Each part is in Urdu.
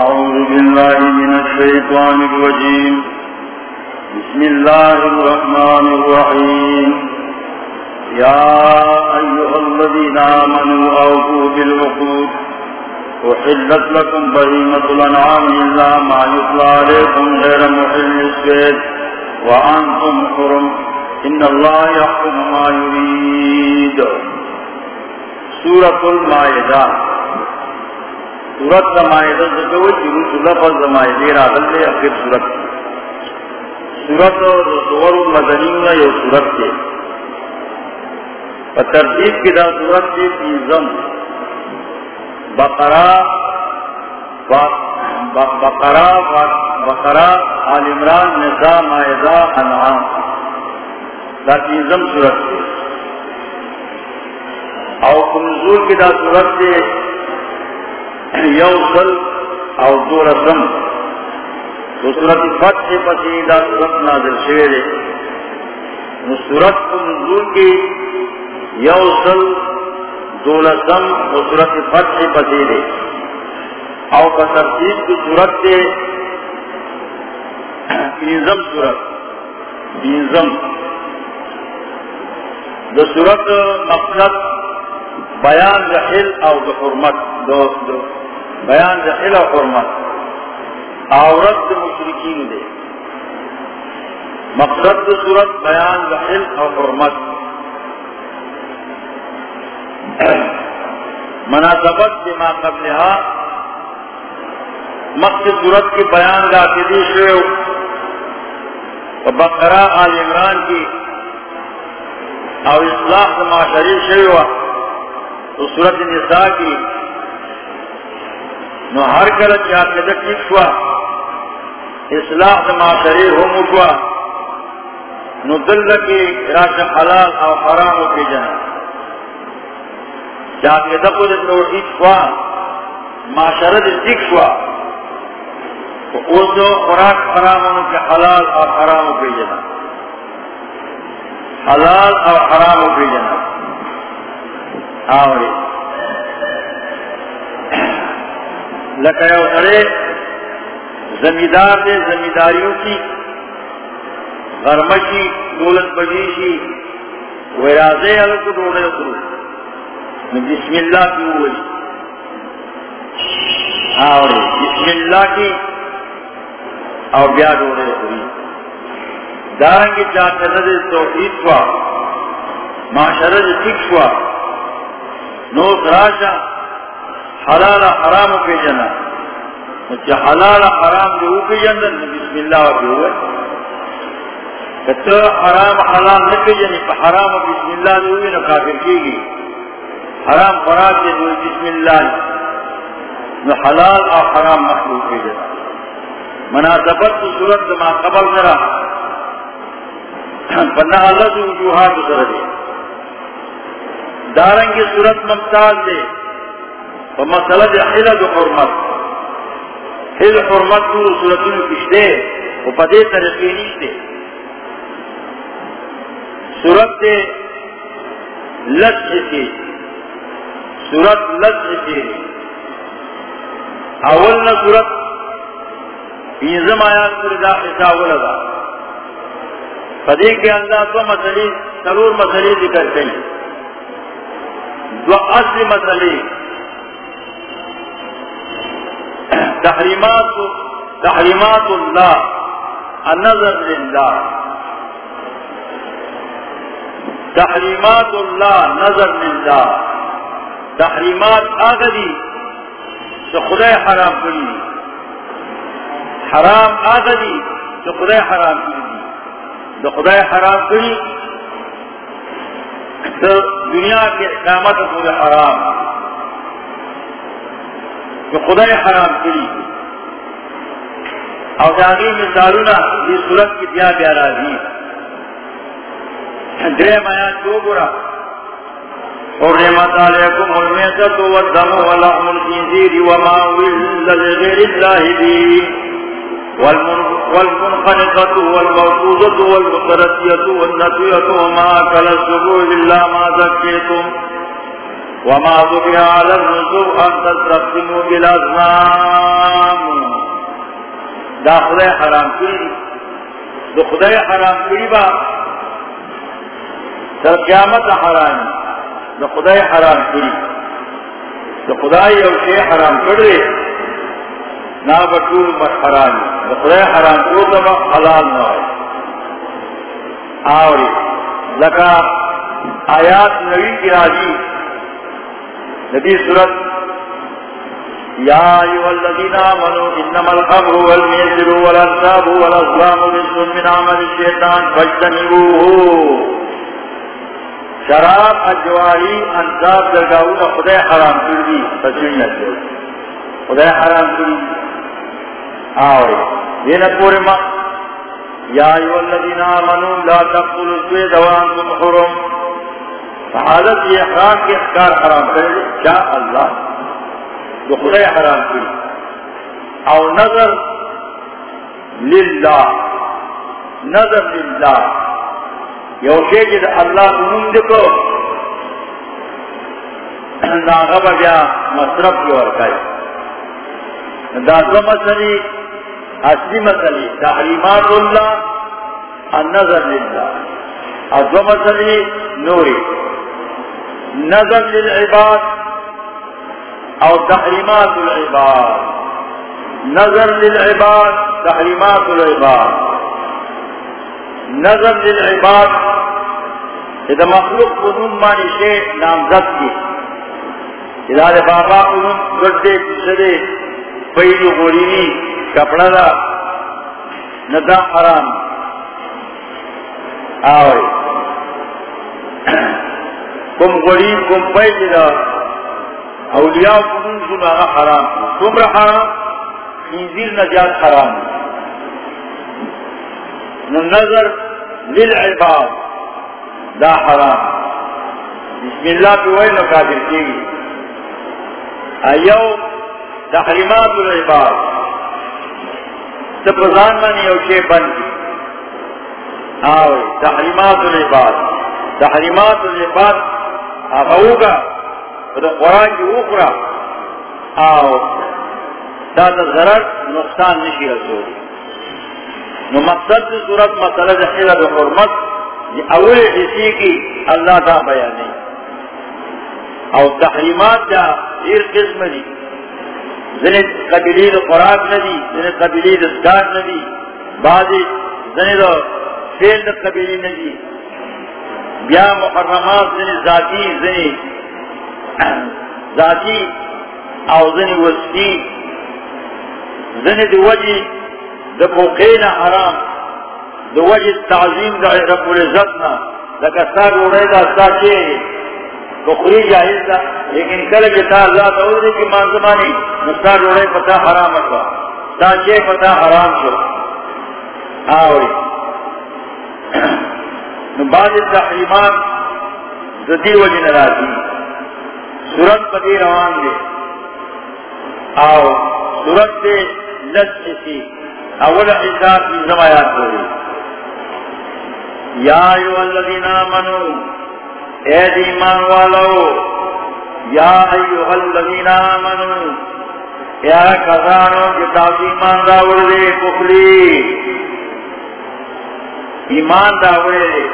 أعوذ بالله من الشيطان الرجيم. بسم الله الرحمن الرحيم. يا أيها الذين آمنوا أوفوا بالعقود. وحلت لكم بهيمة الأنعام إلا ما يطلع عليكم غير محل السيد وأنتم حرم. إن الله يحكم ما يريد. سورة المائدة. سورت المائدة ذکر جروس لفظ المائدة راغل لے اخر سورت سورت سور المدنین یو سورت کے۔ ترتیب کی دا سورت کے تیزم۔ بقرہ بقرہ بقرہ، آل عمران، نساء، مائدہ، انعام۔ دا تیزم سورت کے۔ او کنزول کی دا سورت کے یو سل او دو رسم. تو سورت فتح پسیدہ سورت نازل شویرے نو سورت نزول کی یو سل دو رسم و سورت فتح پسیدے او پترتیب کی سورت دے انزم سورت انزم دو سورت مقصد، بیان رحل او دو حرمت. دو دو بیان دخل و حرمت۔ عورت دا مشرکین دے۔ مقصد دا صورت بیان دخل و حرمت۔ مناسبت بما قبلها مقصد صورت کی بیان کا کدی شو بقرہ آل عمران کی او اصلاح دا معاشری شو تو صورت نساء کی نو ہر کل چاہتے ٹھیک ہوا اصلاح معاشرے ہو مٹوا نو دل کی راش حلال اور حرام ہو کے جائیں جانا چاہتے دکو جب نو ٹھیک ہوا معاشرت ٹھیک ہوا تو اس دو خوراک حرام ہونے کے حلال اور حرام ہو کے جانا حلال اور حرام ہو کے جانا آوری۔ لکڑے اترے زمیندار دے زمینداریوں کی غرمشی، دولت بجیشی، ویرازے الگ ڈوڑے اترو بسم اللہ کی ہوئی اور بسم اللہ کی اور بیا ڈوڑے اتری دارنگی چاہتے نظر توحید ہوا، معاشرت ٹھیک ہوا۔ نو راشا حلال حرام کے جنا حلال حرام جو کے جنن بسم اللہ کے ہوئے تو حرام حلال نہ کے جنی حرام بسم اللہ جو ہوئے نہ کافر کی گی حرام خوراک کے جو بسم اللہ نہ حلال اور حرام مخلوق کے جنا مناسبت تو صورت ما قبل نہ رہا بنا اللہ جو وجوہات کر دے دارنگی صورت ممتاز دے مسئلہ دے حلد و حرمت. حل حرمت کو صورتوں کشتے وہ پدے طریقے نہیں دے صورت دے لچ کے. صورت لچ کے. اول نہ صورت بیزم آیات پر دا حساب لگا. پدے کے اندر دو مسئلے، ضرور مسئلے ذکر کریں دو اصل مسئلے. تحریمات تحریمات اللہ، النظر للہ۔ تحریمات اللہ، نظر للہ۔ تحریمات آگدی تو خدا حرام کری حرام آگدی تو خدا حرام کری تو خدا حرام کری تو دنیا کے احکامات خدا حرام۔ جو خدا حرام کری. اور جاگی مثالنا یہ صورت کی دیا پیارا دی درے مایا جو برا اور رحمت علیکم والمیتت والدم ولحم الخنزیر وما ولل لغیر اللہ بی. والمنخنقة والموقوذة والمتردية والنسية وما أكل السبوع إلا ما ذكيتم وما ذكي على النسوء أن تستقسموا بالأزنام دا خدای حرام کری دا خدای حرام کری با. در قیامت حرام. دا خدای حرام کری دا خدای او شیع حرام کری نا بطول مت حرام. دا خدای حرام کری دا حلال نوائی آوری. لکا آیات نوی کی راجی نبی صورت، یا ایوہ الذین آمنوا انما الخمر والمیزر والانساب والاسلام رسل من عمل الشیطان فاجتنبوه. شراب اجوائی انساب درگاہونا خدای حرام کردی. تسوین نکر خدای حرام کردی. آوری دینا پوری ما یا ایوہ الذین آمنوا لا تقتلوا السوید وانتم حرم فحالت یہ احرام کے احکار حرام کرے کیا اللہ جو خدای حرام کی او نظر للہ نظر للہ۔ یو شیج جی، دا اللہ قنون دکو ناغب بیا مصرف کی ورکائی دا دو مسئلی، اصلی مسئلی تحریمات اللہ النظر للہ۔ ادو مسئلی، نوری۔ نظر للعباد او تحریمات العباد. نظر للعباد، تحریمات العباد. نظر للعباد، اذا مخلوق قنون مانی شیخ نامزد کی. اذا دے بابا قنون گردے کسدے پیلی غورینی کپڑا دا ندا حرام. آوے. کم غورین کم پیلی دا اولیاء قنون سنو آغا حرام کمر حرام؟ خینزیر نجات حرام نظر للعباد دا حرام بسم اللہ پہ وہی نقادر کی ایو تحریمات العباد. تپزان من یو شے بند کی آوے تحریمات العباد. تحریمات العباد آغاوگا دا قرآن کی اخرى آو، دا دا ضرر نقصان نشی رسول نو مقصد دا صورت مسئلہ دا حیلہ دا حرمت اول حسی کی اللہ دا بیانی او تحریمات دا ایر قسم دی. زنی قبیلی دا قرآن ندی زنی قبیلی دا سکار ندی. بعضی زنی دا فیل دا قبیلی ندی. بیا محرمات زنی ذاتی زنی ذاتی اوزن وسطی. زن دی وجی دا فوقین حرام دا وجی تعظیم دا رب العزتنا لکا ستا روڑے دا، ستا چے بخری جاہز دا لیکن کل جتا اللہ تعوذی کی مانزمانی نستا روڑے پتا حرام اکوا ستا چے پتا حرام شو آوری. بعض التحریمات ذدی وجی نرازی سورت پتی روان دے. آو، سورت دے لس سی اول حساب کی زمایات ہوئی. یا ایو الذین آمنو، اے دیمان والو، یا ایو الذین آمنو یا کسانو کتاب ایمان داور دے کفلی ایمان داور دے۔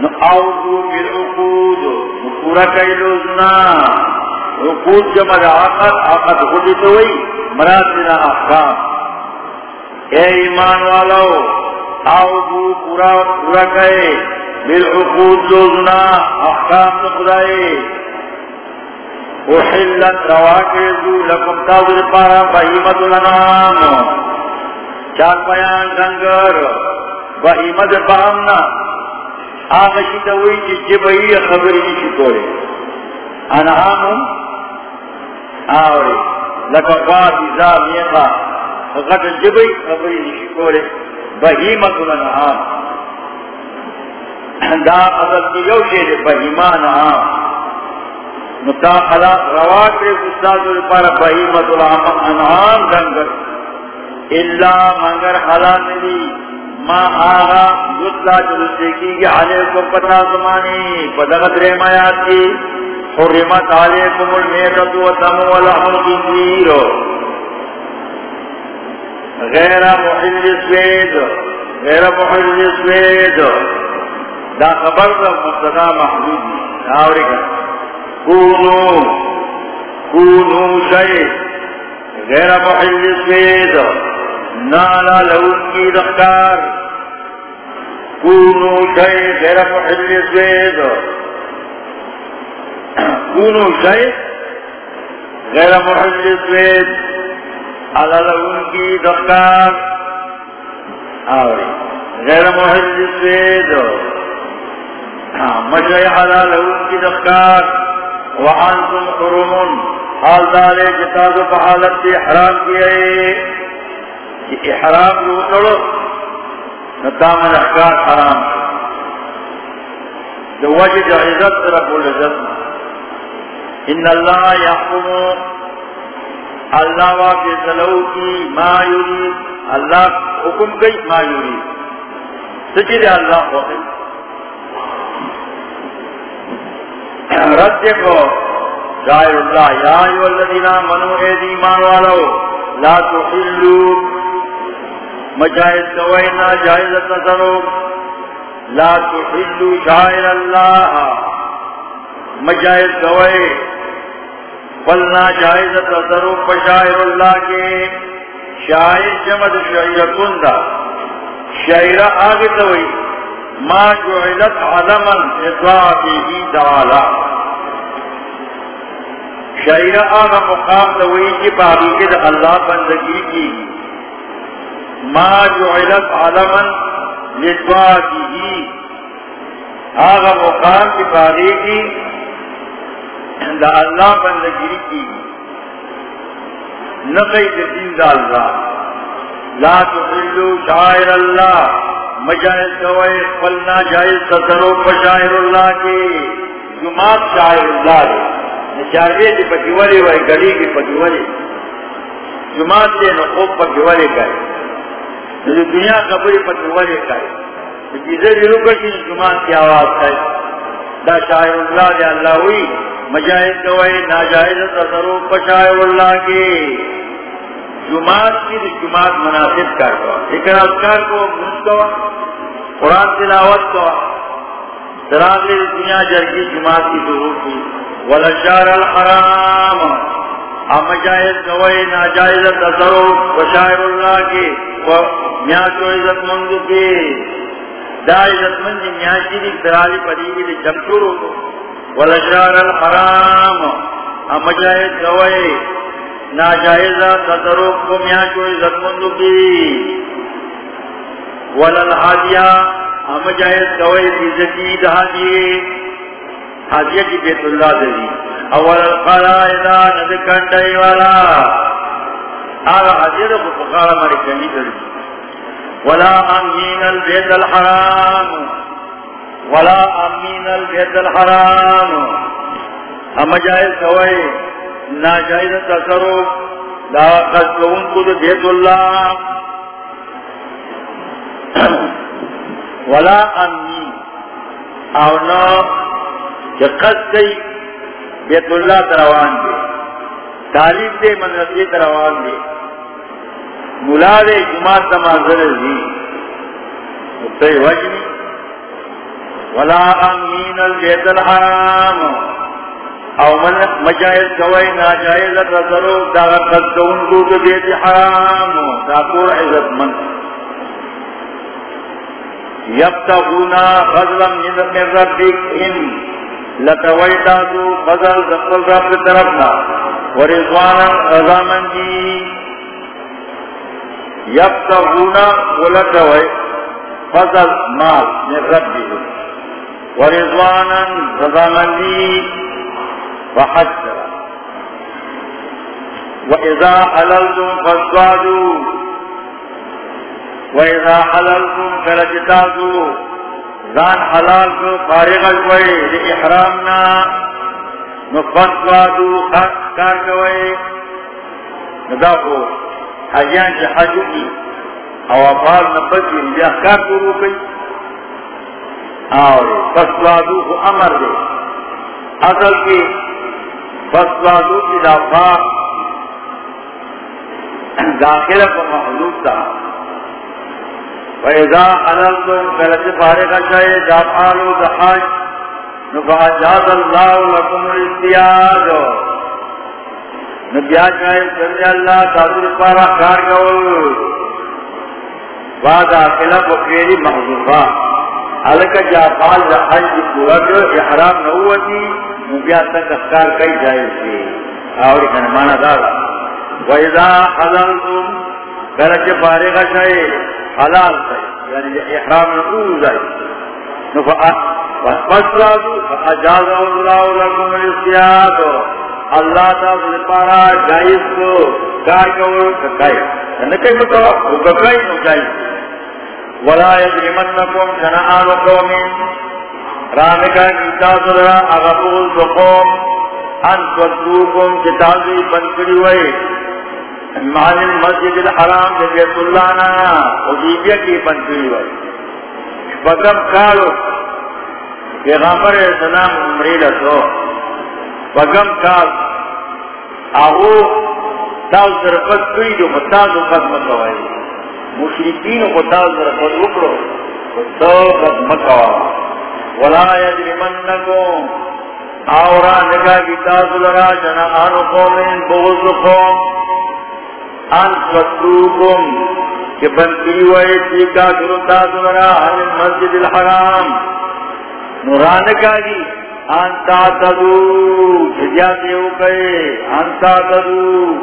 نو آوزو بالعقود، نو پورا کئی لوزنا عقود جمع دا آقت آقت خودی تو وی مراد دینا احکام۔ اے ایمان والو آوزو پورا پورا کئی بالعقود لوزنا احکام تو خدای احلت رواکیزو لکم تاظر پارا، بہیمت الانام چاک بیان دنگر بہیمت بہمنا آغشی دوئی چی جبئی خبری نیشی کولے انہامم آوری لکا قادی زامیقا غٹ جبئی خبری نیشی کولے بہیمت الانہام دا اصل کی یو شیر بہیمان آم متاقلا رواق رے استاد پر بہیمت الانہام دنگر اللہ منگر حلال نبی ما آغا یتلا جلسے کی گی علیکم پتا زمانی. پدغت رحمیات کی. حرمت علیکم المیتت و تم و لحم الخنزیر غیر محل سوید. غیر محل سوید. دا خبر دا مبتدا محدود آوری کا کونو. کونو شئی. غیر محل سوید. نالا لون کی دختار کونو شئی غیر محل سوید کونو شئی غیر محل سوید علال ان کی دفتار آوری. غیر محل سوید مجھے حلال ان کی دفتار وعنتم حرمون، حال دارے جتاز و حالت سے حرام کیے کہ احرام جو کرو ندامن احکار حرام جو وجد عزت، رب العزت. ان اللہ یحکمو اللہ واقع سلو کی ما یوری اللہ حکم گئی ما یوری سجد اللہ ہوتے رد کو جائے اللہ، یا ایو الذین منو اے دیمان والو، لا تحلو مجائز کوئی نا جائز تصرف لا تحلو شائر اللہ۔ مجائز کوئی فلنا جائز تصرف بشائر اللہ کے۔ شاعر جمد شعیر کندہ شعیر آگے توئی ما جعلت علما اطلاعی ہی تعالی۔ شعیر آگا مقام توئی کی باقی کے اللہ بندگی کی۔ ما جعلت علما اطلاعی ہی آگا مقام کی باقی کی دا اللہ بندگیری کی. نقی دین دا اللہ. لا تحلو شاعر اللہ. مجائز کوئے قلنا جائز تصرو بشاعر اللہ کی. جماعت شاعر اللہ دی نشاروی دی پتیوری وی گلی کی پتیوری جماعت دی نقوب پتیوری کئی دنیا قبری پتیوری کئی چیزیں رکر کی جماعت کی آواز کئی دا شاعر اللہ دی اللہ ہوئی مجاہد کوئی ناجائز تصرف پشائے اللہ کی جماعت کی جماعت مناسب کر دو ایک اذکار کو گھنس دو قرآن تلاوت کو سراب دنیا جرگی جماعت کی ضرور کی والشار الحرام. اب مجاہد کوئی ناجائز تصرف پشائے اللہ کی میاں کو عزت مند کی۔ دا عزت مند میاں کی سرالی پڑی گی جمشور ہو ولشار الحرام۔ ہم جائز گوئے ناجائزہ تصرف کو میاں کو عزت مندو کی۔ وللحادیہ ہم جائز گوئے بیزتی دہادیے حادیہ کی بیت اللہ دلی اول القلائدہ ندکندائی والا۔ آگا حادیہ دو بخارا مارے کنی دلی ولا امین البیت الحرام۔ ولا امین البیت الحرام۔ ہم جائز ہوئے، ناجائز تصرف۔ لا قصدون کو بیت اللہ۔ ولا امین۔ او نا کہ قصد بیت اللہ تروان دے تعلیم دے منرسی تروان دے۔ ملا دے جماعت تمازر دی اتنے وجنی۔ ولا امین البیت الحرام۔ او من مجائز کوئی ناجائز رضرو دا قد کون کو تو بیت حرام۔ دا پور عزت من یبتغونا فضلا من ربک، ان لتویتا تو فضل دقل رب طرفنا ورضوانا رضامن جی یبتغونا ولتوی فضل مال من ربک ورضوانا رضامندی وحجر وإذا حللتم فاسوادوا. وإذا حللتم فلجتازوا ذان حلال کو فارغ کوئی لإحرامنا نفاسوادوا کار کوئی۔ نداخو حجیان کی حجو کی، او افعال نبتی بیا کار کو روکی اور فسوادو کو امر دے۔ اصل کی فسوادو کی دفاع داخل کو محدود تھا فیضا حللتم فلت فارغ شئے جافالو دحاج نفاجات اللہ لکم الاستیاد نبیات شئے سرد اللہ تاثر پارا کار گول بعد آخلہ بکریری محضوفہ حلق جافال دحاج کی پورا احرام نووتی نبیات تک اخکار کئی جائے سے اور کنمانا دارا ویضا حللتم فلت فارغ شئے حلال ہے یعنی احرام نقول ہے۔ فاسرادو فاجاز اللہ لکم الاسیاد اللہ تعالی پارا جائز کو کار کو ککائی نکے یعنی مطا وہ ککائی نو جائز۔ ولا یجرمنکم شنآن قومین رامکا کیتا صدرا اغبول بقوم ان تردوکم کتازی بنکڑی ہوئے مال المسجد الحرام دے بیت اللہ نا، حدیبیہ کی بنکری ہوئی۔ بگم کالو پیغامبر اسلام عمری لسو بگم کال آہو تاو ضرفت کئی جو متازو قدم کوائی مشرکین کو تاو ضرفت اکڑو، تو قدم کوائی ولا یجرمنکم، آورا نگا کی تازو لرا جنہانو قومین، بغض قوم۔ ان فتروکم کہ بنتی ہوئے چیکا کرتا دورا عن المسجد الحرام۔ نورانکا جی انتا تدو جزیاتے ہو گئے، انتا تدو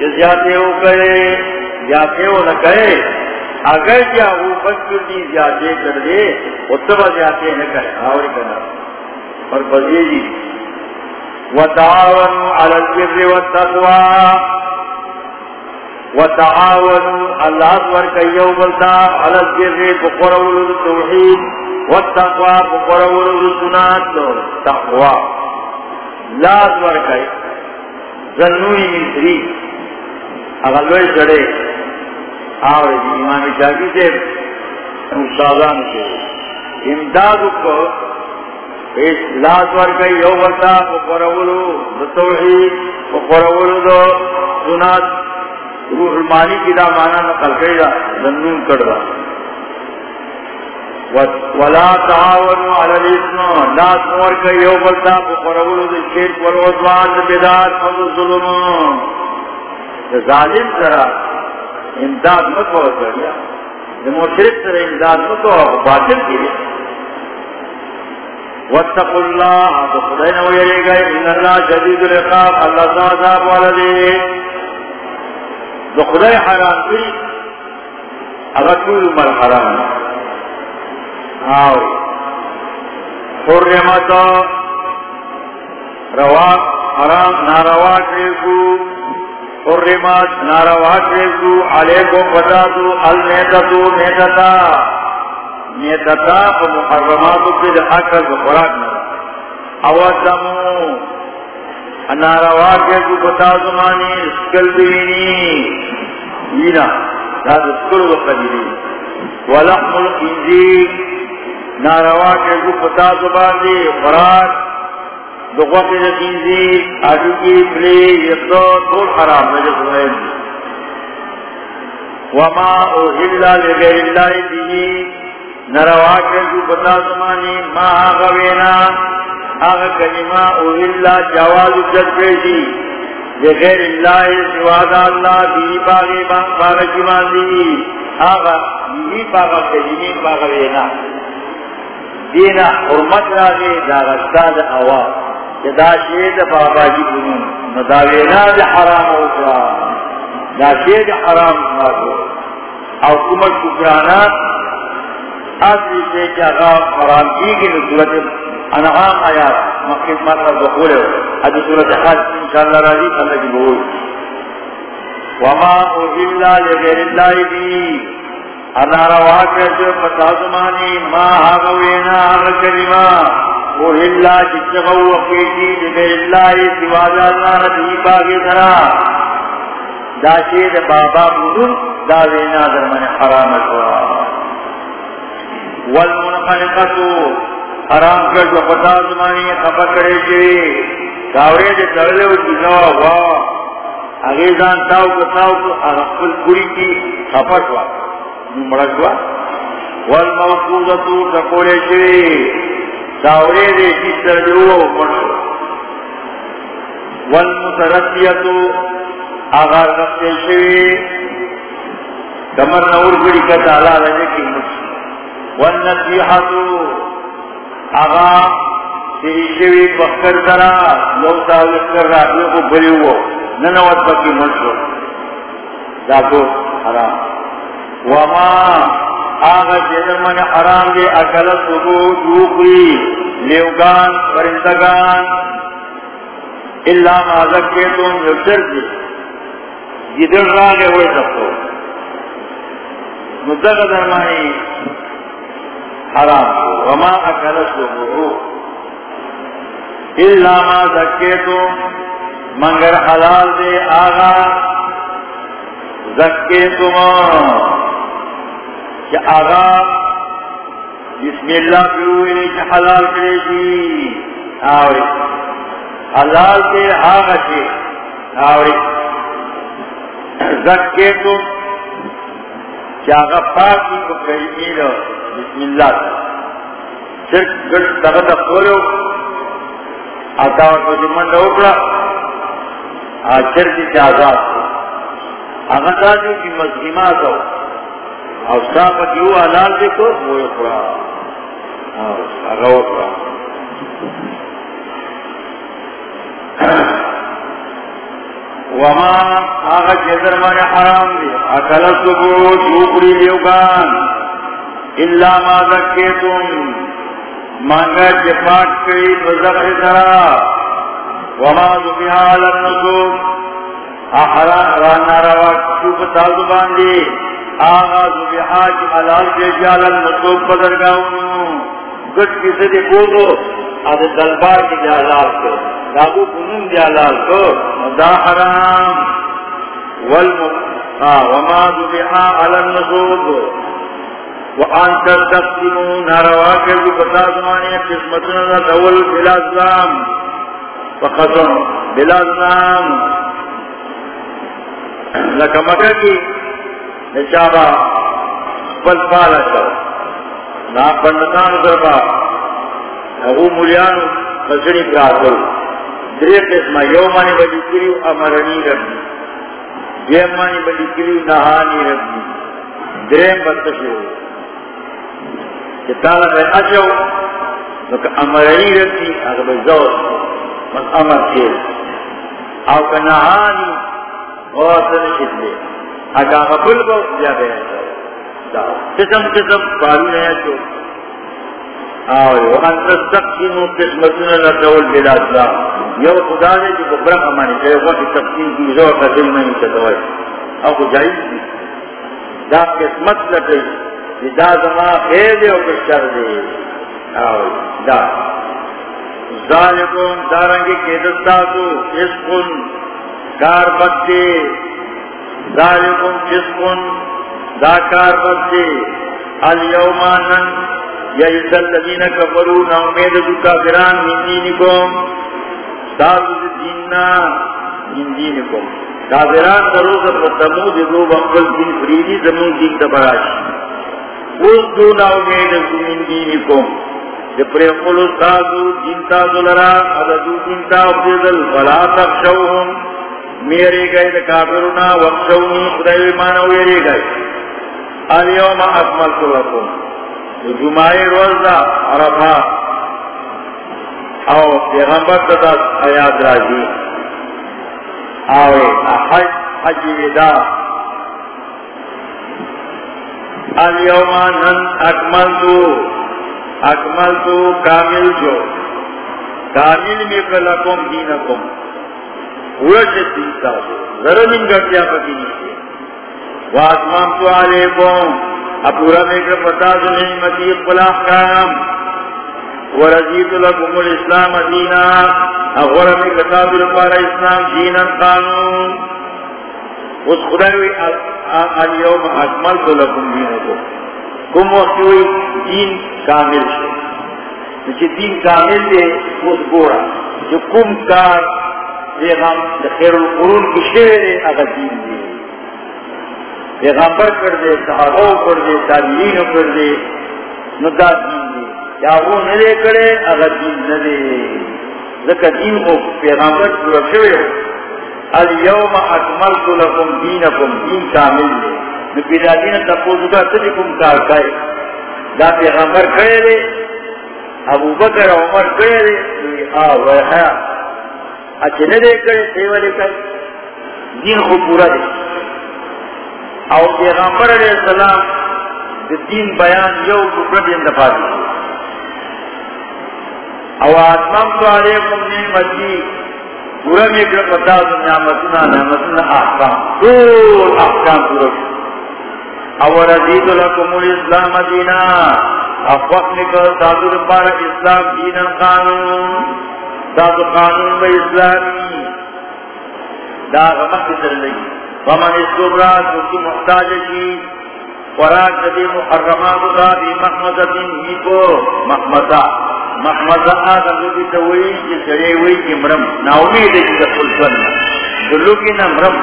جزیاتے ہو گئے جاتے ہو نہ کہے اگر کیا وہ بچ دی زیادے کر دے اتبا زیادے نہ کرے آوری کرنا اور بزی جی وَتَعَوَنُوا عَلَى الْبِرِّ وَالتَّقْوَى۔ وتعاونوا. الله سبحانه كيو بلتا على الجر بقرول التوحيد والتقوى بقرول السنات تقوى لا سبحانه كي ظنوني من سري اغلوه سڑے آوری جی امام شاکی سے استادان سے. امداد کو اس لاس ور کئی یو بلتا بقرول التوحيد بقرول السنات روح المانی کی دا مانا نقل کری دا زنون کر دا ولا تعاونوا على الاسم لا تمور کئی یو بلتا بقرولو دا شرک والعضوان دا بدات والظلم دا ظالم سرا امداد مکو کریا دا مشرک سرا امداد مکو باطل کی لیے واتقوا الله فخذين ويريقا إن الله جديد العقاب الله صادق والذي تو خدای حرام کی اگر کل مر حرام آوری حرمت روا، حرام، ناروا کریکو حرمت، ناروا کریکو علیکم فتاتو المیتتو، میتتا. میتتا فمحرماتو کد حقل بخوراک نرا اوزمو ناروا کریکو فتاتو مانی اسکل دوینی دینا دا دسکر و قدیری ولحم الخنزیر۔ ناروا کے جو پتا زبان دی فرار دقوق دی خنزیر۔ آدھو کی پلی یقدو دول حرام نجس ہوئے وما اوہلا لغیر اللہ دی ناروا کے جو پتا زمانی، ما آغا وینا، آغا کلمہ اوہلا جواز جد پیشی غیر اللہ سواد اللہ دی باغی باغ جمان دی آغا دی باغ کجنی باغ وینا. دینا حرمت را دی داغستاد اوا دا شید بابا جی بنون ندا وینا دی حرام اوکرا دا شید حرام ماتو او کمت شکرانا اصلی سے کیا غاب حرام کی گی نصورت انعام آیات مقید مطلب دخول ہے۔ حدی صورت حج، انشاءاللہ راضی، اللہ کی بہول وما اوہلا لغیر اللہ دی انا رواک جو پتا زمانی، ما حاغوینا حاغ کریما اوہلا جتغو وقیتی لغیر اللہ سواز اللہ نبی باغی سرا دا شید بابا بدن دا وینا در من حرام شوا۔ والمنقلقتو حرام کر جو پتا زمانی خفا کرے چی کاورے دے کرلے ہو چیزا وا. اگیزان تاو کو تاو اغفل کری کی خفشوا مڑشوا والموقوضتو تقولے شوی تاورے دے جس ترجو مرشو والمتردیتو اغار رفتے شوی کمر نور کری کتا اللہ لجے کی مرشو والنسیحتو اغار تیری شوی بخر کرا کر رہا کو ننوت بکی داکو حرام. وما آغا جنر من حرام دے اکل جوکری لیوگان، پرندگان. اللہ دے. جدر راگے ہوئے درمانی حرام وما اکل صبو اللہ ما ذکیتون منگر حلال دے آغا. زکے تم کہ آغا، بسم اللہ پیوئے کہ حلال کرے جی. آوری. حلال دے آغا چھے آوری. زکے تم کہ آغا پاکی کو کریمی لو بسم اللہ صرف گرد دغتا کھولو آتاوت کو جمعن دو اکڑا آچر کی جازات اگر دادیو کی مزگیمات ہو اور صاحب کیوں حلال دیکھو وہ اکڑا اگر ہاں، اکڑا وما آغا جزر من حرام دی. اکل سبو چوکڑی لیوگان اللہ ما ذکیتم. مانگا چپاک کئی بزخ سرا. وما ذبیہ علی النسوم. احرا رانا روا کشوف تازو باندی آغا ذبیہ کی حلال کے جال جی النسوم گٹ کسی دی کودو آد دلبار کی جی جالال کو. دابو کنون جالال کو دا حرام. والم وما ذبیہ علی النسوم وان تستقسمون، روا کے جو بتا زمانے قسمتنا دول بلا اسلام فخذن بلازنام لکا مکہ کی نشابہ پل پالا شو نا پندتان دربا اگو ملیانو خسنی پراتل. دری قسمہ یو مانی بلی کریو امرنی ربی. دیم مانی بلی کریو نہانی ربی. دریم بستشو چتالا بے اچھو نکا امرنی ربی اگر بزور من امر کے او کنہانی غوث نشد لے اگا مقل کو جا بے قسم قسم بارو نیا چو آوے وان تستقسمو قسمتنا لتول بلا اسلام یو خدا نے جو ببرم امانی چاہے وقت تقسیم کی زور قسم نہیں چتوائی او کو جائز دی دا قسمت لکی دا زمان خیر دے او کشتر دے آوے دا. ذالکم دارنگی کے دستاتو اسکن کار بکتے ذالکم اسکن دا کار بکتے الیومانن یا یعیز اللذین کفرون امید دو کافران من دینکم. ساتو دیننا من دینکم کافران دروز فتمو دو بقل دین فریدی زمون دین تبراشی. اس دو نا امید دو من دینکم جپرے قلو تازو، دین تازو لرا، عددو دین تازو دل فلا تخشوهم. میرے گئے دا کافرنا وقشونی خدای مانا ویرے گئے. الیوم اکملت لکم. جمعی روز دا عرفا او پیغمبر دا آیات راجی آوے حج حج ودا الیوم نن اکملتو. اکمل تو کامل جو کامل میں کلکم دینکم. ویشت دیتا ذرا من گٹیا پکی نیچے واسمان تو علیکم. اپورا میں کر پتا تو نعمتی اقلاق کام. ورزیت لکم الاسلام دینا. اغورا میں کتاب لپارا اسلام دینا قانون. اس خدای الیوم اکمل تو لکم دینکم. کم وقت ہوئی دین کامل شو جو دین کامل دے اس گوڑا جو کم کار پیغام خیر القرون کی شعر اگر دین دے. پیغمبر کر دے، صحابہ کر دے، تابعین کر دے ندا دین دے. یا وہ نلے کرے، اگر دین نلے۔ ذکر دین کو پیغمبر پورا شوئے ہو۔ اليوم اکملت لکم دینکم، دین کامل دے۔ نبی دا دین تپوزو کا تجکم کار کھائے دا پیغمبر کرے دے۔ ابو بکر عمر کرے دے۔ آو ہے۔ اچھے نہ دے کرے سیوا لے کر دین کو پورا دے۔ او پیغمبر علیہ السلام دین بیان یو ٹکڑا دین دفاع دی او تو علیکم نعمتی، پورا میں کر پتا دو نعمتنا نعمتنا احکام دور احکام پورا او رضیت لکم الاسلام دینا افوق نکل تاظر پارا اسلام دین قانون۔ داد قانون با اسلامی۔ دا غمق در لگی۔ ومن اسکرات وکی محتاج کی وراک ندی محرمات دا بی محمدت ہی کو محمدہ محمدہ آدھا لگی توئی جی سڑے ہوئی کی مرم. ناومی دے کی دخل سننا دلو کی نمرم.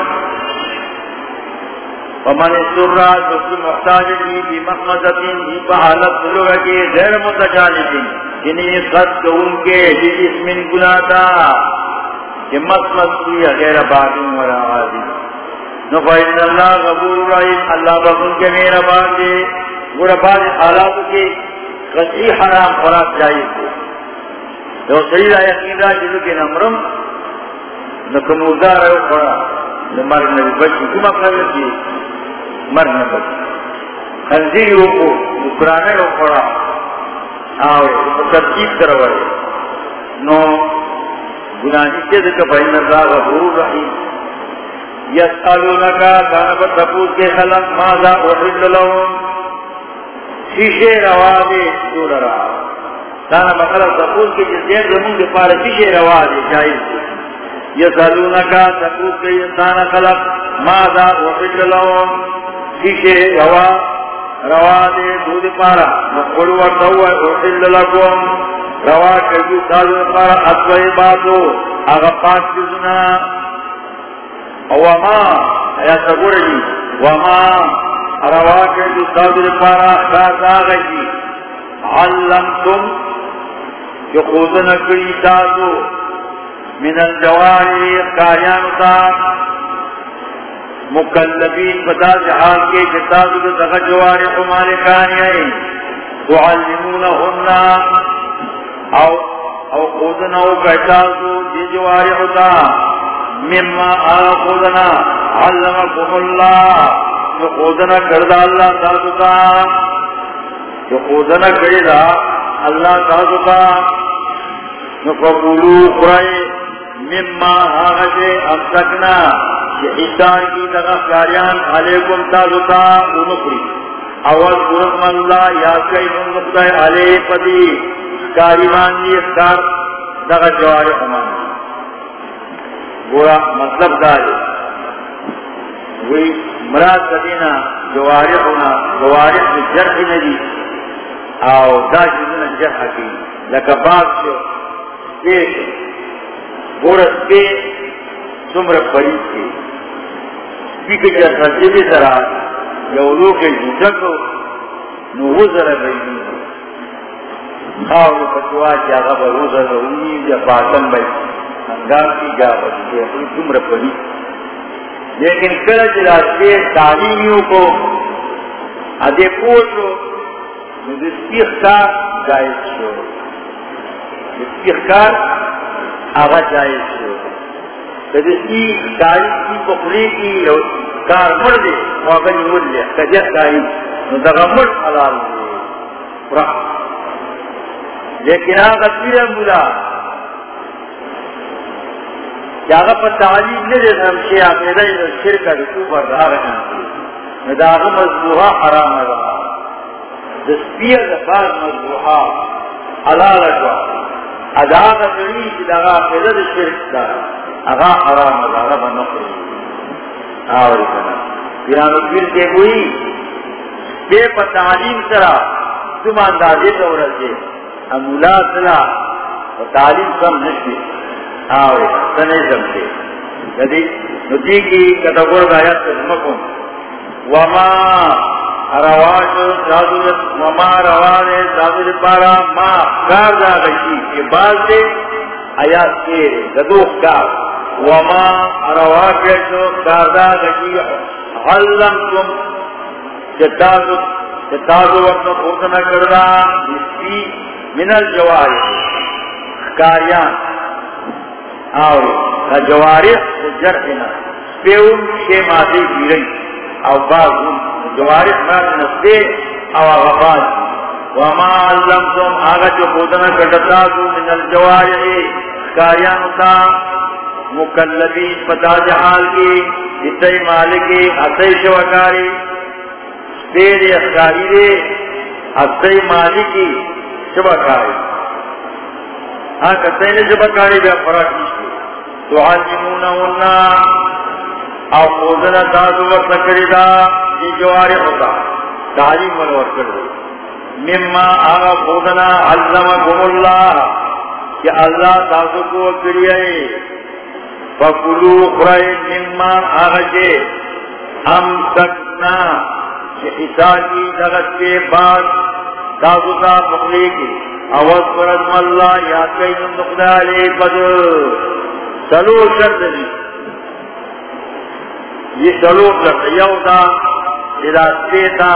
ومن اسکرات وکی محتاج دی کی بی محمدت ہی کو حالت دلو کی غیر متجانتی جنہیں قد کو ان کے جس من گناہ تھا کہ مت مستی غیر باغی ولا غازی نفعین اللہ غبور رحیم، اللہ بخون کے میرا باندے گوڑا بعض حالات کے قصی حرام خوراک جائز تھے تو صحیح رہا یقین رہا جنہوں کے نمرم نکموزہ رہو خورا نمر نبی بچی کم اپنا لکی مر نبچی خنزیر ہو اکرانے رو خورا آوے ترکیب کروائے نو گناہی کے دکھا بہن اللہ غفور رحیم۔ یسالونکا کانا تپوس کے خلق، ماذا احل لهم؟ شیشے روا دے دور رہا کانا تپوس کے جس دیر زمون کے پارے شیشے روا دے جائز دے. یسالونکا تپوس کے انسان خلق، ماذا احل شیشے روا روا دے دودھ پارا مقبلو ورطاو احل لکم. روا کجو تازو پارا اصوئی باتو اگا پاک جزنا وما، یا سگور جی وما روا کجو تازو پارا شاز آگا جی علمتم جو خوزن کری تازو من الجواری کاریانو تازو مکلبین بتا جہاز کے کتاب کو دغا جوار ہمارے کہانی آئی تعلمونہن او او خودنا او کہتازو جی جوار ہوتا مما آ خودنا علمکم اللہ. جو خودنا کردہ اللہ تازو جو خودنا کردہ اللہ تازو کا. جو قبولو قرائے مما آغجے افسکنا حسان کی طرف کاریان علیکم تازتا انکری. اول قرم اللہ یا کئی منگتا ہے علی پدی. کاریمان دی اختار. دغا جوار امان گورا مطلب داری وی مراد قدینا جواری ہونا جواری میں جرح ندی او دا جزنا جرح کی. لکا باق شو. دیش گورا سپے سمر پرید کی بیک جرسا جبی سرا یولو کے جوٹکو نو وزر بیدی خواہو پتوا کیا غبا وزر ہوئی یا باطن بای کی جا بچے اپنی سمر پرید لیکن کلچ راستے تعلیمیوں کو ادے پوچھو جائز شو۔ جائز شو۔ تاریخ کی کی کار مر دے، واقعی مر لے تاریخ حلال دے۔ لیکن آغا تیر ملا۔ جاگا پر تعلیم نے دے سمشی آقی دے شرکہ دکو پر داغا نانتی داغا مذبوحا حرام رہا دسپیر دفار مذبوحا حلال جوا اداغا تری کی داغا قیدہ دے شرک دارا اغا حرام اداغا بنقر آوری کنا پیرانو پیر کے ہوئی بے پر تعلیم سرا تم اندازے دورت دے امولا سرا تعلیم کم نشوی آوے سنے سمتے یدی ندی کی کتگور دایت سمکم وما رواج سادو وما رواج سادو پارا ما کار دا گشی کہ باز دے آیات کے ددوخ کار. وما رواج کار دا گشی علم تم چتازو چتازو وقت خوکنا کرنا جسی من الجواری کاریان اور جواری جرحنا پیون شے مادی گیرئی او باز جواری مادی نستے او غفاز وما علمتم آگا جو خوکنا کرتازو من الجواری کاریان تا مکلبین پتاج حال کی اتائی مالکی اتائی شوکاری پیر اخکاری دے، اتائی مالکی شبکاری ہاں کتے نے شبکاری بے فرق نشتے تو عالمون ہونا او خوزنا تازو وقت کردہ یہ جواری ہوتا. تعلیم منور کردے مما آغا خوزنا علمکم اللہ. کہ اللہ تازو کو کریے فکلو خرائی مما آغا جے. ہم تکنا کہ حساسی درد کے بعد تازو تا پخلی کی اوز پرد اللہ یا کئی نقدہ لے بدر. سلو شرط دی. یہ سلو شرط یو دا جدا سپیتا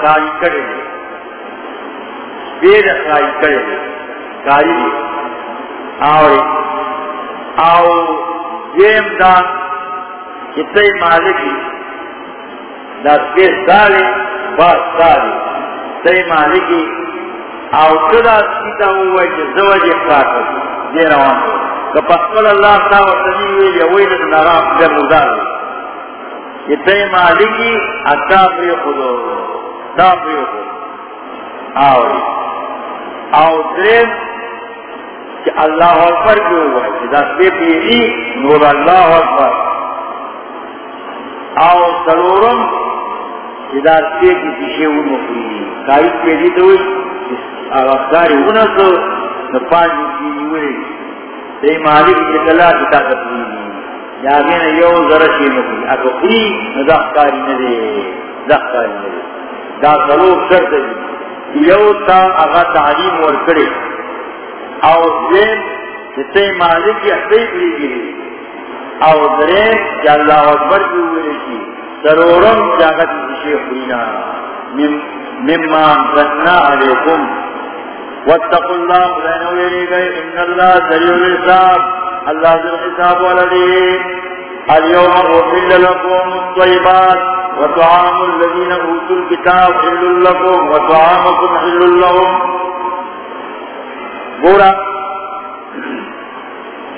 کاری کرے دے سپید کاری کرے دے کاری دے آوری آو دیم دا کتے مالکی دا سپید سالی باس سالی. تی مالکی او کدا سیتا ہوئی چه زوج اخلاق دی روان دو کپسول اللہ تا وطنی ہوئی یوئی لد نرام در مدار یہ تی مالکی اتا پری خودو تا پری خودو آوری آو او درم کہ اللہ اکبر کیوں ہوا ہے دا سبی پیری نور اللہ اکبر. او سرورم دا سبی کی پیشے ان مخیلی قائد پیری دوئی اغفاری انسو نپانجی کی ہوئی تی مالک جتلا جتا تقلیلی یا بین یو ذرشی نکلی اکو خری ندخکاری ندے دخکاری ندے دا سلوک شرط دی یو تا اغا تعلیم ورکڑے او دین جتے مالک احتی کری گری او درین جا اللہ اکبر کی ہوئی کی سرورم جاگت شیخ ہوئینا مما انزلنا علیکم واتقوا الله لأنه يليك إن الله سريع الحساب. الله ذو الحساب والذي اليوم أحل لكم الطيبات وطعام الذين أوتوا الكتاب حل لكم وطعامكم حل لهم. بورا.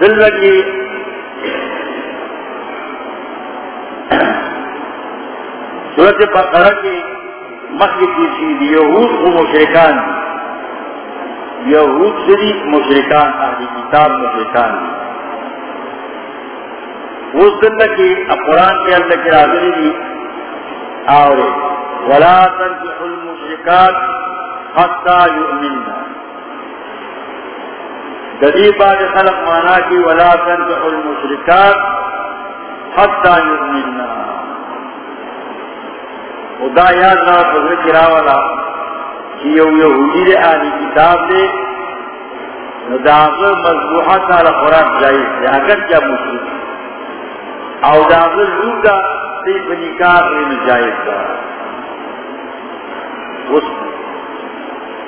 دلکی سورت بقرہ کی مخی کی سیدی یہود و مشرکان دی یہود سری مشرکان اہلی کتاب مشرکان دی اس دن کی قرآن کے اللہ کی راضری دی اور ولا تنکح المشرکات حتی یؤمننا۔ دلیل بعد خلق مانا کی ولا تنکح المشرکات حتی یؤمننا۔ خدا یاد رہا فضل کرا والا یو یہودی دے آلی کتاب دے داغل مذبوحہ تالا خوراک جائز دے، اگر کیا مشرک۔ او داغل روح دا سیف نکاح دے جائز دا۔ اس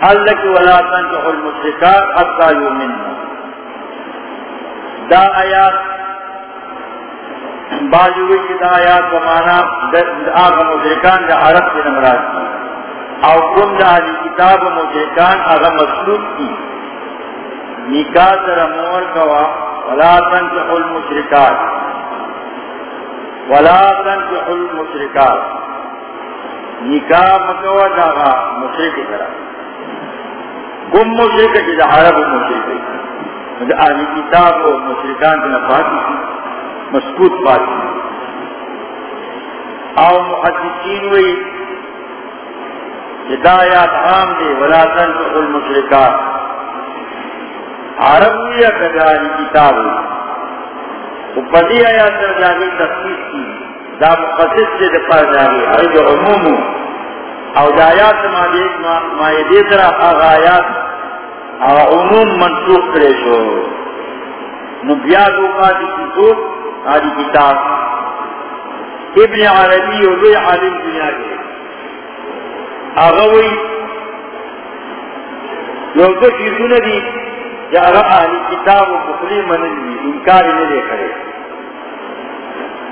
اللہ کی ولا تنکح المشرکات حتی یومننا دا آیات باجوی کی دا آیات کا معنی آغا مشرکان دا عرب کی نمراز کی او کم دا علی کتاب مشرکان آغا مسلوب کی نکاح در مور کوا ولا تنکح المشرکات. ولا تنکح المشرکات. نکاح مکوا دا آغا مشرک کرا کم مشرک کی دا عرب مشرک دا علی کتاب و مشرکان دا نفاتی کی مسکوت پاتی او محدثین وی ہدایات عام دے، ولا تنفق المشرکات عرب یا کداری کتاب پدی آیات در جاگی تخصیص کی. دا مقصد سے دپار جاگی ای جو عموم او دا آیات ما دیت ما یدیت را آغا آیات او عموم منسوخ کرے شو. نو بیادو قادی کتاب آدی کتاب. ابن عربی و لوی عالم دنیا کے. آغوی یو دو چیزوں نے دی یا اہلی کتاب و کفری منل دی، انکار نے دے کرے۔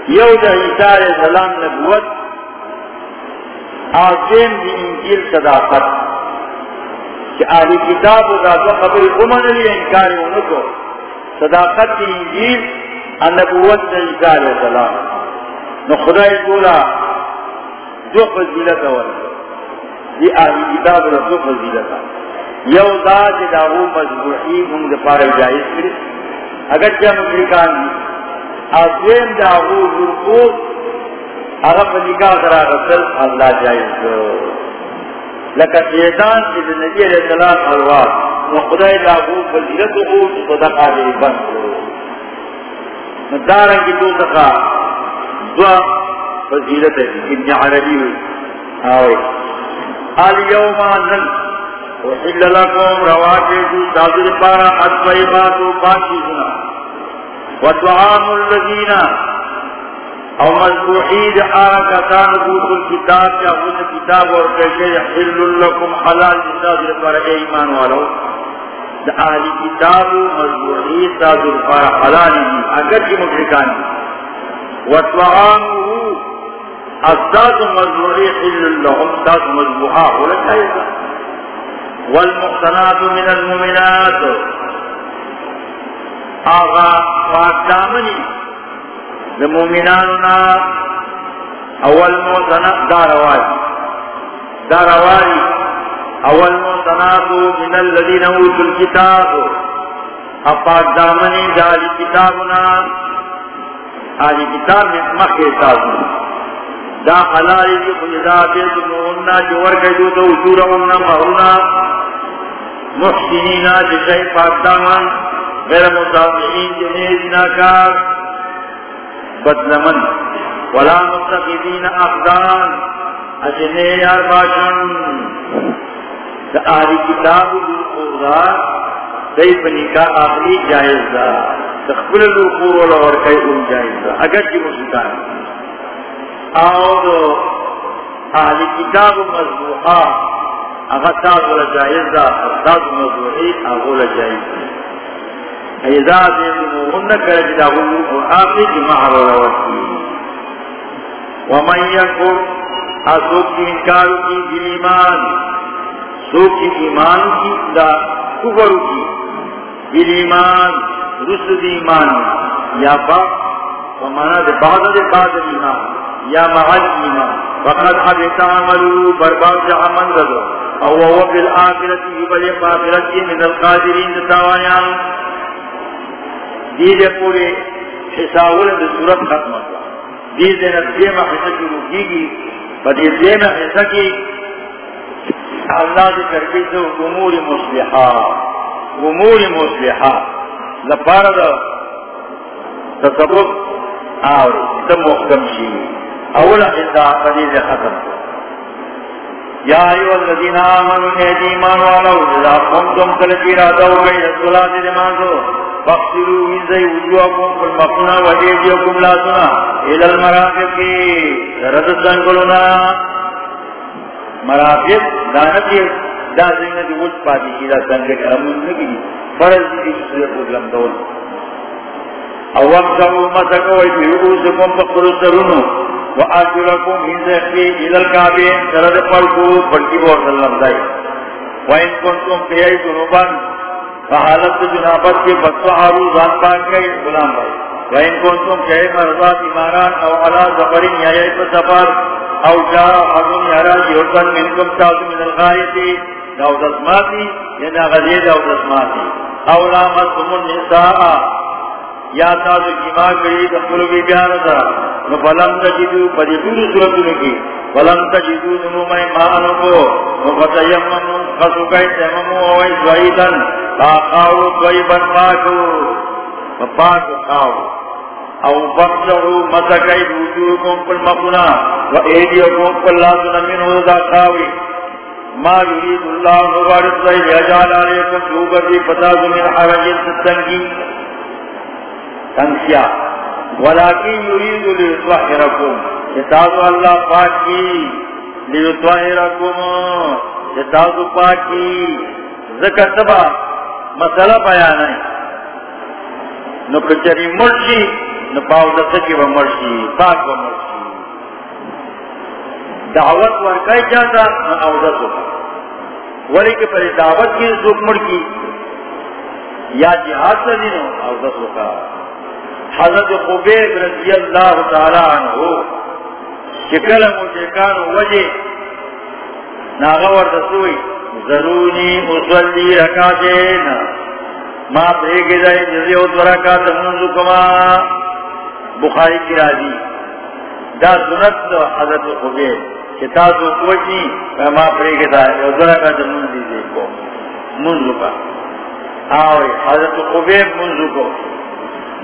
یو دا عیسیٰ علیہ السلام نبوت آزیم دی انجیل صداقت۔ کہ اہلی کتاب و دا دو خبری امن لی انکار انکو صداقت دی انجیل النبوت دا عیسیٰ علیہ السلام۔ نو خدای بولا دو فضیلت والا دی اہلی کتاب و دو فضیلت یو دا چی دا غو مذبوحی ہم دا پارا جائز کری۔ اگر چا مشرکان دی آسوین دا غو اگر پا نکاح کرا غسل اللہ جائز کرو لکا شیطان چی دا نبی علیہ السلام حلوات و خدای دا غو فضیلت غو صدقہ دے بند کرو ندارن کی دو دقا دو فضیلت ہے ابن عربی ہوئی۔ آوئی آل وحل لكم رواجه تاذر بارا الطيبات الذين. او مذبوحید آرکتان یا خود کتاب اور کہتے حل لکم حلال ایمان والو دا آلی کتاب مذبوحید حلال اگر کی مشرکان وطعامه. ازداد مذبوحی حل لهم تاذر مذبوحا ولکہ ایسا والمحسنات من المؤمنات. آغا پاک دامنی لمؤمناننا. اول محسنات دارواری دارواری اول محسنات من الذين اوتوا الكتاب. اپاک دامنی دالی کتابنا. آلی کتاب میں مخی دا حلال دی خجزا بیت مہننا جو ورکی دو تو اجورا اننا مہرنا محسنینا جشای پاکدامان غیر مصابعین جنیز ناکار بدلمن ولا مستقیدین اخدان اجنے یار باشن. دا آلی کتاب دو خورا دی پنکا آخری جائز دا. تخبل دو خورا ورکی ان جائز دا. اگر کی مسلطان اور اہل کتاب مضبوحا اگر تاز ولا دا تاز مضبوحی اغول جائز دا ایزا دیدنو کرج دا غلو اور آخری کی محر روکی ومن یکر اصوب کی انکارو کی دل ایمان. سوک کی ایمان کی، دا کفر کی. دل ایمان، رسد ایمان. یا با ومانا دے بعض دے بعض ایمان. یا محل ایمان. فقد حبت عملو برباد جا عمل رضو. او وہ بالآخرت یبلی آخرت من القادرین دتاوانیان دیدے پورے حساول دے صورت ختم. دیدے نفسیم حصہ کی روکی گی. فدیر دیم کی اللہ دے کرکی امور مصلحہ. امور مصلحہ. لپارد تصبب آوری. تم محکم شیئی. اولا حصہ قدیل ختم. یا ایو الذین آمنوا نیدی ایمان والا اذا قمتم کلچی رادو گئی رسولات نمازو فاقتلو ویزی وجوہکم فالمقنا وجیجیکم لا سنا. الى المرافق. کی رد سنگلونا. مرافق دانتی دا زنگا دی وچ پاتی کی، دا سنگل امون نگی فرض دی سورت اگلم دول. اوام سعو مسکوئی بیعوزکم فقر سرونو وآجلکم من ذہبی الى القابین سرد پلکو پلکی بور صلی اللہ علیہ وَإِن كُنْتُمْ فِي أَيْ فحالت جنابت کے بطوحارو ذات پاک گئی غلام بھائی وَإِن كُنْتُمْ فِي أَيْ مرضات ایماران او علا زبرین یا ایت سفر او جا حضن یارا جیوتن منکم تاوز من الغایتی او دسماتی یا غزید او دسماتی او لامتم النساء یا تاسو جما کری د خپل بی بیان دا نو بلم تجدو پدی ټول صورتونو کې. بلم تجدو، نو مې ما انو کو. نو فتیمم خسو کای تمم او ای دویدن تا قاو دوی بن پاکو پاکو قاو. او بخشعو مسکی وجوهکم پل مقنا و ایدیکم پل لازن منو دا خاوی ما یرید اللہ مبارد صحیح یجال علیکم جوبر دی فتاز من حرجن ستنگی تنسیا. ولیکن یرید لیتوحرکم اتازو اللہ پاک کی. لیتوحرکم اتازو پاک کی. ذکر سبا مسئلہ بیانا ہے. نو کچری مرشی. نو پاو دسکی و مرشی. پاک و مرشی. دعوت ورکائی جاتا. نو اوزت ہوتا ولی کہ پر دعوت کی زوک مرکی. یا جہاد سے دینو اوزت ہوتا حضرت قبیب رضی اللہ تعالی عنہ کہ چکل مجھکان وجہ ناغور دسوئی ضرونی اصلی رکاتین، ما پریگی دائی جزی جزیوت ورکات منزو کما، بخاری کی راضی۔ دا سنت دا حضرت خوبی چتا تو کوئی ما پریگی دائی جزیوت ورکات منزی دے کو منزو کا آوئی حضرت خوبی منزو کو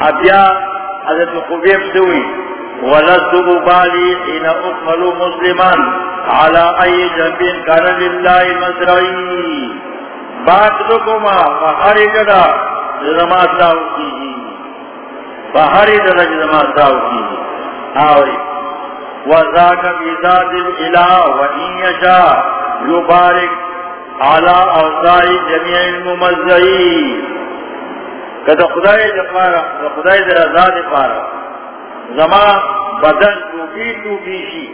ابیا حضرت خوبی سوئی ولست بالي حين أكمل مسلما على أي جنب كان لله مزرعي بات لكما فهر جدا جزما ساو کیجی فهر جدا جزما ساو کیجی آوری وذاك بذات الإله وإن يشاء يبارك على أوصاء جميع الممزعين کدا خدای جفارا خدای در ازاد پارا زمان بدن ٹوپی ٹوپی شی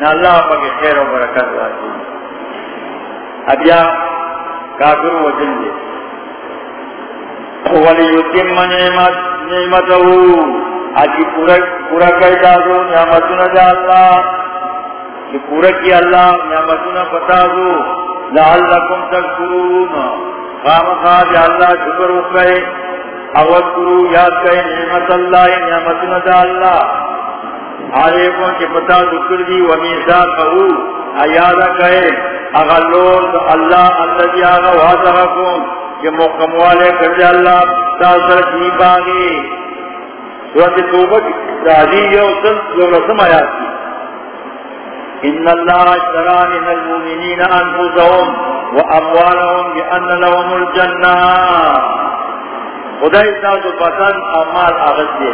نہ اللہ پاک خیر و برکت واجی اب یا کافر و جن دے ولی یتم نعمت نعمتہو آجی پورا پورا کر دازو نعمتنا جا اللہ کہ پورا کی اللہ نعمتنا پتا دو لعلکم تذکرون. خام خواہ جا اللہ شکر اکرے اول کرو یاد کرے نعمت اللہ، نعمت ندا اللہ. علیکم کے پتا ذکر دی ومیزا کہو ایادا کہے اغلور اللہ اللہ جی آگا وحضا رکھوں کہ محکم والے کردے اللہ تاثر کی باغی. سورت توبہ کی، راضی یہ اصل جو رسم آیات کی. ان اللہ اشترا من المؤمنین انفسهم واموالهم بان لهم الجنہ خدای تاسو پسند او مال آغت دے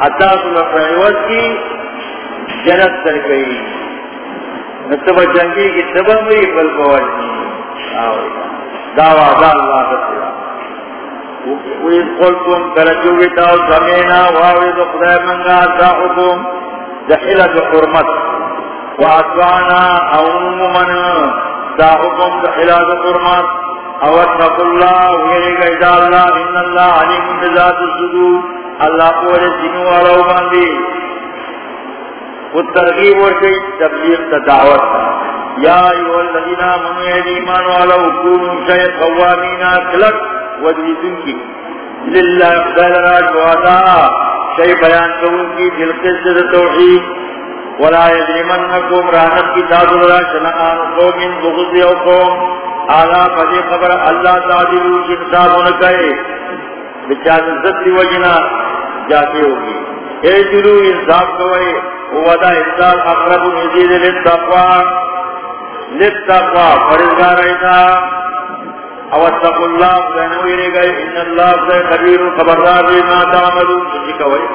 حتی سو لفعیوت کی، جنت در گئی نتبا جنگی کی تبا مئی بل بورنی دعوی دا اللہ دسلا ویز قلتم کرچوگی تاو سمینا واوید خدای منگا دا حکم دحلت حرمت. واتوانا او من دا حکم دا دحلت حرمت اوتق اللہ ویرے گا اللہ ان اللہ علیم بذات الصدور. اللہ پورے سنو والا باندھی وہ ترغیب اور گئی تبلیغ کا دعوت تھا یا ایوہ الذین آمنوا اید ایمان والا کونوا شید قوامین کلک ودیدن کی للہ اقدال راج وعدا شئی بیان کروں کی دل قصد توحید ولا یجرمنکم رانت کی تاظر را شنآن قوم بغض او قوم. آلا پدی خبر اللہ تعدیلو انصاف ہونا کہے بچار عزت دی وجنا جاتے ہوگی. اے دلو انصاف کوئے ودا انسان اقرب نزید للتقوى. للتقوى. فرزگار ایتا اواتقوا اللہ. فلنوی رگئے ان اللہ سے خبیر خبردار بما تعملون. سجی کوئے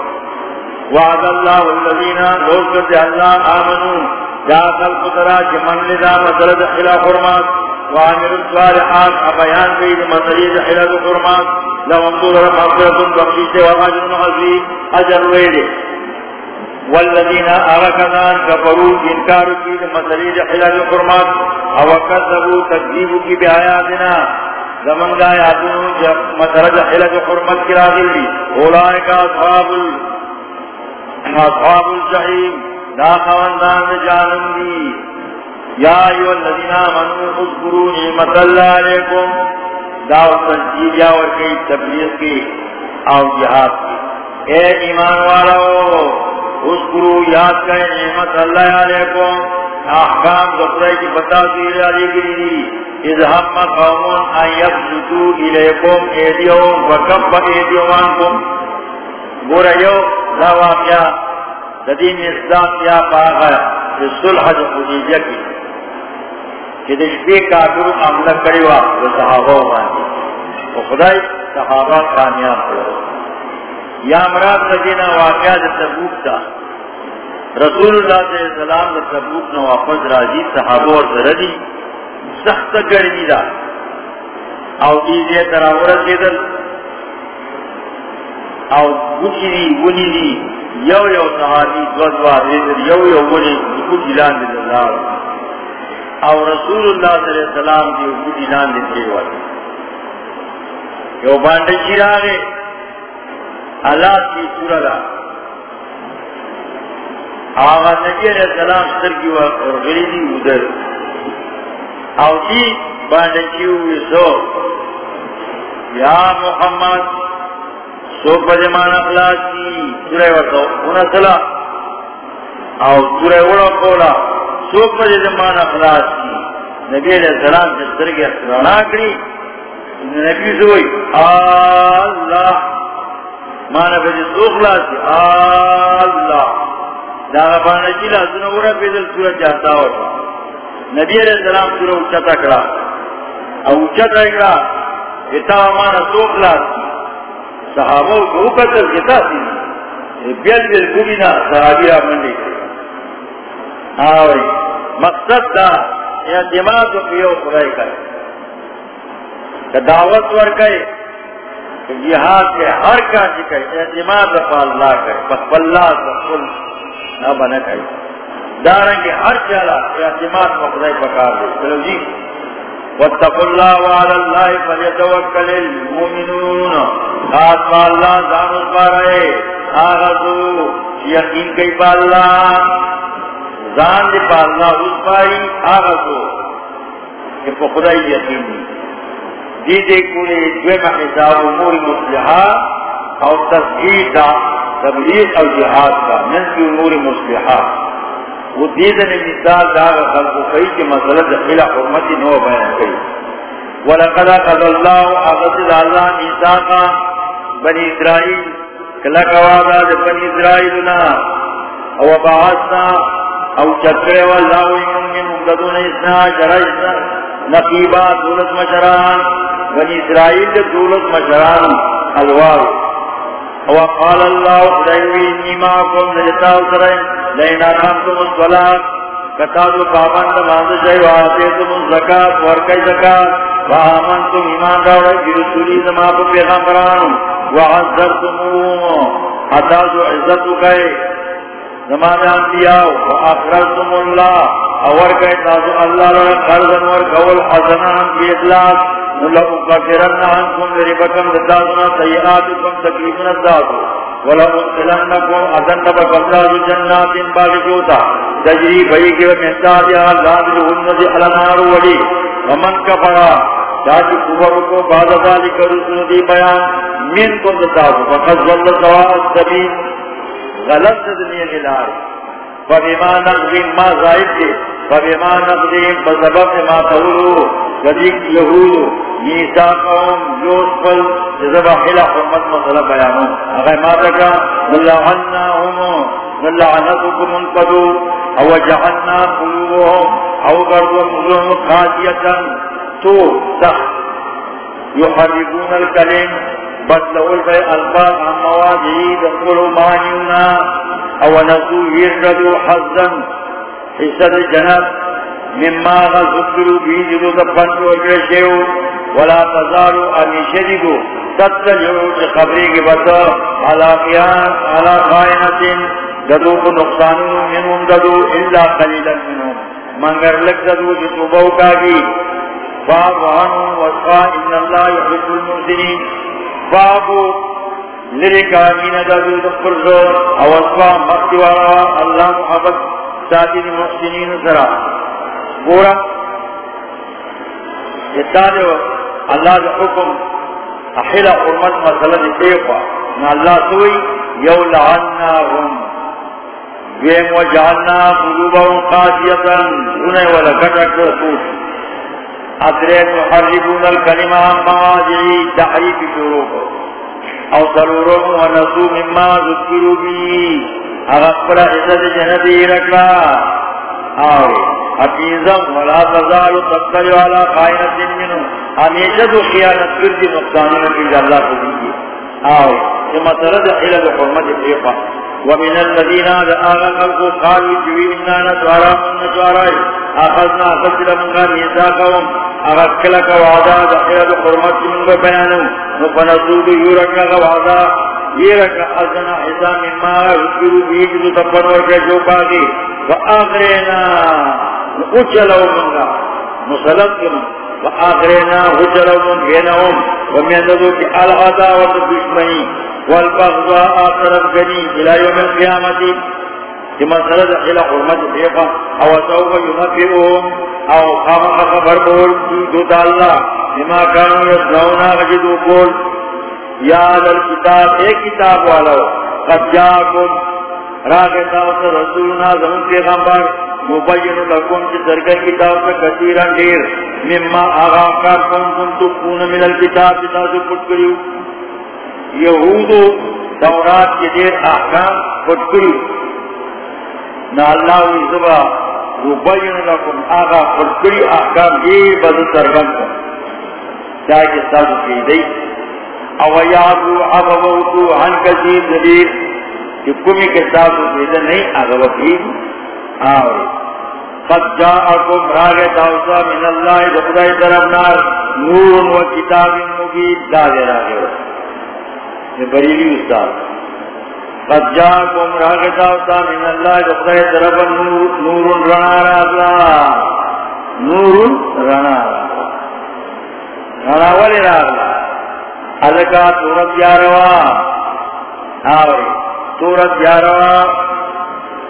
وعد اللہ والذین دوست اللہ آمنون جا خلق ترا جمن لدا مسلد خلا حرمات وعمل الصالحات، ابیان بید مسلد خلا حرمات. لهم دور مغفرت بخشیش وعجر عظیم، اجر ویدے والذین آرکتان کفروا، انکار کی مسلد خلا حرمات. او کذبوا، تکذیب کی بیایاتنا زمن کا آیاتوں جب مسلد خلا حرمت کی راضی لی اولائکا اصحاب اصحاب الجحیم دا خواندان جانم دی یا ایو الذین آمنوا اذکروا نعمت اللہ علیکم دا تنجیب یا ورکی تبلیغ کی او جہاد کی اے ایمان والاو اذکروا یاد کرے نعمت اللہ علیکم. احکام دکھرائی کی بتا دیر علی گری اذ ہم قومون ان یبسطو الیکم ایدیو وکب ایدیوانکم گورا یو، دا واقعا ددی مصداق یا پاگا صلح جو خدیجہ کی. کہ دشبی کافر عملہ کری وا وہ صحابہ مانی وہ خدای صحابہ کامیاب کرو یا مراد مدینہ واقعہ جو تبوک تھا رسول اللہ صلی اللہ علیہ وسلم جو تبوک نے واپس راضی، صحابہ اور زردی سخت گرمی دا. او دیزی تراورہ سیدل او گوچی دی گونی دی یو یو صحابی، دو دو آدھر یو یو گونی گوچی لان دی اللہ. او رسول اللہ صلی اللہ علیہ وسلم دی گوچی لان دی دیوال یو باندے چیراغے اللہ کی سورہ دا آغا نبی علیہ السلام سرگی اور غریبی ادھر او دی باندے چیوئی سو یا محمد سو پجمان اخلاص کی، سورہ ورطو انہ سلا. او سورہ وڑا کولا کی. نبی علیہ السلام کری نبی سوئی اللہ. مانا اللہ. داغا بانا چیلا سنو پیدل سورہ جاتا۔ ہوتا نبی علیہ السلام سورہ اچھتا کرا۔ او اچھتا کرا مانا صحابہ کو قتل کتا تھی بیل بیل گوبینا صحابی آمنی آوری مقصد تا اعتماد پیو خدای کرے کہ دعوت ور کرے کہ جہاد کے ہر کا چکے اعتماد پا اللہ کرے بس اللہ سکل نہ بنا کرے دارنگی ہر چالا اعتماد پا خدای پکار دے چلو جی واتقوا الله وعلى الله فليتوكل المؤمنون. خاص اللہ زان اس آغازو یقین کئی پا اللہ زان دی پا اللہ اس باری آغازو کہ پا خدای یقین دی دی دے کولے دوے محضاب امور مصلحہ اور تصدیق دا، تبلیغ اور جہاد کا من کی امور مصلحہ وہ دیدن مثال داغ خلق کئی کہ مسئلہ دخل حرمتی نو بیان کئی۔ وَلَقَدَ قَدَ اللَّهُ أَغَسِدَ اللَّهِ مِيثَاقًا بنی اسرائیل کلا قوادا دے بنی اسرائیلنا۔ او بعثنا او چکرے واللہ من امددون اسنا شرعنا نقیبا دولت مشران بنی اسرائیل دولت مشران الوار وقال الله خدایوی انی ماکم نجتا اترائن لینا خامتم الصلاة کتادو پابند ماند شای وآتیتم الزکاة ورکی زکاة وآمنتم ایمان راوڑی برسولی زماپ پیغمبران وعزرتمو حتازو عزتو کئی زمان انبیاء وآخرتم اللہ، اور کئی تازو اللہ لڑا قرضن ورکول حسنان کی اطلاق ملکو کفرن عنکم وربکم دتازنا سیئاتکم تکلیفن الزادو ولمدخلنكم اذن بقبلات جنات باغجوتا تجري بيك ومحتاجها لازلهن ذي الانهار ولي ومن كفرا تاج كفركو بعد ذلك رسول دي بيان من كنت تاسو فقد ظل سواء السبيل غلط دنیا الار فبما نقضي ما زائد دي فبما نقضي بسبب ما تقولوا قديك يهود میساقهم جوش پل جزبا حلا حرمت مصلا بیانو۔ اگر ما تکا نلعناهم نلعنتكم انقدو، او جعلنا قلوبهم او قردوا مظلم خاصیتا تو سخت يحرقون الكلم بدلوا البيع الفاظ عن مواضعي دخلوا مانيونا او نسوا يرددوا حظا حسد الجنات مما غزقلوا به جدو دفن وجرشيو ولا تزالو امی شدیدو تتجعو چی کی بتا علا قیان علا خائنتن ددو کو نقصانو منون ددو الا قلیلا منون منگر لک ددو چی توبو کاگی باب وانو وصفا ان اللہ یحب المحسنین بابو لرک آمین ددو دفر زور او وصفا مقتوارا اللہ محبت، ساتین محسنین سرا بورا اتانے اللہ کا حکم احلا حرمت مسئلہ دی دیکھا نہ اللہ سوئی یو لعناہم ویم وجعلنا قلوبهم قاسیتا۔ انہیں والا کٹک سوٹ ادرے الکلمہ مواجعی تحریف شروع کو او ضرورم و مما ذکرو بی اغفر عزت جنتی رکلا آوے، حفیظم ولا تزال تبتل والا قائنت منو ہمیشہ دو خیانت کردی اللہ کو دیئے آوے مسئلہ حرمت ومن الذين آغا قلقوا قالوا جوي إنا نتوارا من نتوارا أخذنا أخذنا من غير ميزاقهم أغسك وعدا دخل حرمت من بيانهم نفنسوك يورك وعدا. يرك أزنا حسا مما يذكروا به جدو تبنور كجو باقي فآخرنا نقچلوا منها مسلط كنا فآخرنا نقچلوا من بينهم ومن ذلك العداوة بشمعين والبغضاء طرف گنی الى يوم القيامة. كما سرد الى حرمت فيقا او سوف ينفئهم او خامق خبر بول جودو الله بما كانوا يسلونا غجدو بول. یا للکتاب ایک کتاب والو، قد جاکم راگتا وقت رسولنا زمن پیغمبر مبین لکم چی سرگن کتاب سے کثیران دیر مما آغا کار کن کنتو کون من الکتاب چی تاسو پٹ کریو. یہود تورات کے دیر احکام پٹکری نہ اللہ وی زبا ربین لکم آغا پٹکری احکام دیر بدو سرگن کن چاہے کہ ساتھ کی دی او یادو عبوتو عن کثیر دیر کہ کمی کے ساتھ کی نہیں اغا وکی آوری قد جاءکم راگ تاوسا من اللہ دخدائی طرفنا نور و کتاب مبین. دادے راگے ہوتا بریلی استاد۔ قد جاکم راگتا ہوتا من اللہ جب طرف نور نور رنا راگلا نور رنا رنا والی راگلا حلقا تورت یاروا۔ آوری، تورت یاروا۔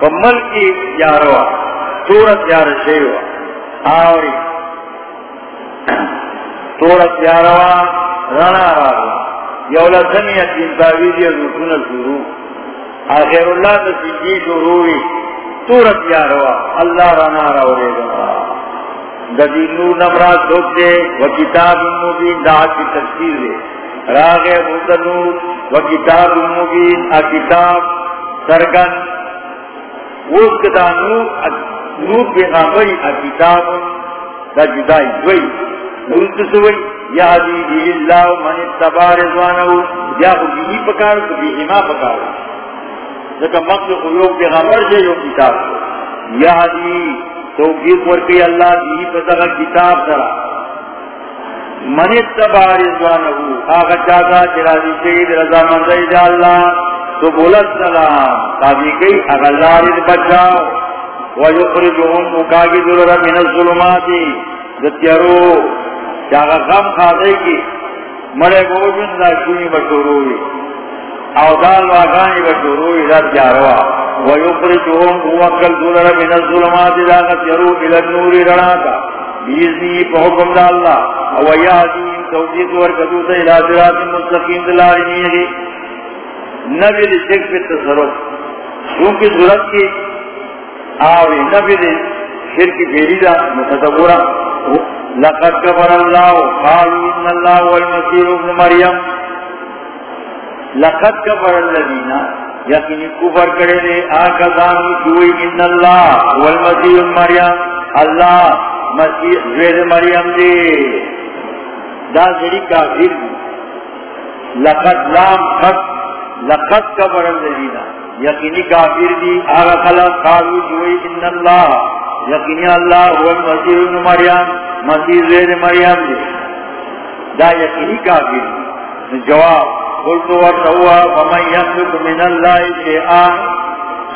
ملکی یاروا، تورت یار شیوا۔ آوری، تورت یاروا رنا راگلا یولا سمیت دین تاویدی رسول شروع۔ آخر اللہ تسیجی شروعی تورت یا روا، اللہ رانا رو راولے گا۔ ددی نور نمرات دھوک دے، و کتاب مبین دعات کی تفسیر دے۔ راغ مدنور و کتاب مبین ا کتاب، سرگن۔ اس کتا نور نور پیغامبری، ا کتاب دا جدائی۔ دوئی نور تسوئی یا دی اللہ من اتبا رضوانہو یا خو بھی پکارو تو بھی ہما پکارو لیکن مقصد خلوق پیغمبر سے جو کتاب. یا دی توفیق ورکی اللہ دی پتغا کتاب سرا من اتبا رضوانہو آغا چاہتا چرازی شہید رضا منزی جا اللہ. تو بولت سلام تابی کئی اگر اللہ رض بچاؤ. ویخرجون مکاگی ضرورا من الظلماتی دتیارو چاہا غم خاضے کی مرے گوجن دا شونی بشوروی او دال واغانی بشوروی رد جاروا ویخرجون موکل دولر من الظلمات داغت یرو الى رناتا بیزنی پا دا اللہ او یادین توجید ورکدو تا الى مستقیم دلاری نیدی نبی دی شک پی تصرف؟ چونکہ ضرورت کی؟ آوی نبی دی شرک پیری دا متصورا لقد كفر الله، قالوا إن الله والمسيح ابن مريم. لقد كفر الذين يقين كفر كرده آكذان جوئي إن الله والمسيح ابن مريم. الله مسيح زيد مريم دي دا ذري كافر لقد لام خط، لقد كفر الذين. يقين كافر دي آغا خلق قالوا جوئي إن الله یقینی اللہ هو المسیح ابن مریم. مسیح زید مریم دے دا یقینی کافر دی. جواب، قلتو ورطوا فمن یملک من اللہ شیئان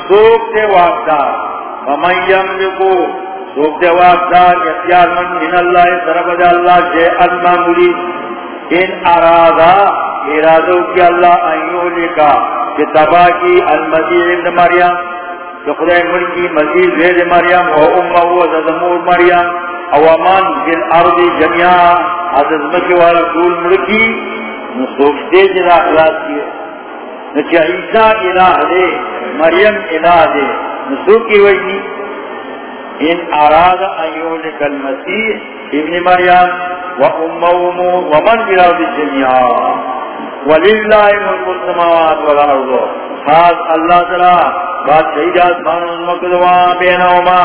سوک دے واقدار فمن یملکو سوک دے واقدار اختیار من من اللہ طرف دے اللہ شیئن معمولی. ان ارادا ارادو کی اللہ ایو لکا کہ تبا کی المسیح ابن مریم کہ خدای ملکی مزید زید مریم و امه و زدمور مریم او امان جل ارض جمعا عزز مکی والا کول ملکی نسوکتے جل اخلاص کیا نچہ عیسیٰ الہ دے، مریم الہ دے نسوکی ویدی ان اراد ایولک المسیح ابن مریم و امه و من جل ارض جمعا وللہ ملک السماوات والارض. خاص اللہ تعالی بات شہید آسمان مقدوا بینہما.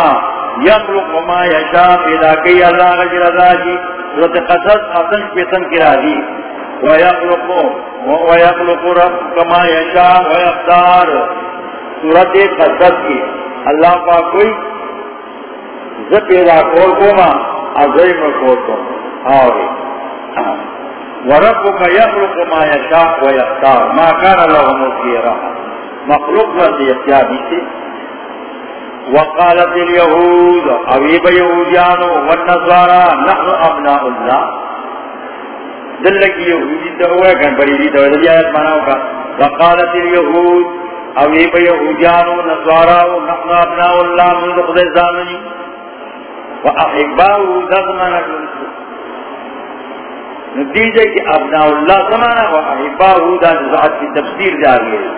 یخلق ما یشا پیدا کی اللہ غجر ازاجی صورت قصص اصن پیتن کی راضی. ویخلق ویخلق رب کما یشا ویختار. صورت قصص کی اللہ پاک کوئی پیدا کول کو ما ازائی میں کول آوری وربك يخلق ما يشاء ويختار ما كان لهم خيرا مخلوق ورد اختیاری سے وقالت اليهود اویب یهودیانو والنصارى نحن ابناء اللہ. دل لکی یهودی تو ہوئے گن بری دی تو دلی آیت ماناو کا وقالت اليهود اویب یهودیانو نصارى نحن ابناء اللہ من خود زامنی واحباؤ دغمنا نتیجہ کہ ابناء اللہ زمانہ و احباؤ دا نزعت کی تفسیر جا گئی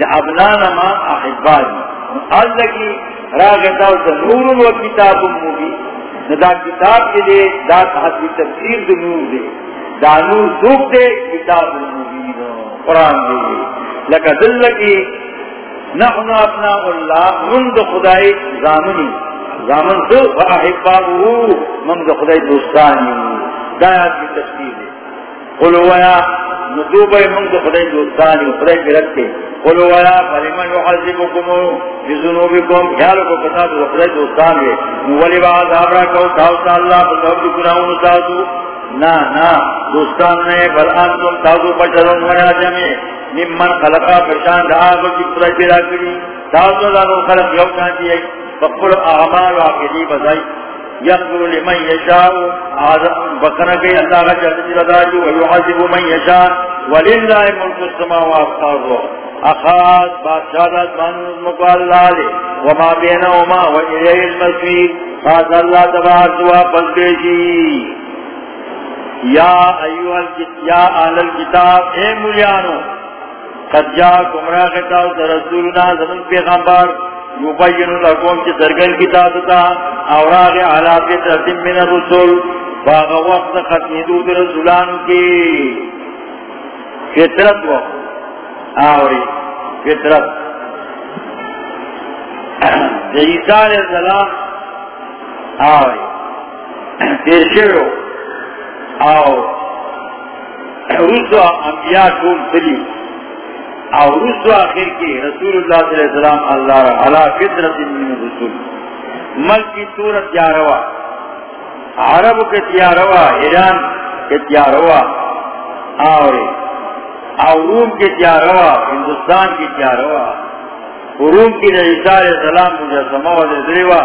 دا ابناء نما احباؤ جی۔ اللہ کی راگتا نور و کتاب مبی دا کتاب کے دے دا تحت کی تفسیر دا نور دے۔ دا نور سوک دے، کتاب مبی قرآن دے۔ لکہ دل کی نحن اپنا اللہ من خدای زامنی۔ زامن سو تو احباؤ من دا خدای دوستانی. دا یاد کی تفسیر دے قلویا ندوبہ من دا خدای دوستانی، خدای پی رکھتے قلو ویا فلمن يحذبكم بذنوبكم خیالو کو پتا تو خدای دوستان ہے ولی با عذاب را کو تاو اللہ بسبب گناہوں تاسو نا نا، دوستان نے، بل انتم تاسو بشرون ویا جمع. ممن خلقا پرشان دا آگو کی خدای پیدا کری. تاسو لانو خلق یو چانتی ہے. فقل اعمال واقعی بزائی. یقبل لمن یشاء. بکنا گئی اللہ کا چلتی لداجو ویحذب من یشاء. وللہ ملک السماوات والارض. اخاص بادشاہ دات مکو اللہ لے. وما بینہما و الیہ المسیر خاص اللہ تبار دعا پلدیشی یا ایوہ الکتاب یا آل الکتاب، اے ملیانو قد جا کمرا خطاو رسولنا زمن پیغمبر. یبین لکوم چی درگل کتاب تا اوراغ علا فطرت من الرسول باغ وقت ختمیدو در رسولانو کی فطرت وقت آوری، فطرت۔ عیسیٰ علیہ السلام آوری، تیر شروع آو رسو انبیاء کون تلی او رسو آخر کی رسول اللہ صلی اللہ علیہ وسلم اللہ را علا فطرت من رسول ملکی صورت جاروا عرب کے تیاروا، ایران کے تیاروا آوری اور روم کی کیا روا ہندوستان کی کیا روا روم کی عیسیٰ علیہ السلام مجسمہ و دریوا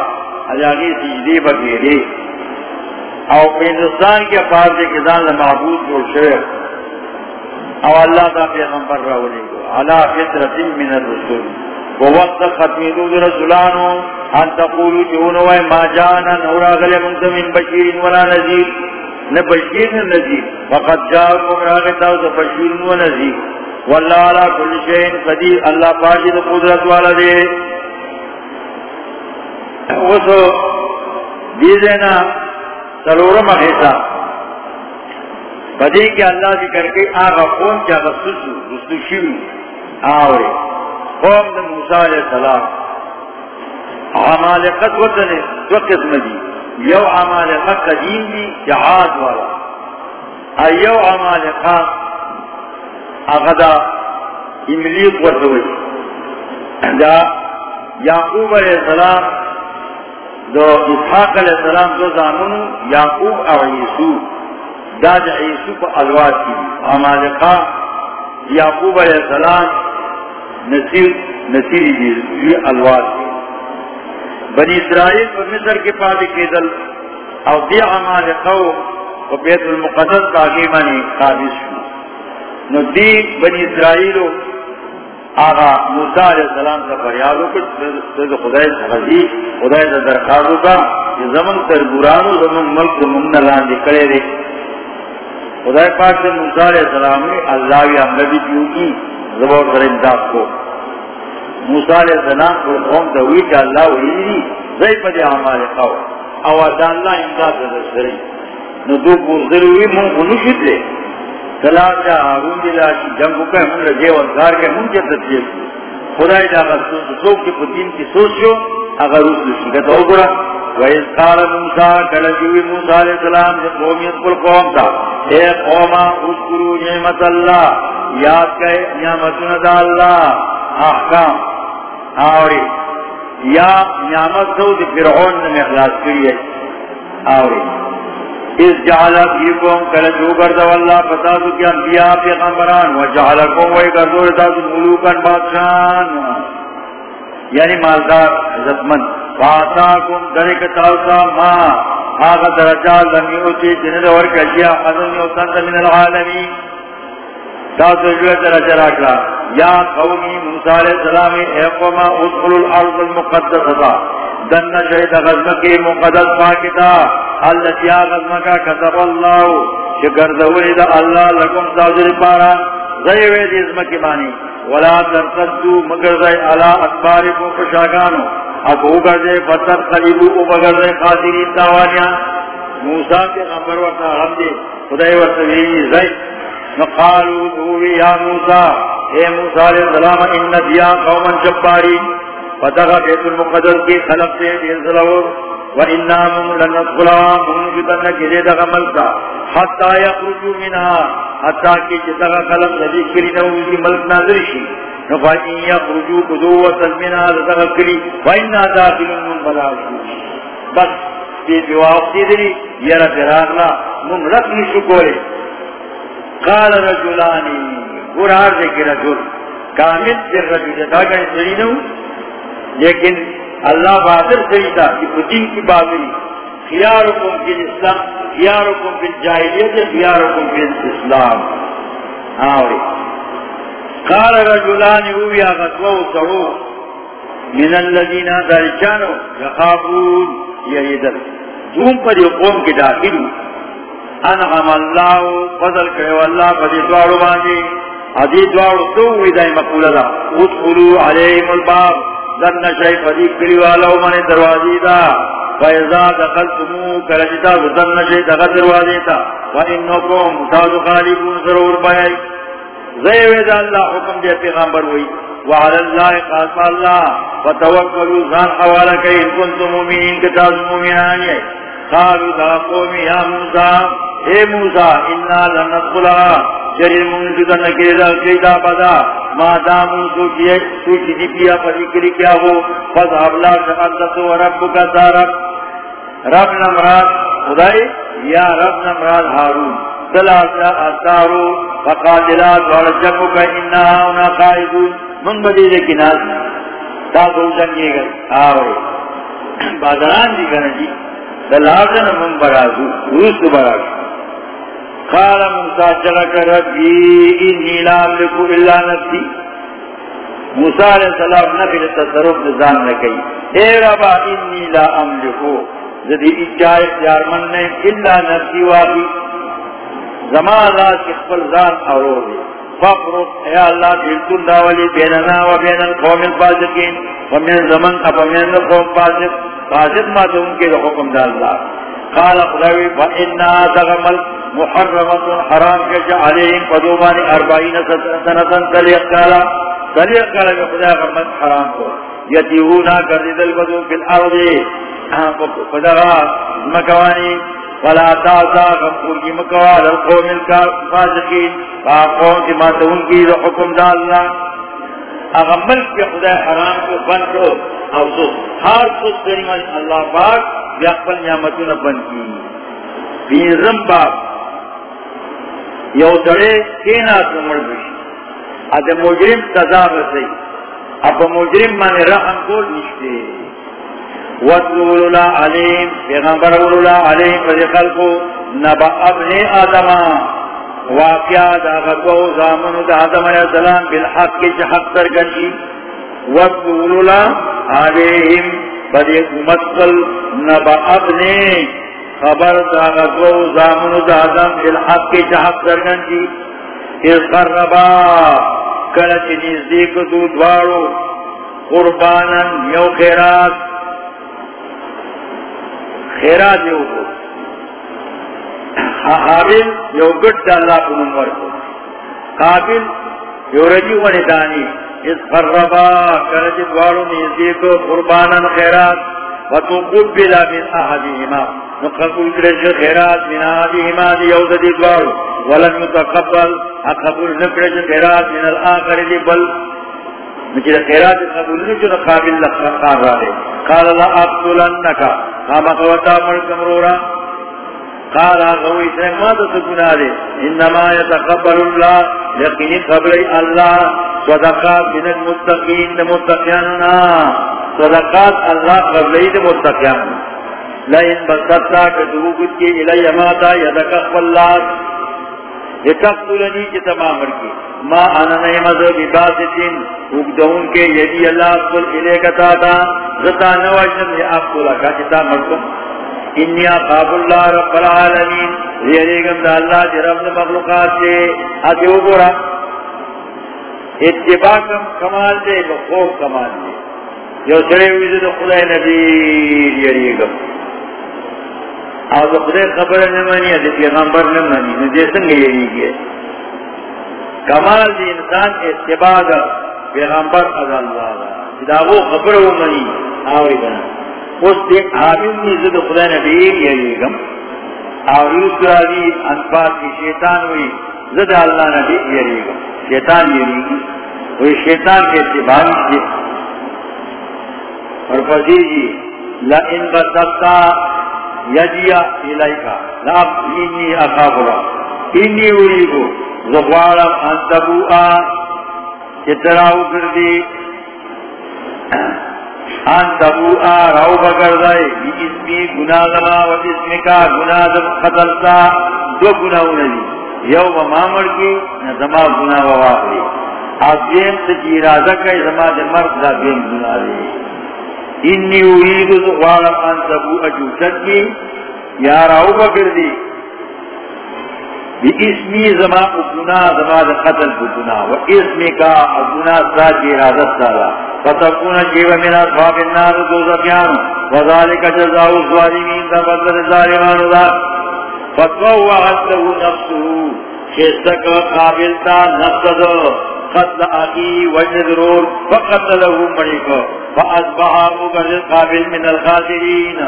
اجاگی سجدی بگیری اور ہندوستان کے پاس کے کسان محبوب جو شعر۔ او اللہ تا پیغمبر راولی کو علا فطرت من الرسول. وہ وقت ختمی دود رسولانو ان تقولو چونو ما جانا نورا غلی منتمن بشیر ولا نزیر نہ بشیر نہ نذیر. فقط جاءكم راغتا و بشیر و نذیر. والله على كل شيء قدير الله باجد قدرت والا دے. وسو دینا سلورم حصہ بدی کہ اللہ ذکر کے آغا قوم کیا رسوسو رسوشیو آوری. قوم دا موسیٰ علیہ السلام. عمالقت وطن دو قسم دی یو عمالقہ قدیم دی جہاد والا. ایو عمالقہ اغدا املیق ورطوئی دا یعقوب علیہ السلام دو اسحاق علیہ السلام دو زامنو، یعقوب او عیسو دا دا عیسو پا الواد کی عمالقہ یعقوب علیہ السلام نصیر نصیری دی الواد کی بنی اسرائیل پر مصر کے پادی کے دل او دی عمال قو و بیت المقدس کا آگیمانی قابض شو. نو دی بنی اسرائیل آغا موسیٰ علیہ السلام کا فریادو کچھ خدای سخزی خدای دا درخواستو کا زمن تربورانو زمن ملک زمن نلان دی. دے خدای پاک سے موسیٰ علیہ السلام نے اللہ وی عملدی کیوں کی زبور در امداد کو۔ موسیٰ علیہ السلام کو قوم دوئی کہ اللہ وحیدی زی پا دی عمال قوم۔ او دا اللہ امداد دا سری نو دو بزروی من خنوشد لے۔ سلاجا آرون دلاشی جنگو کہ ہم لجے وزگار کے ہم کے تجیب خدای دا غصوص سوک کی پتین کی سوچو اگر اس لشکت ہو گرا۔ ویس قال موسیٰ کلجوی موسیٰ علیہ السلام سے قومیت پر قوم تھا، اے قوما اذکرو نعمت اللہ، یاد کہے نعمتنا دا اللہ، احکام، آوری، یا نعمت سو دی فرعون نے اخلاص کری ہے، آوری۔ اس جعلا فیکم کل جو گردو اللہ پتا دو کہ انبیاء، پیغمبران و جعلکم وی گردو رتا دو ملوکن بادشان یعنی مالدار عزت من فاتاکم درک تاوتا ما آغا درجال لمیوتی جند ورک اشیاء حضن یوتند من العالمین. تاسو جو درجہ راکلا. یا قومی موسیٰ علیہ السلام، اے قوما ادخلوا الارض المقدسة دن شہد غزمکی مقدس پاکتا. اللہ تیا غزمکا کتب اللہ. شکر دولی دا اللہ لکم تاظر پارا. زیوے دیزمکی بانی. ولا ترتدو مگر زی علا اکبارکو پشاگانو اب اوگر زی فتر قلیبو کو مگر زی خاطرین تاوانیا موسیٰ کے غمبر وقتا ہم دے، خدای ورطویلی زی نقالو دووی یا موسیٰ، اے موسیٰ علیہ السلام، ان دیا قوما جبارین. فتغا بیت المقدس کی خلق سے دیر ضرور وَإِنَّا مُنْ لَنَدْخُلَا مُنْجُدَنَّ كِرے دغا ملکا حتی یخرجو منها حتی کی جتغا خلق لدی کری نوزی ملک ناظر شی نفائی یخرجو قدوة منها دغا کری وَإِنَّا دَاخِلٌ مُنْ بَلَاشُ بس بیتی واسطی دری یرا فراغلا من رقم شکولے قال رجلانی قرار دے کی رجل، کامل در رجل دا سری نو. لیکن اللہ بہادر سیدہ کہ دین کی بہادری خیارکم فی الاسلام خیارکم فی الجاہلیت خیارکم فی الاسلام آوری. قال رجلان ہویا غطوہ سڑو من الذین دارچانو یخافون یہیدر دوم پر یہ قوم کے داخل انعم اللہ، فضل کرے واللہ فضل دوارو باندے حدیث دوارو تو ہوئی دائی مقولہ دا. ادخلو علیہم الباب. دن شای فدی کری والا من دروازی دا۔ فیضا دخل تمو کرجتا جی دن شای دخل دروازی دا و انکم متاز خالبون ضرور بائی زیوی دا اللہ حکم دیا پیغمبر ہوئی وعلى الله قاسم الله۔ فتوكلوا ذان حوالا كي إن كنتم مؤمنين كتاز مؤمنان قالوا دا قومي يا موسى. اے موسى إنا لن ندخلها شریر منجدہ نکرے دا قیدہ بدا. ما دامو سوچی سوچی دی پیا پری کری کیا؟ ہو؟ فض حبلا شخصتو رب کا رب. نمراد خدای یا رب نمراد حارون دلاسا اتارو فقادلات ورجمو کا انہا اونا قائدون. من بدی دے کناز. تاکو جنگے گئے. آوے. بادران دی گنا جی دلاسا من برازو روس برازو قال موسى جلك ربي إني لا أملك إلا نفسي موسى عليه السلام نفي لتصرف نظام لكي اے ربا إني لا أملك ذي إجاء اختيار من نیم إلا نفسي واقعي زمان الله شخص ذات أروه فقرط يا الله بلتن داولي بيننا وبين القوم الفاسقين ومن زمن أفمن القوم فاسق. فاسق ما تنكي لحكم دا الله قال قلوي فإنا تغمل محرمة حرام كجا عليهم فدوبان أربعين سنة تليق قال تليق قال بخدا غمت حرام کو يتيهونا كردد البدو في الأرض فدغا مكواني فلا تاسا غمقور کی مکوال القوم الفاسقين. فاقوم کی ما تنکی حکم دا اللہ. اغمل کے خدا حرام کو بند کرو افسوس ہر سوچ کری اللہ پاک بیاقبل نعمتوں نے بند کی. بیزم باپ یو سڑے کینا سمڑ بشی اد مجرم سزا بسی اب مجرم من رحم کو نشتے. وَاتْلُوا لَا عَلَيْهِمْ، پیغمبر اللہ علیہم فضی نبا ابن آدمہ واقعہ دا غدو زامن دا آدم علیہ السلام بالحق کی حق ترگنی وَاتْلُوا لَا عَلَيْهِمْ خبر دا غدو زامن دا آدم بالحق کی حق ترگنی اس قربا، کلچ نزدیک دو دوارو. قربانا یو خیرات. خیرات یو حابل یو گٹ دا اللہ کو نمور کو قابل یو رجی و ندانی اس فربا کرج دوارو نیزی کو قربانا خیرات۔ و تو قبلا من احدهما نقبل کرش خیرات من احدهما دی یوز دی دوارو۔ ولن يتقبل اقبل نکرش خیرات من الاخر دی، بل مجھے خیرات قبول نہیں جو قابل لخار رہا ہے قال اللہ اقتلنکا قام قوتا مرکم رو رہا قال غوي ما تسكنا لي انما يتقبل الله يقين قبل الله صدقات من المتقين المتقين صدقات الله قبل المتقين لئن بسطتا كتبوكت كي إلي ماتا يدك الله لتقتلني جتما جی مركي ما انا نعمد بباسطين اقدون کے یدی اللہ اقبل الیک تاتا زتا نواجن لأقبلك جتا مرکم انی اقاب اللہ رب العالمین ریلیگم دا اللہ دی رب مخلوقات سے۔ آتے ہو گورا۔ اتباع کم کمال دے بخوف کمال دے۔ جو سرے ہوئی دے خدای نبی ریلیگم اور خدای خبر نمانی ہے پیغمبر نمانی ندے سنگ ریلیگی کمال دی انسان اتباع دا پیغمبر از اللہ دا دا وہ خبر ہو منی. آوری بنا اس دے آمین میں زد خدا نبی یہی گم اور یوس راوی انفاد کی شیطان ہوئی. زد اللہ نبی یہی گم شیطان یہی گم وہی شیطان کے اتباع کی. اور فضیر جی لئن بسطا یجیا الیکا. لا، انی اخابرا انی اریدو زغوارا انتبوعا چتراؤ کردی ان آ راو بگر دائے اسمی گناہ زما و اسمی کا گناہ زم قتل تا دو گناہ نبی یو و مامر کی زما گناہ و واقعی۔ آدیم تجی رازہ کئی زما دے مرد دا بین گناہ دے۔ انی اوید زغوارم ان تبو اجو چکی یا راو بگر دی اسمی زما گناہ زما قتل گناہ و اسمی کا گناہ سا جی رازہ سالا فتكون جيبا من أصحاب النار دوزكيان وذلك جزاء الظالمین الظالمين تبدل الظالمان ذا فتووعت له نفسه شستك قابلتا نفسه قتل أخي وجدرور فقتله ملك فأصبح مبرر قابل من الخاسرين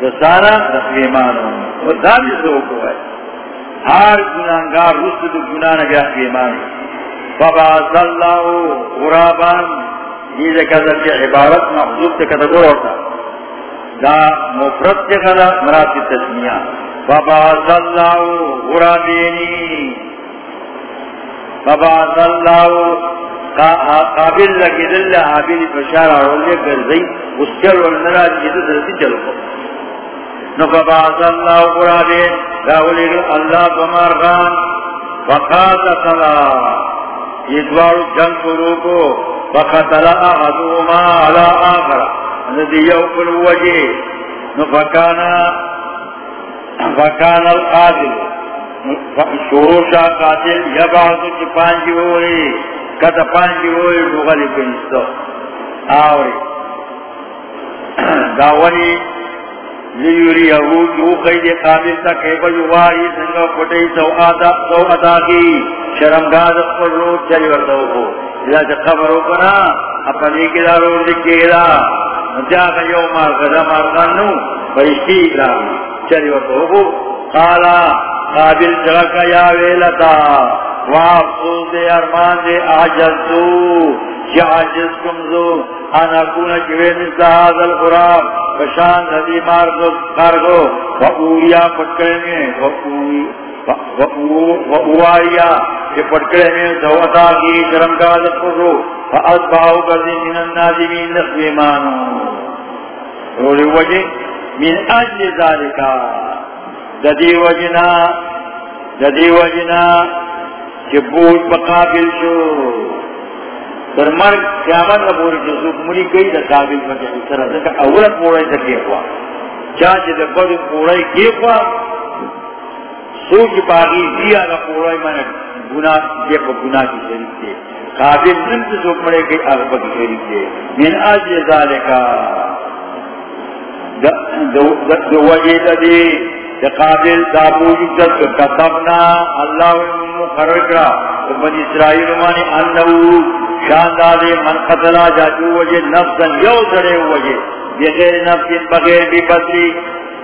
دسانا رسلیمان ودامی سوکو ہے۔ ہر گناہگار رسل گناہ نگہ ایمان فبعث اللہ غرابان یہ کہتا کہ عبارت محضوب سے کہتا گو ہوتا دا مفرد سے کہتا مراد کی تسمیہ بابا اللہ غرابینی بابا اللہ قابل لگی دل، حابیل بشار آرولے گرزی اس چل والنرا جیدو درسی چلو۔ کو اللہ غرابین راولی اللہ بمارغان وقات صلاح یہ دوار جنگ شروع کو فقتل احدهما على اخر الذي يوكل وجهه. فكان فكان القاتل. شروشا قاتل يبعث پانچی ہوئی. کتا پانچی ہوئی مغلی کنستو آوری. داولی لیوری یهود یو قید قابل تا کیبا یواری سنگا پٹی سو آتا سو آتا کی شرمگاز پر رو چلی ورطو کو جا خبر ہو کنا اپنی کی دارو لکھے دا. جا کا یو مار کدا مار کانو بھئی راوی چلی وقت ہو. قالا، قابل جگہ کا یا ویلتا. وافصول دے ارمان دے آجزتو یا آجز کمزو انا کونا چوے مثل آذا القرآن بشان ندی مار کو کارگو وقویا پٹکرے میں وقویا وقویا کہ پٹکڑے میں دوتا کی شرم کا عدد پر رو فأصبحوا قرد من النادمين نخوی مانو رولی وجہ من اجل ذالکا ددی وجنا ددی وجنا کہ بوت بقابل شو. در مرگ قیامت نبوری جو سوک مری گئی دا قابل مجھے اس طرح سے کہ اولا پوڑائی تکیے ہوا چاچے دا بڑی پوڑائی کیے ہوا سوچ باغی دیا دا پوڑائی میں گناہ یہ گناہ کی شریف تھے قابل من تو سوک مرے گئی اغبا کی شریف تھے من آج ذالکا. دو وجہ دی. قابل دابوجی جد کتبنا اللہ مقرر کرا بنی اسرائیل مانی انہو شاندار من قتلا جاتو وجہ نفسا یو سرے وجہ بغیر نفس بغیر بھی بدلی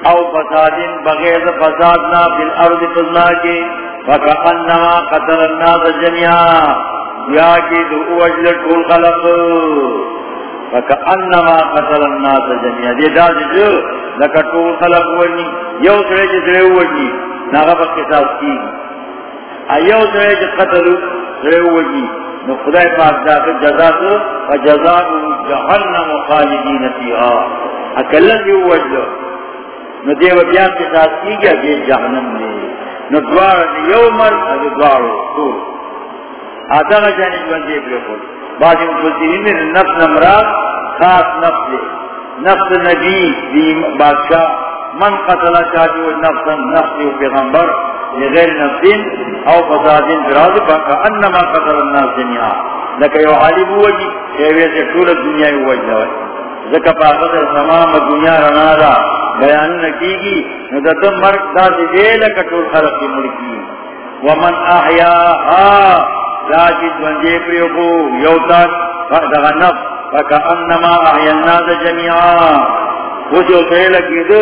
او فساد بغیر فسادنا فی الارض قلنا کی فکأنما قتل الناس جميعا یا کی دو وجل طول خلق فکأنما قتل الناس جميعا. دی دا جو لکا طول خلق ونی یو سرے جسرے ونی ناغا قصاص کی. ایو سرے جس قتلو سرے ونی نو خدای پاک دا جزا تو فجزاء جہنم خالدین فیہا. اکلن جو وجلو نو دیو بیان قصاص کی گیا دی جہنم میں نو دوار یو مر، ادو دوارو تو. آتا گا جانی جوان دیو بیو خود بعضی مفسرین نے نفس نمراد خاص نفس دے۔ نفس نبی، دی بادشاہ۔ من قتل چاہتی نفسا نفس و پیغمبر لغیر نفسین او فسادین دراد باقا انما قتل الناس جميعا لکہ یو عالم ہوئی ایوے سے طول دنیا ہوئی جوائے زکا پا قدر سمام دنیا رنا دا، بیان نکی گی ندتم مرک دا دے لکا طول خلق کی ملکی۔ ومن احیاء لاجد ونجے پریوکو یوتاک نفس وہ جو دو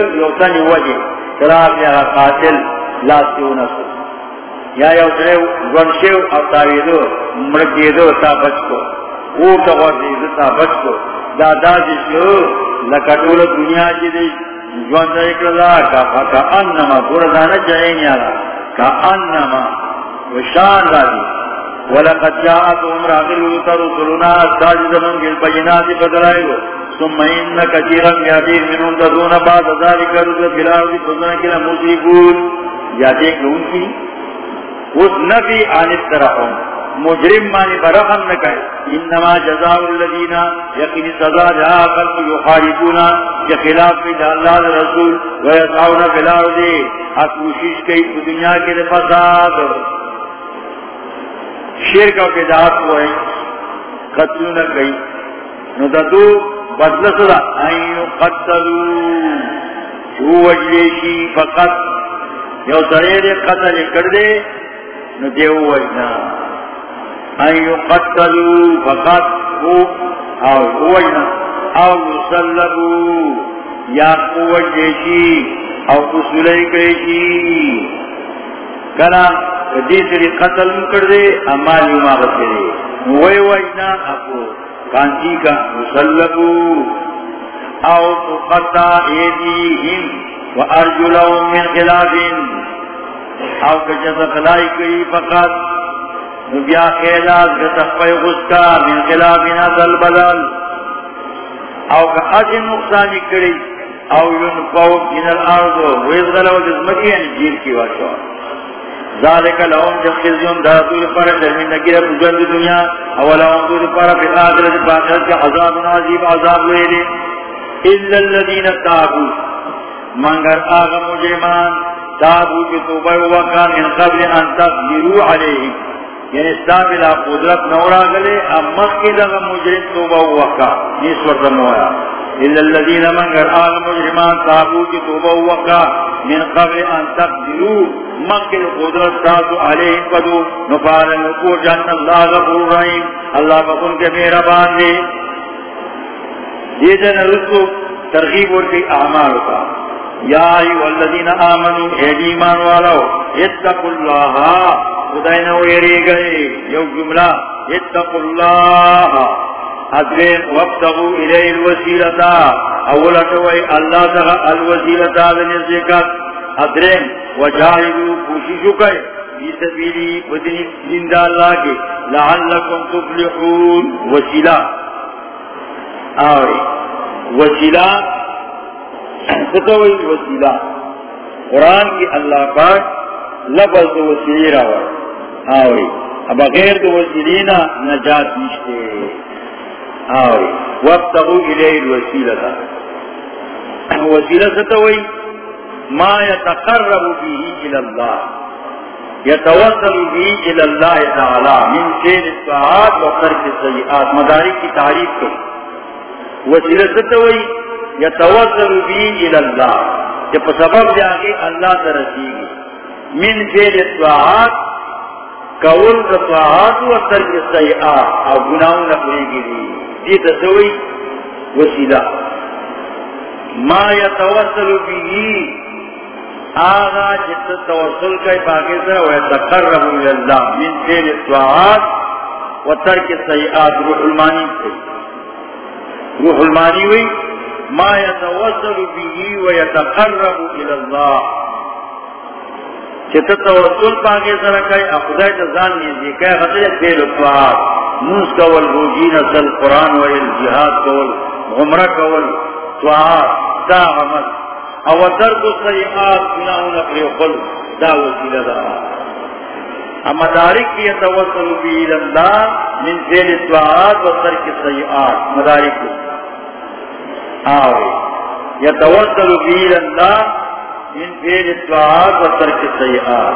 یا قاتل نسو یا یو سرے او تا بچ کو او تا بچ کو لکٹول دنیا دی جوان دا اکرلا کا انما جائیں یارا کا انما وشان را دی ولقد جاءت عمر رسلنا ساجد بالبينات فدلائل ثم ان كثيرا يهدين منهم تدون بعد ذلك رسل في الارض فضلنا كلا مصيبون. یا دیکھ لوں کی اس نفی عن الترحم. مجرم مانی برحم نہ کہے انما جزاء الذین یقین سزا جہاں قلب کے خلاف میں اللہ رسول ویسعون فی الارض کوشش کی دنیا کے فساد. شرک و بدعات ہوئے قتل نہ گئی نو ددو بدل سرا ایو قتلو۔ شو وجلیشی فقط یو سرے دے قتل کر دے، نو دیو وجنا ایو قتلو فقط ہو او وجنا او یسلبو، یا قوت جیشی او قسولی کریشی کنا دیسری قتل کر دے امالی ماغت کرے وی وجنا اپو کانچی کا مسلبو او تقطع ایدیہم و ارجلہم من خلافن او کجت خلائی کری فقط نبیا خیلاز گتخفی غسکا من خلافن ازل بدل. او کا اجن نقصانی کری او ینفو من الارض ویزغلو دزمکی یعنی جیر کی واشوار ذالک لهم جخزیون دارتو پر درمین نگیر بجند دنیا اولهم دو پر فی آخرت باقیت کے عذاب نازیب، عذاب لیلے اللہ الذین تابو. منگر آغا مجرمان، تابو کی توبہ وقا من قبل ان تقدروا علیہم یعنی اسلام الہ قدرت نورا گلے امت کی لغا مجرم توبہ وقا نیسور دمویا إلا الذين من قال آغا مجرمان تابو کی توبہ وقا من قبل ان تقدروا مکل قدرت تاسو علیہم قدو نفار نکور جن اللہ غفور رحیم۔ اللہ بکن کے میرا باندے یہ جن رسو ترغیب ورکی اعمال کا۔ یا ایو الذین آمنوا اید ایمان والاو اتقوا اللہ۔ خداینا ویری گئے یو جملہ اتقوا اللہ ادوین وابتغو الی الوسیلتا اولا اولتوئی اللہ تغا الوسیلتا بنزدکت ادرین وجاہدو کوششو کئے فی سبیلی ودنی زندہ اللہ کے لعلکم تفلحون. وسیلہ آوری. وسیلہ ستوئی وسیلہ قرآن کی اللہ پاک لفظ دو وسیلی راوڑ آوری۔ اب غیر دو وسیلینا نجات نشتے۔ آوری۔ وابتغو الیہ الوسیلتا وسیلہ ستوئی ما يتقرب به الى الله يتوصل به الى الله تعالى من خير الطاعات وترك السيئات مدارك کی تعریف کو وسیلہ ستوئی يتوصل به الى الله کہ سبب جاگے اللہ ترسی من فیل اطلاعات کول اطلاعات و ترک سیئات اور گناہوں نہ گی دی دی تسوئی وسیلہ. ما یتوصل بھی آغا جت توصل کئی باقی سے وہ تقرب اللہ. من فیل اطلاعات و ترک سیئات روح المانی سے. روح المانی ہوئی. ما يتوصل به ويتقرب الى الله چتا توصل پاگے سرکائی اخدای تزان نیزی کئی خطر بیل اطلاعات موس کول روجین اصل، قرآن ویل جہاد کول، غمرہ کول اطلاعات دا غمد او درد سیئات گناہون اپری قل دا وسیلہ دا اما دارک کی يتوصل به الى الله من فیل اطلاعات و ترک سیئات. مدارک. کو آوے یتوصل بیر اللہ من فیل اطلاعات و ترک سیئات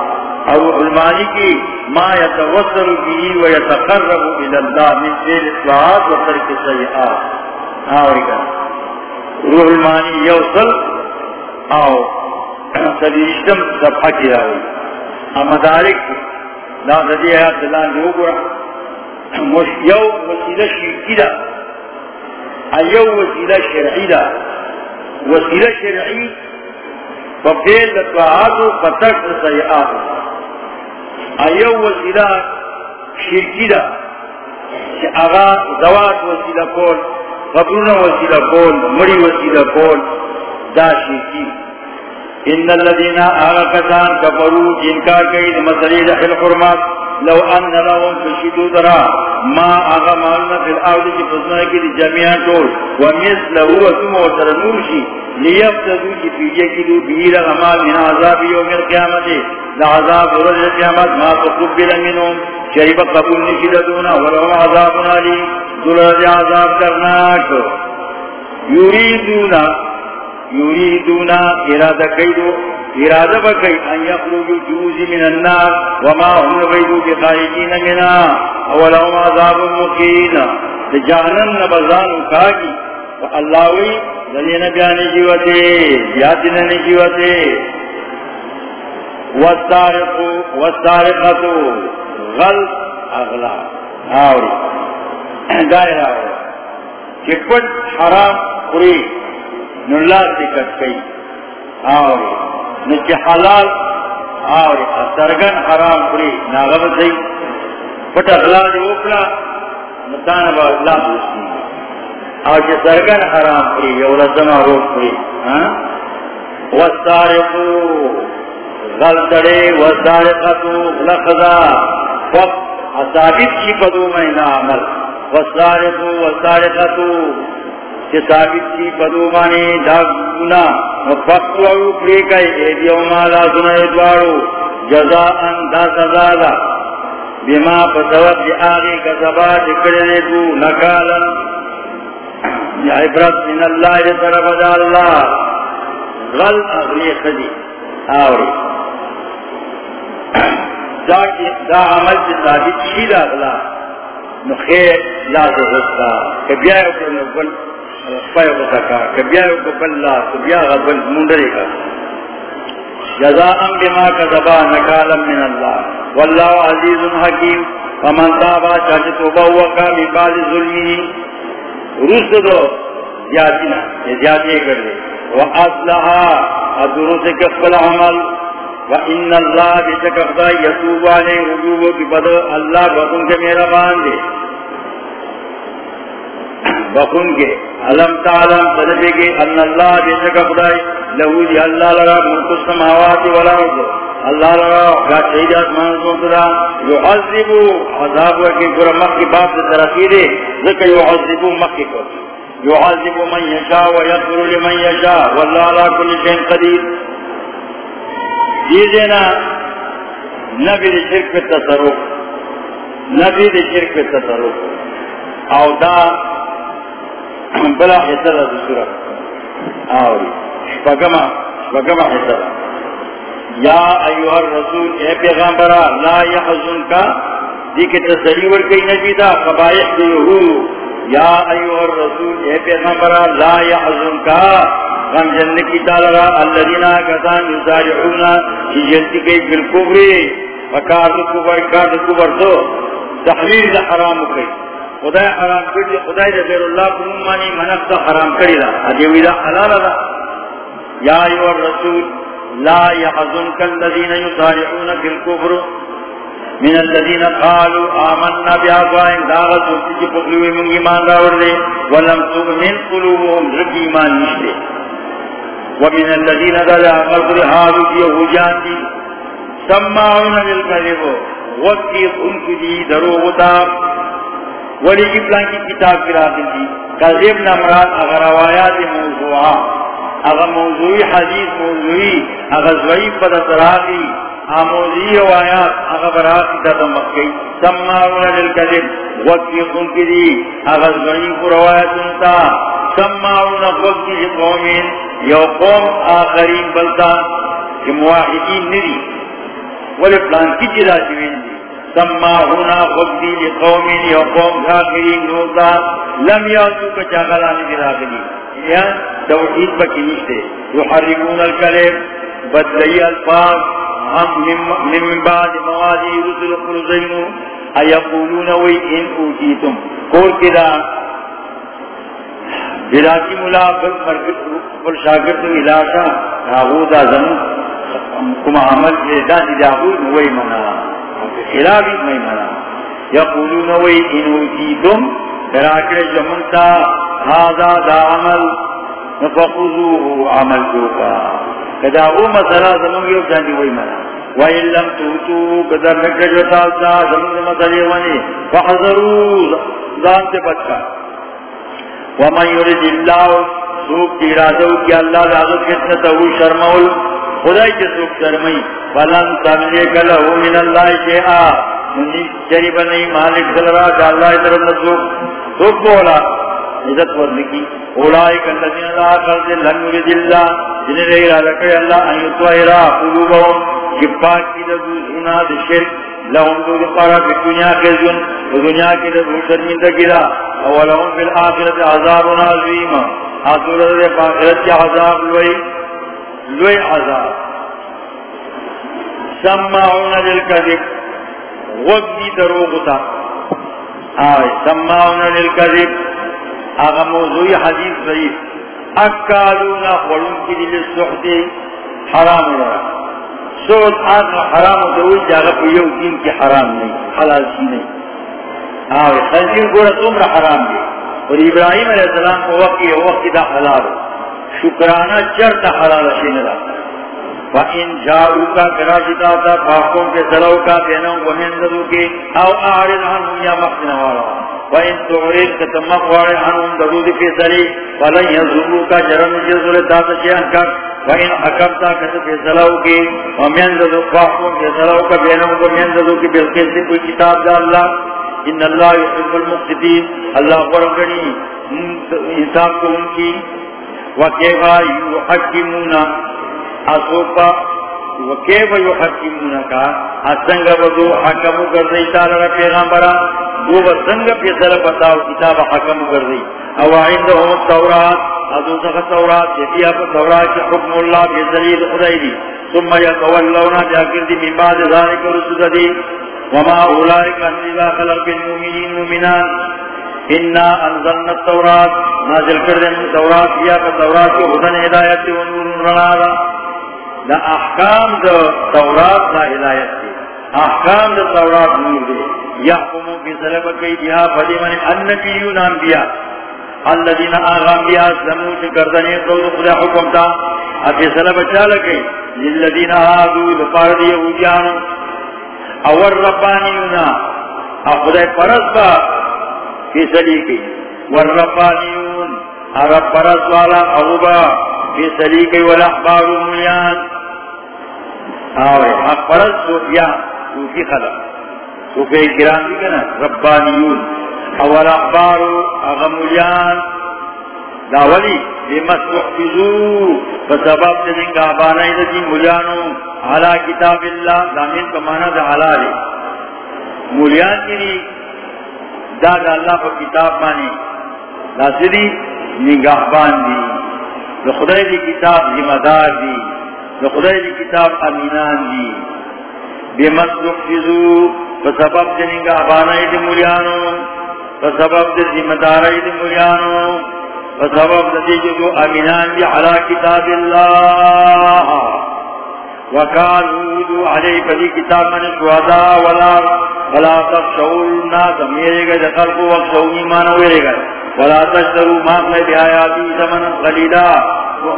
او علمانی کی ما یتوصل بیر و یتقرب الاللہ من فیل اطلاعات و ترک سیئات آوے ہاں، گا روح المانی یوصل آو سبیشتم صفحہ کی راوی۔ امدارک لا ذدی آیات اللہ جو گرا یو وسیلہ شیرکی دا۔ ایو وسیلہ شرعی دا۔ وسیلہ شرعی فبیل لطواعاتو فتک سیعاتو ایو وسیلہ شرکی دا. کہ اغا زوات وسیلہ کول قبرون وسیلہ کول مری وسیلہ کول، دا شرکی. ان الذين آغا کسان کفرو، جنکار کئی مسئلہ دخل حرمات، لو ان لهم في الشدود را ما آغا مالنا في الارض کی فسنہ کی دی جمعیان طول ومثل ہوا هو ثم وترنوشی لیفتدو کی پیجے کی دو بیر غمال من عذاب یوم القیامت لعذاب رجل القیامت ما تقبل منهم. شریف قبول نشید دونا ولهم عذاب علی دلرد عذاب کرناک یوریدونا یوریدونا ارادہ کئی ارادہ بکئی، ان یخرجو جوزی من النار وما هم نبیدو بخارجین منا اولهم عذاب مقین جہنم نبزان اکاگی اللہ وی ذلین بیانی جیوتے بیاتنا نجیوتے والسارقو والسارقتو غلط اغلا. آوری دائرہ آوری چپٹ حرام قری نلہ دکت کئی آوری نچ حلال آوری سرگن حرام کری، ناغب سی پت اغلا دی اوکلا نتانا با اللہ دوستی او چه سرگن حرام کری، یو لزما روک کری ہاں؟ وستارقو غلطڑے وستارقتو لخذا وقت ثابت چی پدو مہینا عمل. وستارقو وستارقتو چی ثابت چی پدو مانی داگونا فقو اوپلی کئی ایدیو مالا سنائی دوارو جزاءن دا سزادا بما پسوت دی آغی کسبات کردے تو نکالا یا عبرت من اللہ دی طرف دا اللہ غل اغلی خدی آوری دا دا عمل دی ثابت شید اغلا نخیر لا تغسطا کہ بیائے زغستا کبیائی اکر نقل پایو بسکا کبیائی غبل کا۔ جزاءً بما كذبا من فمن توبہ من بعد دو زیادینا یہ زیادی کر دے۔ وَأَصْلَحَا ادرس کفل عمل۔ وَإِنَّ اللَّهَ بِتَكَفْدَا يَتُوبُ عَلَيْهِ رُجُوبُ بِبَدَ اللہ بخون کے میرا باندے بخون کے۔ علم تعلم صدقے کے ان اللہ بِتَكَفْدَا لہو دی اللہ لرا ملک السماوات والارض، اللہ لرا گاٹ شہید آسمان سوکرا یعذبو عذاب وکی کرا مکی باب سے ترقی دے، ذکر یعذبو مکی کو یعذبو من یشا ویغفر لمن یشا، واللہ علا کل شہن قدیر۔ دیدینا نبی دی شرک پہ تصرف، نبی دی شرک پہ تصرف۔ او دا بلا حصہ دا سورت آوری. شپگما شپگما حصہ یا ایوہ الرسول، اے پیغامبرہ لا یحزن کا دی کے تسلیور کئی نبی دا قبائح دی یہود یا ایوہ الرسول، اے پیغمبر لا یحزن کا غم جن کی تعالی الذین کسان یسارعون کی جلتی کے بالکبر وکار کبر کار کبر تو. تحلیل حرام کی. خدای حرام کری خدای دے غیر اللہ کو مانی منف حرام کری دا ادیوی دا حلال دا یا ایوہ الرسول، لا يحزن كالذين يسارعون في الكفر من الذين قالوا آمنا بأفواههم داغت وستجي فقلوا من إيمان راور لي ولم تؤمن قلوبهم. رب إيمان نشته. ومن الذين دل أمر هادوا في يهوديان دي. سمعون للكذب وقتی انك دي دروغتا ولی ابلان کی کتاب کرا دی۔ کذب نمرات اگر روایات موضوعات اگر موضوعی حدیث موضوعی، اگر ضعیف پدہ تراغی آموزی روایات، اگر براتی تا مکی سمارون للکذب وقتی خون کی دی، اگر ضعیف روایت انتا سمارون وقتی جی قومین یو قوم آخرین بلتا کہ جی مواحدین ندی۔ ولی پلان کی جی جدا چوین دی سمارون وقتی قومین یو قوم آخرین نوتا لم یادو کچا غلانی دی راگلی یا توحید بکی نشتے یحرمون الکلم، بدلی الفاظ، ہم من بعد موادی رسل قرزینو. ایقولون وی ان اوتیتم. کور کدا براتی ملا پر شاگرد الاشا نابود آزم کم عمل جیدہ دی جاہود وی منا خلافی میں منا یقولون وی ان اوتیتم براکر جمنتا هذا دا عمل نفقضوه عمل جوکا کدا او مسئلہ زمان یو جاندی وی منا وَإِن لَمْ تُوتُوا قَدَرْ نَكَجْ وَتَعَلْتَا زمان مسئلے ونی فَحَذَرُوا ذان سے بچا وَمَنْ يُرِدِ اللَّهُ، سوک کی کی اللہ لازت کتنتہو شرمول خدای کے سوک شرمی فَلَنْ تَمْلِكَ لَهُ مِنَ اللَّهِ شَيْعَا منی جریب نہیں مالک صلرا کہ اللہ اترم نسوک سوک بولا؟ عزت ورنکی. اولائک اللذین اللہ قرد لن يرد اللہ. جنہیں رہی ارادہ کرے اللہ ان یتوائرہ قلوبهم جپاک کی دو زنا دو شرک لهم دو دقارا فی دنیا کے زن و دنیا کی دو شرمندہ گرا. اولهم فی الآخرت عذاب عظیم آسورت دے پاکرت کی عذاب لوئی. لوئی عذاب. سمعون للکذب وقتی دروغتا آئے سمعون للکذب آغا موضوعی حدیث ضعیف اکالونا خلون کی دل سختی حرام رہا سوچ آغا حرام دوئی جاگا پہ یو دین کی حرام نہیں حلال سی نہیں آوے خنزیر گورا تمرا حرام دی. اور ابراہیم علیہ السلام کو وقت یہ وقت دا حلال شکرانہ چرتا حلال شین رہا وَإِن جَاءُوكَ كَرَاجِتَا فَاحْكُمْ کے سلو کا بینہم وَمِنْدَدُو کے او آرد عنہم یا مخدن والا وَإِن تُعْرِدْ كَتَمَّقْ وَعِرْ عَنْهُمْ دَرُودِ فِي سَلِي فَلَنْ يَزْرُوكَ جَرَمْ جَزُرِ تَاسَ شِيَنْ كَرْ وَإِنْ أَكَبْتَ كَتَ فِي سَلَوْكِ وَمِنْدَدُ فَاحْكُمْ کے سلو کا بینہم وَمِنْدَدُ کی کوئی کتاب دا اللہ ان اللہ يحب المقتدین اللہ قرآن انسان کو ان کی وَكَيْفَ يُحَكِّمُونَ؟ اسوپا وکیف یحکمونکا اسنگ بدو حکم کردئی تعالی پیغمبرا دو بسنگ پیسر بتاو کتاب حکم کردئی او عندهم التورات ادو سخ تورات کی حکم اللہ خدای دی ثم یتولونا جاکر دی من بعد ذالک رسول دی وما اولائک خلق مومنان انا انزلنا التورات نازل کردن تورات یا پر تورات کو حدن ہدایت و نور رنالا دا احکام دا تورات دا ہدایت دی احکام دا تورات نور دی یحکمو کی سلب کئی بیا فلی من النبیون انبیاء. الذین آغا انبیاء سموت کردنی قول خدا حکم تا. ابی سلب چالا کئی. للذین آدو دپار دی یہودیان اور ربانیون خدا پرس با فیصلی کی. والربانیون رب پرس والا اغبا فی سلیقی والاحبار ملیان آوے، حق پرد صوفیاء صوفی خلق. صوفی گران دی کنا ربانیون. والاحبار اغملیان داولی بمس محفظو فسبب تنگا بانائی دی ملیانو علا کتاب اللہ، دامین کمانا دا حلالی ملیان کی دا دا اللہ پر کتاب مانی ناصری نگاہبان دی خدای دی کتاب ذمہ دار دی خدای دی کتاب امینان دی بے مطلب فضو سبب دی نگاہ نگاہبان دی مریانو سبب دی ذمہ دار دی مریانو سبب دی جو امینان دی علا کتاب اللہ وقالوا عليه فدي كتاب من شهداء ولا ولا تخشوا الناس میرے گئے خلق وخشوا ایمان ہوئے گئے ولا تشتروا ما قد آياتي ثمنا قليلا.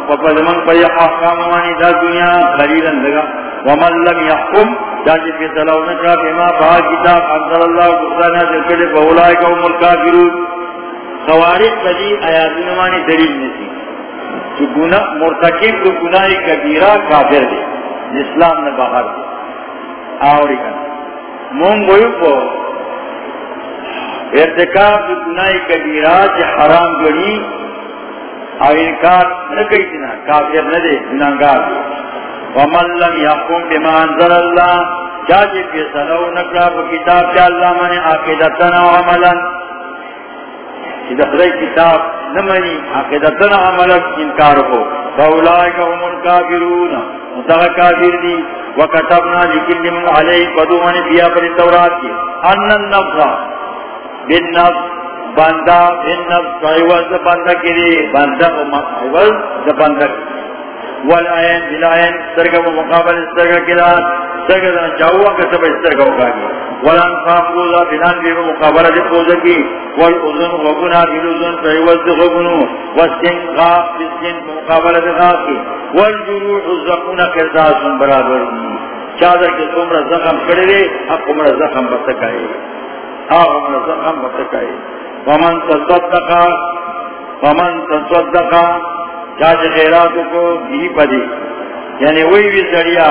ففزمن پر احکام وانی دا دنیا قلیلا لگا ومن لم يحكم جاجی في صلو نکا بما بها كتاب انزل الله قرآن ذکر فاولئك هم الكافرون. خوارق فدی آیاتون وانی دلیل نسی جو گناہ، مرتکب کو گناہ کبیرہ کافر دے. اسلام نے باہر دیا۔ آوری کا۔ مونگ گویو کو ارتکاب گناہی کبیرہ چی حرام گنی۔ اور انکار نکی تینا کافر ندے گناہگار۔ دے ومن لم یحکم بما انزل اللہ چاچے پیسلو نکرا پا کتاب چا اللہ من عقیدتنا و عملا۔ چی دخلی کتاب نمانی عقیدتنا عملا انکار کو فاولائک هم الكافرون متغا کافر دی وکتبنا لکل من علیہ قدومانی بیا پر تورات کی ان النفس بالنفس بندہ بالنفس عوض بندہ کی دی بندہ عوض بندہ کی والآئین بالآئین سرگا مقابل سرگا کلا سرگا دن چاہوا کسب سرگا ہوگا گی والانفاق روزا بنان بے مقابلہ دے پوزا کی والعظن غبنا بالعظن فعوض دے غبنو والسن غاق بالسن مقابلہ دے غاق کی والجروح الزقون قرزاز برابر. دی چادر کے سمرہ زخم کڑے دے اب عمر زخم بتکائے. آب عمر زخم بتکائے. ومن تصدقا ومن تصدقا چاچ خیراتو کو بھی پدی یعنی وہی بھی سڑیا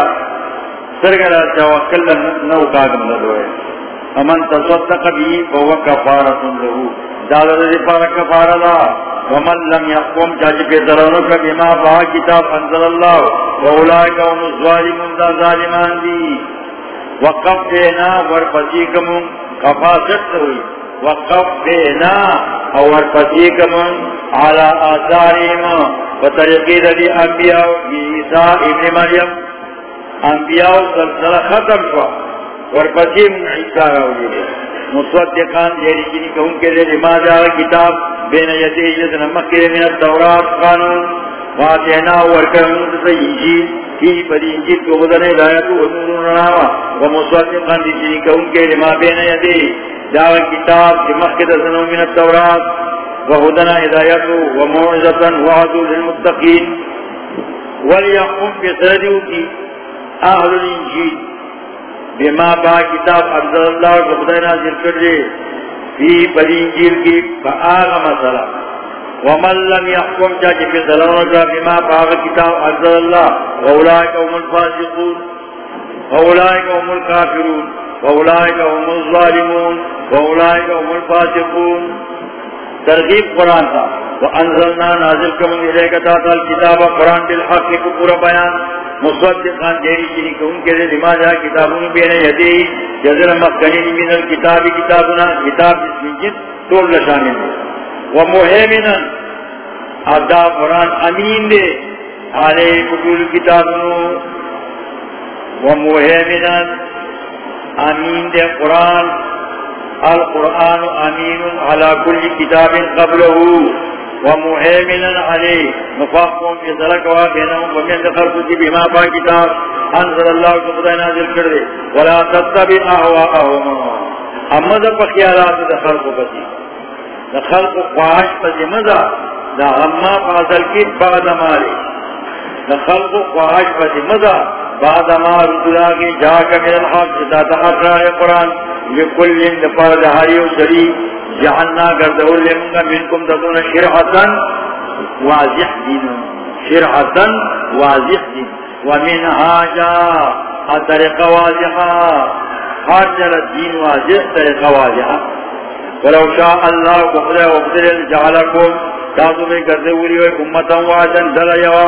سرگرہ توکل نو کاغم لدوئے امن تصدق بھی فهو کفارت لہو دادا دی پارا کفارا دا ومن لم یقوم چاچ پہ ضرورک بما با کتاب انزل اللہ وولائک وم الظالمون، دا ظالمان دی وقف دینا ورپسیکم کفاست ہوئی وقف دینا اور پسیکم على آثارهم بطریقی رضی انبیاء عیسیٰ ابن مریم. انبیاء سلسلہ ختم شوا. ورپسی من عیسیٰ راولی دے مصدقان جیری جنی کہ ان کے لیے لما جاء کتاب بین یدی جزن مکر من التورات قانون. فاتحنا ورکر مندس انجیل. کی پدی انجیل کو بدن ہدایت و نور ناوا ومصدقان جنی کہ ان کے لما بین یدی. جاء کتاب مکر من التورات وهدنا هدايته وموعظة وعد للمتقين وليقوم بسردوك أهل الإنجيل بما با کتاب كتاب أنزل الله وخدنا ذكر في بالإنجيل کی فآغ مسئلہ ومن لم يحكم جاج في ظلمك بما باغ كتاب أنزل الله وأولئك هم الفاسقون وأولئك هم الكافرون وأولئك هم الظالمون وأولئك هم الفاسقون۔ ترغیب قرآن تھا وہ انزلنا نازل کم ملے گا تھا، کتاب قرآن بالحق کو پورا بیان۔ مصدقان دیری چنی کہ ان کے لیے لما جا کتابوں بینے یدی جزر مقنین من الكتاب کتابنا، کتاب جس من جد طول لشامل دے ومحیمنا ادا قرآن امین دے۔ آلے قبول کتابوں ومحیمنا امین دے قرآن۔ القرآن امین على كل كتاب قبله ومهيمنا عليه نفاقهم في ذلك وابنهم ومن دخلت بما با كتاب انزل الله قبضة نازل کرده ولا تتبع اهواءهم اما ذا بخيالات دخلت بسي دخلت قواش بسي ماذا دا اما فاضل کی بعد مالي دخلت قواش بسي ماذا بعد ما رسولا کی جا من الحق جدا تحرار قرآن، لکل دفار دہاری و سری جہننا گردور لمنگا منکم تدون شرحتا واضح دین، شرحتا واضح دین ومن آجا طریق واضحا ہر جل دین واضح طریق واضحا ولو شاء اللہ بخدر وقدر جعلکم تاسو میں گردوری و امتا واضحا دل یوا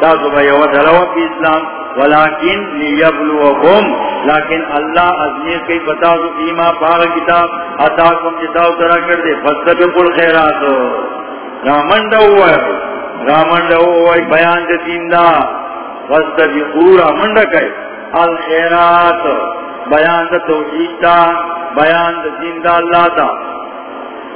تاسو میں یوا دلوا فی اسلام، ولیکن لیبلوکم لیکن اللہ ازمیر کی بتا دو ایما پاگ کتاب اتاکم جتاو ترہ کر دے فستبقوا الخیراتو رامنڈا ہوا ہے رامنڈا ہوا ہے بیان دے دین دا۔ وسط بھی پورا منڈا الخیرات، بیان دا توحید دا، بیان دا دین دا اللہ دا۔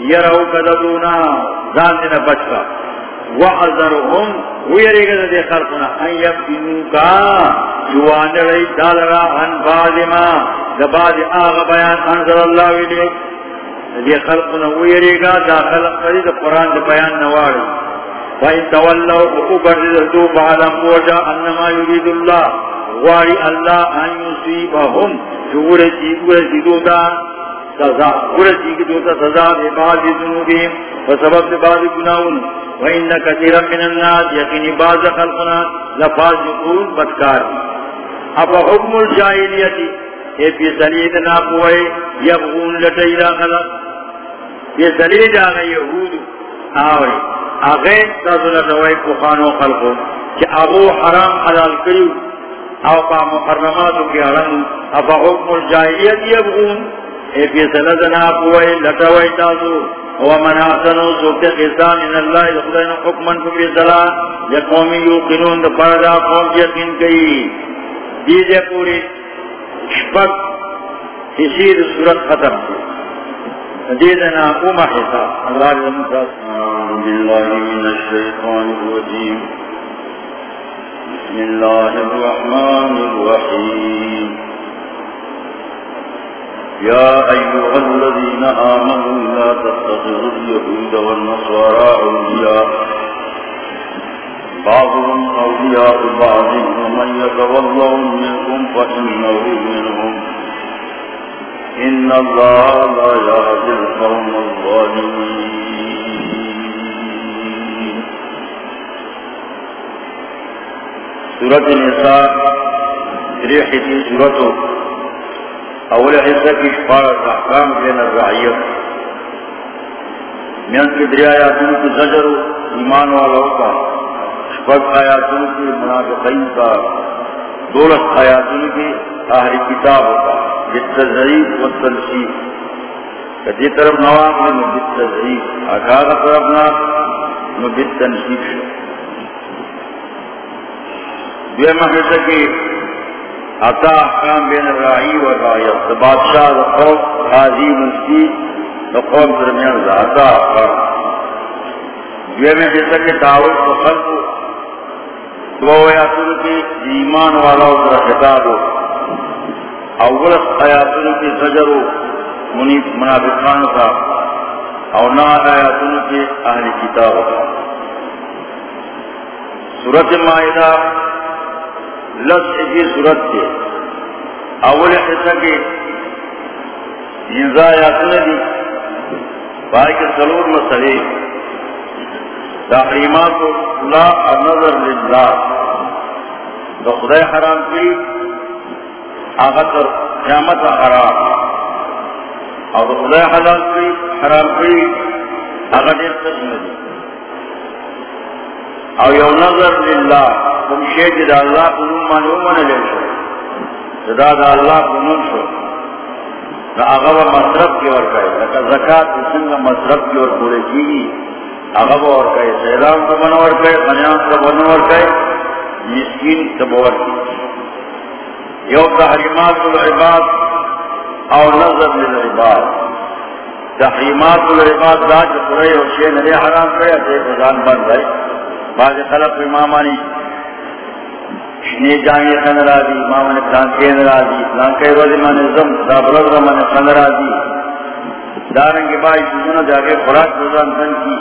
بسي أو أحذرهم يروا كذبونا ذاتنا بچفا وأحذرهم ويريك ذلك خلقنا أن يفتنوكا جوان لي دالرا عن بعض ما لبعض آغا بيان أنزل الله إليك دی خلق نویری گا دا خلق قرید قرآن دا بیان نواری. فَإِن تَوَلَّوْا اُقُبَرِدُوا بَعْلَمْ وَجَا أَنَّمَا يُرِيدُ اللَّهِ. وَارِ اللَّهِ أَن يُصِيبَهُمْ شُغُرَتِي قُرَتِي دوتا. سزا قُرَتِي دوتا سزا بِبَعْضِ ذُنُوبِهِمْ فَسَبَبْ بِبَعْضِ گُنَاهُنْ وَإِنَّ كَثِيرًا مِنَ النَّاسِ يَقِنِ بَعْضَ خَلْقُنَا لَفَاسِقُونَ بدکار اب حکم الجاہلیتی اے پی سلید ناپوئے یبغون لٹیلا خلق پی سلید آگا یہود آوئے آگے تازو لٹوئے پخانو خلقو، کہ ابو حرام حلال کریو او پا محرماتو کی حرم افا حکم الجاہلیت یبغون؟ اے پی سلید ناپوئے لٹوئے ومن آسنو سوکتے خیسان ان اللہ لخدین حکمن کو پی سلام یوقنون دا قوم یقین کئی۔ دیجے پوری شپک کسی صورت ختم۔ دیدنا اوما حساب اللہ باللہ من الشیطان الرجیم۔ بسم اللہ الرحمن الرحیم۔ يا أيها الذين آمنوا لا تتخذوا اليهود والنصارى أولياء. بعضهم أولياء بعض، ومن يتولهم منكم فإنه منهم. إن الله لا يهدي القوم الظالمين. سورة النساء ريحتي سورته. أول حصة کی شفارت احکام کے بین الرعیت من کی دریایاتوں کی زجر ایمان والا ہوتا شپک آیاتوں کی، منافقین کا، دولت آیاتوں کی آہری کتاب ہوتا بالتزعیب والتنسیب کدی طرف نواب میں بالتزعیب اکاغ طرف نواب میں بالتنسیب شو. دوے محسا کی عطا احکام بین الرائی والرائیت بادشاہ دا دقوم قاضی مفتی دقوم درمیان دا عطا احکام دوے محسا کی دعوت و خلق دو آیاتوں کی ایمان والا اترا خطاب ہو. اول آیاتوں کی زجر منیف منافقان کا اور نہ آیاتوں کی اہل کتاب کا سورت معاہدہ لفظ کی صورت کے۔ اول حصہ کے انزا آیاتوں دی۔ بھائی کے سلور مسئلے۔ تحریمات اللہ النظر للہ۔ تو خدای حرام کی آغت اور قیامت حرام۔ اور خدای حلال کی حرام کی آغت ایک قسم دی اور یو نظر للہ۔ کم شیخ دا اللہ قنون مانو من لے شو. دا دا اللہ قنون شو. دا آغا مصرف کی ورکائے لکا زکاة سنگا مصرف کی ور پورے کی اغب اور کہے سیلان کو بنور کہے خنیان کو بنور کہے مسکین تبور کی یو تحریمات العباد اور نظر للعباد. تحریمات العباد ذات قرآن اور شیئن علی حرام کرے اسے فضان بند ہے بعض خلق امامانی شنی جامعی خن راضی امامان پلانکین راضی پلانکین روزی من زم دابرد رمان خن راضی. دارنگی بائی سنو جاگے خوراک روزان بند کی،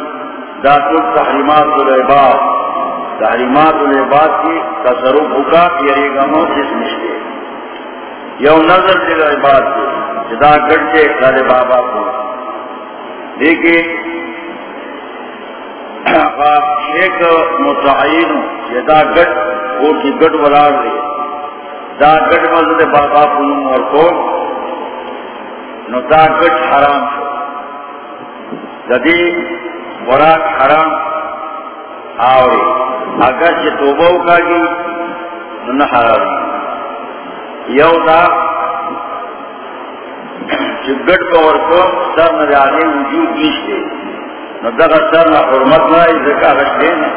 دا داتل تحریمات العباد. تحریمات العباد کی تصرف کا یری گمو جس مشتے یو نظر دل عباد کی جدا گڑ کے کال بابا کو. دیکھے ایک متعین یہ دا گٹ وہ کی گٹ ولار دی دا گٹ مزد بابا پنم اور کو نو دا گٹ حرام شو۔ ددی وراک حرام آوری۔ اگر چی توبہ کا گی نو حرام۔ یو دا چی گٹ کو ورکو سر نجانے وجود نیشتے۔ نو دا سر نا حرمت نا ازکا رشتے نا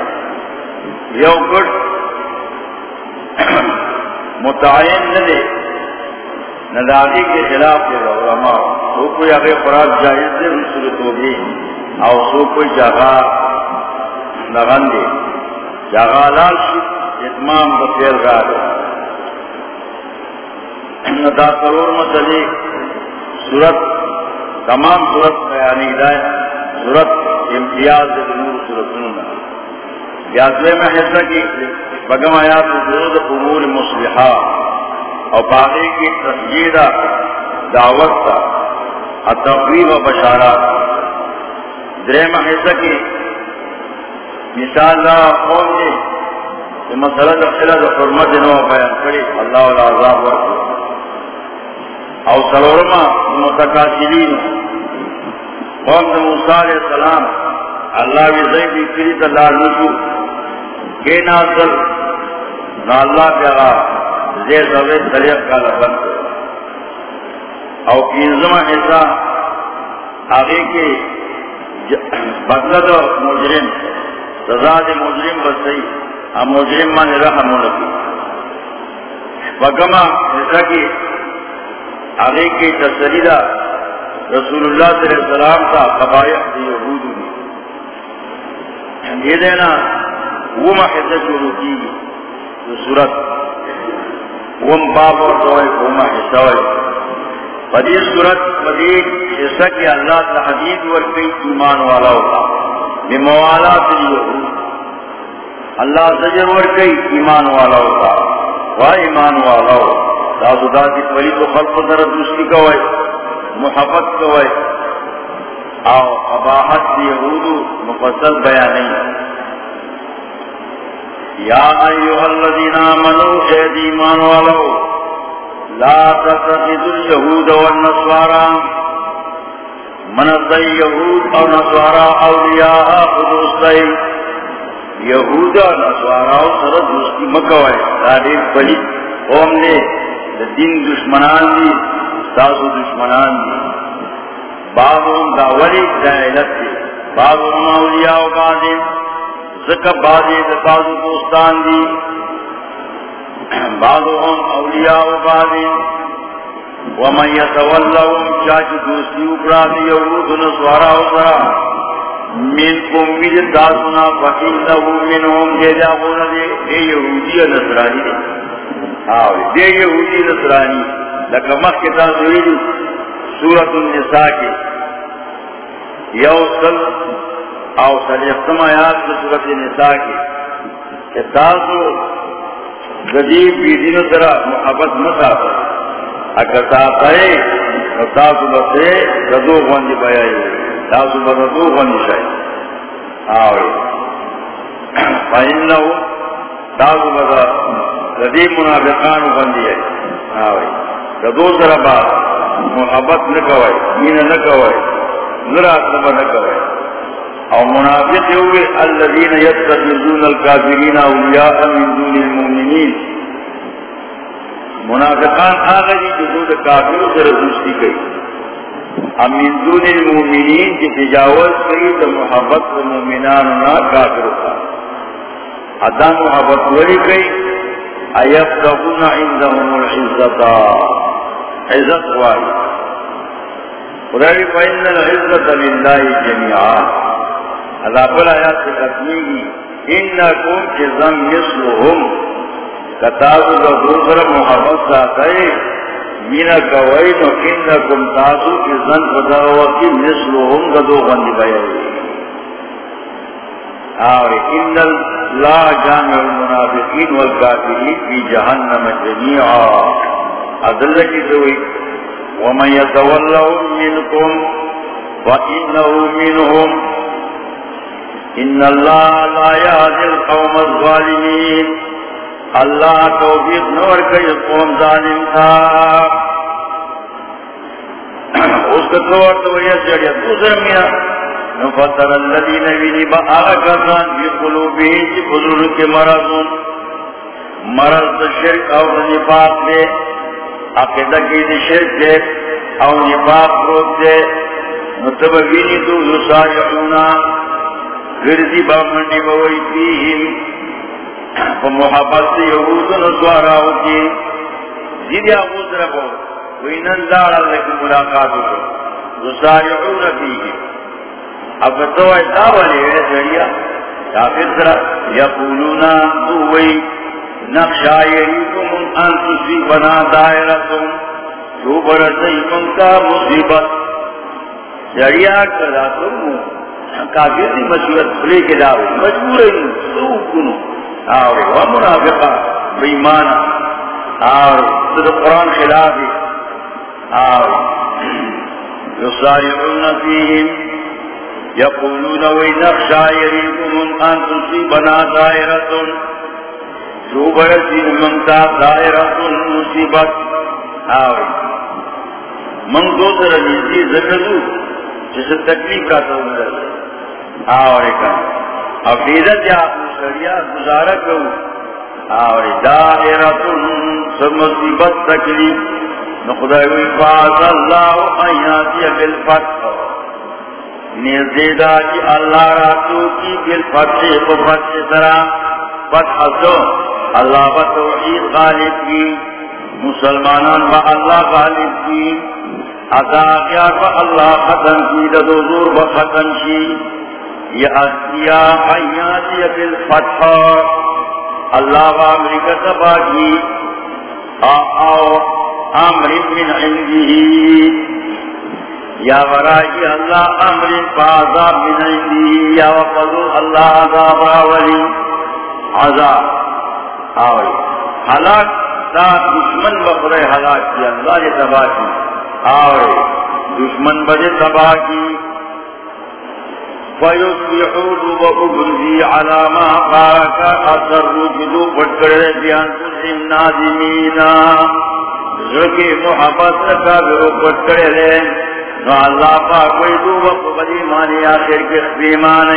یو گٹ متعین ندے نداغی کے خلاف دے علماء۔ سو کوئی اگر قرآن جائز دے رسول توبی او سو کوئی جگہ نغن دے۔ جگہ لال شد اتمام بطیر را دے۔ ندا سرور مسئلے صورت تمام صورت بیانی دائے۔ صورت امتیاز دے نور صورتنا یازوے میں حصہ کی بگم آیات ضرورت امور مصلحہ اور باغی کی تصویر دعوت کا تقریب و بشارات درم حصہ کی مثال قوم کی کہ مسئلہ خلد حرمت نو بیان کری، اللہ والعذاب ورکو۔ او سلورما متقاسلین، قوم دا موسیٰ علیہ السلام، اللہ وی زیبی کری تا لازمشو کے ناصل نا اللہ پیغا زیر زوی طریق کا لبن او کینزم حصہ آگے کے بدلد مجرم، سزا دے مجرم بسی ہم مجرم من رحم لکی بگما حصہ کی آگے کی تسلیدہ رسول اللہ صلی اللہ علیہ وسلم کا قبائح دی یہود دی یہ دینا وہ محضر شروع کی۔ جو صورت وہ باب اور دوئے وہ محضر ہوئے فدی صورت فدی حصہ کی اللہ تحدید ورکی ایمان والا ہوتا۔ بموالات اليہود اللہ زجر ورکی ایمان والا ہوتا۔ وہ ایمان والا ہوتا دادو دادی پلی تو خلق در دوسری دوستی کوئے محبت کوئے او قباحت یہودو مفصل بیانی یا ایوہ الذین آمنوا شہد ایمان والو، لا تتخذوا اليہود والنسوارا من الضی یہود او نسوارا اولیاء خدوس دی یہود و نسوارا او سر دوستی مکوئے تاریخ پلی قوم نے دین دشمنان دی تاسو دشمنان دی. بابهم دا ولی دا علت دی بابهم اولیاء و بازی زکا بازی دا دوستان دی۔ بابهم اولیاء و بازی۔ ومن یتولهم چاچ دوستی اکرات یهود نسوارا و سرا من کمید داسنا فقیلنہو منهم جیدہ قولا دے۔ اے یہودی و نصرانی دے۔ آوے، دے یہودی نصرانی لکہ مخ کے تاثویلی سورت النساء کی یو سل او سلیختم آیات کی سورت النساء کی، کہ تاسو غدیب بیدین سرا محبت مسافر اگر تاثرے تو تاسو بسے ردو غنجی بیائی تاسو بردو غنجی شائی آوے فإنہو تاسو بدا غدیب منافقان غنجی ہے آوے ردو سرا بات محبت نہ کوئے مین نہ کوئے نراتب نہ کوئے او منافق ہوئے الذین یتخذون الکافرین اولیاء من دون المؤمنین۔ منافقان آگئی جو دو کافروں سے دوستی گئی۔ ام من دون المؤمنین کی تجاوز کئی تو محبت و مومنان نا کافروں کا۔ ادا محبت ولی گئی۔ ایفتغون عندهم العزتا عزت وائی خدای فإن العزت للہ جميعا۔ اللہ پر آیات سے ختمی گی۔ انکم ازم مثلهم۔ کتاسو کا دوسر محبت ساتھے مینا کوئی نو انکم تاسو ازن خداوکی مثلهم کدو غنی بیائی۔ آوے ان اللہ جامع المنافقین والکافرین فی جہنم جميعا عدل کی سوئی ومن يتولهم منكم فإنه منهم ان اللہ لا يهدي القوم الظالمين اللہ توفیق نور کئی قوم ظالم تھا۔ اس کا طور تو یہ جڑیا دوسرا میاں نفتر الذین وینی با آغا بی قلوبی چی بزرگ کے مرضون مرض شرک او نفاق دے۔ عقیدہ کی دی شرک دے او نفاق روک دے۔ نتبہ متبوینی تو یسارعونا گردی بامنی بوئی فیہم محبت سے یہود نسوارا ہوتی زیدی آغوز رکھو. وینن دارا لکن ملاقات کو یسارعون فیہم. اب تو ایسا والی ہے جڑیا کافر طرح یقولونا دوئی نقشا یریکم ان تصیبنا دائرتم. جو برسی من کا مصیبت جڑیا کرا تم کافر دی مصیبت کھلے کے داوی مجبور ہے تو کنو اور وہ منافقہ بیمانا اور تو قرآن خلافی اور یسارعون فیہم۔ یقولون وی نخشا یریکم ان تصیبنا دائرتن جو برسی منتا دائرتن مصیبت۔ آوی من دو در نیزی ذکرو جس تکلیف کا تو مدر آوری کا افیدت یا مشریا گزارا کرو. آوری دائرتن سب مصیبت تکلیف نخدای وی فاز اللہ ایاتی بالفتح. نیزیدہ کی اللہ راتو کی بالفتح بفتح سرا. فتح سو. اللہ بتوحید غالب کی. مسلمانان با اللہ غالب کی. ازاقیار با اللہ ختم کی. دو زور با ختم کی. یہ ازیا بالفتح اللہ با امریکہ تبا کی آؤ امر من عندی یا ورائی اللہ امر فعذاب من عندی یا وقضو اللہ عذاب راولی. عذاب آوری حلاک، دا دشمن بقرے حلاک کی اللہ جی جے تباہ کی آوری دشمن بجے تباہ کی فیصبحون وقبرزی علاما قارکا اثر رجدو پٹکڑے بیان کسیم نازمینا ذکی محبت کا بھی پٹکڑے نو اللہ پاک کوئی دو وقت بدی مانی آخر کے خبیمان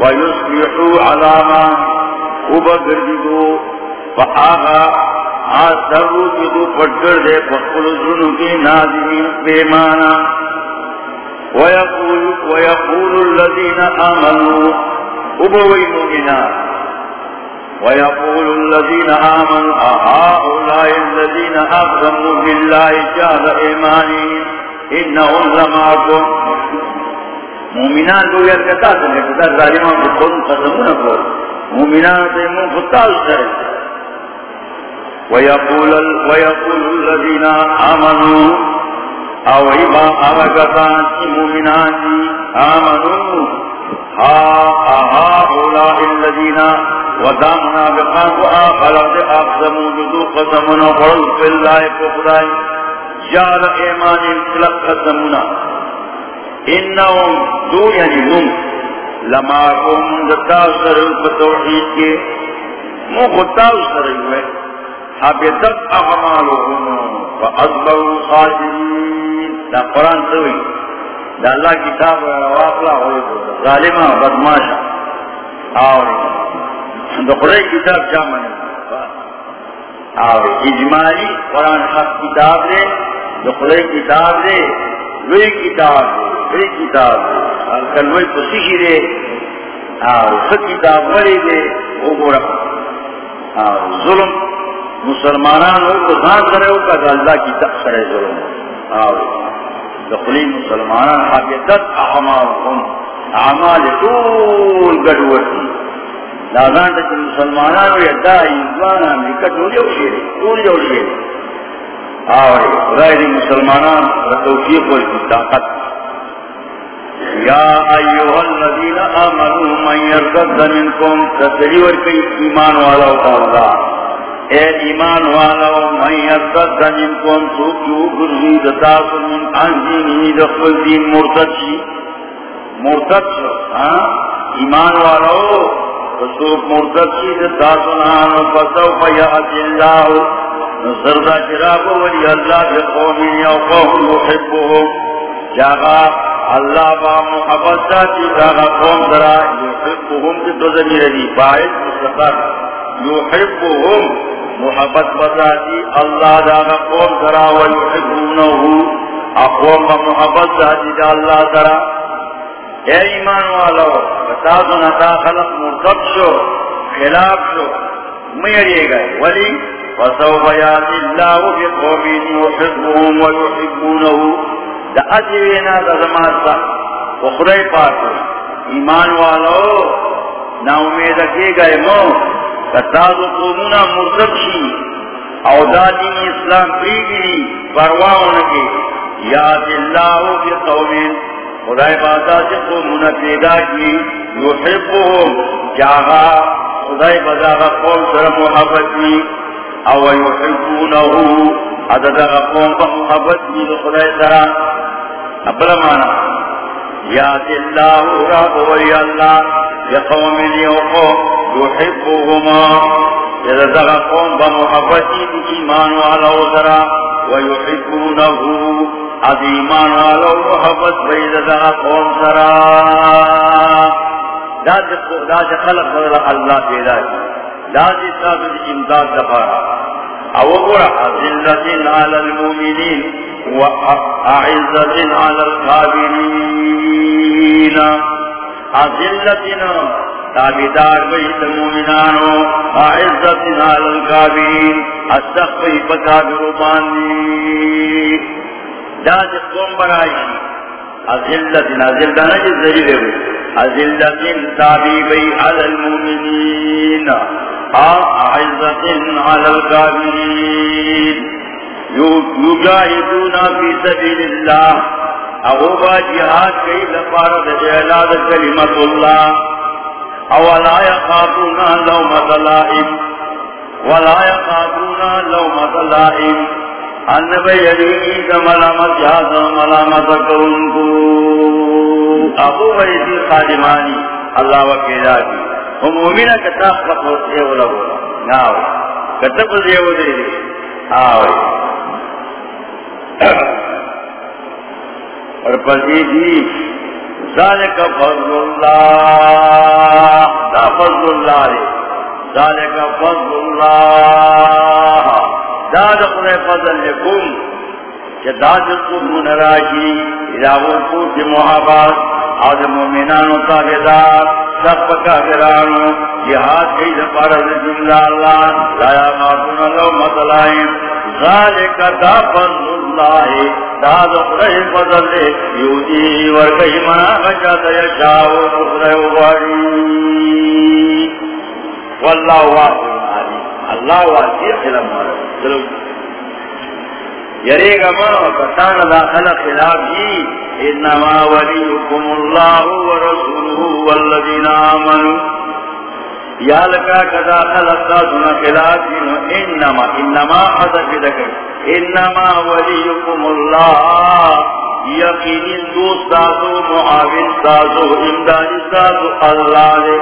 ویسبحو علاما ابگر دیدو فآغا آسر دے فقل کی نازمین ویقول ویقول الذین آمنوا ابوی مومنا ويقول الذين آمنوا، أهؤلاء الذين أقسموا بالله جهد إيمانهم انہم لماکم مومنان دو یاد کتا سنے کتا ظالمان کو خود قسمون کو مومنان سے من فتال سرے ويقول ويقول الذين آمنوا او ایبا آوکتان کی مومنان دی آمنوا. ها ها اولاء الذين ودامنا بقاق آخر اقسموا جدو قسمنا قرل في الله فقدائي جال ایمان انفلق قسمنا. انہم دو یعنی نم لما کم دتا سر توحید کے مو خطا سر ہوئے حبتت اعمالهم دا قرآن سوئی دا اللہ کتاب ظالمہ بدماشا اور دا قرآن کتاب جامعہ اور اجمالی قرآن حق کتاب دے دخلے کتاب دے لوئی کتاب دے لوئی کتاب دے کلوئی پسیشی دے اور سب کتاب ولی دے وہ گورا ظلم مسلمانان ہو تو ذات کرے ہو کہ اللہ کی تک کرے ظلم اور دخلی مسلمانان حقیقت احمال ہم، اعمال طول گڑوٹ گڑوٹی دادان تک مسلمانان ہوئی دا ایزوان امریکہ ٹولی ہو شیرے ٹولی ہو شیرے آوری خدای مسلمانان رتوفیق و طاقت۔ یا ایوہ الذین آمنوا من یرکد منکم تسلیور کئی ایمان والا ہوتا اے ایمان والا من یرکد منکم سوکیو گرزی دتاس من انجینی دخل دین مرتد شی. مرتد شو ایمان والو رسوک مرتب شید داسنان فسو فیعت اللہ نصردا چراب ولی اللہ بقومین یا قوم یحبهم. جاگا اللہ با محبت ساتی جاگا قوم درا یحبهم کی دو زمین دی باعث مستقر. یحبهم. محبت بساتی اللہ جاگا قوم درا ویحبونه اقوم با محبت ساتی جا اللہ درا اے ایمان والا بتازو نتا خلق مرتب شو، خلاف شو میرے گئے. ولی، فسوف یاتی اللہ بقومین یحبهم ویحبونه دا اجوینا دا زماتا وخدای پاکو ایمان والا نا امید کے گئے مو. بتازو قومونا مرتب شی او دا دین اسلام پریگی پرواؤن کے یاتی اللہ بقومین خدای باتا سے کو منفیدہ کی یحبهم. جاغا خدای بزاغا قوم سر محبت کی او یحبونه عدد قوم پر محبت کی خدای سر ابلا مانا یاد اللہ رب ولی اللہ یقوم لیوقو یحبهما عدد قوم پر محبت کی ایمان والا سر ویحبونه عظیمان والو محبت بید دا قوم سرا دا جا خلق صدر اللہ پیدا کی دا جی ساتھ امداد دفارا. او قرع عزلت على المؤمنين وعزت على القابلين عزلتنا تابدار بيت المؤمنانو وعزت على القابلين السخفي بكابر باني داد قوم برائشی ازلتن ازلتن جی ذریب ہے ازلتن تابیبی علی المومنین اعزتن علی القابلین یجاہدون فی سبیل اللہ اغوبا جہاد کئی لپارد جہلاد کلمت اللہ اولا یقابون لومت لائم ولا یقابون لومت لائم ان بیدی کا ملامت جہاز ملامت کرنکو۔ ابو بیدی خادمانی اللہ وکیلا کی ہم مومنہ کتاب خطوط اے اولا بولا ناو کتاب دے او دے دے۔ آوئی اور پسی دی، ذالک فضل اللہ، دا فضل اللہ دے ذالک فضل اللہ۔ داد خدای فضل لکم کہ داد قرون راشی الہو قوت محبات آد مومنان و تابدار سب کافرانو، جہاد کئی دفارت جملہ اللہ لایا ماتون اللہ مطلائم ذالک دا فضل اللہ. داد خدای فضل لے. یودی ورکی منا خجات یشاو واری واللہ اللہ علم یرے گا کسان خلاف ہی. انما ولیکم اللہ ورسولہ والذین آمنوا. یا لکا کدا خلقا سنا خلاف انما انما حضر دکر انما ولیکم اللہ. یقین دوست دازو معاون دازو امداد دازو اللہ لے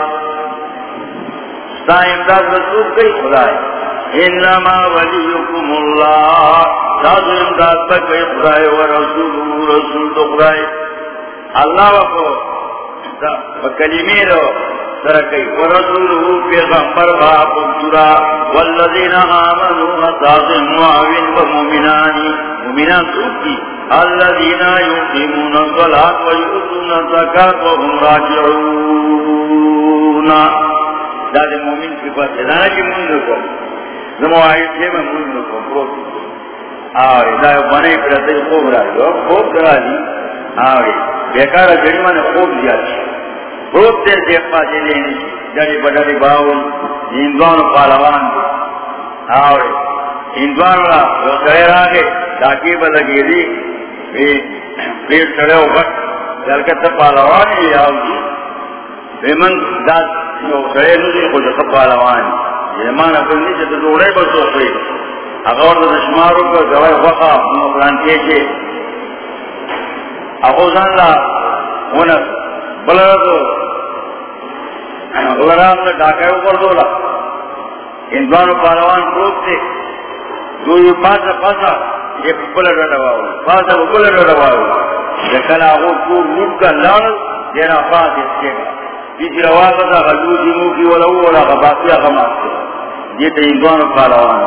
ستا امداد رسول کئی خدای. انما ولیکم اللہ. سادو امداد تک خدای و رسول رسول تو خدای. اللہ وقو کلمی رو سرکی و پیغمبر باقم جرا والذین آمنوا تازم معاون و مومنانی مومنان سوکی الذین یقیمون الصلاة و یؤتون الزکاة و هم راجعون. دا دے مومن کی بات ہے نا جی من کو نمو آئی تھے میں من کو پروت آوے دا بنے پر خوب را جو خوب کرا دی آوے بیکار جڑی من خوب دیا چھ پروت تے دے پاس لینی جڑی بڑی باول ہندوان پالوان دے آوے ہندوان لا وہ کہے راگے تاکی بلگی دی پیر چڑے ہو بٹ جلکت پالوان ہی آو جی من داد یو سڑے نوزی خود خپالوان یمان اپنی چه دوڑے بسو خوی اگر دا دشمارو کا گوائی وقا مقرانتیے چه اخوزان لا ونس بلدو غلرام نے ڈاکے اوپر دولا ان دونوں پالوان پروت تھے۔ جو یہ پاسا پاسا یہ پپل رڑوا پاسا پپل رڑوا ہوا۔ لیکن آگو کو لوٹ کا لڑ دینا پاس اس کے۔ کسی رواز تھا غلو جمو جی کی ولا ولا باقی غمات یہ تو ان دونوں پالوان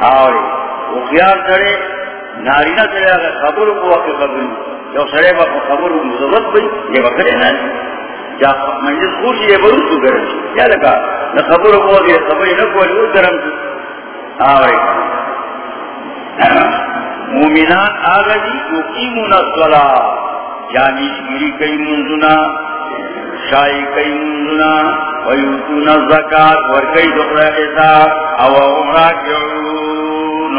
آوری وہ خیال کرے نارینا چلے خبر کو وقت خبر جو سڑے وقت خبر کو مضبط یہ وقت ہے نا۔ جا، مجلس خوشی یہ بہت تو گرم کیا لگا، نہ خبر ہو گیا خبر نہ کوئی، وہ گرم آوے مومنان یقیمون جی، الصلاة۔ یعنی جانی کئی منزنا، شائی کئی منزنا، ویوتون الزکاة، ورکی دخل حساب او هم راکعون۔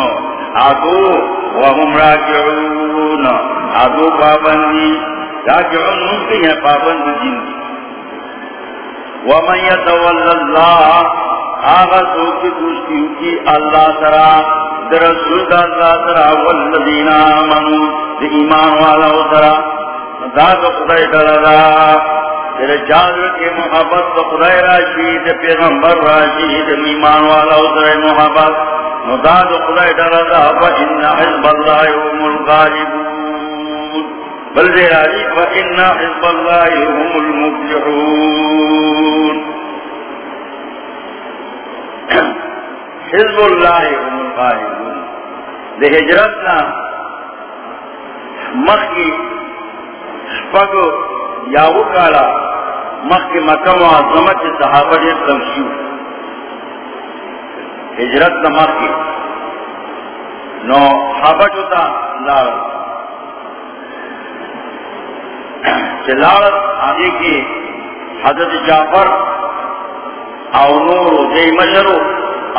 آدو وهم راکعون۔ آدو پابندی، راکعون ممکن ہے، پابند ومن يتول الله، آغا سوکی دوستی کی اللہ سرا درسول دا اللہ سرا والذین آمنوا، دی ایمان والا سرا داد خدای دلالا تیرے جادر کے محبت تو خدای راشی، دی پیغمبر راشی، دی ایمان والا سرا محبت۔ نداد خدای دلالا فإن حزب اللہ هم الغالبون۔ بل دے راجی فإن حزب اللہ هم المفلحون۔ حزب اللہ هم الغالبون۔ دے ہجرتنا مخی شپگو یاو کالا مخی مکم و عظمت صحابہ دے تمشیو ہجرتنا مخی نو حبٹو تا لارا چلالت آگے کی حضرت جعفر او نور جی مشرو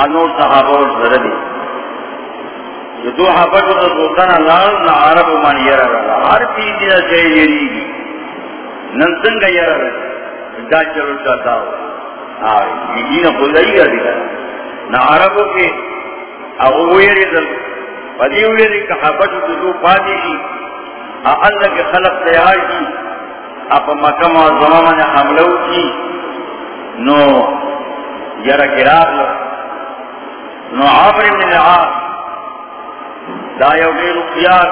انور صحابہ زردی. جو دو حبت تو سلطان اللہ نا عرب من یرا رہا ہر چیز دینا چاہیے جی یری گی ننسنگ یرا رہا دا چلو چاہتا ہو. آئی دینا خودائی گا دینا نا عربو کے، او یری دل پدی ہوئی کہ حبت تو دو پاتی کی اللہ کے خلق تیار کی اپ مکم و زمان حملو کی. نو یرا گراب لو نو عبر من العاص. دا یو دیر خیار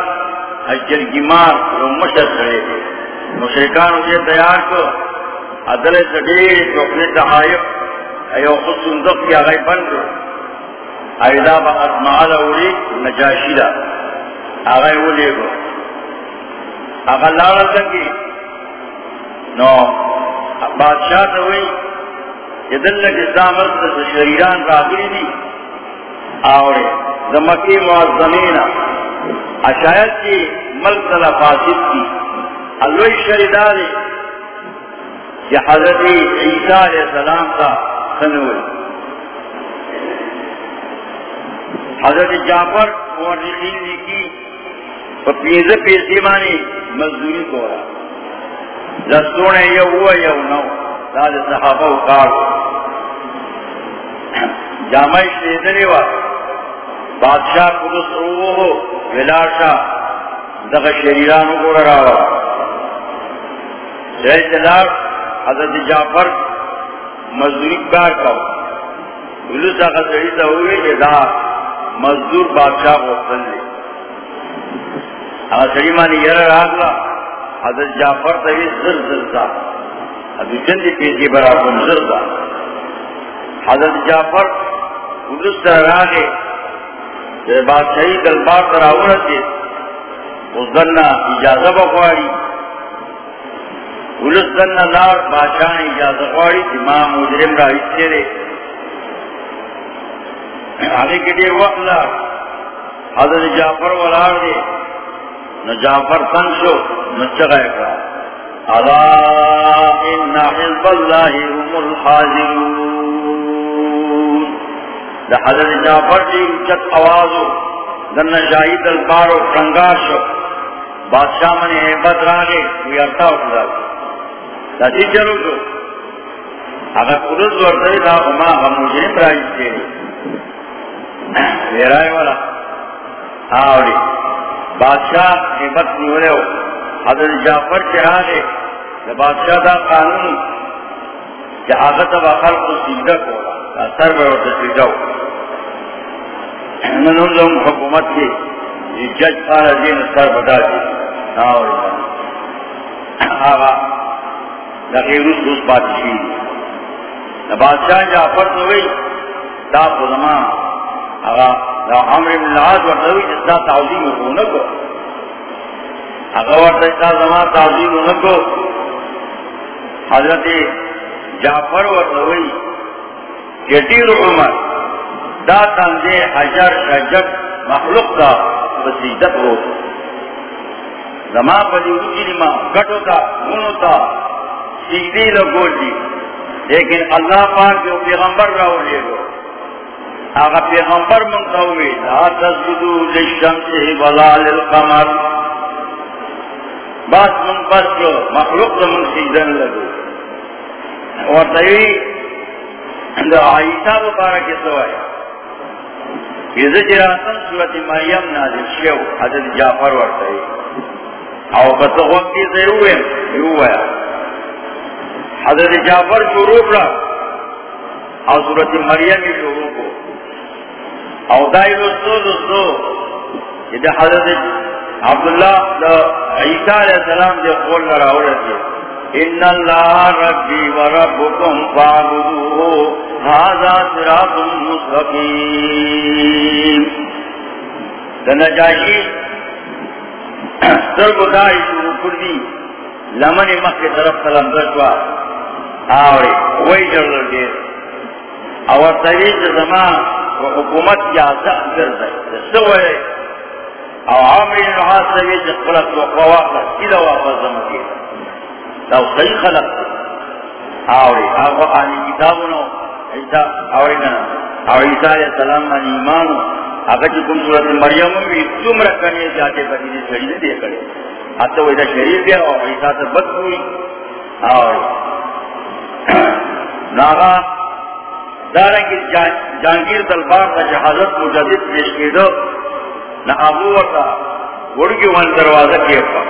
حجر گمار رو مشر کرے مشرکان اسے تیار کو عدل سڈیر چوکنے تحائف ایو خود سندق کی آگئی بند ایدا با اسماعال اولی نجاشی دا آگئی اولی کو اگر لارا لگی نو بادشاہ تو ہوئی کہ دل شریران راگری دی. آوڑے دمکی معظمین اشایت کی ملک تلا فاسد کی. اللوی شریدار کہ حضرت عیسیٰ علیہ السلام کا خنوئی حضرت جعفر مورخین نے کی پیز پیسے مانی مزدوری کو رہا لسونے یہ ہوا یا نو. داد صحابہ کار. جامع شیدنے وا بادشاہ قدس رو ہو ولاشا دغ شریران کو رہا جے جلال حضرت جعفر مزدوری کار کا بلو سا سڑی تو ہوئے کہ دا مزدور بادشاہ کو سن لے سلیمانی یر راگلا حضرت جعفر تاوی زر زر تا حضرت چندی پیسی برا کن زر حضرت جعفر قدس تر راگے جب بادشاہی دلبار تر آورت دے اس دننا اجازہ بخواری قدس دننا لار بادشاہ نے اجازہ بخواری امام مجرم را حصے دے آنے کے دے وقت لار حضرت جعفر والار دے، نہ جعفر تن شو، نہ چگائے گا اللہ ان حزب اللہ هم الحاضرون دا حضرت جعفر جی اچت آوازو، دن شاہی دلبارو فرنگار شو. بادشاہ من احبت راگے کوئی ارتا اٹھا دا چلو شو اگر قدس ورده دا اما ہم مجھے رائز کے ویرائے والا. آوری. بادشاہ حبت نورے ہو. حضرت جعفر چرا دے بادشاہ دا قانون کہ آگت اب آخر کو سیدہ کو سر بڑھ ہوتا سیدہ ہو۔ ننظم حکومت کے یہ جج خان عزین سر بڑھا دی۔ ہاں ناور آغا لکھے روس روس بادشی بادشاہ جعفر تو ہوئی دا خودمان آغا دا عمر بن العاز ورد ہوئی جس دا تعظیم ہونکو آغا ورد دا زمان تعظیم ہونکو حضرت جعفر و روئی عمر، دا تنزے حجر شجر مخلوق دا بسیدت ہو۔ زمان پدی روچی نما گٹو تا منو تا سیدی لگو جی لیکن اللہ پاک جو پیغمبر راو لے گو۔ آگا پیغمبر منتوی لا تسجدو لشمس ولا للقمر۔ بات من بس جو مخلوق دا من سیدن لگو. اور تیوی اندو عیسیٰ بارا کے سوایا یہ زجراتن صورت مریم نازل شیو، حضرت جعفر ورطائی او بسغوان کی زیوئے یویا حضرت جعفر شروع را او صورت مریم شروع کو. او دائی رسو رسو یہ دا حضرت عبداللہ عیسیٰ علیہ السلام دے قول لراؤلت ان اللہ ربی و ربکم فعبدوه هذا صراط مستقیم۔ دنجاشی سر گدائی شروع کردی، لمن مخ کے طرف سلام دشوا آوری وہی جرد دیر۔ اور طریق زمان حکومت یا زہر دے سوئے او عامر لو صحیح خلق آوری آنی عیسیٰ، آوری آوری عیسیٰ علیہ السلام ایمانو. صورت مریم بھی تم رکھنے جاتے دے کرے. وہ شریف دیا اور عیسیٰ سے بد ہوئی. آوری. ناغا دارنگی جانگیر دلبار کا جہازت مجدد پیش کی دو نا ابو دروازہ پا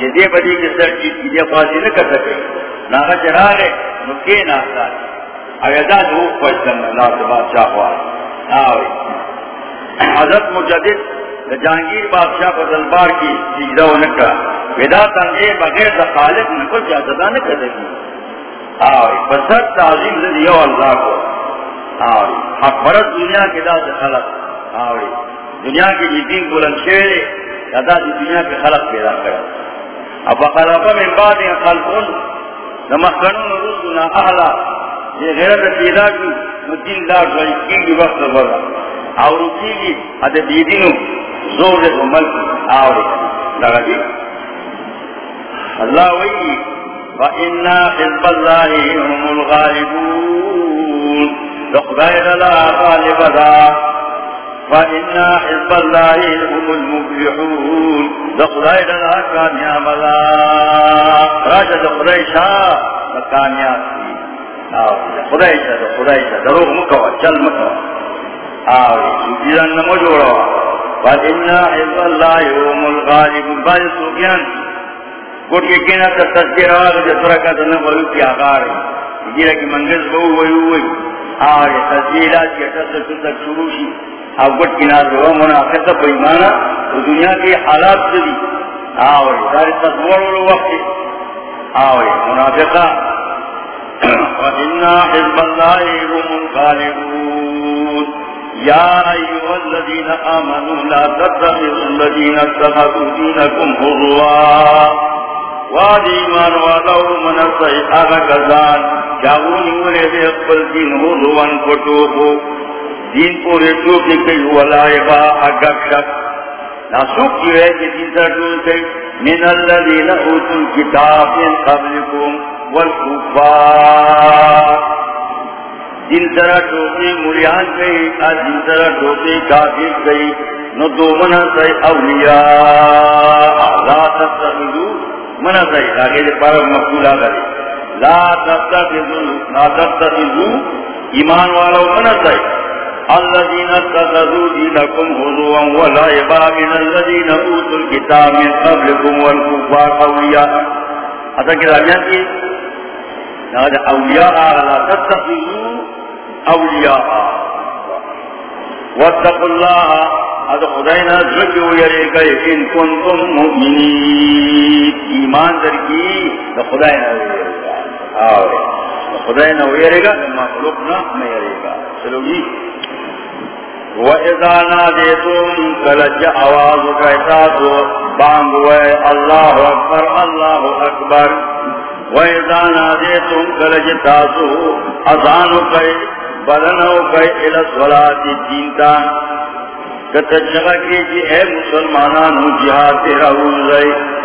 یہ دے بدی کے سر کی بازی نہ کر سکے۔ نہ لے نکے نہ اگدا دو اللہ بادشاہ ہوا۔ حضرت مجدد جہانگیر بادشاہ کو دلبار کی و ودا تنگے بغیر دا خالق جازدہ نہ کر سکی آوری بسر تعظیم اللہ کو۔ آوری حق برد دنیا کے دا سے خلق آوری دنیا کی جیتین بلند شہر دا دی دنیا کے خلق پیدا کرا اب خلق من بعد خلقون نمخنون رسونا احلا یہ غیرت پیدا کی مدین دار جو اکین کی وقت برا۔ اور رکی کی ادھے دیدینو، زور دے ملک آوری لگا جی؟ اللہ وی وَإِنَّا حِزْبَ اللَّهِ هُمُ الْغَالِبُونَ۔ لَقْبَيْرَ لَا غَالِبَ ذَا۔ فَإِنَّا حِزْبَ اللَّهِ هُمُ الْمُفْلِحُونَ دخلائی لنا کامیاب لا راجہ دخلائی شاہ کامیاب سی خدای شاہ خدای شاہ دروغ مکوا چل مکوا آوری سوکیدان نمو جوڑا فَإِنَّا حِزْبَ اللَّهِ هُمُ الْغَالِبُ بَعْدِ سوکیان گوٹ کے کہنا تا تذکر آگا جو ترکا تا کی آگار ہے جیرہ کی منگز بہو ہوئی ہوئی تذکیرات شروع شی اب کنار جو منافق پہ ایمانا تو دنیا کے حالات سے بھی۔ آوری سارے تصور والو وقت۔ آوری منافقہ۔ وَإِنَّا حِزْبَ اللَّهِ هُمُ الْغَالِبُونَ۔ يَا أَيُّهَا الَّذِينَ آمَنُوا لَا تَتَّخِذُوا الَّذِينَ اتَّخَذُوا دِينَكُمْ هُزُوًا۔ وَإِيمَانُ وَلَوْ مَنَ سَيْئَةَ كَذَانَ۔ جاؤني ولد يقبل دين هُزُوًا كُتُوبُ دین کو ریٹو کی کئی ولائبا اگر شک۔ ناسوک کی ہے کہ دین سر ٹول کئی۔ من الذین اوتوا الكتاب من قبلکم والکفار۔ دین سر ٹوکی مریان کئی اور دین سر ٹوکی کافر کئی۔ نو دو منا سی اولیاء۔ لا تتخذو منا سی آگے دے پارا مقبولہ کرے لا تتخذو لا تتخذو ایمان والا منا سی الذين اتخذوا دينكم هزوا ولعبا من الذين اوتوا الكتاب من قبلكم والكفار اولياء هذا كلام يعني اولیاء لا تتخذوا اولیاء واتقوا الله. اد خداینا ذکر یری گئے ان کنتم مؤمنین ایمان در کی تو خداینا یری اور خداینا یری گا مخلوق میں یری گا چلو جی وَإِذَا نَادِيتُمْ آواز کہتا تو بانگ ہوئے اللہ اکبر اللہ اکبر وَإِذَا نَادِيتُمْ كَلَجَ تَاسُ اذان کہے بدن ہو گئے الى صلاة دینتا کی جی اے مسلمانان جہاد تیرا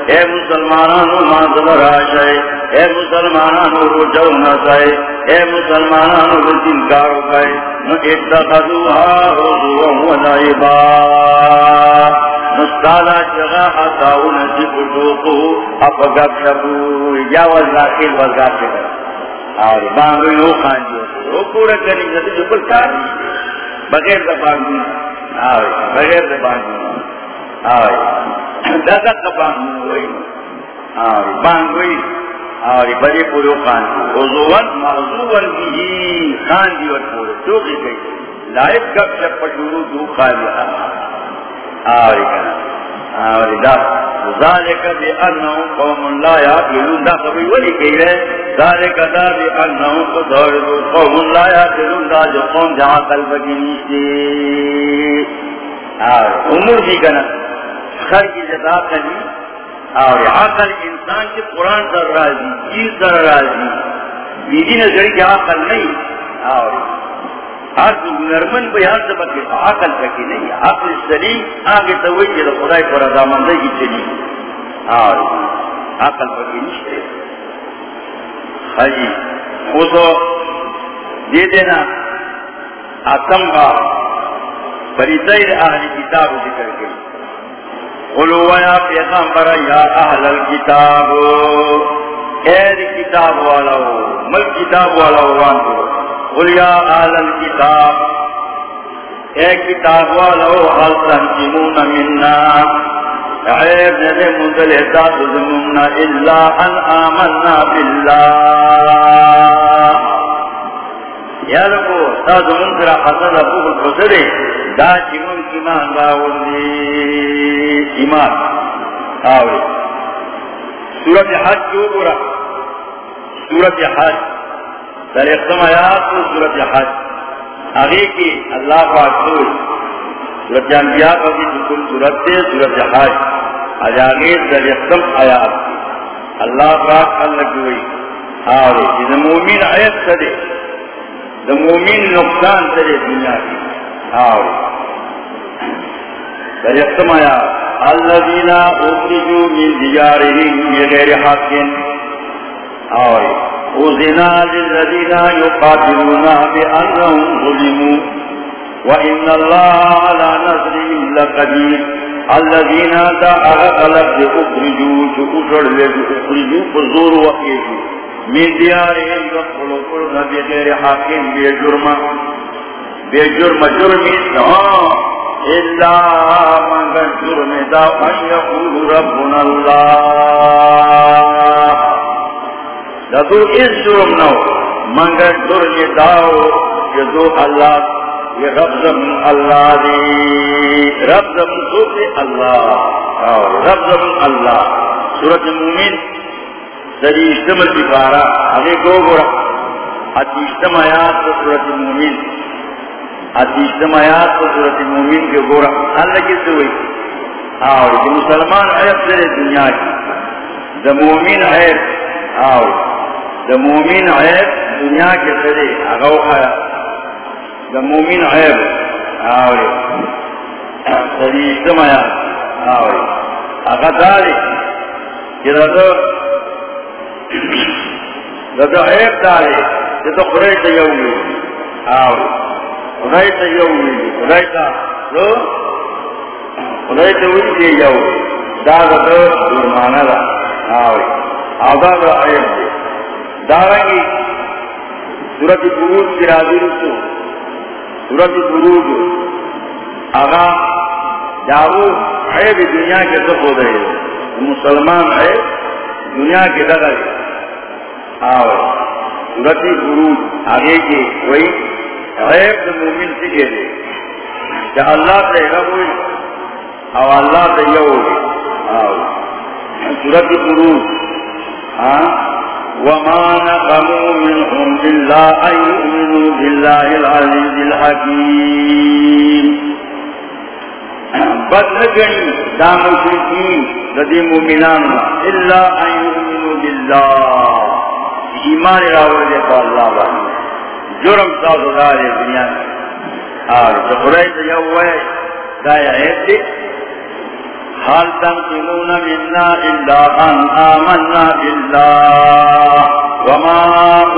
اے مسلمانان ماذب راشے اے مسلمانان رجو نسائے اے مسلمانان رجنکار گئے نو اتخذوها رضوا ونائبا نستالا جگہ اتاو نجیب جوکو اپا گب شبو، یا وزاکیل وزاکیل اور بانگوی ہو خانجو وہ پورا کریں گے جو پر کار بغیر دا بانگوی آوے، بغیر دا بانگوی آوے۔ دادا کا بانگوی آوے بانگوی آوے بڑے پورو خان حضوان محضوان بھی خان دیوت پورو دو کی گئی لائف کب شب پشورو دو خالی آوے کنا آوے دا. ذالک بی انہم قوم لا یاقلون دا قبی ولی کہی رہے ذالک دا بی انہم قوم لا یاقلون دا جو قوم جہاں قلب کی نیشتے امور بھی کنا خر کی جدا کنی اور عقل انسان کے قرآن در راضی، چیز در راضی۔ بیدی نظری کی عقل نہیں۔ اور آج نرمن بیان سے بکے عقل تکی نہیں۔ عقل سلیم، آگے تو وہی کہ خدای پر رضامندی کی چلی۔ اور عقل بکی نشتے حجی وہ تو دے دینا۔ آتم کا فریضیر اہل کتاب ذکر گئی قلوا یا پیغمبر یا اہل الكتاب. اے کتاب والا ہو مل کتاب والا ہو وان کو قل یا اہل الكتاب، اے کتاب والا ہو حل تنجمون مننا عیب ندے مندل احساس زمنا الا ان آمنا باللہ. یا لکو تا زمون کرا حسن ابو الحسرے دا چمون ایمان باور دی ایمان. آوری. سورت حج جو برا سورت حج. در اختم آیات و سورت حج. آگے کی اللہ پاک سور سورت انبیاء کا بھی سکل سورت دے سورت حج. آج آگے در اختم آیات. اللہ پاک اللہ کی ہوئی آوری. جن مومین عیب سدے دا مومین نقصان سدے دنیا کی آوری در اختم آیات الذين اخرجوا من ديارهم بغير حق۔ اور اذنا للذين يقاتلون بانهم ظلموا۔ وان الله على نصرهم لقدير۔ الذين دعوا اخرجوا اخرجوا فزور واخرجوا من ديارهم يقولون بغير حق بجرم بجرم جرم إلا من جرم دا أن يقول ربنا الله۔ لذو إذ جرم نو۔ من جرم داو يدو الله۔ رب زمن اللہ دی۔ رب زمن سوک اللہ۔ رب زمن اللہ۔ سورت مومن سری اجتمل کی پارا ابھی گو گورا۔ اجتم آیات سورت مومن اجتم آیات سورت مومن کے گورا اللہ کی سوئی اور جو مسلمان عیب سے دنیا کی۔ دا مومن عیب اور دا مومن عیب دنیا کے سرے اغو خیا دا مومن عیب آوری سری اجتماعی آوری اگا داری کہ دا دا دا عیب داری کہ دا خدای تا یومی آوری خدای تا یومی خدای تا لو خدای تا ویدی یومی دا دا دا درمانا دا آوری آدھا دا عیب دی دا دارنگی سورت بروج کی راضی رسو سورت بروج آغا جاو عیب دنیا کے تو ہو رہے مسلمان ہے دنیا کے دغل آو سورتی گرو آگے کی کوئی غیب دا مومن سے دے کہ اللہ سے رب ہوئی او اللہ سے یو ہوئی سورتی گرو وما نقموا منهم إلا أن يؤمنوا بالله العزيز الحكيم. بدلگنی دا مشرکین لدی مومنان الا ان یؤمنوا بالله. ایمان راوڑ دے پا اللہ بانی جرم ساز دارے دنیا آر جبرائی دا یو وے، دا یا ایت دے حال تنقمون منا الا ان آمنا بالله وما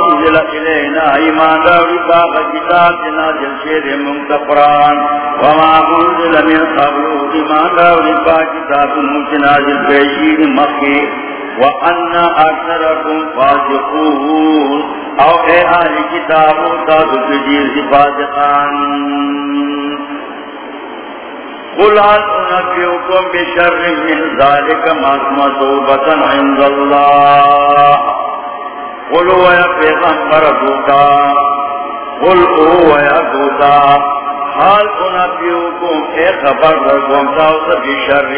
انزل الینا ایمان راوڑی باغ کتاب نازل شیر منتقران۔ وما انزل من قبل ایمان راوڑی باغ کتاب نازل شیر مخی وَأَنَّ أَكْثَرَكُمْ فَاسِقُونَ او اے کا دجیر فاسقان۔ قل هل انبئكم بشر من ذلك مصوبة عند الله؟ قل هو يا پیغمبر دوتا۔ قل هو يا دوتا۔ حال اے خبر بشر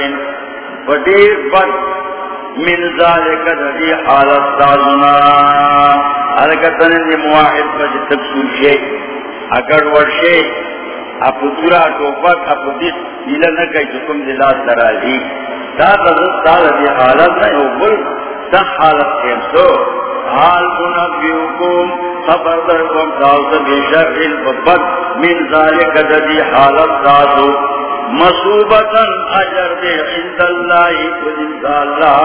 بد من ذالک دی حالت تازنا حرکتن دی مواحد پر تبسول شے اگر ورشے اپو تورا توفت اپو دیت دیلہ نکای چکم دلا سراجی تا تزد تالا دی حالت نہیں ہو بل تا حالت کیم سو. حال کن کنبیوکم خبر در کم تاوتا بیشر الفبت من ذالک دی حالت تازو مصوبتن اجر دے عند اللہ عند اللہ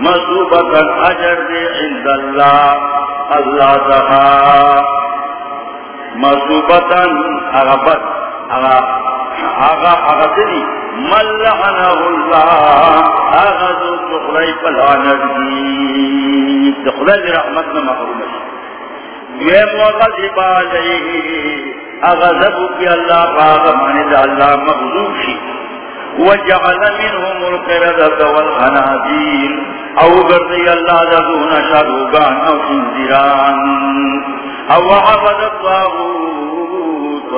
مصوبتن اجر دے عند اللہ اللہ تہا مصوبتن اغبت اغا اغا دلی ملعنہ اللہ اغا دو تخلی پلانر دی تخلی رحمتنا محروم یہ موغذب علیہ اغذب کی اللہ باغ مانی دا اللہ مغضوب شی وجعل منهم القردة والخنازير۔ او گردی اللہ دا دون شروگان او سنزیران او عبد الطاغوت۔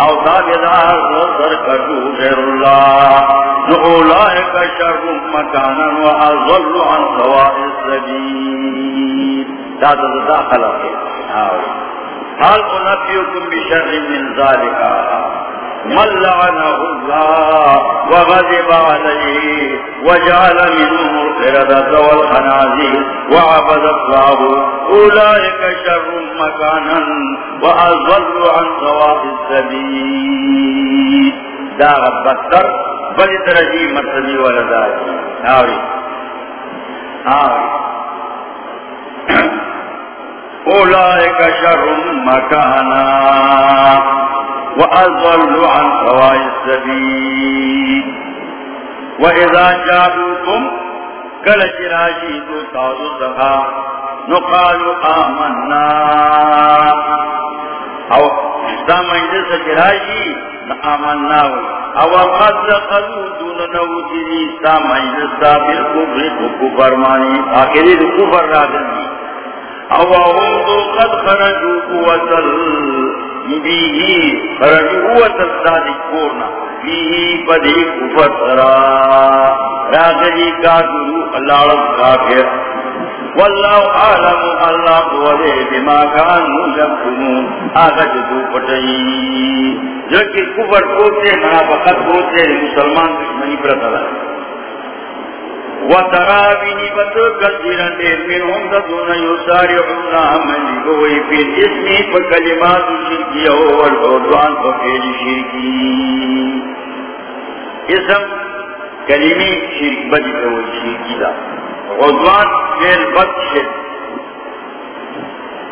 او تابدار سر کٹو غیر اللہ۔ نعولائک شر مکانا وعظل عن سواء السبیل۔ دا دا دا خلق ہے حال انبیوکم بشر من ذالکا من لعنه الله وغضب عليه وجعل منهم القردة والخنازير وعبد الله. أولئك شر مكانا وأضل عن سواء السبيل. داغ بكتر بل درجي مرتدي ولدائي. آوي. آوي. أولئك شر مكانا وأضل عن سواء السبيل. وإذا جاءوكم كل جراشي تتعضو سخا نقال آمنا. أو سامن جس جراشي آمنا. او قد لقلو دون نوتني سامن جس بالكفر كفر آخری كفر راجنی او هم قد خرجوا قوة به خرجوا قوة الصادق به بدي راغلي الله كافر. والله الله بما كانوا يكتمون. کفر منافقت مسلمان دشمنی پر وترابني بتو كثيرا منهم تدون يسارعون عملي بوي في الاسم فكلمات الشركية والعدوان ففعل اسم کلمی شرک بدي بوي شركي لا عدوان فعل بد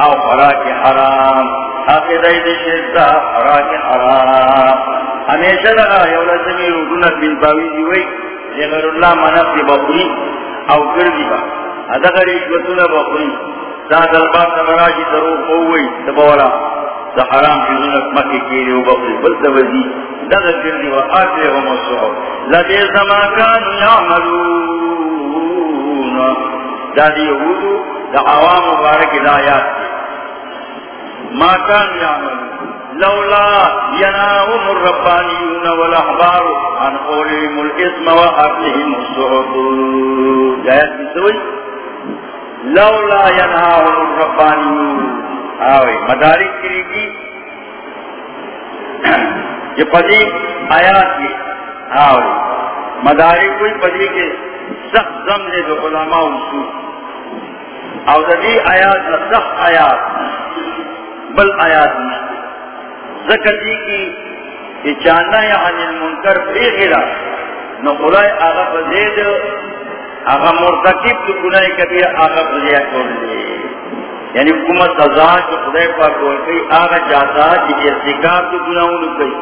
او خوراک حرام. حافظی دی شرکتا خوراک حرام. ہمیشہ لگا یولا سمی رکونا بن باویزی وی لیغر اللہ منفی بخوری او کردی با. ادغر اشوتونا بخوری ساد الباب نمراشی تروح قووی تبولا دا حرام شزونک مکی کیری و بخوری بلد وزی دغر کردی و آکلی و مصحب لدی زمان کانو یعملون. دا دی یهودو دا عوام مبارک الایات ما كان يعمل لولا يناهم الربانيون والأحبار عن قولهم الإسم وأكلهم الصحب جايات بسوي لولا يناهم الربانيون آوي مدارك كريكي یہ پدی آیات کی. آوری مدارک کوئی پدی کے سخت زمزے جو علماء اصول. او دی آیات سخت آیات، بل آیات میں ذکر دی کی کہ چاندہ یا عن المنکر فی خلا نو خدای آغا فزید آغا مرتکب تو گناہ کبھی آغا فزید کر دی یعنی حکومت ازاد جو خدای پاک ہوئی کئی آغا چاہتا جی ارتکاب تو گناہ انہوں کئی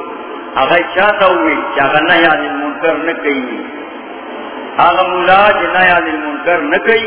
آغا چاہتا ہوئی چاہتا یا عن المنکر نہ کئی آغا مولا جی یا عن المنکر نہ کئی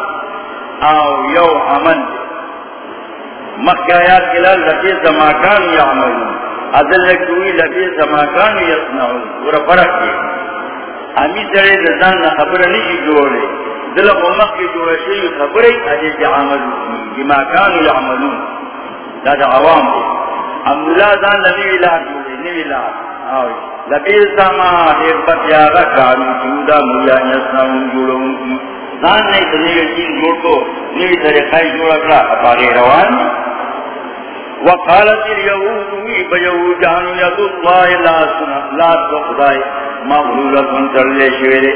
او یو عمل. مخیات کلال لبیز ما كانوا يعملون ادل کوئی لبی زماکان یسنعو ورہ فرق کی امی سرے دزان خبر نہیں جوڑے دل امک کی جوڑے شئی خبری اجے جی عمل بما کانو یعملون. دا دا عوام دی. عمداللہ دان نبی لا جوڑے نبی لا آوی لبی زما ایک بطیارہ کانو جوڑا مولیان یسنعو جوڑوں کی دان نہیں تنیگے چین جوڑ کو نبی طریقائی جوڑا کرا اپاگے روان. دی وقالت اليهود بيهودان يد الله لا سنة لا تقضي مغلولة ترلي شويري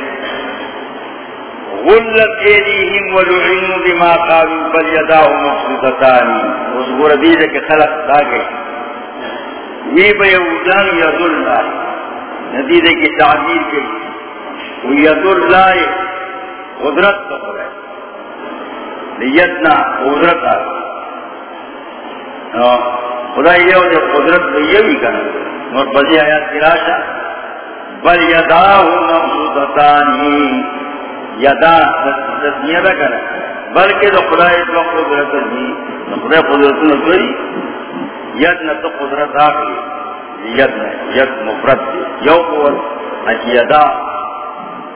غلت ايديهم ولعنوا بما قالوا، بل يداه مبسوطتان وصبر بيدك خلق دا داكي وی بيهودان يد الله ندیدے کی تعبیر کی وید اللہ قدرت تو ہو تقضي لیتنا قدرت آگئی خدا یہ جو قدرت تو یہ بھی کرنا اور بزی آیات کی راشا۔ بل یداہ مقصودتانی یدا تسمیہ دا کرنا بلکہ تو خدا یہ جو قدرت دی جی، خدا قدرت نکلی ید نہ تو قدرت آگلی ید نہ، ید مفرد یو قوت اچھی یدا۔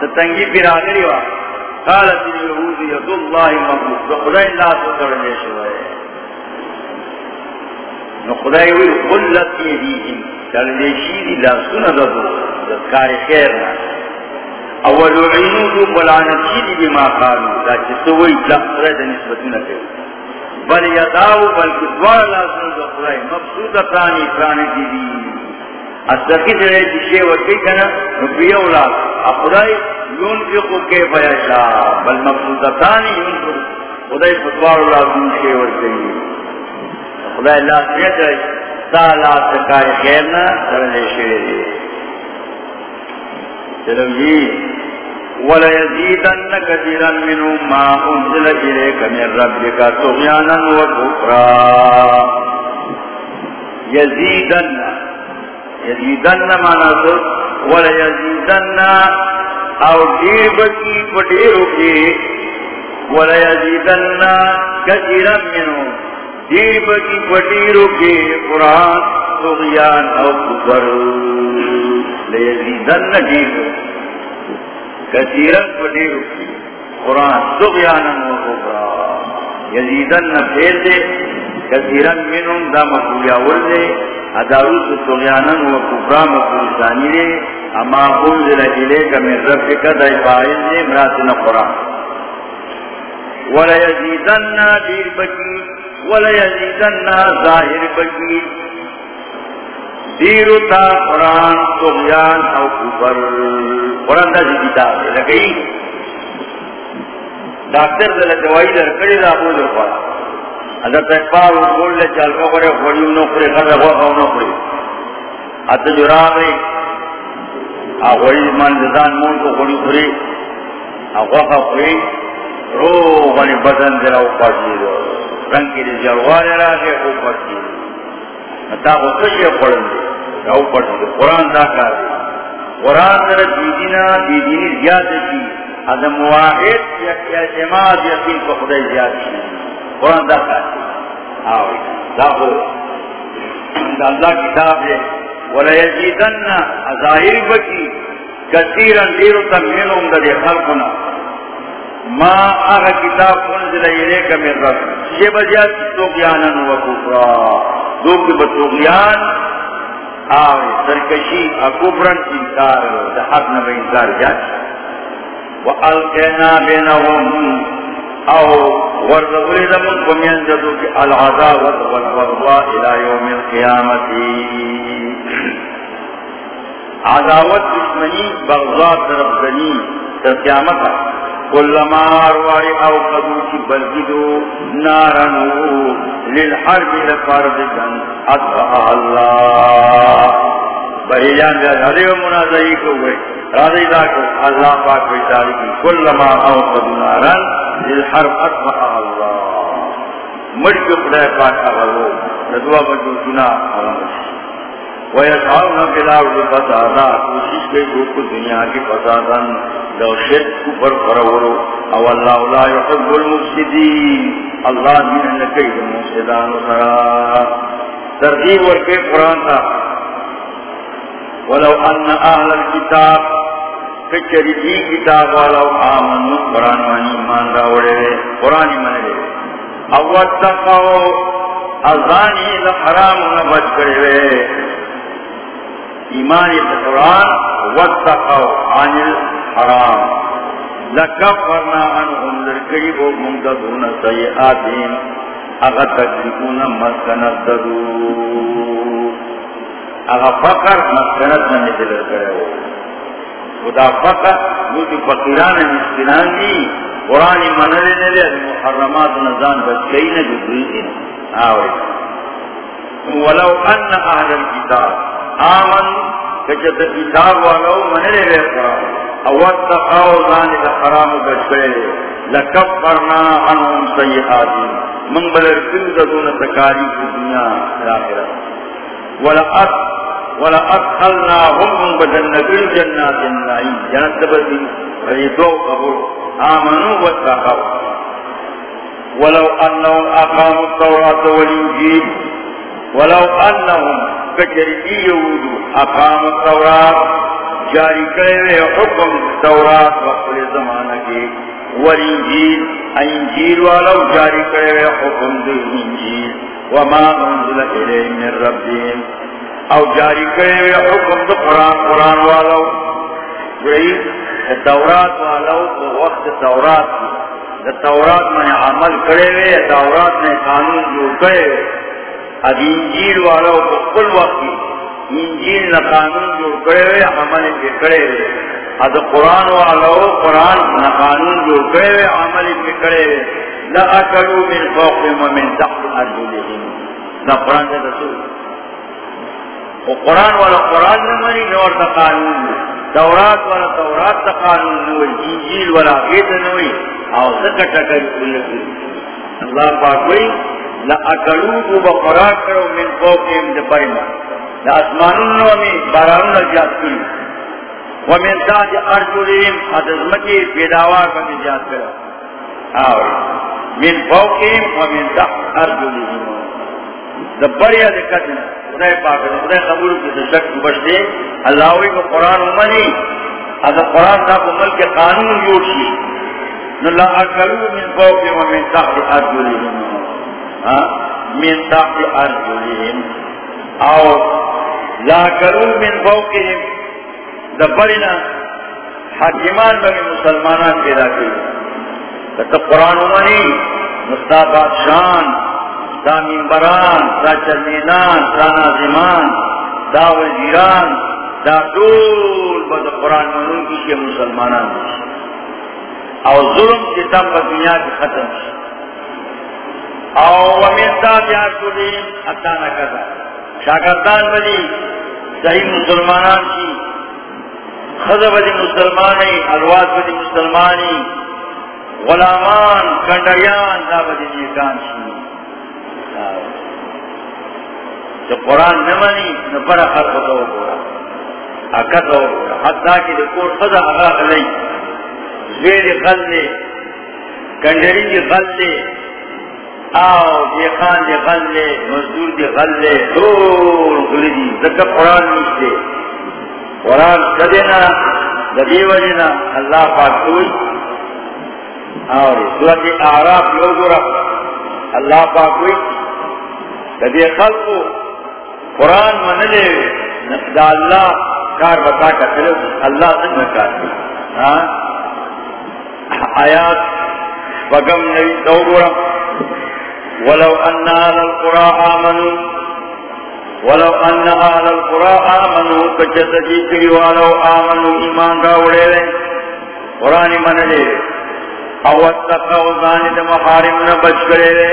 تتنگی پر آگری وا قالت اليهود ید اللہ مغلولہ خدای اللہ سکر لے شوئے نو خدای وی قلت یدیهم چل دیشی لا سنہ دو دکار خیر نا۔ اول عینو دو بلانتی دی بما قالو۔ دا چسوئی لفظر دا نسبتنا کرو بل یداو بل کدوار لا سنہ دو خدای۔ مقصود پرانی پرانی دی دی اصدقی سرے جشے وکی کنا نو بیولا خدای ينفق كيف يشاء، بل مقصودتان ينفق. خدای فتوار اللہ دون شے ورکی خدا اللہ سیت ہے سالا سکار خیرنا سرلے شویدے چلو جی وَلَيَزِيدَنَّ كَثِيرًا مِّنْهُمْ مَا أُنزِلَ إِلَيْكَ مِنْ رَبِّكَ طُغْيَانًا وَكُفْرًا۔ يَزِيدَنَّ يَزِيدَنَّ مَعْنَى سُرْ وَلَيَزِيدَنَّ او دیر بکی پٹیرو کی وَلَيَزِيدَنَّ كَثِيرًا مِّنْهُمْ دیر بکی پٹیرو کی، قرآن طغیان او کفر. لیزیدن دیر. بکی کثیرن پڑی رکی قرآن سغیانن و کفرا یزیدن پھیر دے. کثیرن منم دا مقبولی اول دے اداروس سغیانن و کفرا مقبول ثانی دے اما انزل الیک من ربک دا فائل دے مراتن قرآن. ولا یزیدن دیر بکی ولا یزیدن ظاہر بکی. دیرو تا قرآن تغیان او کفر. قرآن دا جی کتاب دے لگئی ڈاکٹر دل دوائی در کڑی دا بول در حضرت اقبال بول لے چال کا کرے خوڑی انو کرے خرد ہوا کا انو کرے حتی جو را گئی آخوڑی من دزان مون کو خوڑی کرے آخوا کا کرے رو غنی بدن در او پاسی جی دو رنگ کی دی جلوان را گئے او پاسی جی دو تا کو کشی پڑھن دے۔ او پڑھن جی دے۔ قرآن دا کار دے۔ قرآن در دیدینا دیدینی زیاد کی ادم واحد یا اعتماد یقین کو خدای زیاد کی قرآن دا کار. دے دا کو دا اللہ کتاب دے. ولا یزیدن ظاہر بکی کثیرا دیرو تمہنم دا دے خلقنا ما آغا کتاب انزل الیک من رب. یہ بجات توقیانا و کفرا. دوک بتوغیان آوے سرکشی اکبرن انکار. دا حق نبا انکار جات. وَأَلْقَيْنَا بِينَهُمْ او ورزقلی دمون کمین جدو کی العذاب والبغضاء الى یوم القیامت. عذاوت دشمنی بغضاء طرف دنی در قیامت. کلما ارواری او قدو کی بلگدو نارنو للحرب لفرد جن اطفا اللہ. بہیان جا جھلے و منازعی کو گئے. راضی دا کو اللہ پاک بیتاری کی کلما او قدو نارن للحرب اللہ۔ کے پاک اغلو ندوا بجو سنا۔ فسادا۔ کوشش کے کو دنیا کی فسادا۔ شرک فرورو او اللہ لا يحب المفسدین۔ اللہ جی سرا ترتیب ورکے قرآن تھا ولو ان اہل الكتاب کچری دی کتاب ولو آمن قرآن وانی ایمان راوڑے قرآن من لے او اتقو ازانی لحرام نبت کرے ایمان قرآن واتقو عن الحرام لکفرنا عنهم لرکڑی و ممددون سیئاتین اغا تکلیفون مسکنت ددو اغا فقر مسکنت من دلر کرے ہو خدا فقر وہ جو فقیران مسکنان دی قرآن منرے نلے محرمات نزان بچکئی نا جو دویتی نا آوے ولو ان اہل الكتاب آمن کچھت کتاب والو منلے لے قرآن. اوات تقاو ذانی لحرام بچکے لکفرنا عنہم سیئاتی. من بلر کل دون تکاری دنیا الاخرہ. ولأت ولأدخلناهم من بجنة الجنات النعيم. جنت بدی ریدو قبول. آمنوا واتقوا. ولو أنهم أقاموا التوراة والإنجيل، ولو أنهم کچری یہود اقام التورات جاری کرے حکم تورات وقت زمانہ کے والانجیل انجیل والو جاری کرے حکم دے انجیل وما انزل الیہ من ربهم. او جاری کرے حکم دے قرآن قرآن والو. گئی تورات والو تو وقت تورات. تورات میں عمل کرے تورات میں قانون جو کرے اب انجیل والا کو کل وقت انجیل نہ قانون جو کرے ہوئے عمل کے کرے ہوئے اب قرآن والا قرآن نہ قانون جو کرے ہوئے عمل کے کرے ہوئے نہ اکڑو من فوق من تحت ارجلہم نہ قرآن سے رسول. وہ قرآن والا قرآن نہ منی نور تا قانون تورات والا تورات تا قانون نوئی انجیل والا غیت نوئی او زکا ٹکر کلی اللہ پاک وئی لأکلوکو با قرآن کرو من فوقیم دے پرینا لأسمانون نومی بارانون لجات کلی ومن تاج ارجلیم ادزمکی پیداوار کا نجات کرو. آوری من فوقیم ومن تاج ارجلیم. دبریا دقت خدای پاک خدای قبول کی شک بچتے اللہ وی کو قرآن امنی اگر قرآن تھا کو ملک قانون یوشی نو لا اکلو من فوق و من تحت ارجلهم من تحت ارجلهم او لا اکلو من فوقهم دبرنا حاکمان بگی مسلمانان پیدا کی تو قرآن امنی مستابات شان دا منبران، دا چرمینان دا نازمان دا وزیران، دا دول با دا قرآن منون کی شیئے مسلمانان. او ظلم جتم با دنیا کی ختم او ومن دا بیار کلیم اتانا کتا شاکردان بلی صحیح مسلمانان شی خضر بلی مسلمانی الواز بلی مسلمانی غلامان کنڈیان دا بلی نیکان شی جو قرآن نہ منی نہ بڑا خر کو تو گورا۔ اکت ہو گورا۔ حتا کہ جو کوٹ خدا اگا علی زیر خل لے کنڈری کی خل لے آو دی خان دی خل لے مزدور دی خل لے دور گلی دی۔ ذکر قرآن نیشتے قرآن کدینا لدی وجنا اللہ پاک کوئی۔ اور سورت اعراف یو گورا۔ اللہ پاک کوئی۔ کدی خلق قرآن من لے دا اللہ کار بتا کر چلو اللہ سے میں کار آیات بگم نبی دوگورا ولو ان اهل القرى آمنوا، ولو ان اهل القرى آمنوا کچتجی کری ولو آمنوا، ایمان راوڑے لے قرآن من لے او اتقوا ذانت محارمنا بچ کرے لے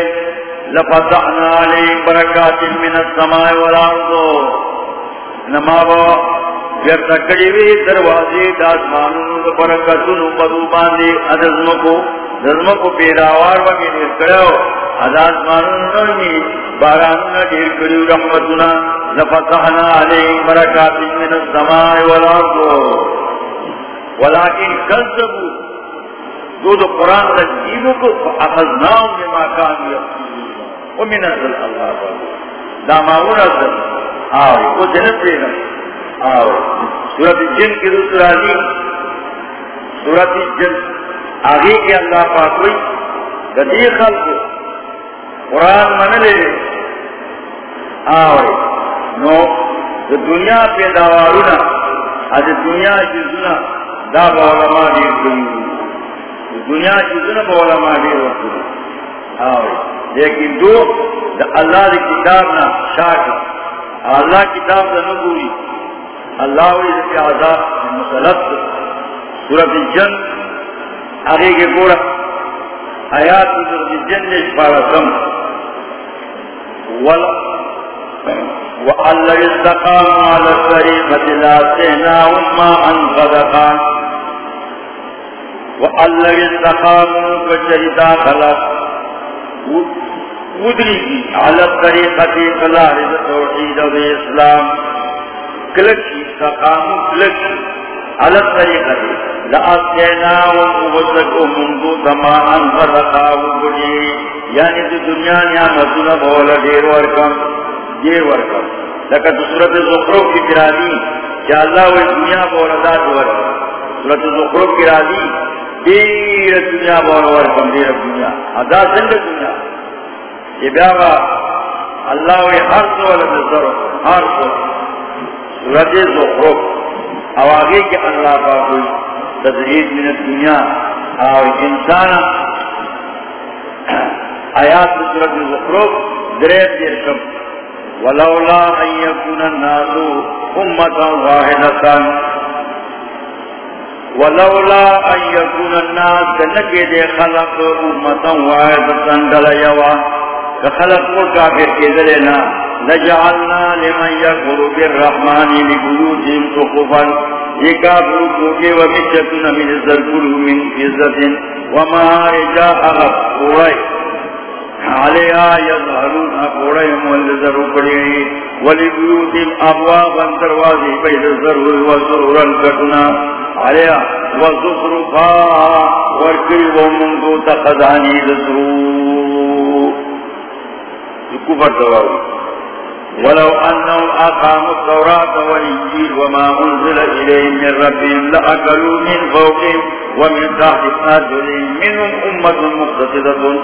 لفتحنا عليهم بركات من السماء والارض نما با يرتقي وي دروازي داسمانو برکتونو پدو باندې ادزمکو، دزمکو پیداوار وګي کړو اداسمانو ني باران ډیر کړو رحمتنا لفتحنا عليهم بركات من السماء والارض ولكن كذبوا دو دو قرآن تجیبو کو فأخذناهم بما كانوا يكسبون ومن ازل اللہ داماؤن ازل آوری وہ جنت دینا آوری سورت جن کی دوسر آدھی سورت جن. آگے کے اللہ پاکوئی گدی خلق قرآن من لے آوری نو دنیا پیداوارونا آج دنیا جزنا دا علماء دیر دنیا جزنا با علماء دیر وقت آوری لیکن دو دا اللہ دی کتاب نا شاک اللہ کتاب دا نبوی اللہ وی دی عذاب مسلط سورت جن آگے کے گوڑا آیات سورت جن نے شپارا کم وَأَلَّ يَسْتَقَامُ عَلَى الطَّرِيقَةِ لَا سِهْنَاهُمْ مَا أَنْفَدَقًا وَأَلَّ يَسْتَقَامُ كَجَرِدَا خَلَقُ۔ ودری کی عالت طریقت قلار توحید و اسلام کلکی سقام کلکی. عالت طریقت لأسینا و مبزکو منگو زمان فرقا و بڑی یعنی دی دنیا نعمتنا بولا دیر ورکم دیر ورکم لکہ صورت زخرف کی برادی کہ اللہ و دنیا بولا داد ورکم صورت زخرف کی برادی دیر دنیا بولا ورکم دیر دنیا. ادا زند دنیا. یہ بیاغا اللہ وی ہر سوال نظر ہر سوال سورت زخرف۔ او آگے کہ اللہ کا کوئی تدریج من الدنیا۔ اور انسان آیات سورت زخرف دریب دیر کم۔ ولولا ان یکون الناس امتا واحدتا۔ ولولا ان یکون الناس کنکے دے خلق امتا واحدتا دل خلق کو کافر کے ذریعہ لجعلنا لمن يكفر بالرحمن لبيوتهم سقفا يكافر كوكي ومشتنا من الزرقل من فزة وما رجا رجاء قري عليها يظهرون قريهم والذر قريه ولبيوتهم أبوابا دروازي بيد الزرور وسرورا كتنا عليها وزخرفا ورقيبهم منذ تقداني لسرور كفر دواري ولو أنهم أقاموا التوراة والإنجيل وما أنزل إليهم من ربهم لأكلوا من فوقهم ومن تحت أرجلهم منهم أمة مقتصدة.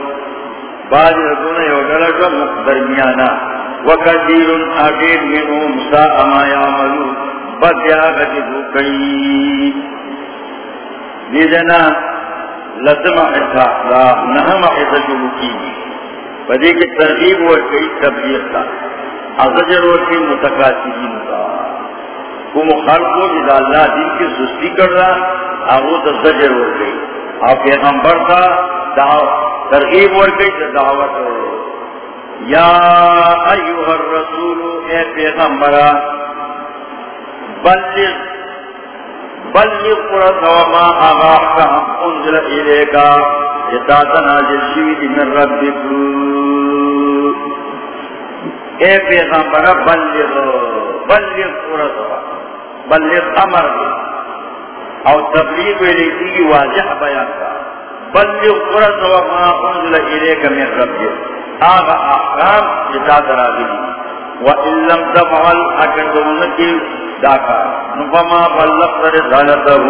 بعد رسولنا يودلك مقدرميانا وكثير أكيد منهم ساء ما يعملون. بدياغة ذوكي لذنا لسمع إسحاق لا نهم إسحاق ذوكي فديك الترغيب والكي تبليغ ازجر ورکی متقاتلین کا کم خلقو جدا اللہ دین کی سستی کر رہا آگو تا زجر ورکی آپ پیغمبر کا ترغیب ورکی تا دعوت ورکی یا ایوہ الرسول، اے پیغمبرا بلغ بلغ قرآن وما آغا احکام انزل ایلے کا جتاتنا جلشوی من ربکو. اے پیغمبر، بلغ بلغ پورا دوا بلغ امر او تبلیغ ویلی کی واضح بیان کا. بلغ پورا دوا ما انزل الیک من ربی آغا احکام جتا دراغی وَإِن لَمْ تَفْعَلْ، اگر دونکی داکا نفما بلغ رسالته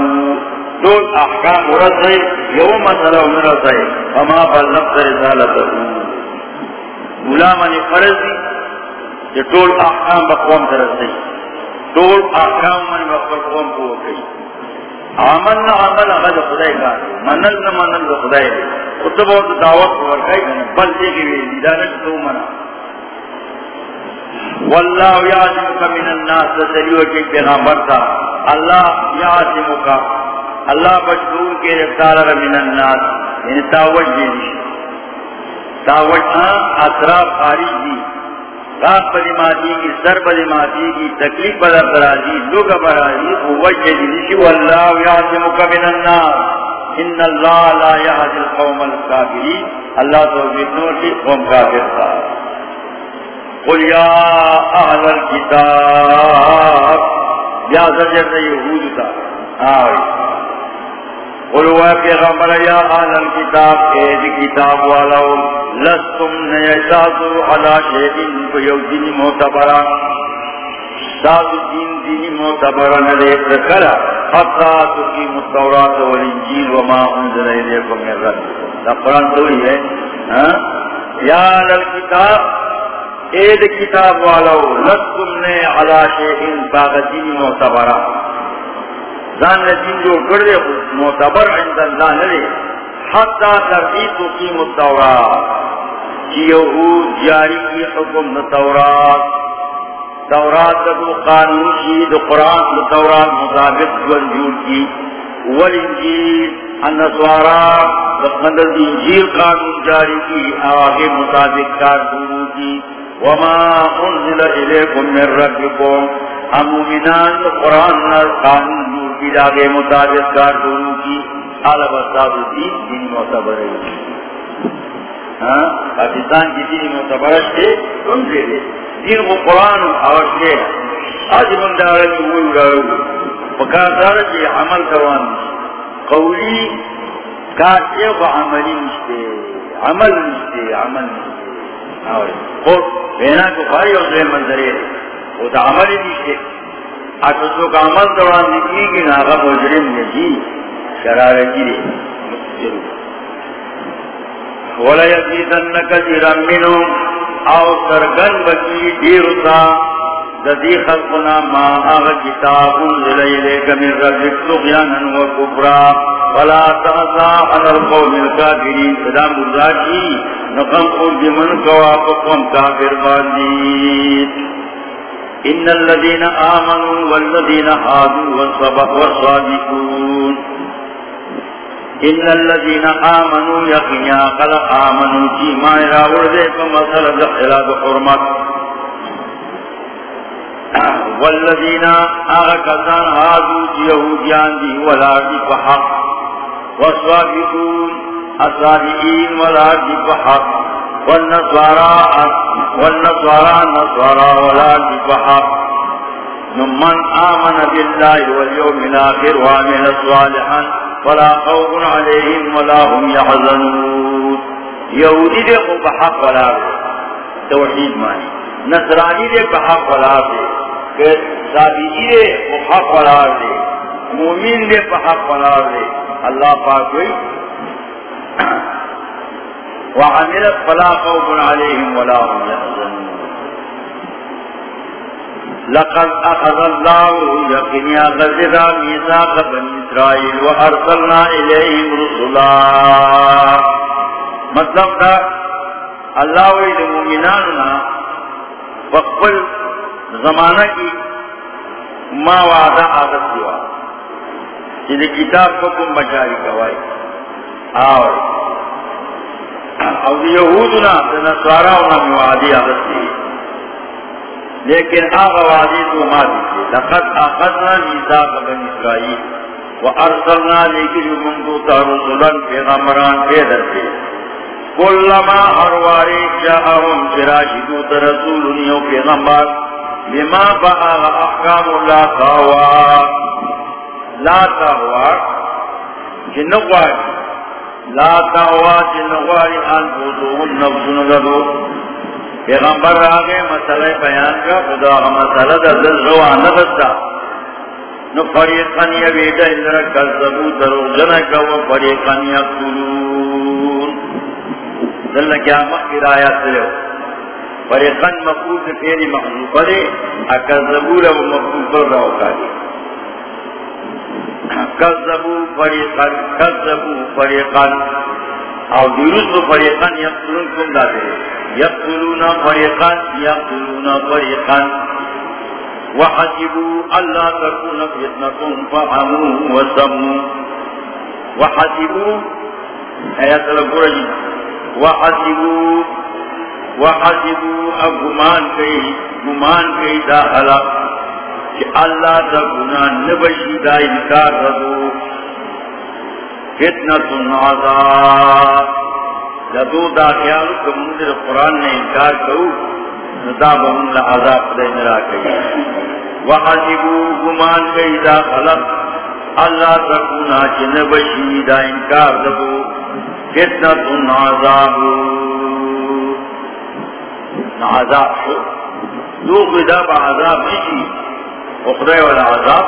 دول احکام ورسے یوم مسئلہ ورسے فما بلغ رسالته. غلامانی فرضی کہ ٹول احکام بقوم طرف سے ٹول احکام من بقوم قوم کو گئی عمل نہ عمل عمل خدای کا منل نہ منل خدای دے خطبہ تو دعوت ورکائی بل دے گی دیدانت تو منا واللہ یعظمک من الناس تسلیوکی پیغامبر تھا اللہ یعظمک اللہ بجدون کے رفتار من الناس یعنی تاوجہ تاوجہ اطراف خارج دی۔ غاق بلی ماتی کی، سر بلی ماتی کی، تکلیف بلا برازی، لوگ برازی وجہ جنشی واللہ یعظمک من الناس۔ ان اللہ لا یعظ القوم الكافری اللہ تو بیتنوں کی، قوم کافر تھا۔ قل یا اہل الكتاب، یا زجر یہود تھا۔ آئی قلوا پیغمبر، یا آل الكتاب اید کتاب والاو، لستم نیجازو علا شیدین کو یو دینی معتبرا سادو دین دینی معتبرا ندیت لکلا حتی تقیم التورات والانجیل وما انزل ایلیکم من رب۔ دا قرآن دوئی ہے ہاں؟ یا آل الكتاب اید کتاب والاو، لستم نی علا شیدین باغ دینی معتبرا دان دین جو کردے معتبر عند اللہ نلے، حتی تربیت کی متورات کی یہود جاری کی حکم تورات تورات دو قانون کی دو قرآن دو تورات مطابق جوان کی، والانجیل، النسوارا دقندر انجیل قانون جاری کی، آگے مطابق کار دورو کی، وما انزل الیکم من ربکم امومنان قرآن نال قانون جور کی داغے مطابق کار دونوں کی اعلی بستاد دین دینی معتبر ہے۔ ہاں؟ پاکستان کی دینی معتبر ہے تم دے دے دین کو قرآن اور سے آج مندارہ کی ہوئی رہو پکار کی عمل کروان قولی کاٹے کو عملی نشتے عمل نشتے عمل نشتے اور خود بینا کو بھائی اور دے منظرے۔ وہ تو عملی نشتے اتسو کا عمل دوان نکی کی ناغا مجرم نجی شرارتی دے ولا یزیدن کثیرا منهم او سرگن بکی دیرتا ددی خلقنا ما آغا کتاب انزل الیک من ربک طغیانا و کفرا. ولا تغزا عن القوم الكافرین. صدا مرداشی نقم قرد من کوا قوم کافر باندید ان الذين امنوا والذين هادوا والصادقون. ان الذين امنوا يقينا قال امنوا جي ما يراور دے کو مسل خلاف حرمت. والذین آغا کسان حاضو یہودیان دی والآردی فحق والصابقون الصابقین والآردی فحق والنصارى والنصارى النصارى من آمن بالله واليوم الآخر وعمل صالحا فلا خوف عليهم ولا هم يحزنون. یہودی دے کو بحق ولا توحید مانی نصرانی دے بحق ولا دے صابیجی دے بحق ولا دے، مومن دے بحق ولا دے، اللہ پاک ہوئی وعمل فلا خوف عليهم ولا هم يحزنون. لقد اخذ الله يقينيا غزدا ميثاق بني اسرائيل وارسلنا اليهم رسلا. مطلب دا اللہ وی المؤمنان فقبل زمانہ کی ما وعدہ عادت دیوا جنہی کتاب کو کم بچاری کوائی آوئی او دی یہودنا دنسواراؤنا موعدی عادت دیوا لیکن آغا وعدی تو ما دیتے لقد آخذنا نیساق بن اسرائیل وارسلنا لیکن منگو تا رسولا پیغمران پیدر تے کلما ارواری جاہم چراشدو تا رسول نیو پیغمبر لما بآغ احکام لا تاوا لا تاوا جنگواری لا تاوا جنگواری انفوزون نفسون لدو پیغمبر آگے مسئلہ بیان کا، خدا مسئلہ دا دل روا نفستا نو فریقان یویدہ اندر کذبو درو جنکا و فریقان یقتلون دلنا کیا مخیر آیات دلو فریقان مقبول سے پیری محضوب دے، اکذبو لو مقبول پر رہو کاری. کذبو فریقان کذبو فریقان او دیروز فریقان یقتلون کم دا دے يقتلون فريقا يقتلون فريقا وحسبوا ألا تكون فتنة فهموا وسموا. وحسبوا آيات القرآن. وحسبوا وحسبوا أغمان كي غمان كي داخلا کہ اللہ تا گناہ نبشی دا انکار ردو فتنة عذاب جدو دا خیال کہ کمون قرآن نے انکار کرو ندا بہن لعذاب دے نرا کئی۔ وحسبو گمان کئی دا خلق۔ اللہ تکونا چنبشی دا انکار دبو کتنا تن عذابو عذاب شو۔ دو قدا با عذاب نیچی اخرے والا عذاب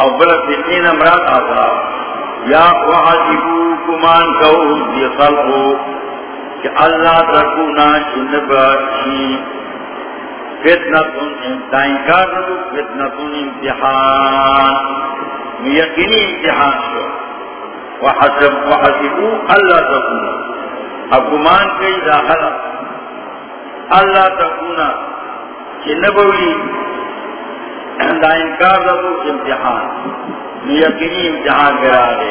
او بلد فتنین امرات عذاب. یا وحسبو گمان کہو دی خلقو کہ اللہ تکونا چنبشی فتنتن امتحان کردو فتنتن امتحان. یقینی امتحان شو. وحسب وحسبو اللہ تکونا اب گمان کئی داخل. اللہ تکونا چنبولی دا انکار دا دو امتحان۔ یقینی امتحان کرا دے۔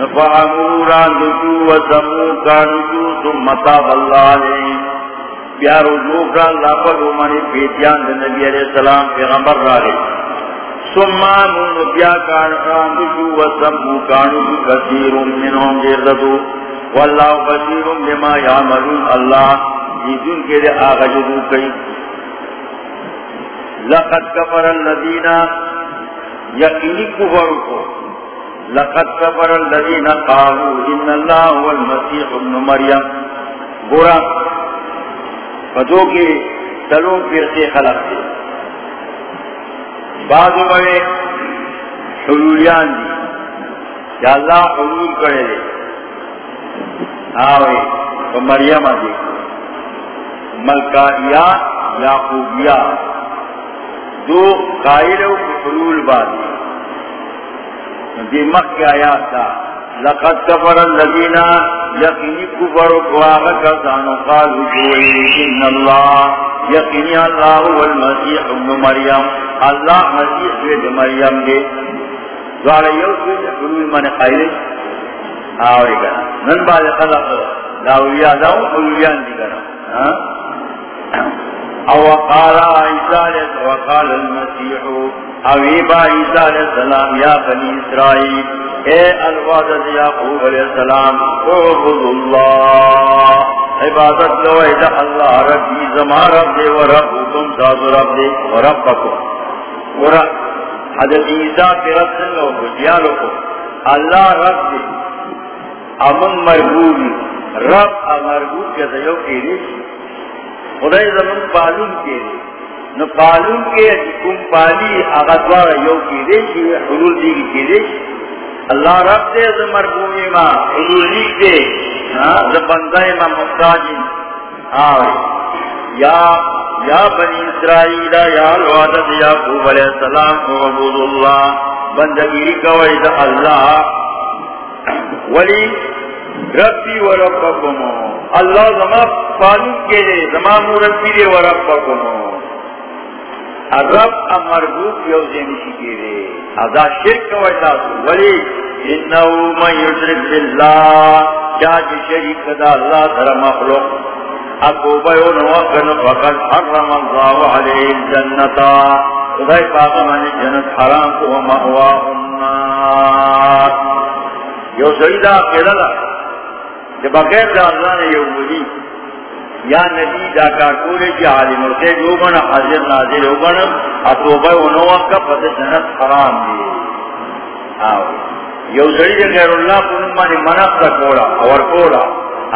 نفعمورا نجو و سمو کا نجو ثم تاب اللہ لے پیارو لوکا اللہ پر امانی پیتیان دے نبی علیہ السلام پیغمبر را لے ثم آمون پیا کانشا نجو و سمو کا نجو کثیر منہم جردو واللہ کثیر بما یعملون اللہ۔ جیدن کے لیے آغا جدو کئی۔ لقد کفر الذین یقینی کفر کو لقد کفر الذین قالوا ان اللہ هو المسیح ابن مریم گورا فدو کی تلو پیر سے خلق دے بعض بڑے حلولیان دی یا اللہ حلول کرے دے آوے تو مریم دی ملکائیات، یعقوبیات. دو قائلو حلول بادی دی مکہ آیات تا لقد کفر الذین یقینی کفر قواغ کسانو قالو جوئی ان اللہ، یقینی اللہ والمسیح ابن مریم، اللہ مسیح وید مریم دے. دوارا یو سوچ حلول من قائل آوری کنا نن بعد خلق داولیاء داو حلولیان دی کنا ہاں؟ او قال عیسیٰ وقال المسیح، او ایبا عیسیٰ علیہ السلام، یا بنی اسرائیل، اے الوادد یاقوب علیہ السلام عبد اللہ، عبادت لو ایدہ اللہ، ربی زمان رب دے، و ربکم تازو رب دے، و ربکم. و رب حضرت عیسیٰ پی رب سنگو بجیالو کو، اللہ رب دے، امن مرگوبی رب امرگوب کے دیو کی ریشی خدای زمن پالون کے نو پالون کے کم پالی آغتوار یو کی دے دیشی حلول دیگی کی دیشی اللہ رب دے زمر بومی ما حلول دیگ دے زبندائی ما مختاجی آوری یا یا بنی اسرائیل، یا الوادت یا خوب علیہ السلام و عبود اللہ بندگیری کوئی دا اللہ ولی ربی و ربکم اللہ زما پالو کے لیے، زما مربی دے و ربکم رب امربوک یو زینشی کے لیے. ازا شرک و اتاسو ولی انہو من یشرک باللہ جاج جی شریک دا اللہ در مخلوق. اکو بیو نوکن فقد حرم اللہ علیہ الجنتا خدای پاک من جنت حرام کو مہوا النار. یو سیدہ قیدہ کہ بغیر دا اللہ نے یہ ولی، یا نبی دا کارکورے کی عالم ہوتے جو بنا حضر نازل ہو بنا اتوبہ انہوں کا پتہ جنت حرام دی۔ آو، یو سڑی دے غیر اللہ کنمانی منف تا کوڑا، اور کوڑا۔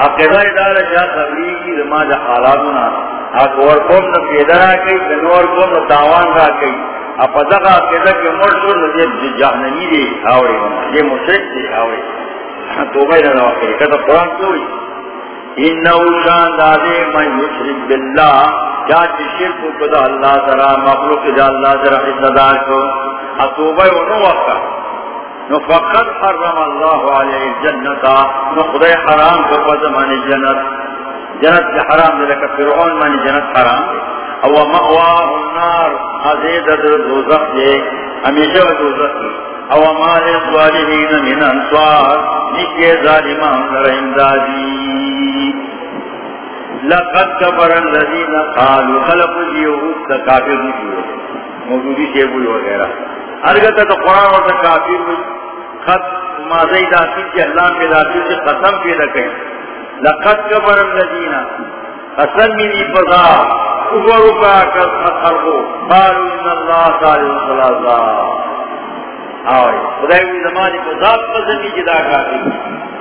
عقیدہ ادارہ جا تبلیغ کی زمان دا حالاتنا آک اور قوم نا پیدر آکئی کنور قوم نا تاوان را کئی اپا دقا عقیدہ کی مرشور نا دے جہنمی دے آوری، دے مشرک دے آوری۔ توبہ نہ کرے قرآن کوئی شان دادے یشرک باللہ۔ کیا شرک اللہ ذرا، مخلوق اللہ ذرا کو۔ نو فقط حرم اللہ علیہ الجنتا نو خدای حرام کو جنت۔ جنت کے حرام دے لکا فرعون مانی جنت حرام او مأواہ النار۔ حزید دوزخ دے۔ ہمیشہ دوزخ دے۔ او مال الظالمین من انصار نکے ظالمان لرہم دادی لقد کبر الذین قالوا، خلق جیوہود تا کافر نکیو موجودی شیبوی وغیرہ. ارگتا تو قرآن اور کافر ہوئی. خط ماضی داتی کی اللہ کے داتی سے قسم پیدا کہیں. لقد کبر الذین، قسم منی پضا کفر کا خرقو قالوا ان اللہ تعالی صلاح آوے خدای وی زمانی کو ذات پسندی جدا کافی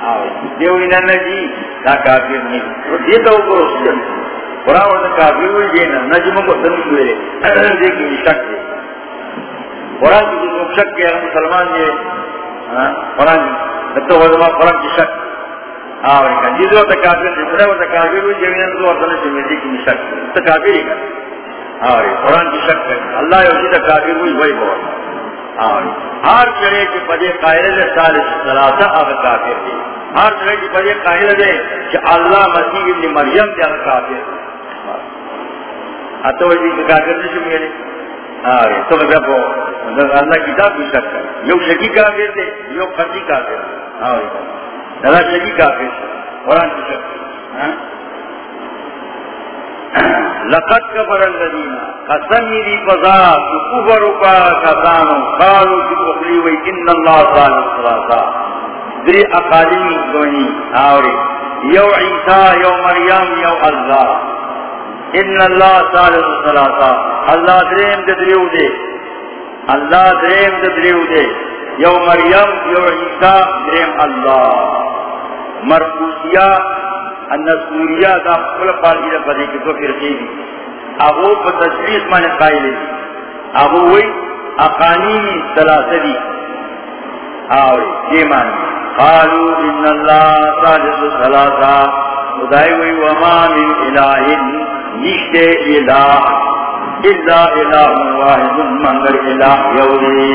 آوے دیوی نانا جی دا کافی نہیں وہ دیتا ہو کرو سجن قرآن ورنہ کافی ہوئی جینا نجمہ کو سنی ہوئے دیکھی شک دے قرآن کی جو شک کے ہم مسلمان یہ قرآن کی تو وہ قرآن کی شک آوے کن جیدو تا کافی نہیں قرآن ورنہ کافی ہوئی جیوی نانا تو ورنہ جمعی دیکھی شک تا کافی نہیں کن آوے قرآن کی شک ہے اللہ یو جیدہ کافی ہوئی وہی بہت ہر چڑے کی پدے قائل دے اب کافر دے ہر چڑے کی پدے قائل دے کہ اللہ مسیح ابن مریم دے اب کافر اتو جی کافر نہیں یعنی۔ آرے تو مطلب جب مطلب اللہ بھی شک یو شکی کافر دے یو کافر آرے اللہ شکی کافر قرآن کی شک لقد كبر الذين قسمي دي فضا كفروا كسانوا قالوا في أخلي وإن الله تعالى الصلاة دري أقاليم دوني آوري. يو عيسى، يو مريم، يو الله. ان الله تعالى الصلاة الله دريم دريو دي. الله دريم دريو دي. يو مريم، يو عيسى، دريم الله. مرقوسيا ان سوریا دا کل پارٹی دا پدے کی تو فرقی دی اگو پا تشریف من قائل دی اگو وی اقانیمی سلاسہ دی آوری جیمان قالو ان اللہ صالح سلاسہ خدای وی وما من الہ نشتے الہ الا الہ واحد من منگر الہ یوری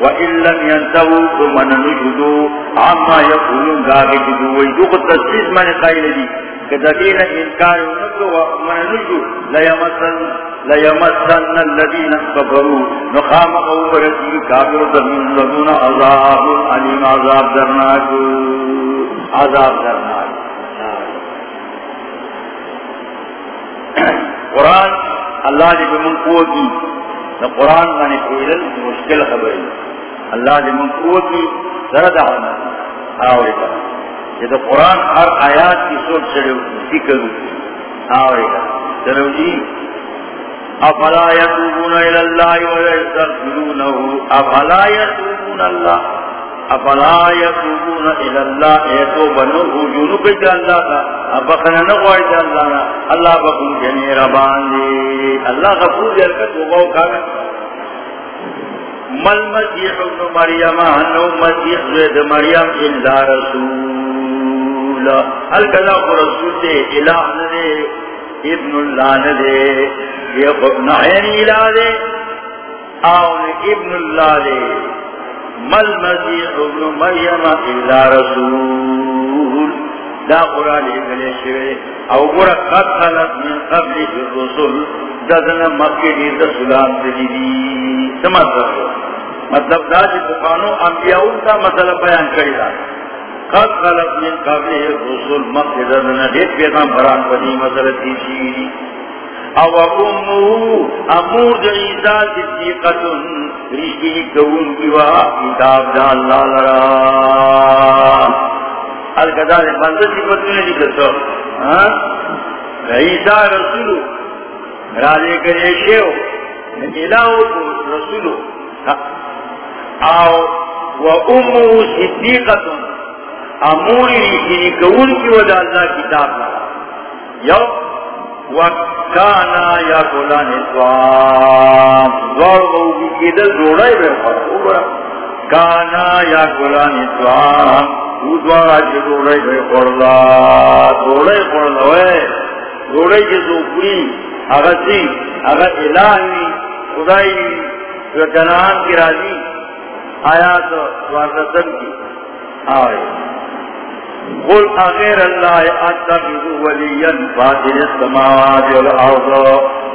وَإِن لَّمْ يَنْتَهُوا ثُمَّ نَنُجْهُدُوا عَمَّا يَقُولُونَ گاگے کی دو وہی دو قائل دی کہ ددین نکلو وَمَنَ نُجْهُ لَيَمَسَّنَ لَيَمَسَّنَّ الَّذِينَ كَفَرُوا نُخَامَ قَوْبَرَتِي كَافِرُ دَمِنْ عَذَابٌ عذاب درناک عذاب درناک قرآن اللہ نے بھی من قوت کی قرآن مانے پیرل مشکل خبر اللہ نے من قوت کی زرد آنا آوے گا یہ تو قرآن ہر آیات کی سوچ چڑے فکر آوے گا چلو جی. افلا يتوبون الى الله ويستغفرونه افلا يتوبون الله افلا يتوبون الى الله يتوبون وجود بك الله ابخنا نقوي الله الله بكم جني ربان دي الله غفور جل توبه وكان مل مسیح ابن مریم انو مسیح زید مریم الا رسول. هل رسول دے، الہ دي ابن اللہ نے دے، یہ ابن عین الہ دے آن ابن اللہ دے. مل مسیح ابن مریم الا رسول. دا قرآن اگلے شوئے، او قرآن قد خلق من قبل الرسول دا دزن مکی دی دسلام دی. دی سمت مطلب دا جی بخانو انبیاء کا مسئلہ بیان کری دا. قد خلق من قبل الرسول مکی دا مقدرنا دیت پیغمبران بنی مسئلہ تیشی. او امو امور جو عیسیٰ صدیقتن رشکی کون کی وہا کتاب دا اللہ لرا. القضاء نے بندہ صفتوں نے لکھتا عیسیٰ ہاں؟ رسولو، راجے کرے شیو الہو رسولو ہاں؟ او و امو صدیقتن، اموری ریشنی کون کی وجہ اللہ کتاب نا؟ یو وکانا یا کولان اتوام دوار بہو کی دل روڑائی بے خواہ کانا یا کولان اتوام او دوار آجی روڑائی بے وے دو پوری اگر سی اگر الہی خدای جنان کی۔ راضی آیات وارتن کی آئے قل اغیر اللہ اتخذ ولیا فاتر السماوات والارض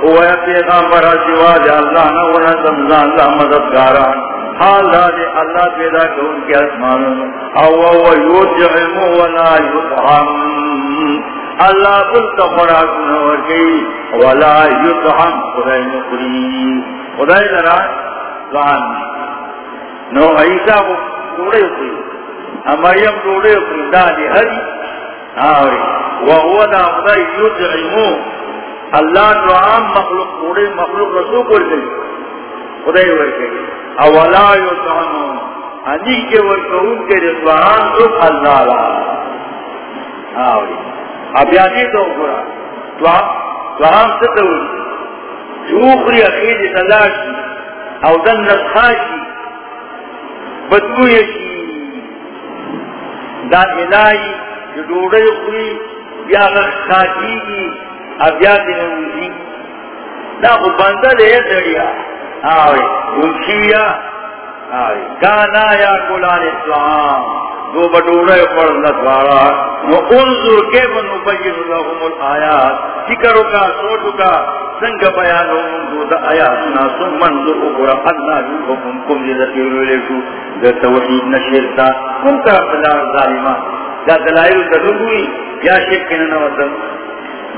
هو پیغمبر سواج اللہ نونا سمزان اللہ مددگاران حال دے اللہ پیدا کون کے اسمان او او یوجعم ولا یطعم اللہ بلت خوراک نور گئی ولا یطعم خدای نقری خدای لرا زان نو عیسیٰ کو کوڑے ہوئی مریم ڈوڑے دا دی ہری آوری. وہو دا خدای یدعمو اللہ جو عام مخلوق کوڑے مخلوق رسول کو لگئی خدای ورکے اولا یدعمو انی کے ورکرون کے رضوان تو اللہ را آوری. اب یادی تو گرا تو عام سے جوخری اخیر تلاشی او دن نسخاشی بدبویشی دا الہی جو دوڑے خوری، بیا غخاتی کی ابیا دنوزی دا خو بندہ دے دریا آوے گلشیا آوے، گانا یا کلان اسلام۔ دو بڈوڑے پڑھنا دوارا نو انظر کے بنو بجن لهم الآیات فکرو کا سوٹو کا، سنگ بیانو منذ دا آیاتنا، سن منظر اقرا اللہ یوکم کم لیدتی رولیشو دا توحید نشیرتا کم کا اقلار ظالمان دا دلائل تدنگوی یا شکن نوتن۔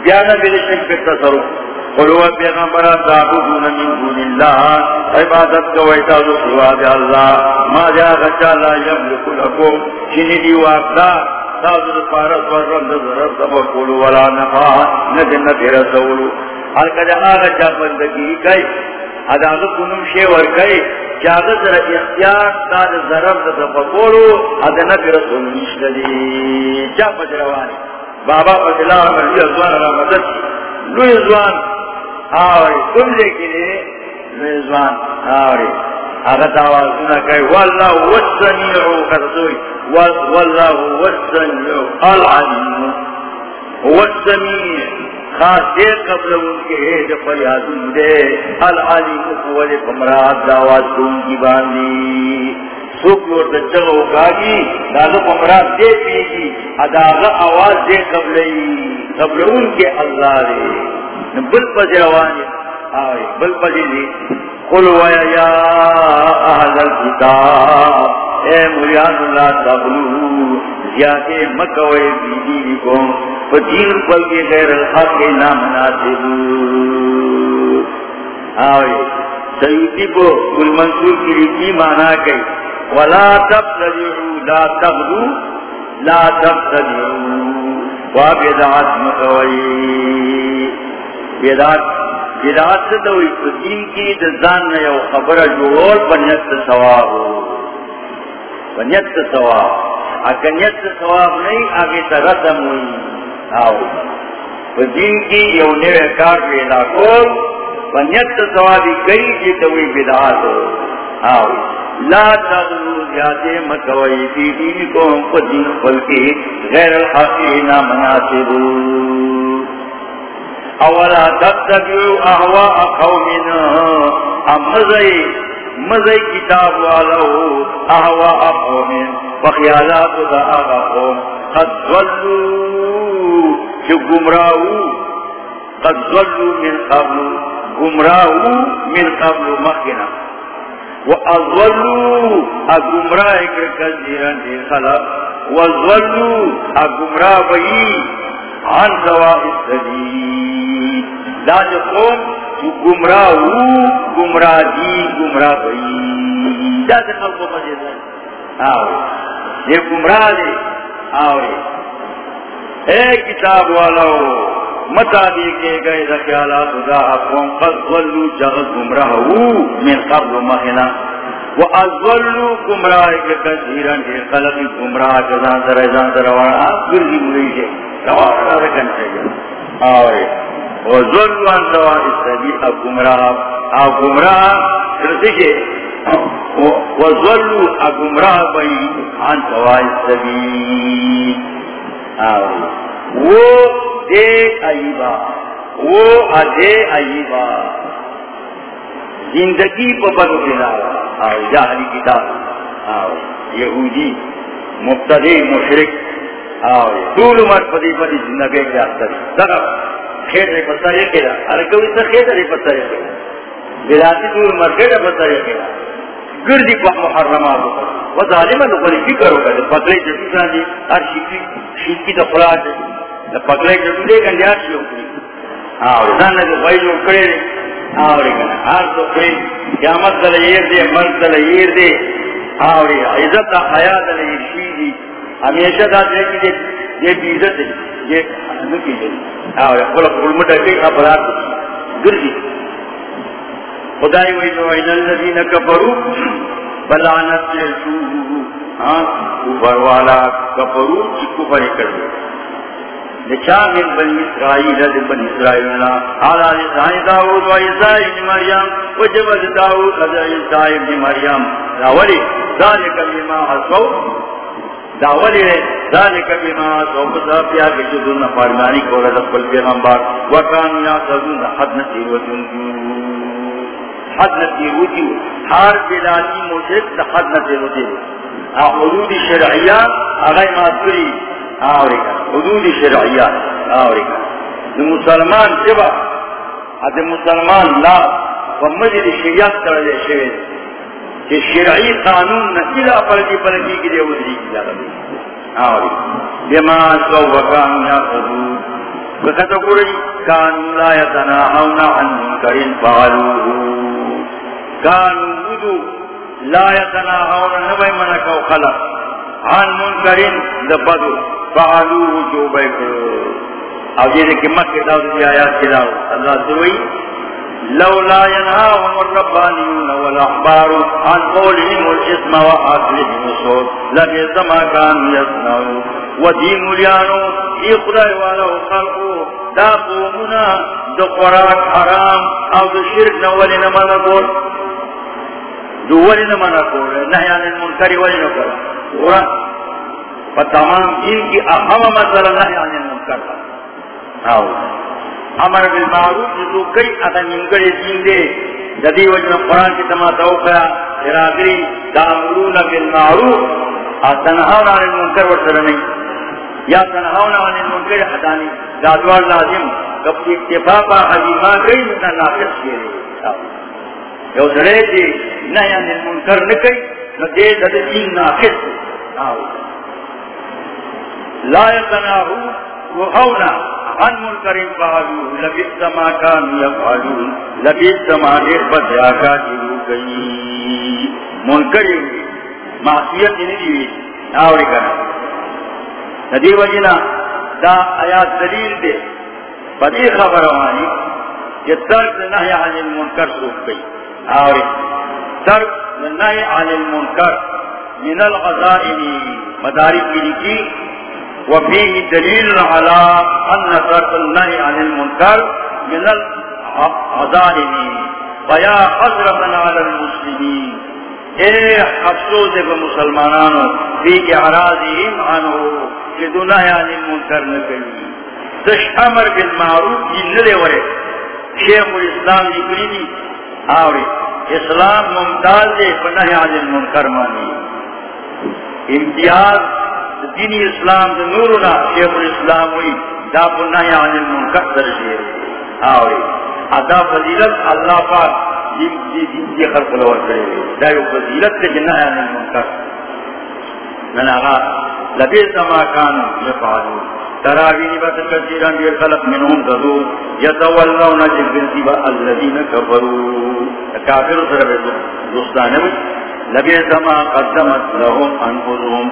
بیانا بیل شک پر تصرف۔ قلوا پیغمبر تعبدون من دون اللہ عبادت کو ایتازو سواد اللہ، ما جا غچا لا یملک لکم، چنی دی واقلا تازو پارس ورم ضرر سبا قولو ولا نفا ندن نفر سولو حال کجا آغا بندگی کئی اداغ کنم شے ور کئی چاگا سر اختیار تاز ضرر سبا قولو ادن نفر سولو نشتدی چا پجروانی بابا پجلا مرضی ازوان را مدد لوی ازوان آوری تم لیکنے میزوان آوری۔ اگر آوازونا کئی، واللہ والسمیعو کتسوئی واللہ والسمیعو العلیم۔ والسمیع، خاص دے قبل ان کے ہے جو فریادون دے۔ العلیم قوال پمراد دعوات دون کی باندی۔ سوک اور دچگو کاگی داغا پمراد دے پیگی اداغا آواز دے قبلی قبل ان کے اللہ دے۔ بل پجروانی آئے بل پجلی قل ویا یا اہل الكتاب، اے مریان اللہ تبلو زیادے مکوئے بیدی کو فدین پل کے غیر الحق کے نام ناسب آوے سیوتی کو کل منصور کی لیتی مانا کئی ولا تب تجعو لا تبدو، لا تب تجعو وابدعات مکوئی بیدات بیدات سے تو دین کی دزان نے یو خبر جوڑ بنیت سواب بنیت سواب اکنیت سواب نہیں آگے تا رسم ہوئی آو دین کی یو نیوے کار پیدا کول بنیت سوابی کئی جی توی بدعات آو لا تغلو زیادے مکوئی فی دین کو ہم دین بلکی غیر الحقین مناسب اولا تتبعو احواء قومنا. ام مزئی کتاب والو احواء قومنا وخیالات دا آغا قوم. قد ظلو جو گمراہو. قد ظلو من قبل گمراہو من قبل مخنا وَأَظْوَلُوا أَقُمْرَائِكَ كَثِيرًا دِي خَلَقْ. وَأَظْوَلُوا أَقُمْرَا بَيِي عَنْ سَوَاءِ السَّبِيلِ. دا جو قوم جو گمراہ ہو، گمراہ دی گمراہ بئی دا جو خلق مجھے آؤ. یہ گمراہ دے. آوری اے کتاب والا متا دیکھے گئے ذکیالات دا اقوام قد ظلو جغد گمراہ من قبل مخنا و ازولو گمراہ کے کثیرن کے خلق گمراہ جزان در ایزان در وانا آپ گردی مریشے روانا اس سبی اب گمراہ گمراہ وظلوا اگمراہ بئی عن وہ دے وہ ادے زندگی پا بدو دینا آو جاہلی کتاب آو یہودی، مبتدی، مشرک۔ آو طول عمر پدی پدی زندگی کے اختر دقا، خیر ری پتہ یہ کہا ارکوی سا خیر ری پتہ یہ کہا بلاتی طول عمر خیر ری پتہ یہ کہا گردی پا محرمات و ظالمان دو پلی فکر ہوگا دو پکلے جتو ساندی ہر شکی شکی دو خلا دے. دو پکلے جتو دے گا نیار شی ہوگی آوری زن دو غیر کرے دے. آوری کنا ہر دو کرے قیامت دل ایر دے، مرد دل ایر دے. آوری عزت دا حیات دل ایر شی دی. ہمیشہ دا دے کی دے یہ بیزت دے یہ نکی دے آوری خلق علمت ہے خبرات گردی خدای وی نو این الذین کفروا بلعنت یسو ہاں اوپر والا کفروا کی کفر کر دے۔ نچا من بنی اسرائیل دے بنی اسرائیل نا حالا عیسائی داود و عیسائی ابن مریم و جبد داود و عیسائی ابن مریم۔ داولی ذالک بیما حسو داولی ذالک بیما حسو بسا پیا کچھ دن فرمانی کولا دقل پیغمبر. وکان یا سزن حد نصیر و جنکیو حد نتی ہوتی ہر بلاتی مشرک دا حد نتی ہوتی حدود شرعیہ اگر ماتری آوریکا حدود شرعیہ. آوریکا دا مسلمان سبا دا مسلمان لا. ومجد شریعت کرلے شوئے کہ شرعی قانون نسیلہ پلکی پلکی کی دے ودری کی جاتا دی آوریکا بما سو وکان یا حدود وکتا قرآن کانو لا یتناہون عن منکرین فعلوہو کانو لا یتناہون نبی منکو خلق۔ عن منکرین دبدو فعلوه جو بیکرو او جیدے کی مکہ داود دی آیات کی داود اللہ سوئی لولا ينهاهم الربانيون والأحبار عن قولهم الاسم وآكلهم الصوت لبئس ما كانوا يصنعون. ودين اليانو يقرأ ولو خلقوا دا قومنا دا قرآن حرام او دا شرك نولنا ما نقول. دولی نمانا کورے نحیان المنکری ولی نکورا کورا فتمام دین کی احم مسئلہ نحیان المنکر آو امر بالمعروف جسو کئی اتا نمکر دین دے. جدی وجہ قرآن کی تماتا اوکا ارادری دامرون بالمعروف. تنہاون عن المنکر ورسل نہیں. یا تنہاون عن المنکر حدانی دادوار لازم. کب اکتفاقا حجیمہ کئی مطلع ناقص کیے یو سڑے دی نیا نل منکر نکئی، نو دے دین ناقص. آو. لا یتناہو وحونا ان منکر فعلو لبیت ما کانو یفعلو لبیت ما دیر بدیا کا جلو گئی منکر یعنی معصیت یعنی نہیں آوری کرنا ندی وجنا دا آیات دلیل دے۔ بدی خبر وانی کہ ترک نحی عن المنکر سوک گئی۔ آوری ترک نحی عن المنکر من الغزائن مدارک کی لکی وفيه دليل على أن ترك النهي عن المنكر من العظائم فيا حضرة على المسلمين. اے افسوس کو مسلمانانو، فی اعراضهم عنه کہ نهی یعنی عن المنکر نہ کری. دش امر بالمعروف کی جی نلے ورے. شیخ الاسلام جی لکھنی دی. آوری، اسلام ممتاز دے نهی یعنی عن المنکر مانی. امتیاز دینی اسلام دا نورنا شیخ الاسلام ہوئی دا پنہ یعنی المنکر در شیر آوری ادا فضیلت اللہ پاک دین دی دین دی خلق لور کرے دا یو فضیلت تے جنہ یعنی المنکر من آغا لبیت ما کانو یفعلو تراوینی بات کثیران دیر خلق منہم دذو یتولون جبرتی با الذین کفرو۔ کافر سر بیتو دوستانوی لبیت ما قدمت لهم انفذهم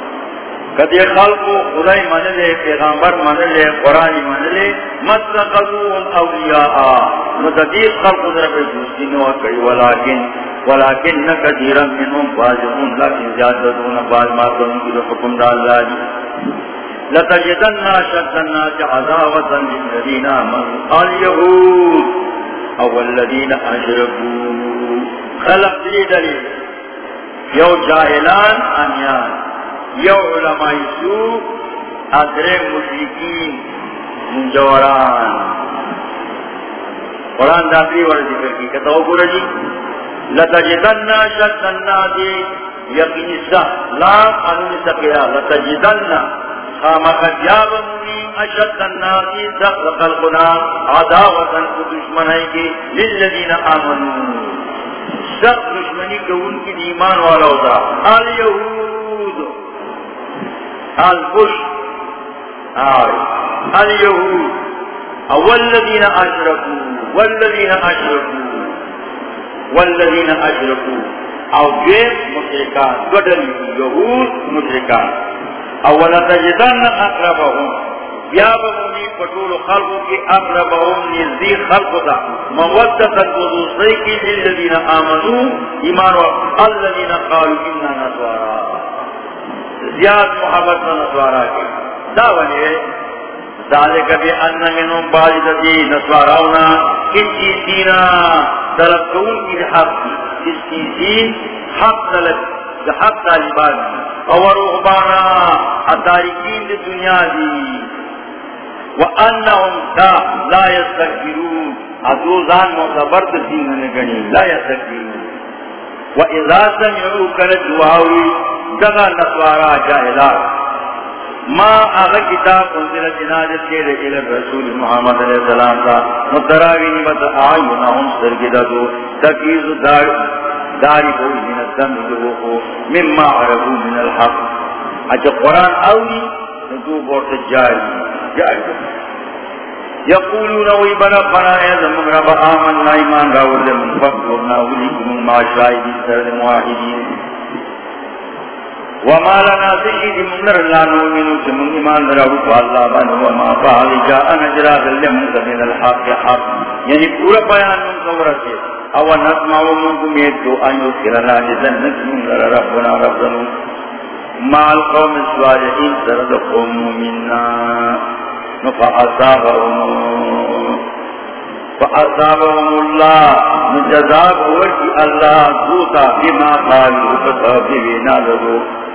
کدی خلق خدای من لے پیغمبر من لے قرآن من لے متقضون اولیاء متدی خلق در پہ دوستی نو ولیکن ولیکن نکدیرا منہم فاجرون لیکن زیادتون باز ماتون کی حکم دا اللہ جی. لتجدن شد الناس عذاوتا للذین آمنوا. اليهود او الذین اشرکوا خلق دلی دلی یو جاہلان امیان یو علماء سو ادرے مشرکین منجوران قرآن داخلی ورد ذکر کی کہتا ہو گورا جی؟ لتجدن شد النادی یقین سا لا قانون سکیا لتجدن خامق جاب منی اشد النادی سخت خلقنا عداوتا کو دشمنائی کی للذین آمنون سخت دشمنی کو ان کی ایمان والا ہوتا؟ آل یہود. البش اليهود. والذين أشركوا. والذين أشركوا. والذين أشركوا. أو جيب مشركان. بدل يهود مشركان. أولا تجدن أقربهم. يا بموني پٹول خلقو کی اقربهم نزدی خلقو دا مودتا الوضوصی کی للذین آمنوا. ایمان و الذین قالوا اننا نسوارا زیاد محبت میں نسوارا کی۔ دا داوانی ہے، ذالک بی ان منہم باجدتی نسواراونا کچی دینا طلب کون کی حق کی۔ جس کی؟ دین حق طلب۔ حق طالبان۔ اور رغبانا اتارکین دی دنیا دی۔ وانہم دا لا یستکبرون۔ ادو ادوزان معتبر دین نگنی لا یستکبرون۔ وَإِذَا سَمِعُوا كَلَجْوَاوِي دغا نسوارا جاہلا. ما آغا کتاب انزل جناجت کے رجل رسول محمد علیہ السلام کا. مدراوی نبت آئینا ہم سرگدہ دو. تکیز دار داری بوئی من الدم دو مما عربو من الحق. اچھا قرآن اولی ندو بورت جاری. جاری. یقولون وی بنا فنا ایزا من رب آمن نا ایمان راول من فقرنا ولیکم المعاشرائی سرد مواحدین وما لنا تشید من رلا نؤمنو چمن ایمان راول فاللہ بان وما فعلی جاءنا جراغ لمن من الحق حق. یعنی پورا بیان من صورت او نسمع من کمیت تو ان یذکرنا جزنت من ربنا ربنا مع القوم الصالحین سرد منا. فأصابهم فأصابهم الله نجزاب وجه الله دوتا بما قالوا فصابرنا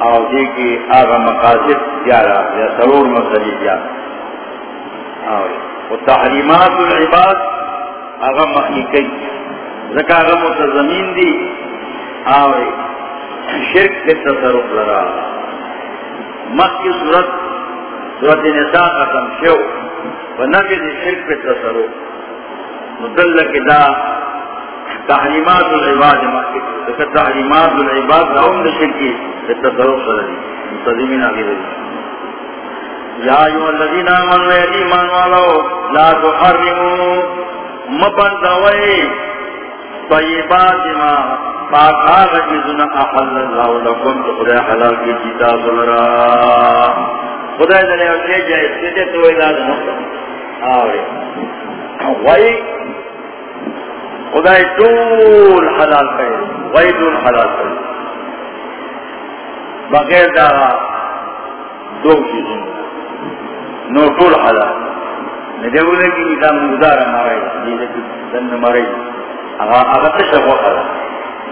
اور جی دیکھے آگا مقاصد پیارا یا سرور مسئلے پیارا اور تحریمات العباد آگا محقی زکا آگا متزمین دی. اور شرک کے تصرف لگا. مخ کی صورت صورت نساء ختم شو. ونفذ شرک کے تصرف. مدلک دا تحریمات العباد مخی تحریمات العباد قوم دے شرکی لهم دشرکی التصرف صدري مستدمين آخر يا أيها الذين آمنوا يا إيمان والو، لا تحرموا مبن دوي طيبات ما. فاقاق جزنا أحل الله لكم تخذ حلال کی جتا سلرا خدا دلے اٹھے جائے سیدے تو علاج مطلب آوے وئی خدا دول حلال کرے وئی دول حلال کرے بغیر دارا دو چیزیں نو طول حلال. ندے بولے کی نظام مزدار مارے دن مارے اگا اگا تشرف و حلال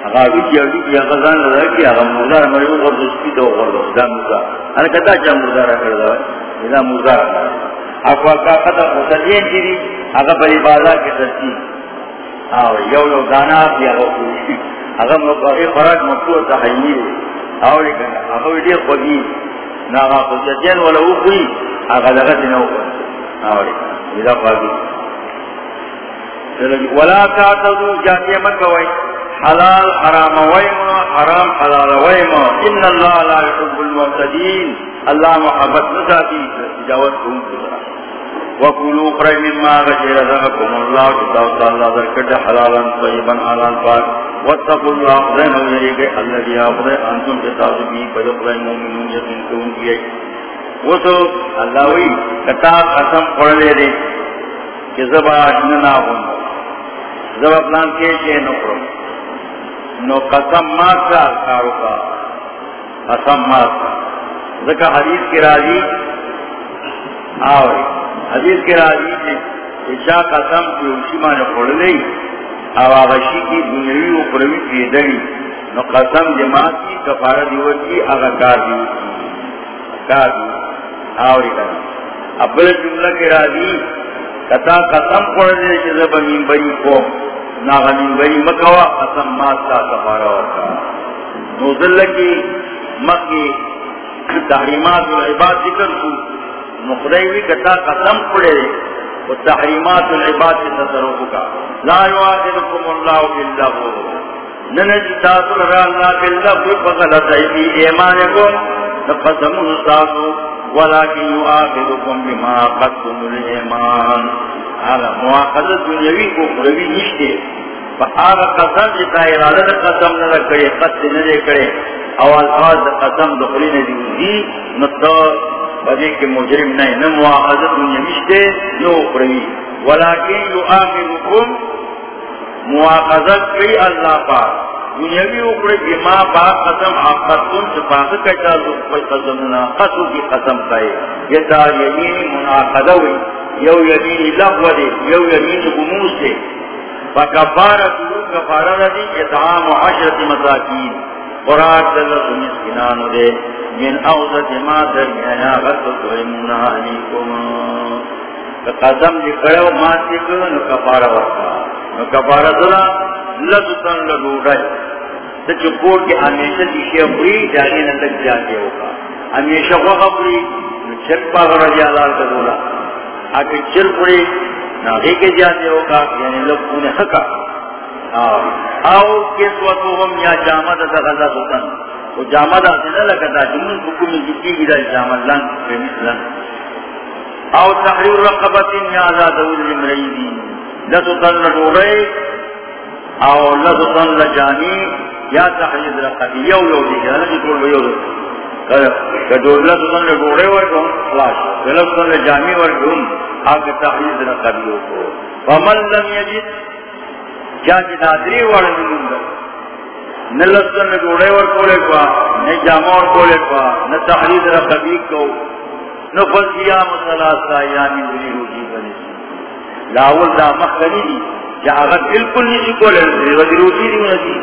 اگا ویدی کی اگا زان لگا کی اگا مزدار مارے وہ غرد سپی دو غرد دا مزدار انا کتا چا مزدار کردہ نظام مزدار مارے اکوا کا قطع خسلین چیزی اگا بلی بازار کے ترتیب آو یو یو دانا پی اگا خوشی اگا مقاقی خراج مقصود تحیمی اولی کنا اخوی دیر خودی ناغا خودیتین ولا اوخوی اگا لغت نوخوی اولی اذا خواهی ولا تعتدو جاتی مکوی حلال حرام ویما حرام حلال ویما ان اللہ لا يحب المعتدین اللہ محبت نساتی تجاوز کون کسرا وقلوا قرأ مما غشي رزقكم الله كتاب الله ذكر حلالا طيبا حلال پاک واتقوا الله ذن ويريك الذي أفضل أنتم تتعذبين فدخل المؤمنون يتنكون فيه وسو اللہ وی کتا قسم پڑھ لے دے کہ زبا اشننا ہوں زبا پلان کے شے نو پڑھو نو قسم مات کا کارو کا قسم مات کا ذکا حدیث کی راضی آوری حدیث کے راضی سے اشاہ قسم کی اوشی مانے پڑھ لے او آغشی کی دنیوی و پروی تیدنی نو قسم جماعت کی کفارہ دیو کی اگا کار دیو کی۔ کار دیو آوری کنا ابل جملہ کے راضی کتا قسم پڑھ دے چیزا بمین بری کو۔ ناغا من بری مکوا، قسم مات کفارہ ورکا۔ نو ذلہ کی مکی، تحریمات و عباد ذکر کو۔ نخدیوی کتا قسم پڑے دے و تحریمات العباد کی تصرف کا لا یعادلکم اللہ باللہ ننجی تاثر را اللہ باللہ فغلط ایدی ایمانکم نقسم نستاسو ولیکن یعادلکم بما قدتم الایمان. حالا مواقضت دنیاوی کو قربی نشتے فآغا قسم جتا ارادت قسم نہ کرے قد نہ کرے او الفاظ قسم دخلی نہ دیوزی نتا بدے کے مجرم نہیں نہ مواخذت دنیا مشتے نو اخروی ولیکن یو آخرکم مواخذت کئی اللہ پاک دنیاوی اخروی بما پاک قسم آخرتون سپاق کچا زفر قسمنا قسو کی قسم کئے یہ تا یمین مناخذوی یو یمین لغو دے یو یمین گموس دے فکفارت کفارت دی اتعام عشرت مساکین. قرآن دلت مسکنانو دے، من اوزت ما درمیانا غد تحمونا علیکم. قسم دی کڑو ماتی کرو نو کفارا ورکا. نو کفارا دلا لدتن لدو رج. تا چکور کی ہمیشہ دیشی اپری جاگی نتک جاتے ہوگا. ہمیشہ وقت اپری نو چک پا غرجی آلال کا دولا اگر چل پڑی ناغی کے جاتے ہوگا یعنی لب انہیں حقا. آو کس یا جامد دا غلط ہوتا وہ جامد آتے نہ لگتا جمعن حکم جکی گی دا جامد لن فیمس لن او تحریر رقبت یا آزاد اول لمرئیدی لسو تن لگورے او لسو تن لجانی، یا تحریر رقبی یو یو دی جانا یعنی طول بیو دی کجورلا سن لے گوڑے ورکوں خلاص. غلط سن لے جامع ورکوں آگے تحریز کو فمن لم یجد کیا کی نادری وڑی مندر نلسن لے گوڑے ورکوں لے کوا، نہ جامع ورکوں لے کوا، نہ تحریز نہ قبیو کو۔ نہ فلسیام سلاسا یامی دلی روجی بنی لاول دا مخلی دی جاغت بالکل نہیں جی کو لے روجی روجی دی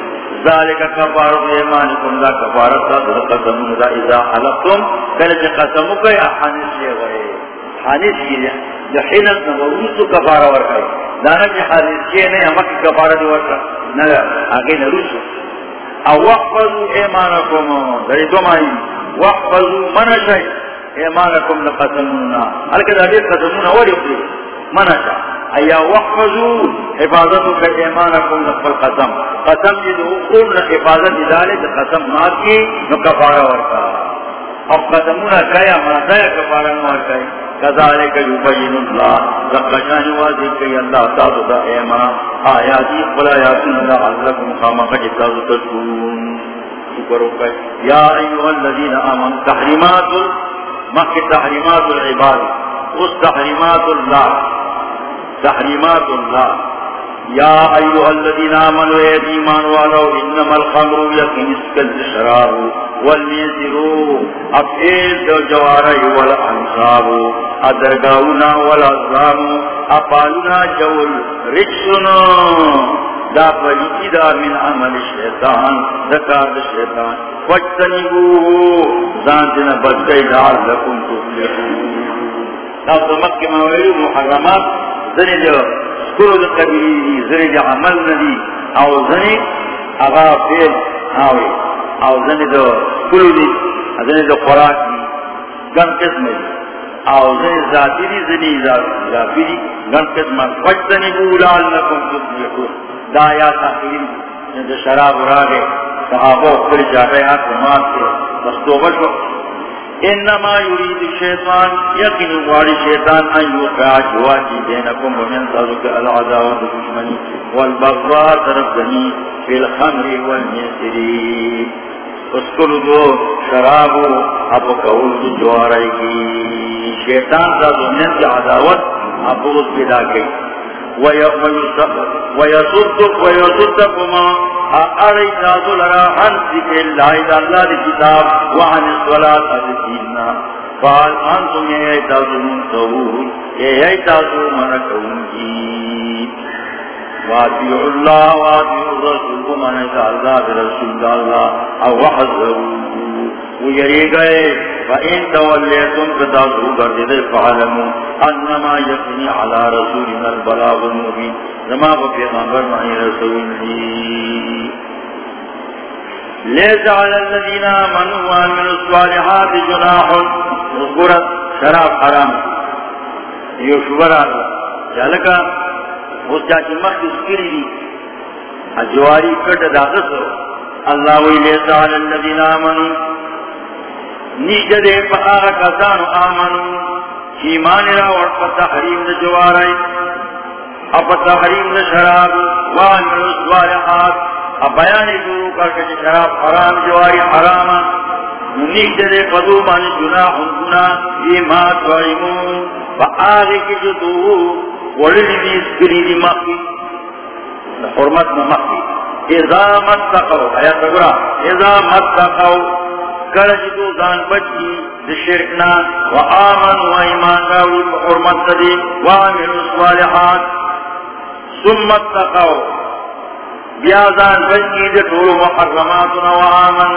ذالک کفارت ایمانکم، دا کفارت دا دا قسم دا اذا حلقتم کلچ قسم کئی حانس لے گئے حانس کی لیے دا حینت نبروسو ورکائی دانا کی حانس کی نہیں ہمک کفارت ورکا نگا آگے نروسو او وحفظو ایمانکم دری دو مائی وحفظو منشای ایمانکم لقسمونا حلکہ دا دیر قسمونا وری اپلی منشای ایا وحفظو حفاظتو کا ایمانکم نقبل قسم. قسم جی دو قوم نا حفاظت ادالے قسم مات کی نو کفارہ ورکا اب قسمونا کیا ماتا یا کفارہ نوار کئی کذالک یبین اللہ زقشان واضح کئی اللہ تازو دا ایمان۔ آیاتی قلایاتن اللہ عزلکم خامقا جتازو تشکرون شکرو کئی یا ایوہ الذین آمن تحریمات مخی تحریمات العباد۔ اس تحریمات اللہ تحریمات اللہ۔ یا ایوہ الذین آمنوا اے ایمان والو، انما الخمر یقین اسکل شراب والمیزرو افیل دو جواری والانصاب ادرگاونا والازلام اپالنا جول رجسنا دا پلیتی دا من عمل شیطان دکار شیطان، فجتنبو زانتنا بچگئی دار لکم تفلحون۔ دا سمک مویل محرمات، زنی جو سکرو دا قبیلی دی زنی جو عمل ندی او زنی اغا فیل آوی او زنی جو سکرو دی زنی جو خوراک دی گن قسم دی او زنی ذاتی دی زنی ذاتی دی گن قسم فجتنی بولال لکم تطبیقون دا یا تحقیل دا شراب را گئے صحابہ اکتر جاگئے ہاتھ مات کے بس تو بشو انما يريد الشيطان يقين واري الشيطان ان يوقع جواجي بينكم ومن ذلك العداوة والدشمن والبغضاء ترفضني في الخمر والميسر اسکل دو، شرابو اب قول دو جوارے کی شیطان کا دنیا کی عداوت اب اس پیدا گئی ويصدق ويصدقما أري تازو لرا عن ذكر الله إذا الله لكتاب وعن الصلاة الديننا قال، أنتم يا تازو منتهون منكون جيد. واتيعوا الله واتيعوا الرسول، ومن يتعلى برسول الله، أو وحذروا ویری گئے۔ فَإِن تَوَلِّيَتُمْ فَتَعْضُوا بَرْدِدَ فَعَلَمُوا أَنَّمَا يَقْنِي عَلَى رَسُولِنَا الْبَلَاغُ الْمُبِينَ۔ زما بفی غنبر معنی رسول دی لیس علی الذین آمنوا وعملوا الصالحات جناح۔ مذکورت شراب حرام۔ یہ شبر آتا جالکا اس جاچی مخت اسکری دی۔ اجواری کٹ داغس ہو۔ اللہ وی لیس علی الذین آمنوا۔ نیچے دے پہارا کسان آمنو. ایمان را اور ورپا تحریم دا جوارائی اپا تحریم دا شراب. وانو سوالحات اب بیانی دورو کر کے شراب حرام، جواری حراما نیچے دے پدو من جناح گناہ. ایمات وعیمون با آگے کی جو دو ولی دی اسکری دی مخی. حرمت مخی اذا متقو آیات اگرہ اذا متقو کرج دو دان بچی دی شرکنا و آمن و ایمان راوی حرمت دی و آمن صالحات۔ سمت تقو بیازان بچی دی طول محرماتنا و آمن۔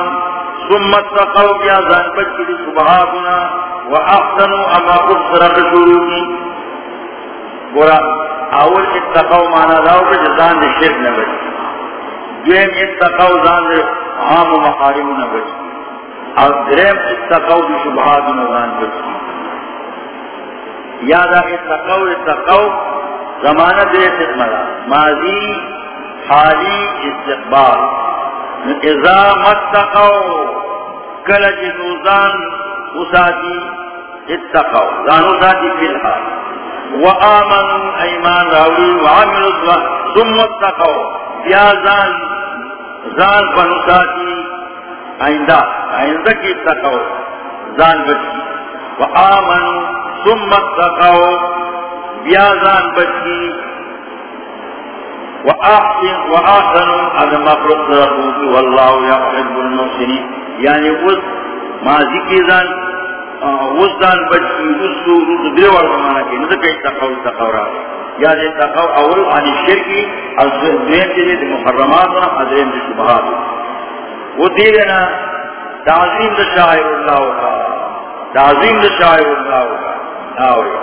سمت تقو بیازان بچی دی صبحاتنا۔ و احسنو اما اصرق شروعی گورا، اول اتقو مانا داو پر جزان دی شرک نبچی دویم اتقو زان دی عام و محارم نبچی اور درم اتقو دی شبہات نظان بچی یادا اتقو اتقو زمانہ دے خدمت۔ ماضی، حالی، استقبال۔ اذا متقو کلج نوزان اساتی اتقو زان اساتی فی الحال۔ وآمنوا ایمان راوی وعملوا صلح ثم اتقو یا زان زان فنساتی آئندہ آئندہ کی تقو زان بچی۔ و آمن سمت تقو بیا زان بچی۔ و آحسن و آحسن واللہ یحب یعنی اس ماضی کی زان اس زان بچی، اس سورت کی۔ نظر کئی تقو تقو را یا دے تقو اول عن الشرکی از دین محرمات دے شبہات۔ وہ دینا تعظیم دا شاعر اللہ کا تعظیم دا شاعر اللہ کا آوری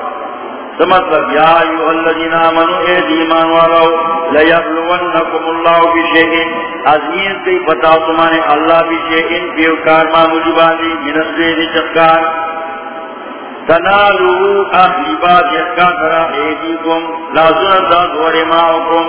سمطلب، یا ایوہ الذین آمنوا، اے دیمان والاو لیبلونکم اللہ بشیئن عظیم کئی پتا تمہارے اللہ بشیئن پیوکار معمولی باندی من الزید چکار. تنالو اہلی بات یکا کرا ایدیکم. لازن دا دور ماؤکم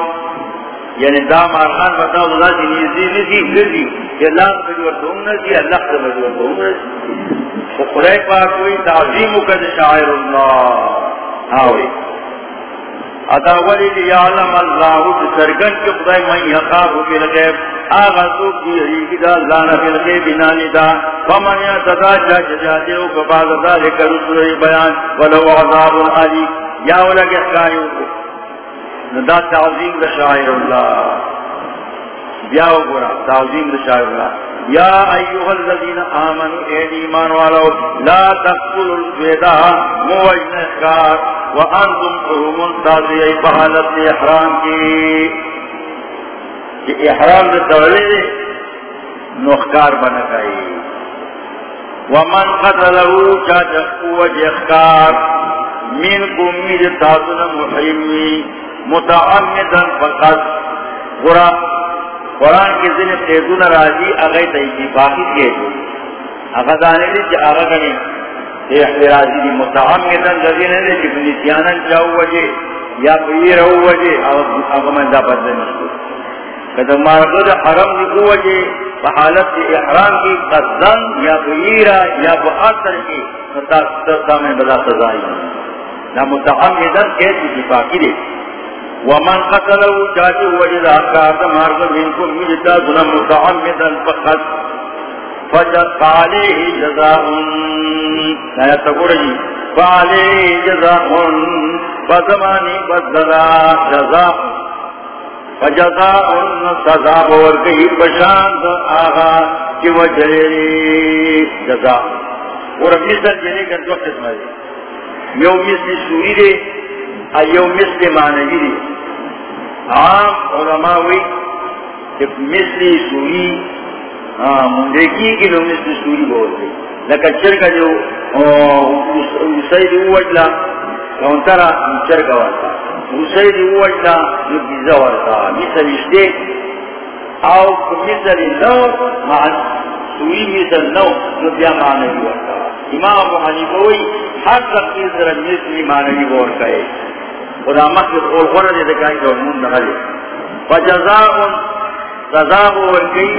یعنی دا مارخان بتاو دا دی نیزی نیزی گردی کہ اللہ مجور دوم نزی، اللہ سے مجور دوم نزی. خدای پاک کوئی تعظیم کد شاعر اللہ. آوری ادا ولی لیعلم اللہ سرگن کے خدای من یقاب فی الغیب. آغا سوک دی حریقی دا اللہ نفی الغیب نانی دا. فمن یتدا جا جاتے ہو کباد ذالک رسول بیان. ولو عذاب علی. یا ولگ احکاری ہو دا تعظیم دا شاعر اللہ بیاو گورا تعظیم دا شاعر اللہ یا ایوہ الذین آمنوا، اے ایمان والو لا تقتلوا الویدہ موجن احکار وانتم حرم تازی ای بحالت احرام کی. کہ احرام دا تولے دے نوخکار بنکائی ومن قتلہو چاچکو وجہ احکار من کمی تازن محرمی متعمدن فقط. قرآن قرآن کے ذنب تیزون راضی اگئی تیجی باقی کے جی، جی، جو اگدانے دی جا اگدانے تے احترازی دی متعمدن لذینے دی جب نسیانن چاہو وجے یا پیر ہو وجے اگمن دا بدل نشکو کدھا مارکد حرم دی کو جی، وجے فحالت دی احرام کی قدن یا پیرا یا بآتر کی فتاستر میں بلا سزائی نا متعمدن کیسی دی باقی دی ومن قتلو جاجو وجد احکار مارد منکم مجتا گنا متعمدا فقط فجد فعليه جزاء لا يتقرجي فعليه جزاء فزماني بدلا جزاء. فجزاء سزا ورکی بشاند آغا کی وجلی جزاء. اور مثل جنے کا دو قسم ہے یو مثل سوری دے ایو مثل معنوی دے عام علماء ہوئی کہ مثلی سوری مندرکی کی لو مثل سوری بولتے لکہ چرکا جو اسائی اوجلا کونترا چرکا ورتا اسائی اوجلا جو بیزا ورتا مثل اشتے او مثل نو، معنی سوری مثل نو جو بیا معنوی ورتا امام ابو حنیفہ ہوئی ہر تقدیر ذرا مثلی معنوی ورتا ہے. خدا مخی قول خورا دے دکائی جو من نغلی فجزاؤن سزاو ورکی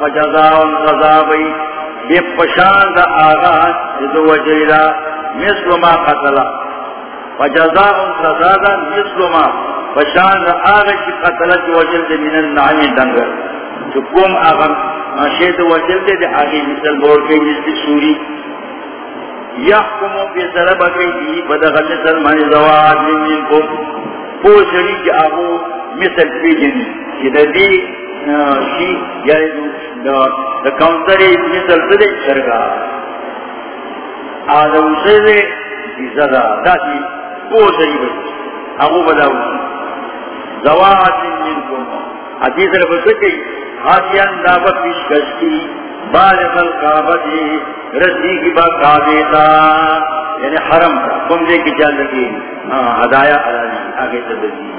فجزاؤن سزاوی، بے پشان دا آغاز دو وجیلا، مثل ما قتلا۔ فجزاؤن سزادا مثل ما، پشان دا آغاز کی قتلا کی وجل دے من النعمی دنگر چکوم آغاز شید وجل دے دے آغی مثل بورکی مثل سوری۔ یحکمو بی سربا کئی سلمان زواد من کو پوشری آبو مثل پی جنی کہ دا دی شی یعنی دا مثل سدے شرگا آدھو سے دے دی؟ زدا دا دی پوشری بچ آبو بداو زواد من کو حدیث رب سکی حاجیان دا بالغ القابتی رسی کی با قابیتا یعنی حرم کم دے کی چال لگی ہدایا علالی آگے تدردی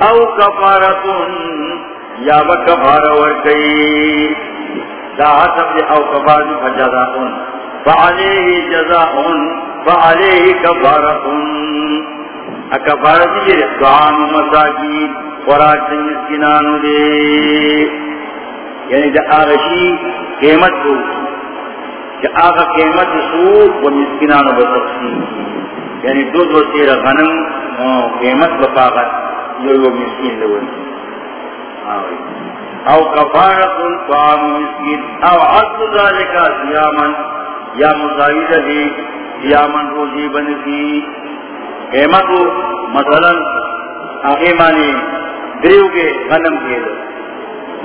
او کفارتن، یا با کفار ورکی، دا حسب دے او کفارتن فجزاؤن۔ فعلیہ جزاؤن، فعلیہ کفارتن۔ اکفارتی جرے دعام مساکین خوراک مسکنانو دے۔ یعنی دا آغشی قیمت کو. کہ آغا قیمت سود و مسکنان و تقسیم. یعنی دو دو تیرہ غنم قیمت بفاقت یو یو مسکین لولی آوئی او کفارت الطعام مسکین. او عدد ذالکا سیامن یا مزاید دی سیامن روزی بنسی. قیمتو مثلا اقیمانی دیو کے غنم کے دو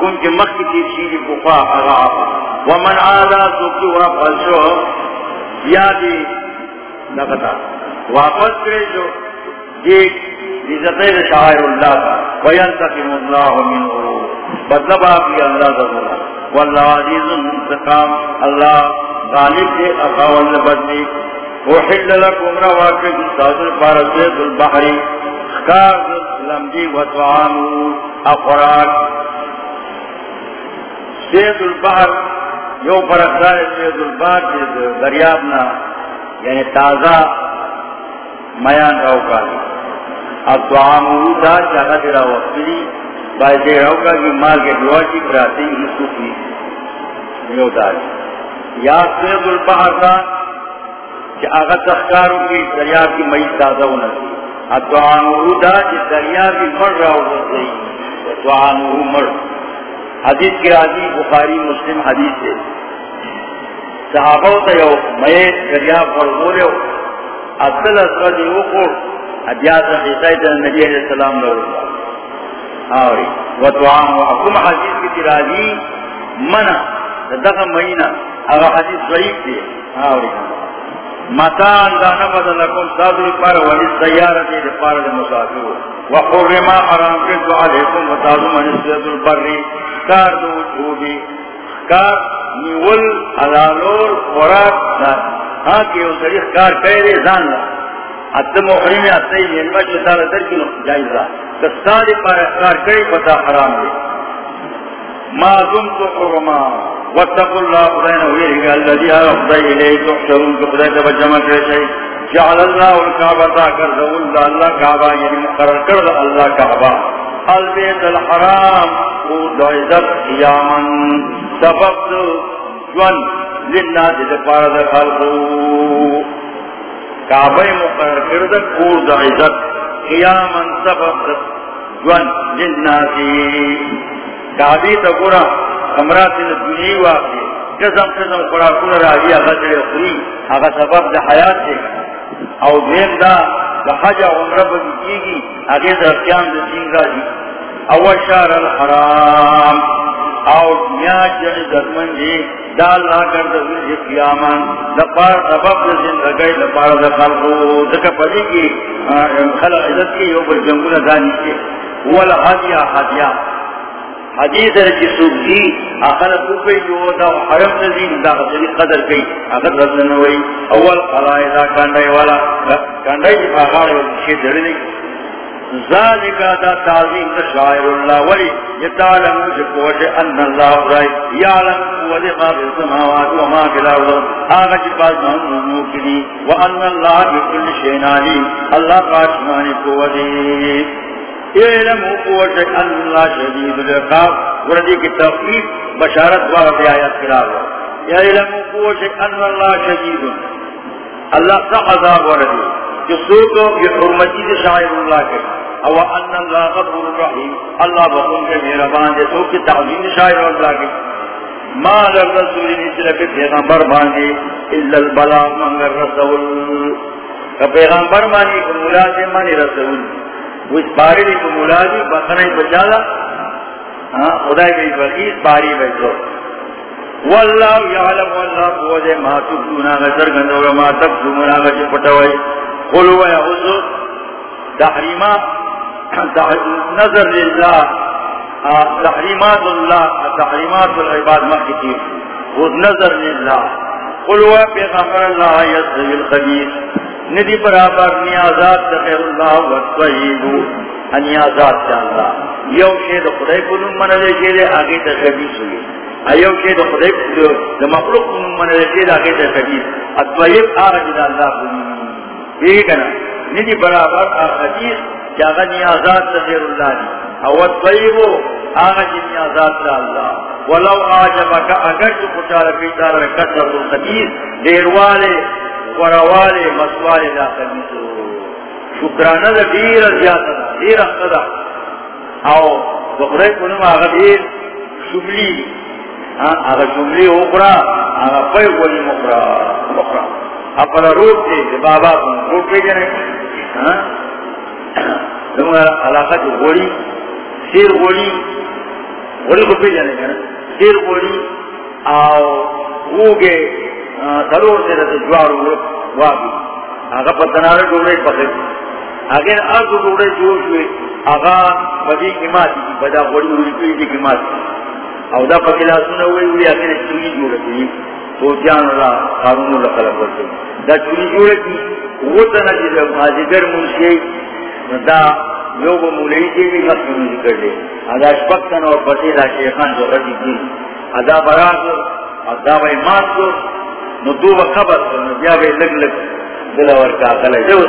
کن کے مخی تیر شیری بقا اغا عفا ومن عادا سکی وافل شو یادی داغتا واپس کرے جو دیکھ عزتیں شاعر اللہ کا وینتقم اللہ منہ بدلب مطلب آپ کی اللہ ضرورا واللہ عزیز منتقام اللہ غالب دے اخاون بدلی وحل لکم رواکم سادر پارسید البحری خکار لمجی وطعامو افراک سید البحر، یو پرکدار سید البحر دریابنا یعنی تازہ میان راو کالی اب تو عام دا چاہتا تیرا وقت دی بائی دے رہو گا کہ مال کے دعا کی کراتے ہی اس کو کی یو داری یا سید البحر دا کہ آغا تخکاروں کی دریا کی مئی تازہ ہونا سی اب تو عام دا کہ دریا بھی مر رہا ہو سی تو عام مر حدیث کے راضی بخاری، مسلم حدیث ہے۔ صحابہ تا یو مئی دریا پر بولے ہو اصل اصل دیو کو حدیات ادیات حسیت نبی علیہ السلام لرو ہاں آوری و دعام و حکم حدیث کی تراجی منع دقا مہینہ۔ اگر حدیث ضعیف دی آوری ہاں متان دا نفذ لکم صادر پر ولی سیارت دی پار دی مسافر و حرما حرام کرد علیکم و تازو من سید البری کار دو جھوبی کار نیول حلالور خوراک دا. ہاں کہ اس طریق کار کہے زان لا ات محرم اتئی نیمہ چتا در کی جائز را کستاری پر اخکار کئی پتا حرام دی. ما دمت حرما. واتقوا الله خداینا ویرگا اللذی افضائی الیہ تحشرون کہ خدای تبا جمع کرے جعل اللہ الكعبتا کرد اللہ اللہ کعبہ یعنی مقرر. کرد اللہ کعبہ البیت الحرام. خود عزت قیامن سبب جون للناس دفارد خلقو کعبہ مقرر. کرد کور دا عزت قیامن سبب جوان جناتی کعبی تا امرات دنیا واقعی قسم قسم قرآن راجی اغا جلے خوری اغا سبب دا حیات دے او دین دا دا حج عمرہ بگی گی اگے دا قیام دا دین راجی او شار الحرام او میاج جنی ددمن جی دا اللہ کر دا ذل قیامان دا پار سبب دا زندگی دا پار دا خلقو دکا پدی کی خلق عزت کی یو پر جنگونا دانی کے والا حدیہ حدیہ حدیث ہے کہ سوک سوکی آخر کوپی جو دا حرم نزین دا غزلی قدر کئی اگر رضا نوئی، اول قلائی دا کانڈائی والا، کانڈائی جی پاکار شید دردی ذالک دا تعظیم دا شاعر اللہ ولی، یتعلم جکوٹ ان اللہ رائی یعلم قوت ما فی السماوات وما فی الارض۔ آغا جی پاس محمد موکلی وان اللہ بکل شین علیم، اللہ قاشمانی قوتی علم قوت اللہ شدید العقاب وردی کی تفقیق بشارت واقع آیات کرار ہوا علم قوت اللہ شدید۔ اللہ کا عذاب وردی جو سوکو یہ حرمتی سے شاعر اللہ کے۔ او ان اللہ غفور رحیم۔ اللہ بخون کے مہربان دے تو کی تعظیم شاعر اللہ کی ما للرسول نسل کے پیغمبر باندے۔ الا البلاغ من الرسول۔ کہ پیغمبر مانی کو ملازم مانی رسول۔ اس بارے ہاں، میں کو ملازم بخنائی بچالا ہاں خدا کی بخیص باری بیٹھو واللہ یعلم واللہ قوت ما تبدونا غزر گندو ما تبدونا غزر پٹوئی قلوا یا حضور تحریمات نظر للہ تحریمات اللہ، تحریمات العباد مخیطی۔ خود نظر للہ۔ قلوا، پیغمبر اللہ یسوی الخبیث ندی برابر نیازات تخیر اللہ والطیبو ہاں نیازات چاہتا یو شید خدای کنون من لے جیلے آگے تخبیث ہوئی. ہاں ایو شید خدیب دا مخلوق من رسید آگے دا خبیر اتوائیب ہاں آغا جدا اللہ بنی یہ کنا ندی برابر آغا جاگا نیازات تغیر اللہ دی. او اتوائیبو جی نیازات دا اللہ. ولو آجبکا اگر جو کچھار پیتار کسر الخبیر دیروالے وروالے مسوالے دا خبیر شکرانہ دا دیر زیادہ دا دیر اختدا او دخرے کنم آغا دیر شبلی آغا جملی اکرا آغا پای گولی مکرا مکرا اپنا روپ دے بابا کن روپ دے جنے دمگا علاقہ جو گولی سیر گولی گولی کو پی جنے جنے سیر گولی آو اوگے ترور سے رہتے، جوار ہوئے واقعی آغا پتنارے ڈوڑے پسک اگر آگو ڈوڑے جوش ہوئے آغا بدی کی ماتی بدا گولی ہوئی کی ماتی. او دا پکلا سنو وی وی اگر چوری جوڑا کی. تو جان اللہ قانون اللہ خلق کرتے دا چوری جوڑا کی، وہ تنا جیسا مازگر منشی دا یو با مولی جی بھی مخی منشی کر دے ادا شپکتن اور پسیلا شیخان جو غدی دین ادا براغ ادا با ایمان کو نو دو با خبر نو بیا با لگ لگ دلور کا کل جو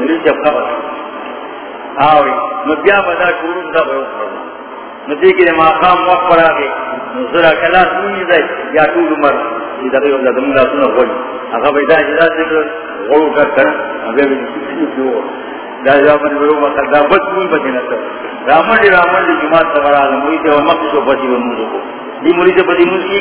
نلی جب خبر آوی نو بیا با دا شورون دا با یو ندی کے ماقام وقت پر آگے نظرہ کلا سنی دے یا طول عمر. یہ دقیق اللہ دمگا سنو خوش اگا بیدا جدا ذکر غلو کر کر اگا بیدا سنی جو دا جامن برو مقصد. دا بس مون بچے نسر رامن دی رامن دی جماعت سبر آدم ہوئی تے ومقصد شو بچی بموزو کو دی مولی سے بچی موز کی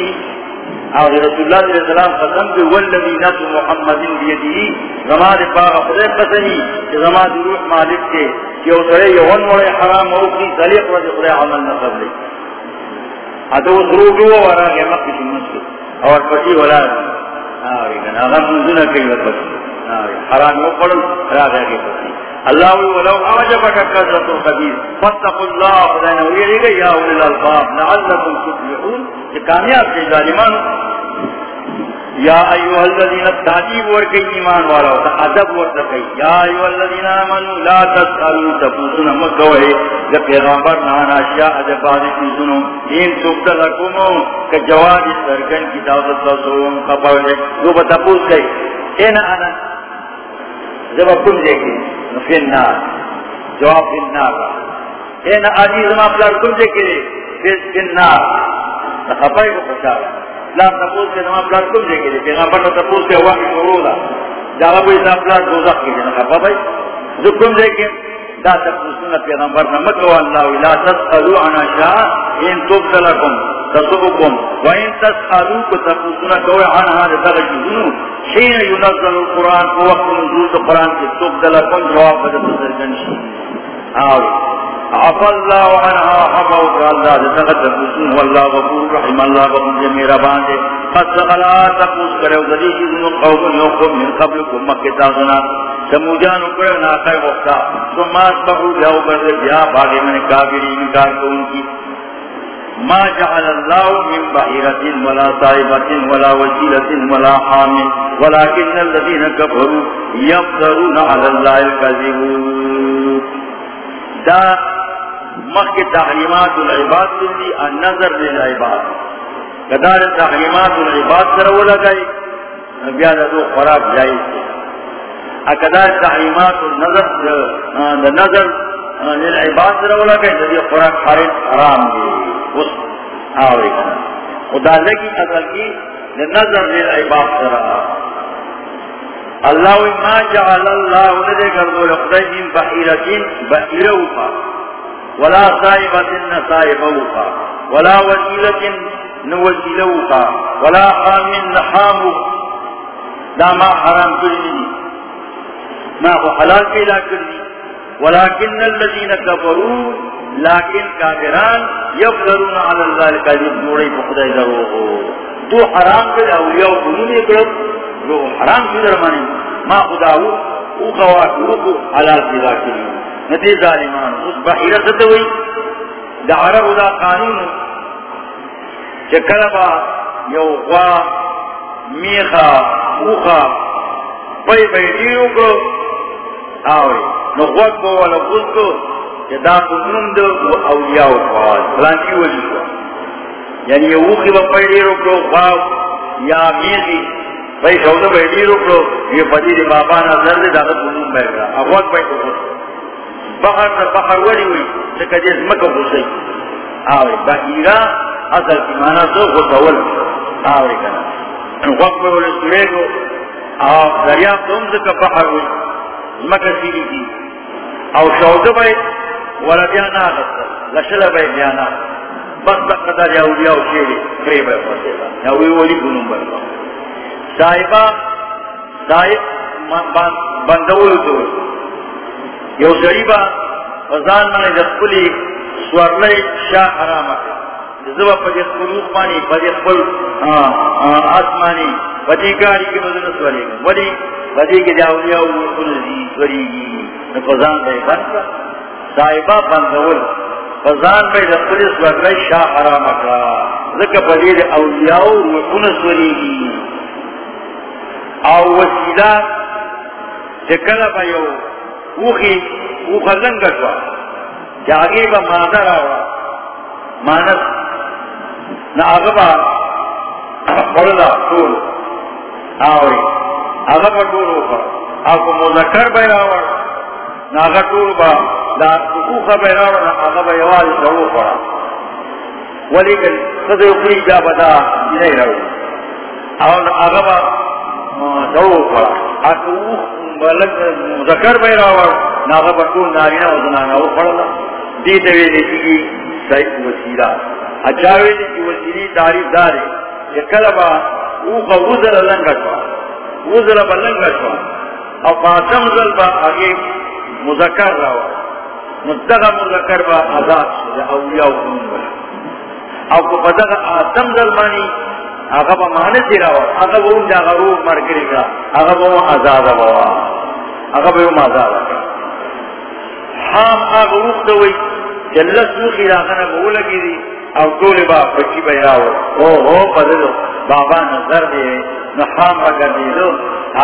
اور رسول اللہ علیہ السلام قسم کہ والذی نفس محمد بیدی زمان پاک خدای قسمی کہ زمان روح مالک کے کہ او سرے یون موڑے حرام موقعی ذلیق رضی خدای عمل نصب لے ادو سروگو ورا گیا مقصد مسکر اور پسی ولا آوری گنا اگر منزنہ کئی وقت حرام موقعی را گیا کہ پسی اللہ ولو اعجبك كثرة الخبيث فاتقوا الله خدانا ويريك يا اولي الالباب لعلكم تفلحون کامیاب سے ظالمان۔ یا ایوہ الذین التحجیب ورکی ایمان والا ہوتا عدب ورکی یا ایوہ الذین آمنوا لا تسألوا تفوسنا مکوئے جب پیغامبر نانا اشیاء عدب آدھی چیزنوں این سبت لکمو کہ جواب سرکن کی دعوت اللہ رسولوں خبر ہے جو بتپوس گئی این آنا جب کم دے گی، فی النار، جواب فی النار این آدھی زمان پلار کم دے گی، فی النار۔ خفائی کو پچھا لام تپوس کے نماز پلار کم دے گی، پیغمبر نے تپوس کے ہوا کی شروع دا جاگا کوئی اسلام پلار دوزخ کی جنہ خفا بھائی۔ جو کم دے گی، دا تپوسنا پیغمبر نے مکو اللہ لا تسألو عنا شاہ ان تبتلکم۔ تصبکم وان تسألو کو تپوسنا کوئی عنہ دغا جزنو حین ينزل القرآن کو وقت نزول القرآن کی تبتلکم جواب بدر سرگنشی آوی عفا اللہ عنہا حفا اکرا اللہ دسغت رسول واللہ غفور رحم اللہ غفور جمعی ربان دے قد سغلا تقوز کرے وزدی جزن قوم یوقف من قبل کم مکی تازنا. سموجان اکرا ناقای وقتا. ثم اسبقو جاو برد بیا باغی من کافری انکار کو ان کی ما جعل اللہ من بحیرت ولا صائبت ولا وسیلت ولا حام، ولكن الذين كفروا يفترون على الله الكذب دا مخ تحریمات العباد دی النظر للعباد کدار تحریمات العباد سر وہ لگائی دو خراب جائز تھی اکدار تحریمات النظر دا نظر للعباد سر وہ دی خراب حارت حرام دی اس آوری کنا خدا لگی اصل کی نظر للعباد سر اللہ ما جعل اللہ لدے کردو لقدائیم بحیرتین بحیروفا ولا صائبة نصائبوها ولا وسيلة نوسيلوها ولا حام نحام لا ما حرام كرني ما هو حلال كلا كرني ولكن الذين كفروا لكن كافران يفضلون على الله الكذب نوري بخدای دروغو دو حرام كده اولیاء و بنونی کرد لو حرام كده رمانی ما خداو او خواهد حلال كلا كرني ندی ظالمان اس بحیرہ ستوئی دا عرب دا قانون چکلبا یو غوا میخا اوخا پای بیدیو کو آوری نو غوک بو والا خود کو چه دا قنون دو اولیاء و خواد پلانتی ولی شوا یعنی یہ اوخی با پڑی رکلو خواو یا میزی بھئی شوزہ بیٹی رکلو یہ پدی بابا نظر دی داغت بنون بیٹھا اغوات بیٹھو خود بخر تا بخر ولی ہوئی سکا جیس مکہ خوشی آوری بحیرہ اصل کی معنی سو خود اول آوری کنا وقت میں ولی سورے کو آو دریاب تم سکا بخر ہوئی مکہ سیلی کی او شوزہ بیٹ ولا بیانا آغت لشل بیٹ بیانا بس قدر یا اولیاء و شیری قریب ہے فاسیلا یا اولی اولی گنون صاحبہ صاحب بندول تو یو زریبا وزان مانے دخلی سورلی شاہ حرام زبا پدیت قلوب مانی پدیت قل آسمانی پدی کاری کی مدن سوری ولی پدی کی جا اولیاء و کنزی سوری نفزان بے بند صاحبہ بندول فزان بے دخلی سورلی شاہ حرام اکرا ذکر پدید اولیاء و کنزوری او وسیلہ چکل با یو اوخی اوخا لنگشوا جاگی با مادر آوا مانس، نا اغبا قرلا طول۔ آوری اغبا طول اوخا اگو مذکر بیر آور نا اغا طول با لا اوخا بیر آور ولیکن جا بدا جنہی رو اور نارینا و زنانا و دیتے ہوئے دیتی کی صحیح وسیلہ اچھاوے دیتی وسیلی تعریف دارے کہ کلبا اوخا وزر لنگا شوا وزر شوا پاسم آگے مذکر مدغا مذکر با آزاد شده اولیاء و بلا او کو ظلمانی با مانے سی راو با اون کا اگر با اون با اون حام دوئی جلس راغنا لگی دی او دول با بچی بای راو او بابا نظر دے نحام کردی دو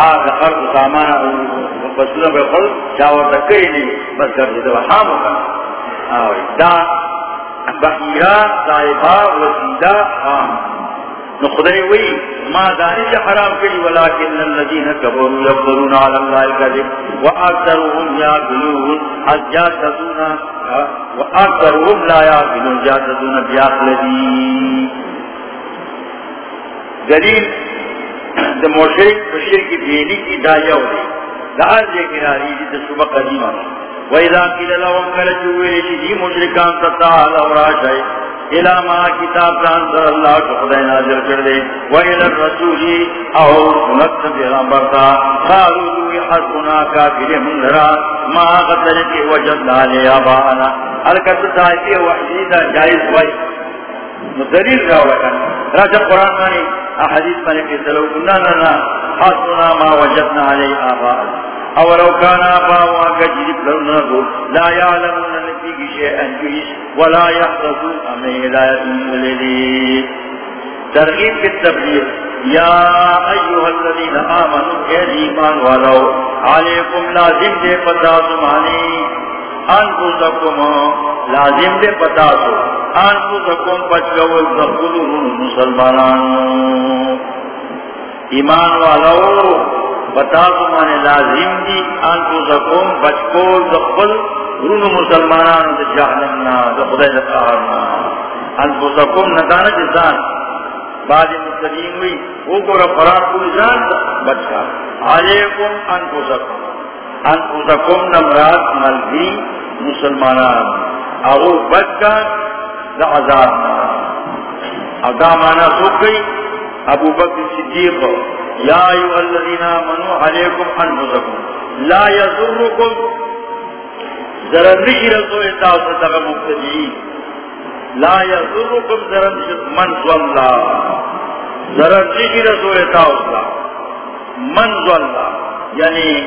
آگا خرد سامانا بسلو بے خل چاور تکری نہیں بس کردی دو حام با آوری دا بحیرہ صاحبہ وسیدہ حام نخدای وی ما دانی سے حرام کری ولیکن الذین کبروا یفترون علی اللہ الکذب واکثرهم یاکلون اجاتذون واکثرهم لا یاکلون جاتذون بیاقلدی دلیل دا مشرک مشرک کی کی دائیہ ہوئی دا آج یہ کناری دی دا صبح قدیمہ وَإِذَا قِلَ لَهُمْ كَلَجُوِّلِ شِدِي مُشْرِكَانْ تَتَعَالَ وَرَاشَيْ الى ما کتاب جان سر اللہ کو خدای نازل کر دے وإلى الرسول او سنت پیغمبر تا. قالوا حسبنا كافر من ذرا ما قتلت وجدنا لي الکت سایتی وحیدہ جائز ہوئی مدلیل کن راجع قرآن مانی احادیث مانی کی سلو کننا لنا حسبنا ما وجدنا علی آباءنا اولو کانا آباء کجرب لنه لا يعلمون نفیق شیئا جویس ولا يحضرون امی ہدایت مللی ترغیب کی تبلیغ. یا ایوہ الذین آمنوا، اے ایمان والو، علیکم لازم دے پتا سمانی انفسکم لازم دے پتا سو انفسکم بچگول دخلون مسلمانان ایمان والو، پتا سمانی لازم دی انفسکم بچگول دخل رون مسلمانان دا جہنمنا دا خدای دا قہرنا انفسکم ندانا جزان بعد مستقیم ہوئی وہ گورا فرار کوئی جان بچا۔ علیکم انفسکم۔ انفسکم نمرات ملگی مسلمانان. اگو بچا دا عذاب اگا مانا سوک گئی؟ ابو بکر صدیق. یا ایوہ الذین آمنوا علیکم انفسکم. لا یذرکم ذرا نشی رسول تاؤ سے مقتدی لا یذرکم ذرا من صلی ذرا نشی رسول تاؤ من صلی یعنی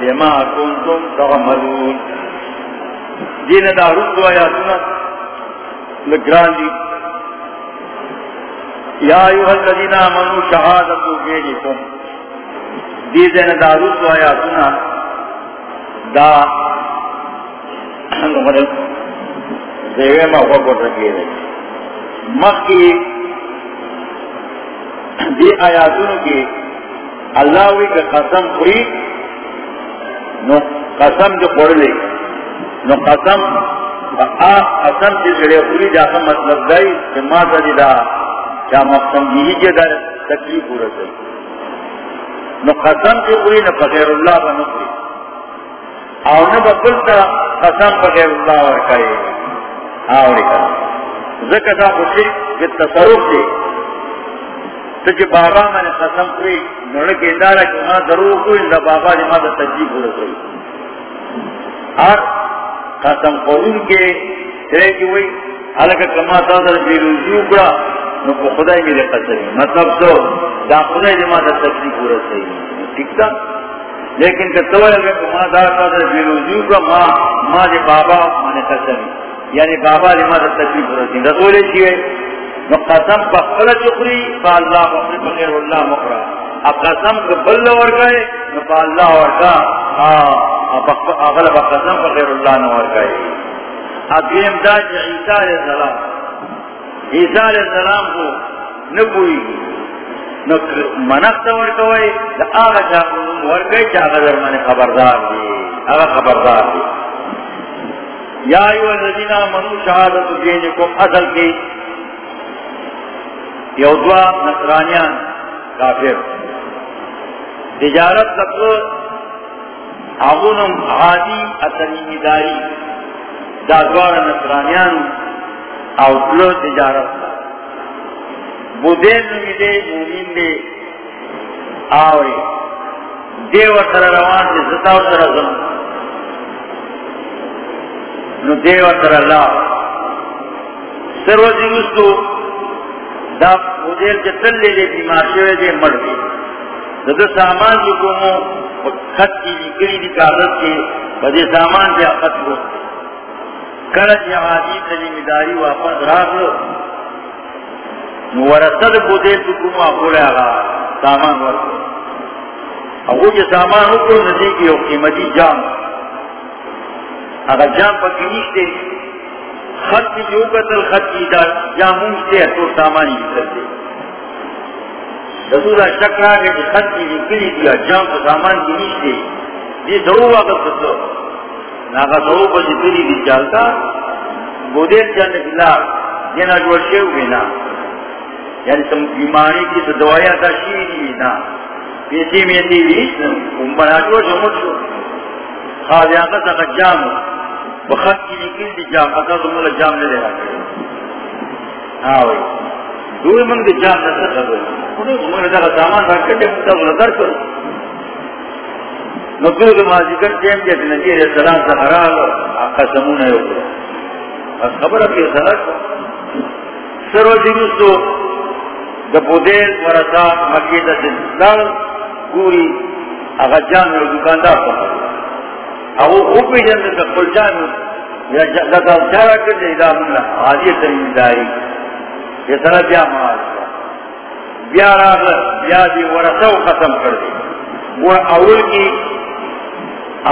بما کنتم تعملون۔ دین دا رسو آیاتنا لگران دی یا ایوہ الذین آمنوا شہادتو بینکم۔ دین دا رسو آیاتنا دا دیوے ما ہوا رکھے رہے مکی دی آیاتوں کی اللہ وی کا قسم خوری۔ نو قسم جو پڑھ نو قسم. قسم کی جڑے پوری جا کا مطلب دائی، کہ ماں کا جدا کیا مقصم یہی کے در تکلیف ہو رہے نو قسم کی پوری نہ بغیر اللہ کا نکلی اور نہ بکل کا قسم بغیر اللہ اور کرے ہاں اور ذکر کا خوشی کہ تصرف سے تجھے بابا میں نے قسم کوئی نوڑے اندارا کہ ماں ضرور کوئی اندہ بابا جی ماں تجیب ہو رکھوئی اور قسم قرون کے ترے کی ہوئی حالکہ کما تا در بی رجوع کرا نو کو خدای میرے قسم مطلب تو دا خدای جی ماں تجیب ہو رکھوئی ٹھیک تا لیکن کہ تو اگر کما تا در بی رجوع کرا ماں جی بابا ماں نے قسم یعنی بابا لما دا تکلیف رسی رسولے چیوے نو قسم پخرا چکری فاللہ مقرد غیر اللہ مقرد اب قسم بل اور گئے فاللہ اور گا. اغلب قسم غیر اللہ نور گئے. اب یہ امداج عیسیٰ علیہ السلام، عیسیٰ علیہ السلام کو نبوئی منخ تور کوئے آغا جا مور گئے چا غدر من خبردار دی، آغا خبردار دی. یا ایوہ الذین آمنو شہادتو جینکم اصل کی یودوا نصرانیان کافر. تجارت لکو آغونم عادی اتنیمی داری دادوار نصرانیان اوٹلو تجارت بودین نمی دے مومین دے آوری. دے و سر روان دے زتاو سر زمان نو دیو تر اللہ. سرو جنوستو دا مدیر جتل لے دے بیمار شوئے دے مر دے۔ دا دا سامان جو کمو خط کی لکری دی کاغذ کے بدے سامان دے خط کو۔ کرد یا عادی تلیمی داری واپس راک لو ورسد بودیر جو کمو اکولے آگا سامان ورکو۔ اگو جو سامان ہو اکول ندی کی او قیمتی جام۔ اگر جام پا کنیشتے خط کی جو قتل خط کی جائے یا منہ سے تو سامانی کرتے۔ رسول شکرا کے جو خط کی جو کلی دیا، جان کو سامان کی نیچے یہ ضرور واقع کرتا ناگا ضرور پر جتنی بھی چالتا بودیر چند بلا جنا جو شیو بنا یعنی تم بیماری کی تو دوائیاں تھا شیو نہیں بنا پیتی میں تھی بھی بنا جو سمجھ خاص جام بخط کی نکل دی جام اتا تو مولا جام لے رہا ہے۔ ہاں وے من کے جام نہ سکتا ہے۔ انہیں مولا دا سامان رکھ کے ٹپ نظر کرو۔ نقول کے ماضی کر ٹیم کے نبی علیہ السلام سے ہرا قسمون ہے اور خبر ہے کہ سرو دیوس تو دبودیل ورثہ مکیدہ دل گوری اگر جان دکاندار پکڑ او او پی جن تے کل جان یا جدا دا چارہ کر دے اعلان نہ حاضر کریں دائی یہ طرح کیا مار بیا راغ، بیا دی ورثہ ختم کر دے و اول کی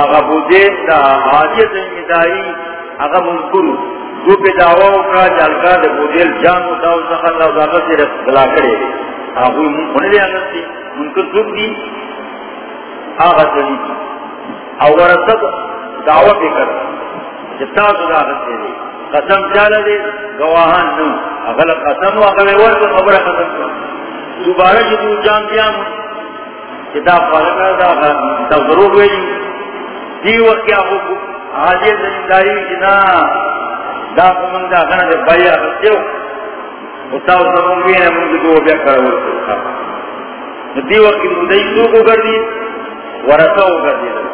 اغبو دے دا حاضر کریں دائی اغم کرو جو پی دعوہ کا جلکا دے بودیل جان و داو سخن داو داو سے رکھلا کرے اغبو منی لے آگستی ان کو زب دی. آغا چلی ورثت دعوت کر. جتا خدا دے دی. قسم چاله دے گواہان نو. اغل قسم اغل ور خبر قسم دوبارہ جب جان دیا کتاب پڑھنا دا دا ضرور ہوئی دی. وقت کیا ہو حاضر زندگی جنا دا کومن دا غنا دے بیا رسیو وتاو زمون وی نے من کو بیا کرو دی وقت مدئی کو کر دی ورثہ کر دی.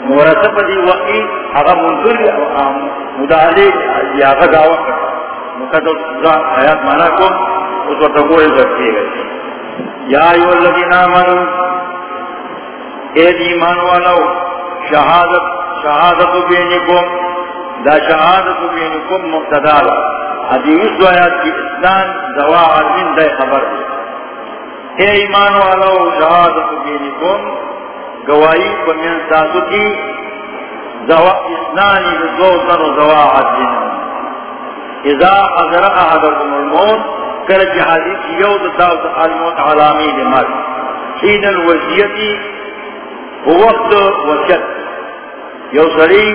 ختم دی ورسو پا دی وقی آغا منکر دی مدالی دی آغا دعوی کرد نو ختم حیات مانا کن اس وقت کوئی ذکر ہے یا ایو الذین آمنوا اے ایمان والو شہادت شہادت بینکم دا شہادت بینکم مقتدا حدیث دو آیات کی اسلام دوا عظیم دے خبر اے ایمان والو شہادت بینکم گواہی کو من ساتو کی دوا اسلام دو سر دوا عظیم اذا حضر احدکم الموت کر جہادی کی یو دتاو تا الموت علامی لمر حین الوزیتی وقت وشت یو سری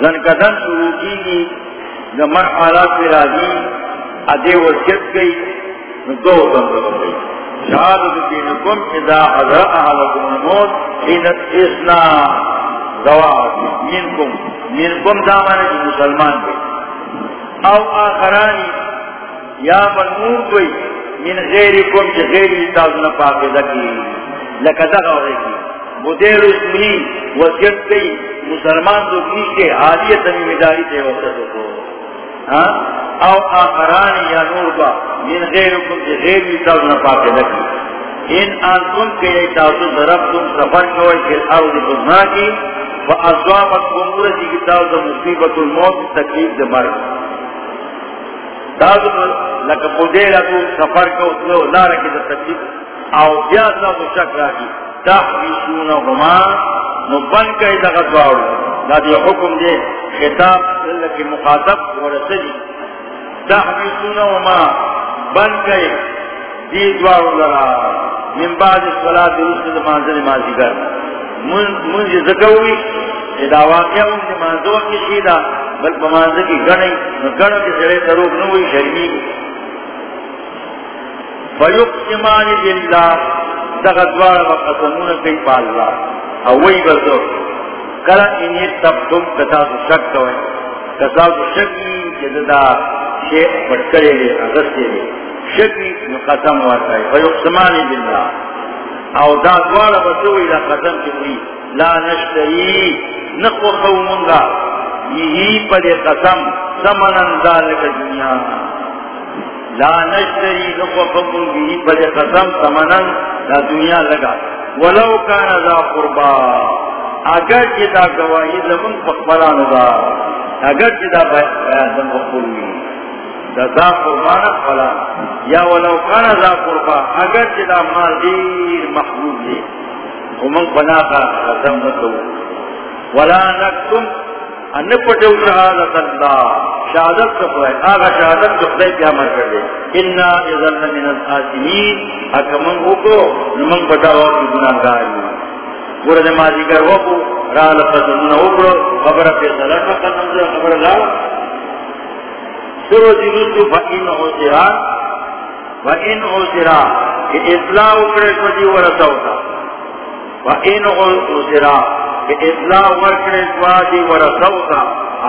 زنکدن شروع کی گی نمر حالات پر آگی ادے وشت گئی دو بند گئی. شہادت دینکم اذا حضر احلکم الموت حین اسنا دوات منکم. منکم دامانے جو مسلمان گئی او آخرانی یا منمون کوئی من غیر کم چی غیر تازن پاک لکی لکا دغا کی مدیر اسمی وزیت کئی مسلمان دو نیشتے حالیت امی مداری تے وقت کو. او آخرانی یا نور با من غیر کم چی غیر تازن پاک لکی ان آنکم کے تازن ضرب تم سفر کوئی فی الارض بزنا کی فازوامت کمورتی کی تازن مصیبت الموت تکلیف دمرک لکہ مدیلہ تو سفر کو اتلو لارا کی در تکلیف. او بیاسا تو شک راکی تحبیسونہما مبن کئی لگا دوارو دا دی حکم دے خطاب اللہ کی مخاطب ورسلی تحبیسونہما بن کئی دی دوارو لگا من بعد صلاة رسل منزل مازی گر منزی زکوی ادا واقعہ ان کے مانزو کی شیدہ بل پمانزو کی گنی گنو کی سرے تروک نوی شرمی فیقسمان باللہ دغدوار وقسمون کئی پاللہ اوئی بزر کلا انہی تب تم کتاسو شک کوئے کتاسو شکی جددا شیخ پڑکرے لے اغسطے لے شکی قسم وارتا ہے فیقسمان باللہ او دا دوار بزوئی دا قسم کی لا نشتری نقو خومنگا یہی پر قسم سمنن ذالک دنیا. لا نشتری نقو خومنگا یہی پر قسم سمنن دا دنیا لگا. ولو کان ذا قربا. اگر جدا گواہی زمن پخبران دا، اگر جدا بیان زمن پخبروی دا. ذا قربان فلا یا ولو کان ذا قربا. اگر جدا مال دیر محبوب دے ومن بنا کا قسم نتو ولا نکتم ان پٹو شہادت اللہ شہادت کا کوئی، آگا شہادت جو خدای کیا مر کر دے۔ انا اذن من الاسمین حکمن اوکو نمن پٹاو کی گناہ گاری ورد ماضی کر وکو را لفظن اوکو خبر پیسر فقط نمزر خبر لاو سرو جی جلوسو فإن حسرا وإن حسرا کہ اطلاع اکڑے کو جی ورسوتا وَإِنْ عُسِرَا کہ اطلاع ورکڑے سوادی ورسوتا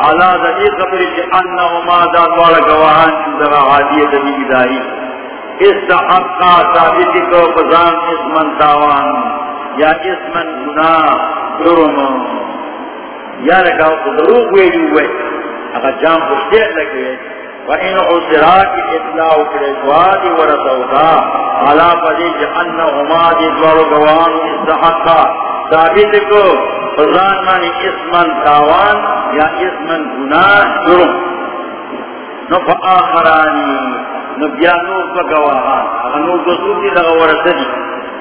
علا ذی قبری چی انہما دا دوار گواہان چندرا حادیت بھی داری استحقا ثابتی کو بزان اسمن تاوان، یا اسمن گناہ جرم یا لگاو قدروگ ویلی ہوئے اگر جام پشتے لگے وَإِنْ عُسِرَا کی اطلاع ورکڑے سوادی ورسوتا علا پدی جہنہما دی دوارو گوان استحقا ثابت کو فضان مانی اسمن تاوان یا اسمن گناہ جرم نو فآخرانی نو بیانور پا گواہان اگر نور دسول دی لگا ورسا دی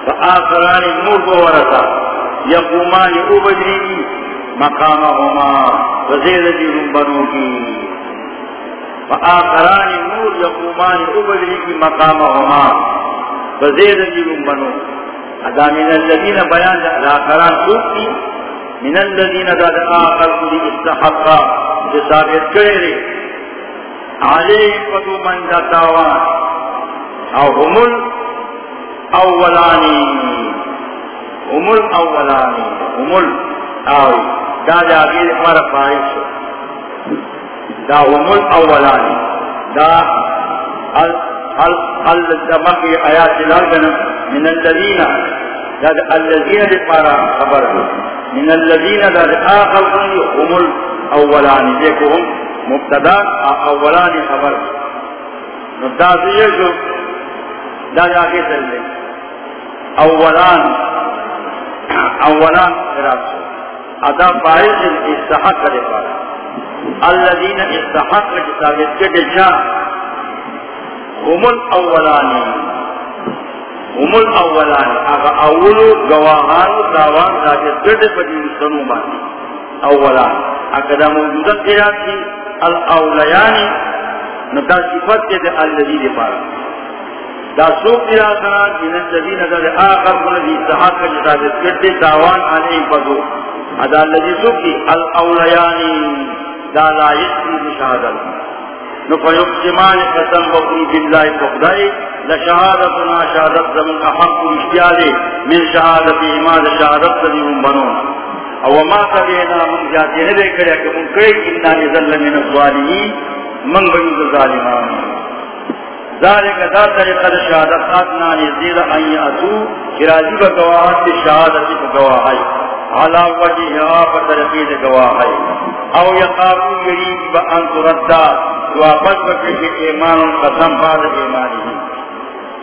فآخرانی نور کو ورسا یقومانی او بدری مقامہما وزید دی رنبنو کی فآخرانی نور یقومانی او بدری کی مقامہما فزید جیرون بنو. ادا من الذین بیان دا الاخران سوکی من الذین دا دا آخر کلی استحقا جسابت کرے رے علی قدو من دا تاوان او همل اولانی همل اولانی همل آوی. دا دا غیر پر فائش دا همل اولانی. دا ال ال ال دمقی آیات الارگن من الذین دا دا الذین دی پارا خبر من الذین دا دا آخر کنی همل اولانی. دیکھو ہم مبتدا اولانی خبر. دا سیئے جو دا جا کے چل لے اولان. اولان راسو ادا باعث استحق کرے پارا الذین استحق ثابت کے جا هم الاولانی هم الاولانی اگا اولو گواہان داوان ثابت کرے پدی سنو بانی اولان اگا دا موجودہ قیاد کی الاولیانی نتا صفت کے دے الذی دے دا سوک دیا کنا جنن جدی نظر آخر کن دی اتحاق کا جتا دیت کرتے داوان آنے پدو ادا لذی سوک دی دا لا یسری بشہادت نفا یقسمان قسم بقری باللہ فقدائی لشہادتنا شہادت زمن احق من شہادت ایمان شہادت زمن بنون او ما قبینا من جاتی نبے کریا کہ من کرے انہا نزل من الظالمین من بنید ظالمان. ذالک دا طریقہ دا شہادت آتنا نزید ان یعطو کرازی با گواہت شہادتی با گواہی علا وجہ آفا طریقی دا گواہی او یقابو یریب با انتو ردا واپس بکشی ایمان قسم بعد ایمانی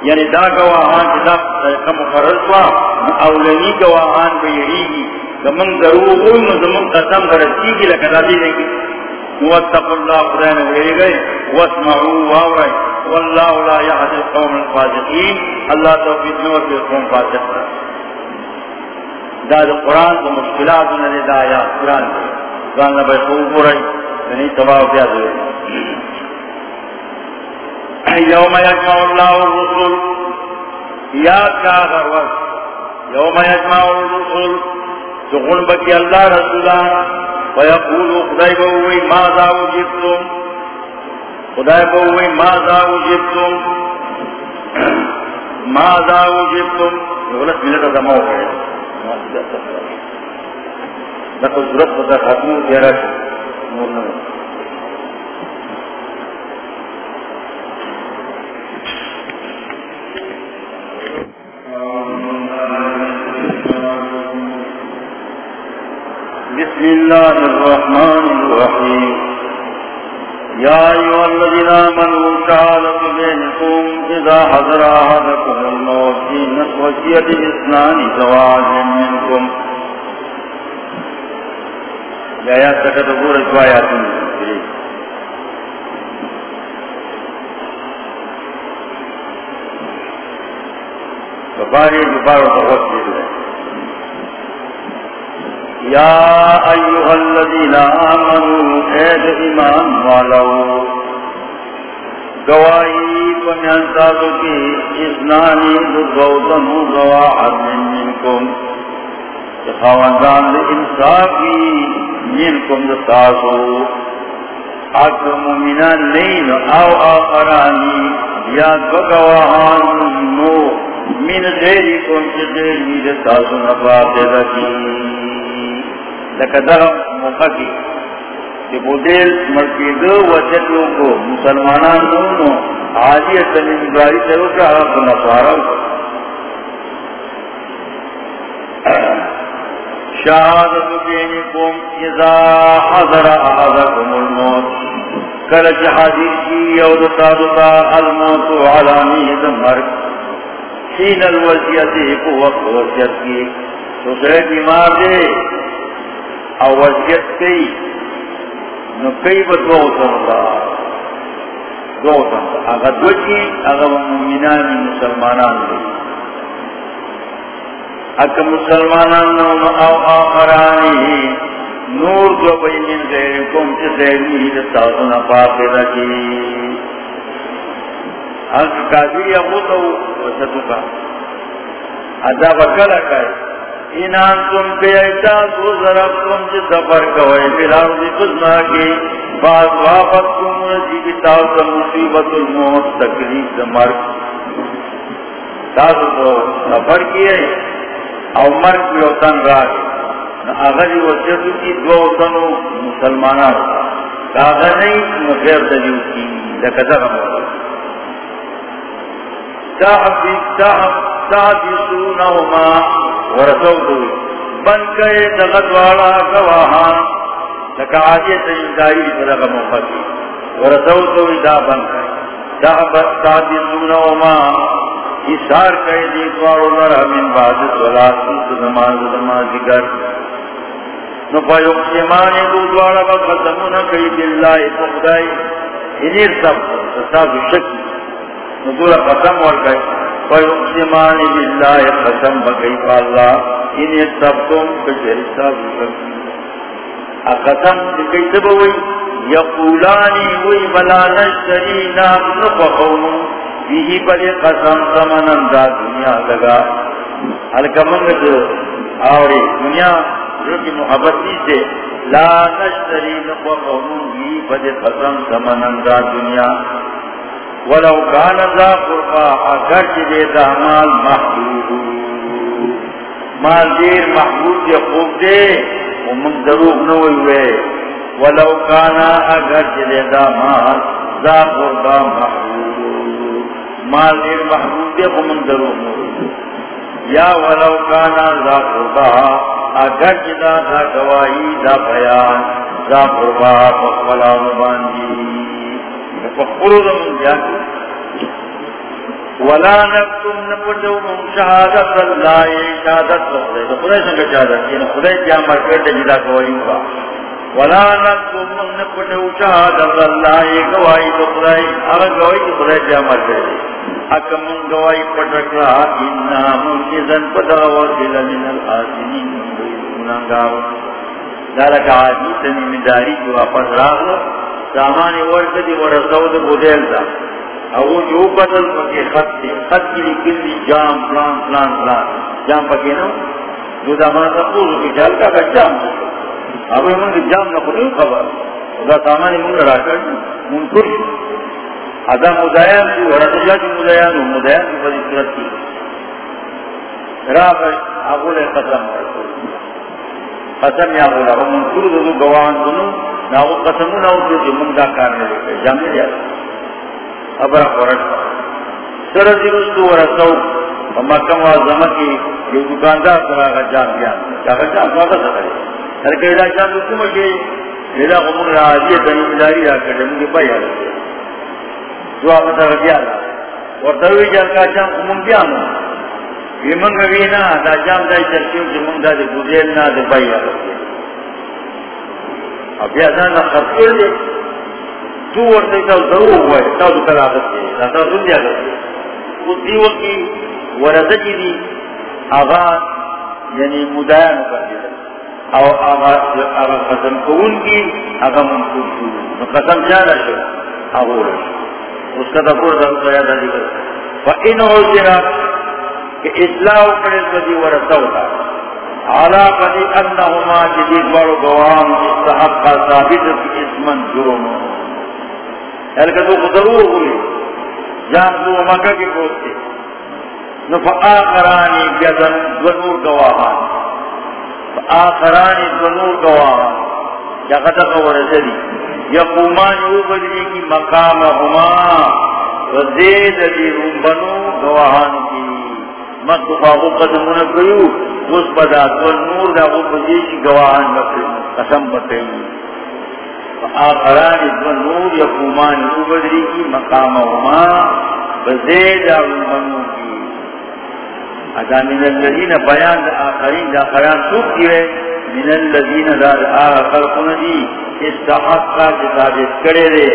یعنی دا گواہان کی دا طریقہ مقررسوا اولنی گواہان با یریبی زمن ضرور زمن قسم برسی کی لکتا دی دیگی واتقوا الله قرآن وغيره گئے۔ واسمعوا واورئ والله لا يهدي القوم الفاسقين الله توفيق نور في القوم فاسق دا القرآن تو مشکلات نے دا آیات قرآن دے۔ قرآن نبی خوب ہو رہی یعنی تباہ پیاد ہوئے یوم یجمع اللہ الرسول یاد کا آخر وقت یوم یجمع الرسول تو بکی اللہ رسولان. ويقول خدای بووی ماذا وجبتم خدای بووی ماذا وجبتم ماذا وجبتم غلط منٹ دماؤ ہے لکه ضرورت په ختمو کې راځي بسم الله الرحمن الرحيم يا أيها الذين آمنوا، تعالوا بينكم إذا حضر أحدكم الموت في نسوة إثنان زواج منكم يا يا تكتبوا رجوايات فباري جبار وتغسل یا ایوہ الذین آمنوا اید ایمان والو، گواہی پمیان ساتو کی اسنانی دو گواہد من منکم. خواندان انصافی من کم منکم دستاسو اکر مومنان نین او آخرانی۔ یا دو گواہان نو۔ من غیری کن چی غیری دستاسو نفاق رکی۔ لکدر موقع کی۔ کہ بودیل مرکید وجدوں کو مسلمانان دونوں عالی تنمگاری سے اٹھا حق نصارا شہادت بینکم اذا حضر احدکم الموت. کلچ حدیث کی یود تادتا الموت علامید مرک حین الوزیتی کو وقت وزیت کی. تو سرے بیمار دے. او وزیت کئی. نو کئی با دو سنتا دو سنتا اگا دو چی اگا مومنانی مسلمانان دی اگا مسلمانان نو او آخرانی. نور دو بی من غیرکم چی غیری دستاسونا پاکی رکی اگا کافری اخوتو وسطو کا. عذاب کلا کئی انان تم کے احساس ضرب تم سے سفر کوئے. فلار دی قسمہ کی. بعض واپس کم رجی بتاو تا مصیبت الموت تکلیف دا مرک تاسو سفر کیے. او مرگ کی وطن راہ اگر یہ وسیعت کی دو وطنوں مسلمانان. کاغا نہیں مخیر دلیو کی لکتا ہم تحبسونہما ورسوتو بن گئے دغت والا گواہان لکا آجے تجدائی صدق مفتی ورسوتو ادا بن گئے تحبسونہما اشار کہے کئی دیتوارو لرہ من بعد صلاتی سنماز نمازی گر نفا یقسمانی دودوارا بقدمونا کئی باللہ فقدائی انیر سب تساز شکی نفورا قسم ورگئی فیقسمانی باللہ قسم بگئی بقی فاللہ انیر سب تم کچھر ساز شکی اقسم کئی سبوئی یقولانی وی بلا نشتری نام نفقونو بیہی پر قسم سمنن دا دنیا لگا۔ حلکمنگ جو آوری، دنیا جو کی محبتی سے لا نشتری نقوى قومون بیہی پر قسم سمنن دا دنیا۔ ولو کان ذا قرقا اگر چی دیتا مال محبوب مال دیر محبوب دے، خوب دے ومن دروب نوئی ہوئے ولو کانا، اگر چی دیتا مال ذا قرقا محبوب مال دیر محبوب دے خمن درو یا ولو کانا ذا قربا، اگر جدا دا گواہی دا بیان، ذا قربا فقبلا مباندی فقبلو دا من جاکو ولا نکتم نپردو من شہادت اللہ شہادت خدای دا خدای سنگا شہادت یعنی خدای کیا مرکر دا جدا گواہی ہوا ولا نکتم نپردو شہادت اللہ گواہی دا خدای اگر گواہی دا خدای کیا مرکر دا حکم گوائی پٹکلا انہا منجزن پداور دل من الحاسنین منگاو دارک آجی تنیم داری جو اپس راغل سامانی ورد دی ورسو دی بودیل دا او جو بدل پکی خط دی خط کی لکل جام پلان پلان پلان جام پکی نو جو دا مانا پوزو کی جال کا کا جام اب من جام نکو خبر دا سامانی من راکر من کرش ادا مدائن کی ورد اللہ کی مدائن و مدائن کی بڑی صورت کی۔ راہ پر اقول قسم قسم یا بولا وہ منصور دو گواہان دنو نا وہ قسمو نا وہ جو منگا کارنے لے جامنے لیا ابرا قرد سرزی رسو ورسو مکم و زمان کی یہ دکاندار سرا کا جام گیا۔ چاہا جام سواگا سکرے ہر کہ ادا جام دکو مجھے لیلا قمر راضی تنیم داری را کر مجھے بائی آلے دعا متا رضی اللہ جل کا جام کمون بیانو. یہ منگا وینا دا جام دائی چرکیو جی منگا دی بودیل نا دی بائی اب یا زانا دی. تو ورطی تاو ضرور ہوئے، تاو دو کل دی. تاو دن دی آدت دی اس دی وقتی دی. آغا یعنی مدائن کر دی او آغا قسم کون کی، آغا منکور شو قسم جانا شو، آغا رشو اس کا دفور ضرور سیا تھا ذکر فَإِنْ عُزِرَ کہ اصلاح کرے سدی جی، ورسا ہوتا۔ علا قدی انہما جدید بارو گوام استحق کا ثابت کی اسمن جرم۔ یعنی ایلکہ تو ضرور ہوئی۔ جان تو مکہ کی پوچھتے نفآخرانی بیدن دونور گواہان۔ فآخرانی دونور گواہان۔ یا قدر قدق ورسلی یقومان یو بدلی کی مقام ہما وزید دی رومبنو گواہان کی. مقبا کو قدمون کریو اس بدا تو نور دا وہ بجیشی گواہان نکر قسم بتائی آخران ادو نور یقومان یو بدلی کی مقام ہما وزید دی رومبنو کی. ادا من اللذین بیان دا آخرین، دا آخران سوک کیوئے من اللذین دا آخر قندی استحق کا کرے دے۔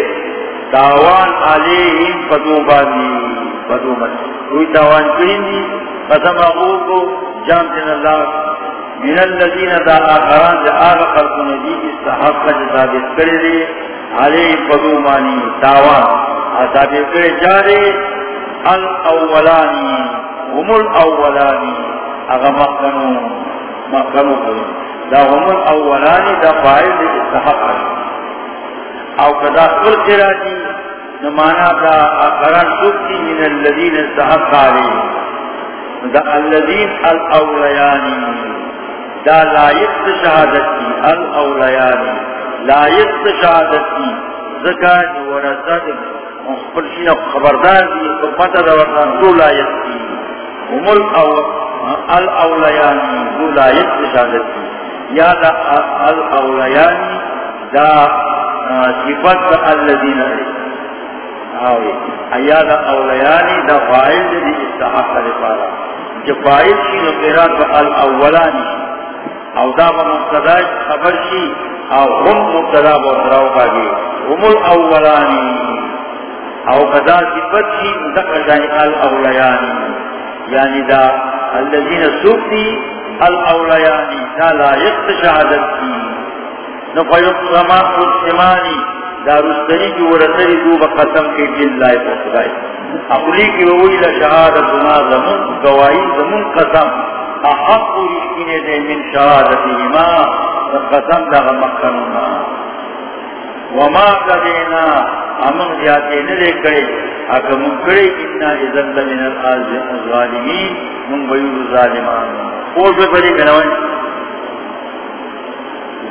تاوان علیہم فتو بانی فتو بانی کوئی تاوان کریں دی قسم اقول کو جانتن اللہ۔ من اللذین دا آخران دا آغا خلقون دی استحق کا کرے دے۔ علیہم فتو بانی تاوان اتابت کرے جارے الاولانی، هم الاولانی۔ اغا مقنو مقنو کریں دا هم الاولانی دا فائل دا استحق او کدا کل قراتی نمانا دا اقران سکتی من الذین استحق علی دا الذین الاولیانی. دا لائق شہادت الاولیانی. لائق شہادت کی زکاة ورزت خبرشین خبردار دی تو پتہ دا ورزان دو لائق کی هم الاولیانی دو لائق شہادت کی یا دا الاولیانی دا صفت دا الذین آوی. ایاد اولیانی دا فائل دی استحاق لفارا جو فائل شی نو قرآن با الاولانی او دا با مقتدائی خبر شی، او هم مقتدا با اتراو باگی هم الاولانی. او قدا صفت شی دقشانی الاولیانی. یعنی دا الذین سوکتی الاولیانی دا لا شہادت کی نو فیق زمان قسمانی دا دارستری کی ورسری دو بقسم کے جل لائے کو اقلی کی وویل شہادت ما زمون گوائی زمون قسم. احق رشکین دے من شہادت ما قسم دا غمکنونا وما قدینا امن جاتے نلے کرے اکا من کرے، انا ازن من الظالمین من بیور ظالمان اور بے بڑی گنوانی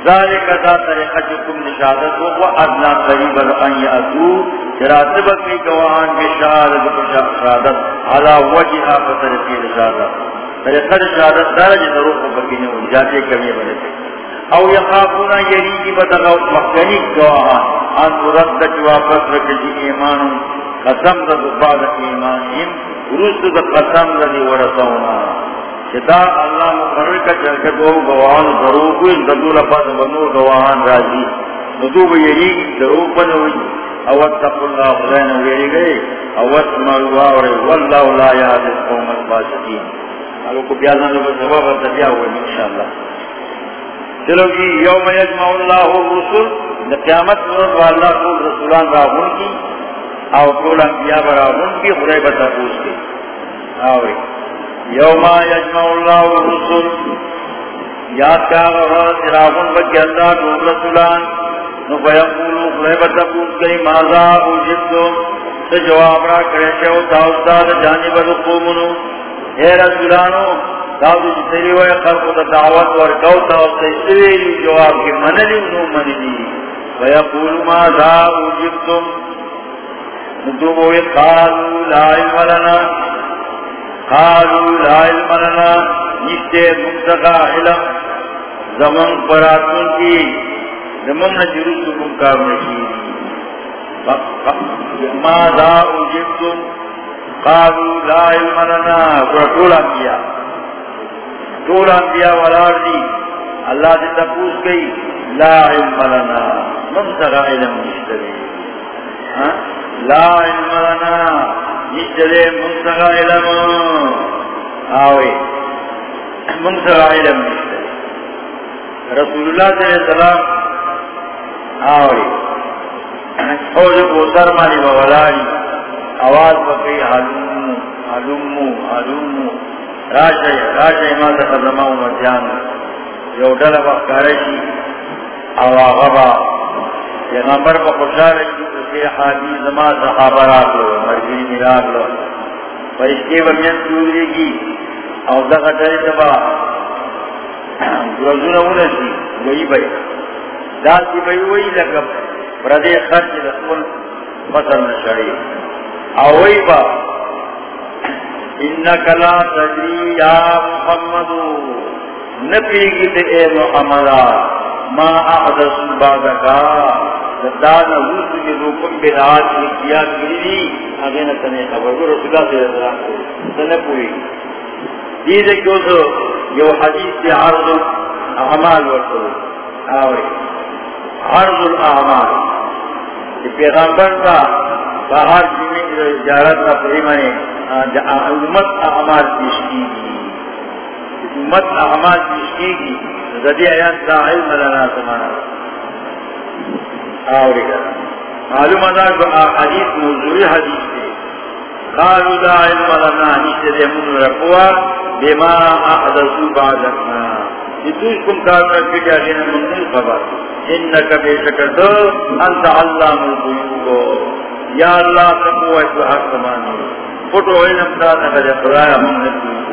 ذالک دا طریقہ چکم نشادت ہو وہ ادنا قریب الان یعطو جراتب کی گواہان کے شہادت و شہادت علا وجہا فطرقی نشادت۔ طریقہ نشادت دارا جی ضرور کو بکینے جاتے کمی بنے۔ تھے او یخافونا یریجی بدغا مخکنی گواہان ان ترد واپس رکھے جی قسم دا بعد ایمانیم رسد دا قسم دا دی ورسونا چتا اللہ مقرر کا چل کے دو گواہان ضرور کوئی ددو لفظ بنور گواہان راضی ددو بیری ضرور بنوئی اوت تق اللہ خدین ویری گئے اوت مروا اور واللہ لا یاد قوم الفاسقین. اگر کو بیازن لگا سبب تبیا ہوئے انشاءاللہ چلو جی یوم یجمع اللہ الرسل قیامت مرد واللہ کو رسولان راہن کی او کول انبیاء براہن کی خدای بتا پوچھ کے۔ آوری یوم یجمع اللہ الرسل یاد کا غرات راغن بکی اللہ دون رسولان، نو فیقولو خلیبت پوچھ گئی مازا اوجبتم سے جواب را کرے شو، تاؤستاد جانب رقومنو اے رسولانو داودو جتری ہوئے خلق دا دعوت ورکو تاؤستے سویلی جواب کی منلی انو منلی فیقولو مازا اوجبتم ندوبوئی قالو لا علم لنا. لا علم لنا. علم پراتون کی زمن نجرس لکم کار نشید ماذا اجبتم قالوا لا علم لنا. طول انبیاء والار دی۔ اللہ دی تپوس گئی، لا علم لنا من منتقى علم نشترے ہاں؟ لا علم لنا نشترے منتقى علم۔ آوے من منتقى علم نشترے رسول اللہ صلی اللہ علیہ وسلم، آوے۔ خوز کو سر مانی بولاری آواز بکی حلومو حلومو حلومو۔ راشا راشا ایمان دا خزمہ مجان یو ڈل بخکارشی او آغبا پیغمبر کو خوشحال کی اسے حاجی زما صحابہ راکلو مرگی میراکلو فرشتے ومین چودری کی او دقا ٹرے تبا روزون اونسی وہی بھئی داسی بھئی وہی لگا پردے خرچ رسول فصل نشڑی او وہی با انکا لا تجری یا محمدو نپیگی تے اے محمدہ ما احدث بعدکا دانا وزو کی روکم بدعات کی کیا کری اگین تنے خبر کو رسول اللہ صلی اللہ علیہ وسلم تنے پوئی دیدے کیوں تو؟ یو حدیث دی عرض اعمال ورکو. آوری عرض الاعمال کہ پیغمبر کا باہر جینے کی اجارت کا پریمانے امت اعمال پیش کی گی۔ امت اعمال پیش کی گی۔ زدی آیات دا علم لنا سمانا آوری گرا معلوم ادار کو حدیث موضوعی حدیث دے قالوا دا علم لنا نیچے دے من رکوا بما احدثو بعدکنا جتوش کم کارنا کٹی آگینا من خبر۔ انکا بے شکر دو انت علام القیوبو یا اللہ تقوی تو حق سمانی فٹو علم دا نکا جا قرآن من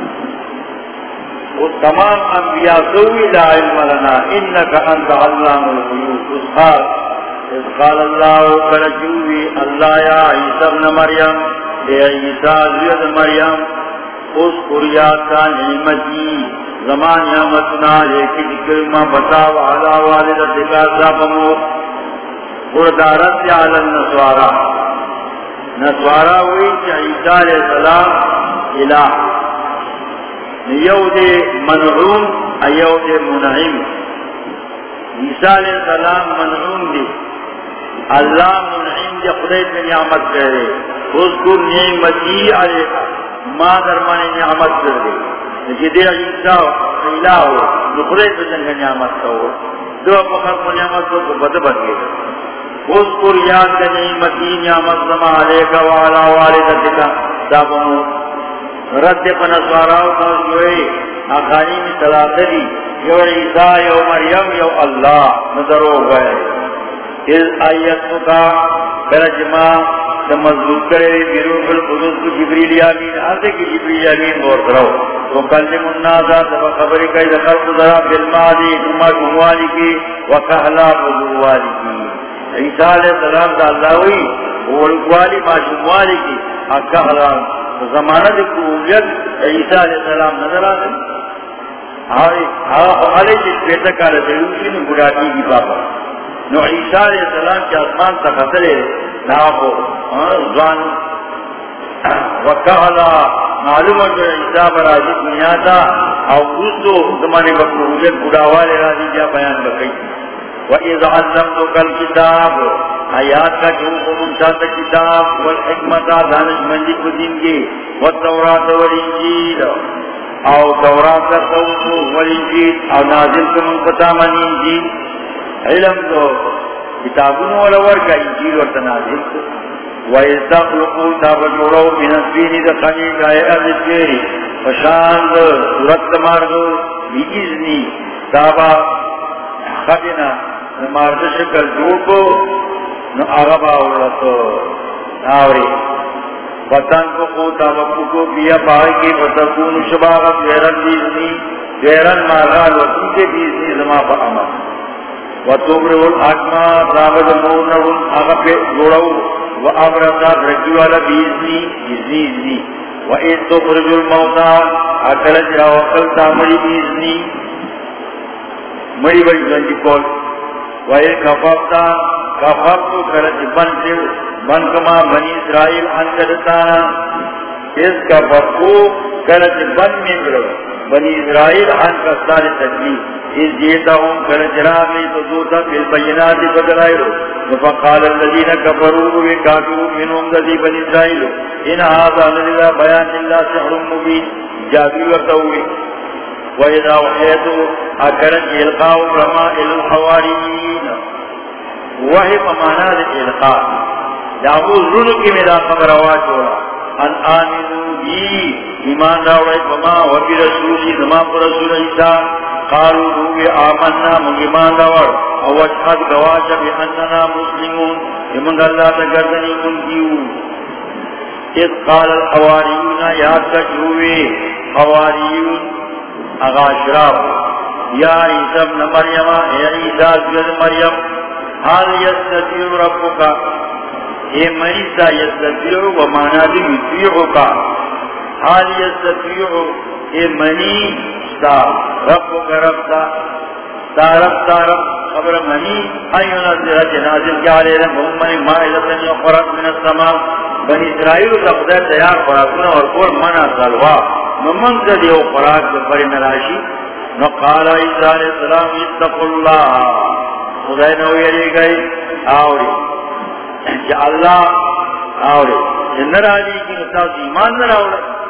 وہ تمام انبیاء سوئی لا علم لنا، انکا انت علام الغیوب۔ اس حال اس قال اللہ کرجوی اللہ یا عیسیٰ ابن مریم۔ اے عیسیٰ زید مریم، اس قریات کا نعمتی زمان نعمتنا لیکی ذکرما بتاو علا والدت کا سابمو قردارت علی النسوارا نسوارا ہوئی کہ عیسیٰ علیہ السلام الہ یو دے منعوم ایو دے منعیم عیسیٰ علیہ السلام منعوم دے اللہ منعیم دے خدیت میں نعمت کرے اس کو نعمتی علیہ ما درمانی نعمت کر دے لیکن دے عیسیٰ الہ ہو جو خدیت جنگ نعمت کا ہو دو بخر کو نعمت کو تو بد بد گئے اس کو یاد کے نعمتی نعمت زمان علیہ وعلا والدتکا دابنو رد پن سواراو کا جوئے آخانی میں تلاثری یو عیسیٰ، یو مریم، یو اللہ. نظرو گئے اس آیت کا برجمہ مضبوط کرے. بیرون بالقدس کو جبریل یامین، آتے کی جبریل یامین غور کرو تو کلم النازا سبا خبری کئی دخل قدرہ بالمادی کما جموالی کی وکہلا بزروالی کی عیسیٰ علیہ السلام دا اللہ ہوئی وڑکوالی ما جموالی کی اکہلا زمانہ دی قبولیت عیسیٰ علیہ السلام نظر آگئی آلے جس پیتا کارے دیوشی نے گڑاتی کی گی بابا۔ نو عیسیٰ علیہ السلام کی آسمان تا خطرے ناکو زوان۔ وکہلا معلوم ہے کہ عیسیٰ برازی دنیا تا او دوستو زمانے بقبولیت گڑاوالے راضی جا بیان بکئی۔ وَإِذَا عَلَّمْتُكَ الْكِتَابُ، آیات کا جو منشاء کتاب والحکمت دانش مندی کو دین کی والتورات والانجیل او تورات صوت والانجیل او نازل کو منقطع من انجیل۔ علم تو کتابون والور کا انجیل و تنازل کو۔ وَإِذْتَقْلُقُوا تَابَ جُوڑَوْ مِنَ الدِّينِ دَخَنِي گَائے اَرْضِ چیری فشاند سورت مارگو بِإِذْنِ تابا خبنا مارد شکل جوڑ کو نو آغا اولتو، ناوری. وطن کو قوتا وقو کو بیا بائی کی فتکون شباغت ویرن دیزنی، ویرن مارغال وطن کے دیزنی زما پا عمل. وطوبر والحکمہ رابد مورنون آغا پہ جوڑو و امرتا رجی والا بیزنی بیزنی و این تو الموتا اکلت یا وقلتا مری بیزنی مری بڑی گنجی کول۔ و این کفافتا کرت بن سے بن کما بنی اسرائیل انکرتانا اس کفرتو کرت بن میں مگرو بنی اسرائیل انکرتان تکلیف۔ اس جیتا ہوں کرت رامی تو دوتا پھر فی البینات بدلائلو فقال الذین کفروا وکاتوا منهم ذی بنی اسرائیل ان هذا لذا بیان اللہ سحر مبین۔ جادو ورتوی وَإِذَا وَحِيَتُ أَكَرَتْ إِلْقَاءُ رَمَاءِ الْحَوَارِيِّينَ وہی پمانا دے القاء جابو ظلم کی میرا خبر آواز ہوا ان آمنو بی ایمان راوڑے پما وبی رسولی نما پر رسول عیسیٰ قالو دوگے آمنا من ایمان راوڑ۔ او اشحد گواشا بی اننا مسلمون امنگ اللہ تا گردنی من اذ قال الحواریون یاد کچھوئے حواریون اغا شراب. یا عیسیٰ ابن مریم، اے عیسیٰ ابن مریم، حال یستطیع ربکا اے مریسا یستطیع و مانا دی یتیعکا حال یستطیع، اے منی، ستا ربکا ربتا. تا ربتا خبر منی. ایو نظر جنازل کیا لے رہا محمد مائلتن یا یقرد من السماء. بنی اسرائیل تا خدا تیار خوراکنا اور کور منا سلوا ممن کا دیو خوراک پر نراشی. نو قال عیسیٰ علیہ السلام اتقوا اللہ خدای نو یری گئی. آوری. کہ اللہ آوری. جنر آلی کی نتاز ایمان نر آوری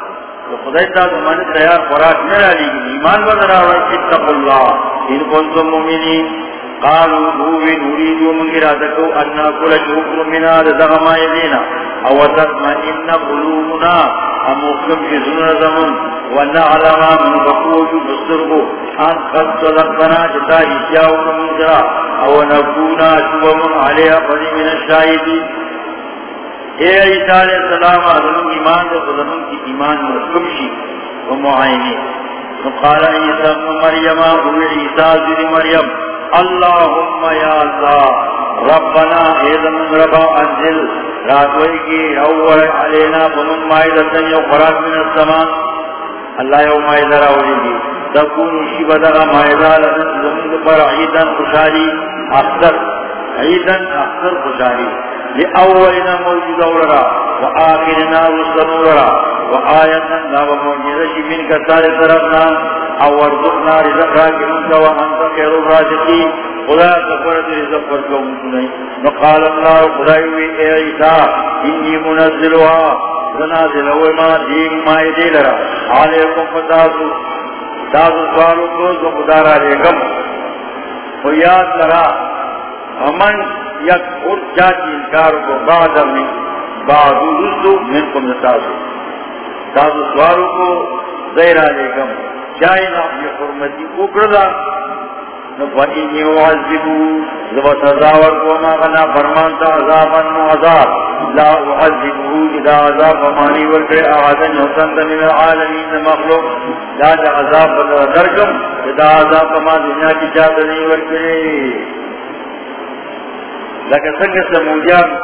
خدای تاز من تیار خوراک نر آلی کی ایمان نر آوری اتق اللہ ان کنتم مومنین قالوا دووی نوریدو من ارادکو انا کل شکر منا دغما یدینا او تطمئن قلوبنا. اموکم کی سنر زمن ونعلم من بقوش بسرگو ان قد صدقنا جتا اشیاؤ من جرا. او نکونا شبم علیہ فضی من الشاہدی اے عیسیٰ علیہ السلام حضرت ایمان دے خدمون کی ایمان مرکم شی و معائنی قال عيسى ابن مريم هو عيسى ابن مريم اللهم يا الله ربنا اذا من ربا انزل راتوئی کی اول علینا بمن مائدتا یو قرآن من السمان اللہ یو مائدہ راولی گی تکون شبدہ مائدہ لدن، زمین پر عیدن خوشاری اختر عیدن اختر خوشاری لأولنا موجود اولرا وآخرنا رسل اولرا وآیتا لا وموجود شبین کتار طرفنا او ورزقنا رزق راکنون وانتا خیر الرازقی خدا تفرد رزق ورکو مکنی نقال اللہ خدایوی اے عیسیٰ، انی منزلوها زنازل وما دین مائی دے لرا. علیکم فتاسو تاسو سوالو کو زو خدارا لیکم و یاد لرا. امن یک اور چاچی انکار کو بعد اپنی بعد رسو من کم نتاسو تاسو سوالو کو زیرا لیکم چاہی نا اپنی حرمتی کو کردہ فإني أعذبه لو تزاور وما غنا فرمانتا عذابا وعذاب لا أعذبه إذا عذاب وماني والكري أعادا يوسند من العالمين مخلوق. لا عذاب بدركم إذا عذاب وما دنيا کی جادنی والكري لکہ سنگ سموجان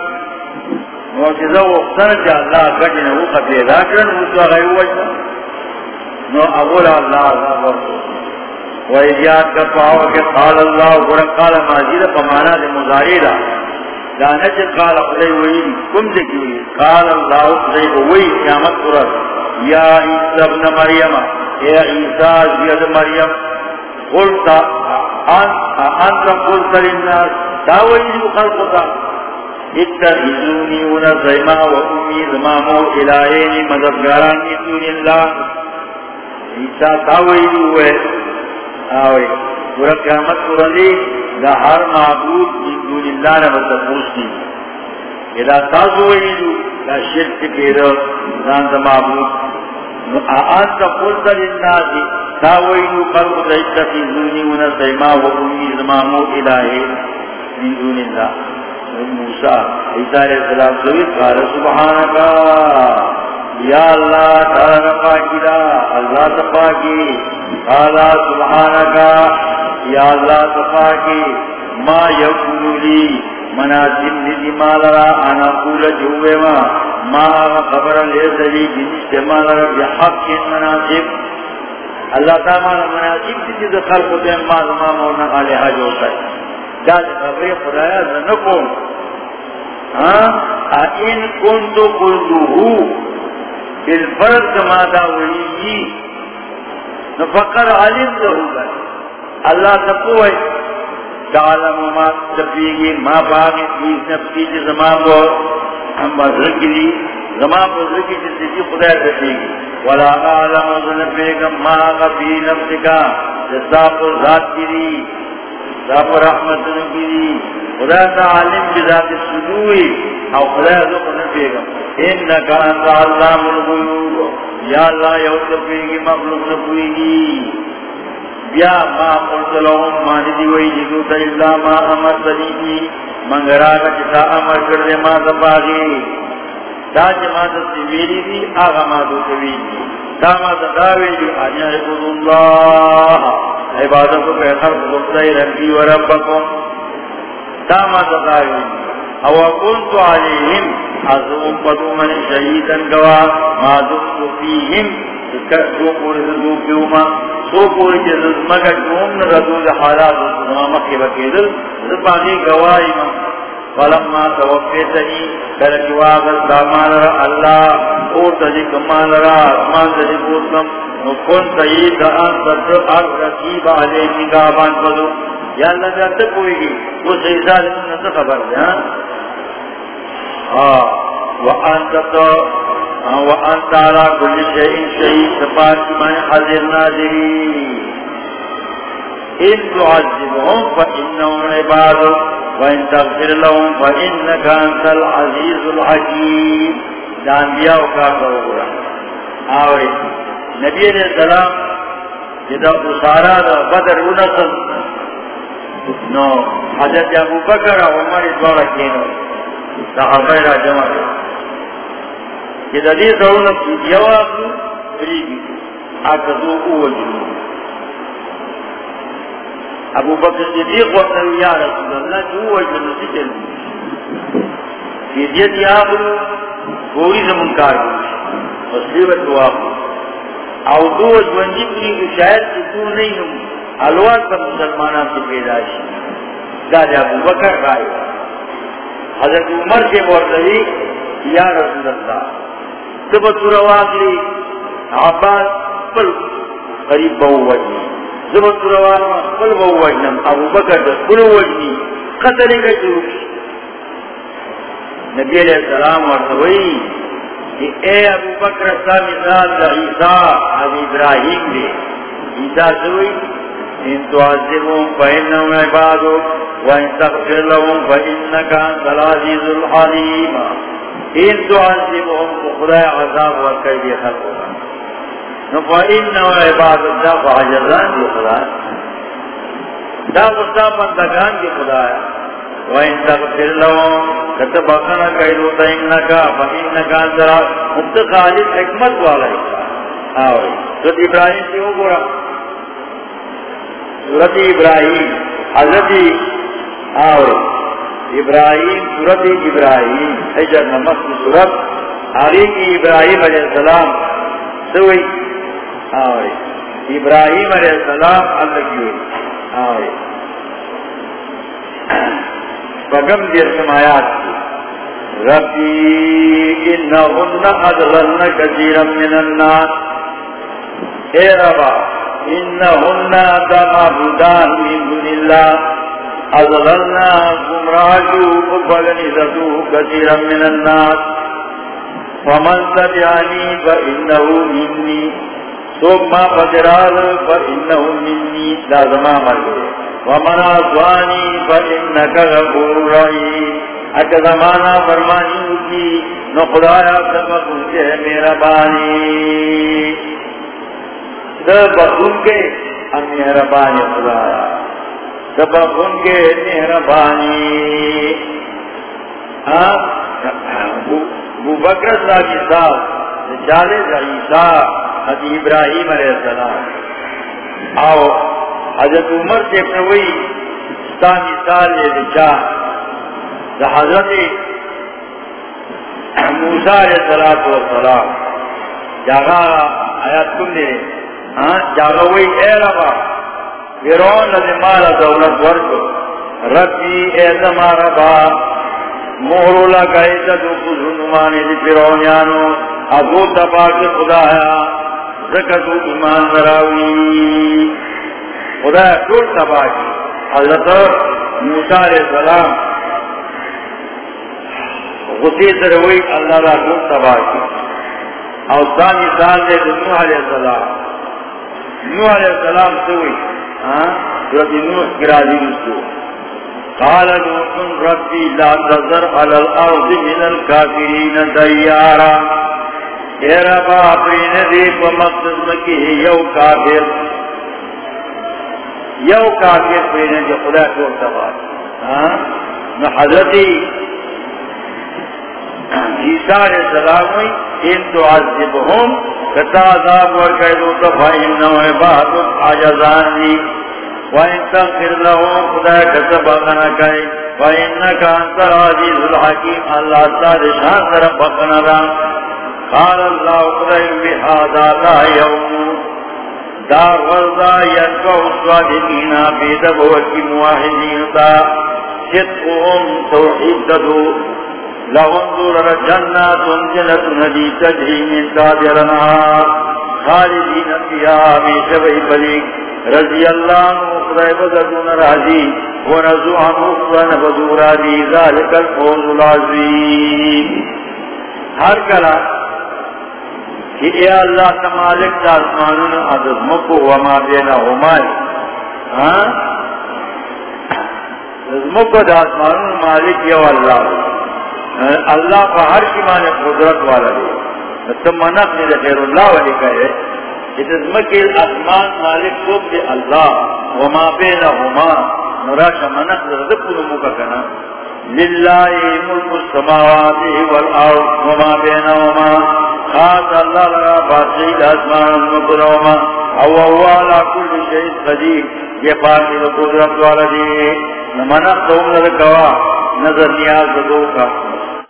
موجزہ وقتنا جا اللہ کجن وقت پیدا کرن وقت غیو وجہ نو اولا اللہ عذاب ورکو وَإِذْيَاتْ كَفَاوَ قَالَ اللَّهُ قُرَنْ قَالَ مَازِيدَ فَمَانَا دِ مُزَارِيدَ دانت قال خدای وی کم ذکی قال اللہ خدای وی قیامت قرآن یا عیسی ابن مریم یا عیسی زید مریم قلتا انت قلت للناس. داوئی خلق دا اتخذونی ونزیما و امی زمامو الہین مددگاران دون اللہ. عیسی داوئی ہوئے. آوے. پورا قیامت پورا دا ہر معبود من دون اللہ نے بتپوس کی اذا تازو ویدو دا شرک پیرو دان دا معبود. آنتا قلتا للناسی تا ویدو قلق دا اتخذونی ونسیما و امی زمامو الہی من دون اللہ موسیٰ عیسیٰ علیہ السلام سوید قال سبحانکا یا اللہ تعالی پاکی دا. اللہ تپاکی قالا سبحانکا یا اللہ تپاکی ما یکونو لی مناسب ندی مالرا انا قول جوے ما. ما خبر لیس لی جنشت مالرا بحق مناسب. اللہ تعالی مناسب تی جو خلق دیم ما زمان مونا علیہ جو ہے. جاج خبری خدایا زنکو ہاں این کنتو قلدو ہو بالفرد کما دا نفقر علم ہوگا اللہ تقوی تعلم ما تفیگی ما باغی فیز نفسی جی زمان کو ہم دی زمان بزرگی جی سجی خدا تفیگی ولا اعلم ذنبیگم ما غفی نفسی کا جساق ذات کی دی ذات رحمت کی دی. خدا تعلم بذات السجوی او خدا ذو نفیگم انکا انت علام الغیوب. یا اللہ یوت پیگی مخلوق نپویگی. بیا ما قلت لهم ما ندی وی جدو تا اللہ ما امر تلیگی منگراتا کتا امر کردے ما تباگی تا جما تسویلی دی آغا ما دو تویلی تا ما تداوی آنیا عبود اللہ. عبادتو پہ خلق دکتائی ربی و ربکم. تا ما او کنت علیہم حضرون بدو من شہیدن گوا ما دکتو فیہم. سو پوری دو کیوما سو پوری جزد مگا جوم ندو دا حالات مقی بکیدل. زبانی گوائی فلما توفیتنی کلکی واغل دامان را، اللہ اور تجک مان را اسمان تجک بوتنم نکن تیید ان صدر اگرقیب علی نگابان بدو یا اللہ جا تک ہوئی گی وہ صحیح ظالم نے خبر دیا ہاں؟ وانت تو ہاں، وانت على كل شيء شهيد صفات من حاضر ناظري ان تعذبهم فانهم عبادك وان تغفر لهم فانك انت العزيز الحكيم دانبیاء کا کرو آوری۔ نبی علیہ السلام جدا اسارا دا بدر انسل نو، حضرت ابو بکر عمر ادوارا کینو۔ صحابہ را جمع کہ دا دی سرونا کی دیوا فریگی آکا دو اوجنو ابو بکر صدیق وقت یا رسول اللہ جو وجہ نسی چل فیدیت یا بلو پوری زمن کار بلو وصلیبت دعا بلو او دو وجہ پوری کو شاید کی نہیں ہوں الوار پر مسلمانہ سے پیدا شی داد ابو بکر رائے حضرت عمر کے بورتوی یا رسول اللہ سبت رواقلی عباس پل قریب بہو وجہ زبط روان قل و وجنم ابو بکر دا قل وجنی قتل کا شروع نبی علیہ السلام ورطوئی کہ اے ابو بکر سا مثال دا عیسیٰ اب ابراہیم دے عیسیٰ سوئی ان تعذبهم فإنهم عبادك وإن تغفر لهم فإنك أنت العزيز الحليم ان تعذبهم فخذ عذاب وكيد خلقهم خدا. دا بندگان خدا. ہے وَإِن تَغْفِرْ لَهُمْ. حکمت والا ہے آوری سورت ابراہیم سے ہو گورا. سورت ابراہیم. حضرت آوری ابراہیم، سورت ابراہیم. حجر نمک سورت. آلی کی ابراہیم علیہ السلام. سوئی. ابراہیم علیہ السلام اللہ کی ہوئی بگم دیر سمایات کی۔ ربی انہن ادلن کثیرا من الناس۔ اے ربا انہن دمعبودان من دون اللہ۔ ادلن گمراجو فبغنزتو کثیرا من الناس۔ ومن تبعانی فإنہو منی۔ سوک ما فجرال فا انہو منی لازما مرگے ومن آسوانی فا انکا غفور رہی اچھا زمانا فرمانی ہوتی نو خدایا سبق انکے میرا بانی سب انکے ہم میرا بانی خدایا سبق انکے میرا بانی ابو بکر صاحب صاحب چالے صاحب حضرت ابراہیم علیہ السلام۔ آو، حضرت عمر سے پروئی ستا مثال لے دچا دا حضرت موسیٰ علیہ السلام جاگا آیات کن دے ہاں، جاگا وی اے ربا فیرون لدی مالا دولت ورکو ربی، اے زما ربا مہرو لگا، عزت و کزنمانی دی فیرونیانو ابو تباک خدایا۔ زکتو ایمان دراوی خدا کل تباہ حضرت موسیٰ علیہ السلام غصی دروی اللہ را کل تباہ کی. اور ثانی سال دے نوح علیہ السلام. نوح علیہ السلام سوئی ربی نوح گرازی نسو قال نوح ربی لا تذر على الارض من الكافرین دیارا. اے ربا ندی کو مقصد مکی یو کافر۔ یو کافر خدا تبار ہاں؟ نو حضرتی عیسیٰ علیہ السلام ہوئی، ان تو کتا عذاب دو تفا انہو عباد عجزان دی۔ وَإِن تَغْفِرْ لَهُمْ، خُدَا وَإِنَّكَ أَنْتَ الْعَزِيزُ الْحَكِيمُ۔ اللَّهُ شان طرف قال الله قرأي بهذا لا يوم. دار غرضا يدفع الصادقين في دبوة موحدين تا. صدقهم توحيد ددو لهم دور جنات جنة ندي تجري من تاجرنا خالدين فيها بشبه بليك رضي الله عنه قرأي بذلون راضي ونزو عنه قرأي بذور راضي ذلك الفوز العظيم ہر کلا کہ اے اللہ کا مالک دا آسمانون عدد مکو وما بینا ہمائی ہاں؟ مکو دا آسمانون مالک یو اللہ۔ ہاں؟ اللہ کا ہر کی مانے قدرت والا دے۔ تم منق نے خیر اللہ والی کہے کہ مکی آسمان مالک کو دے اللہ۔ وما بینا ہما نراش منق دے ذکر مکا کنا۔ للہ ملک السماوات والارض وما خاص اللہ لگا بادشاہی آسمان او یہ قدرت والا دی نمنا تو نظر نظر نیاز دو کا.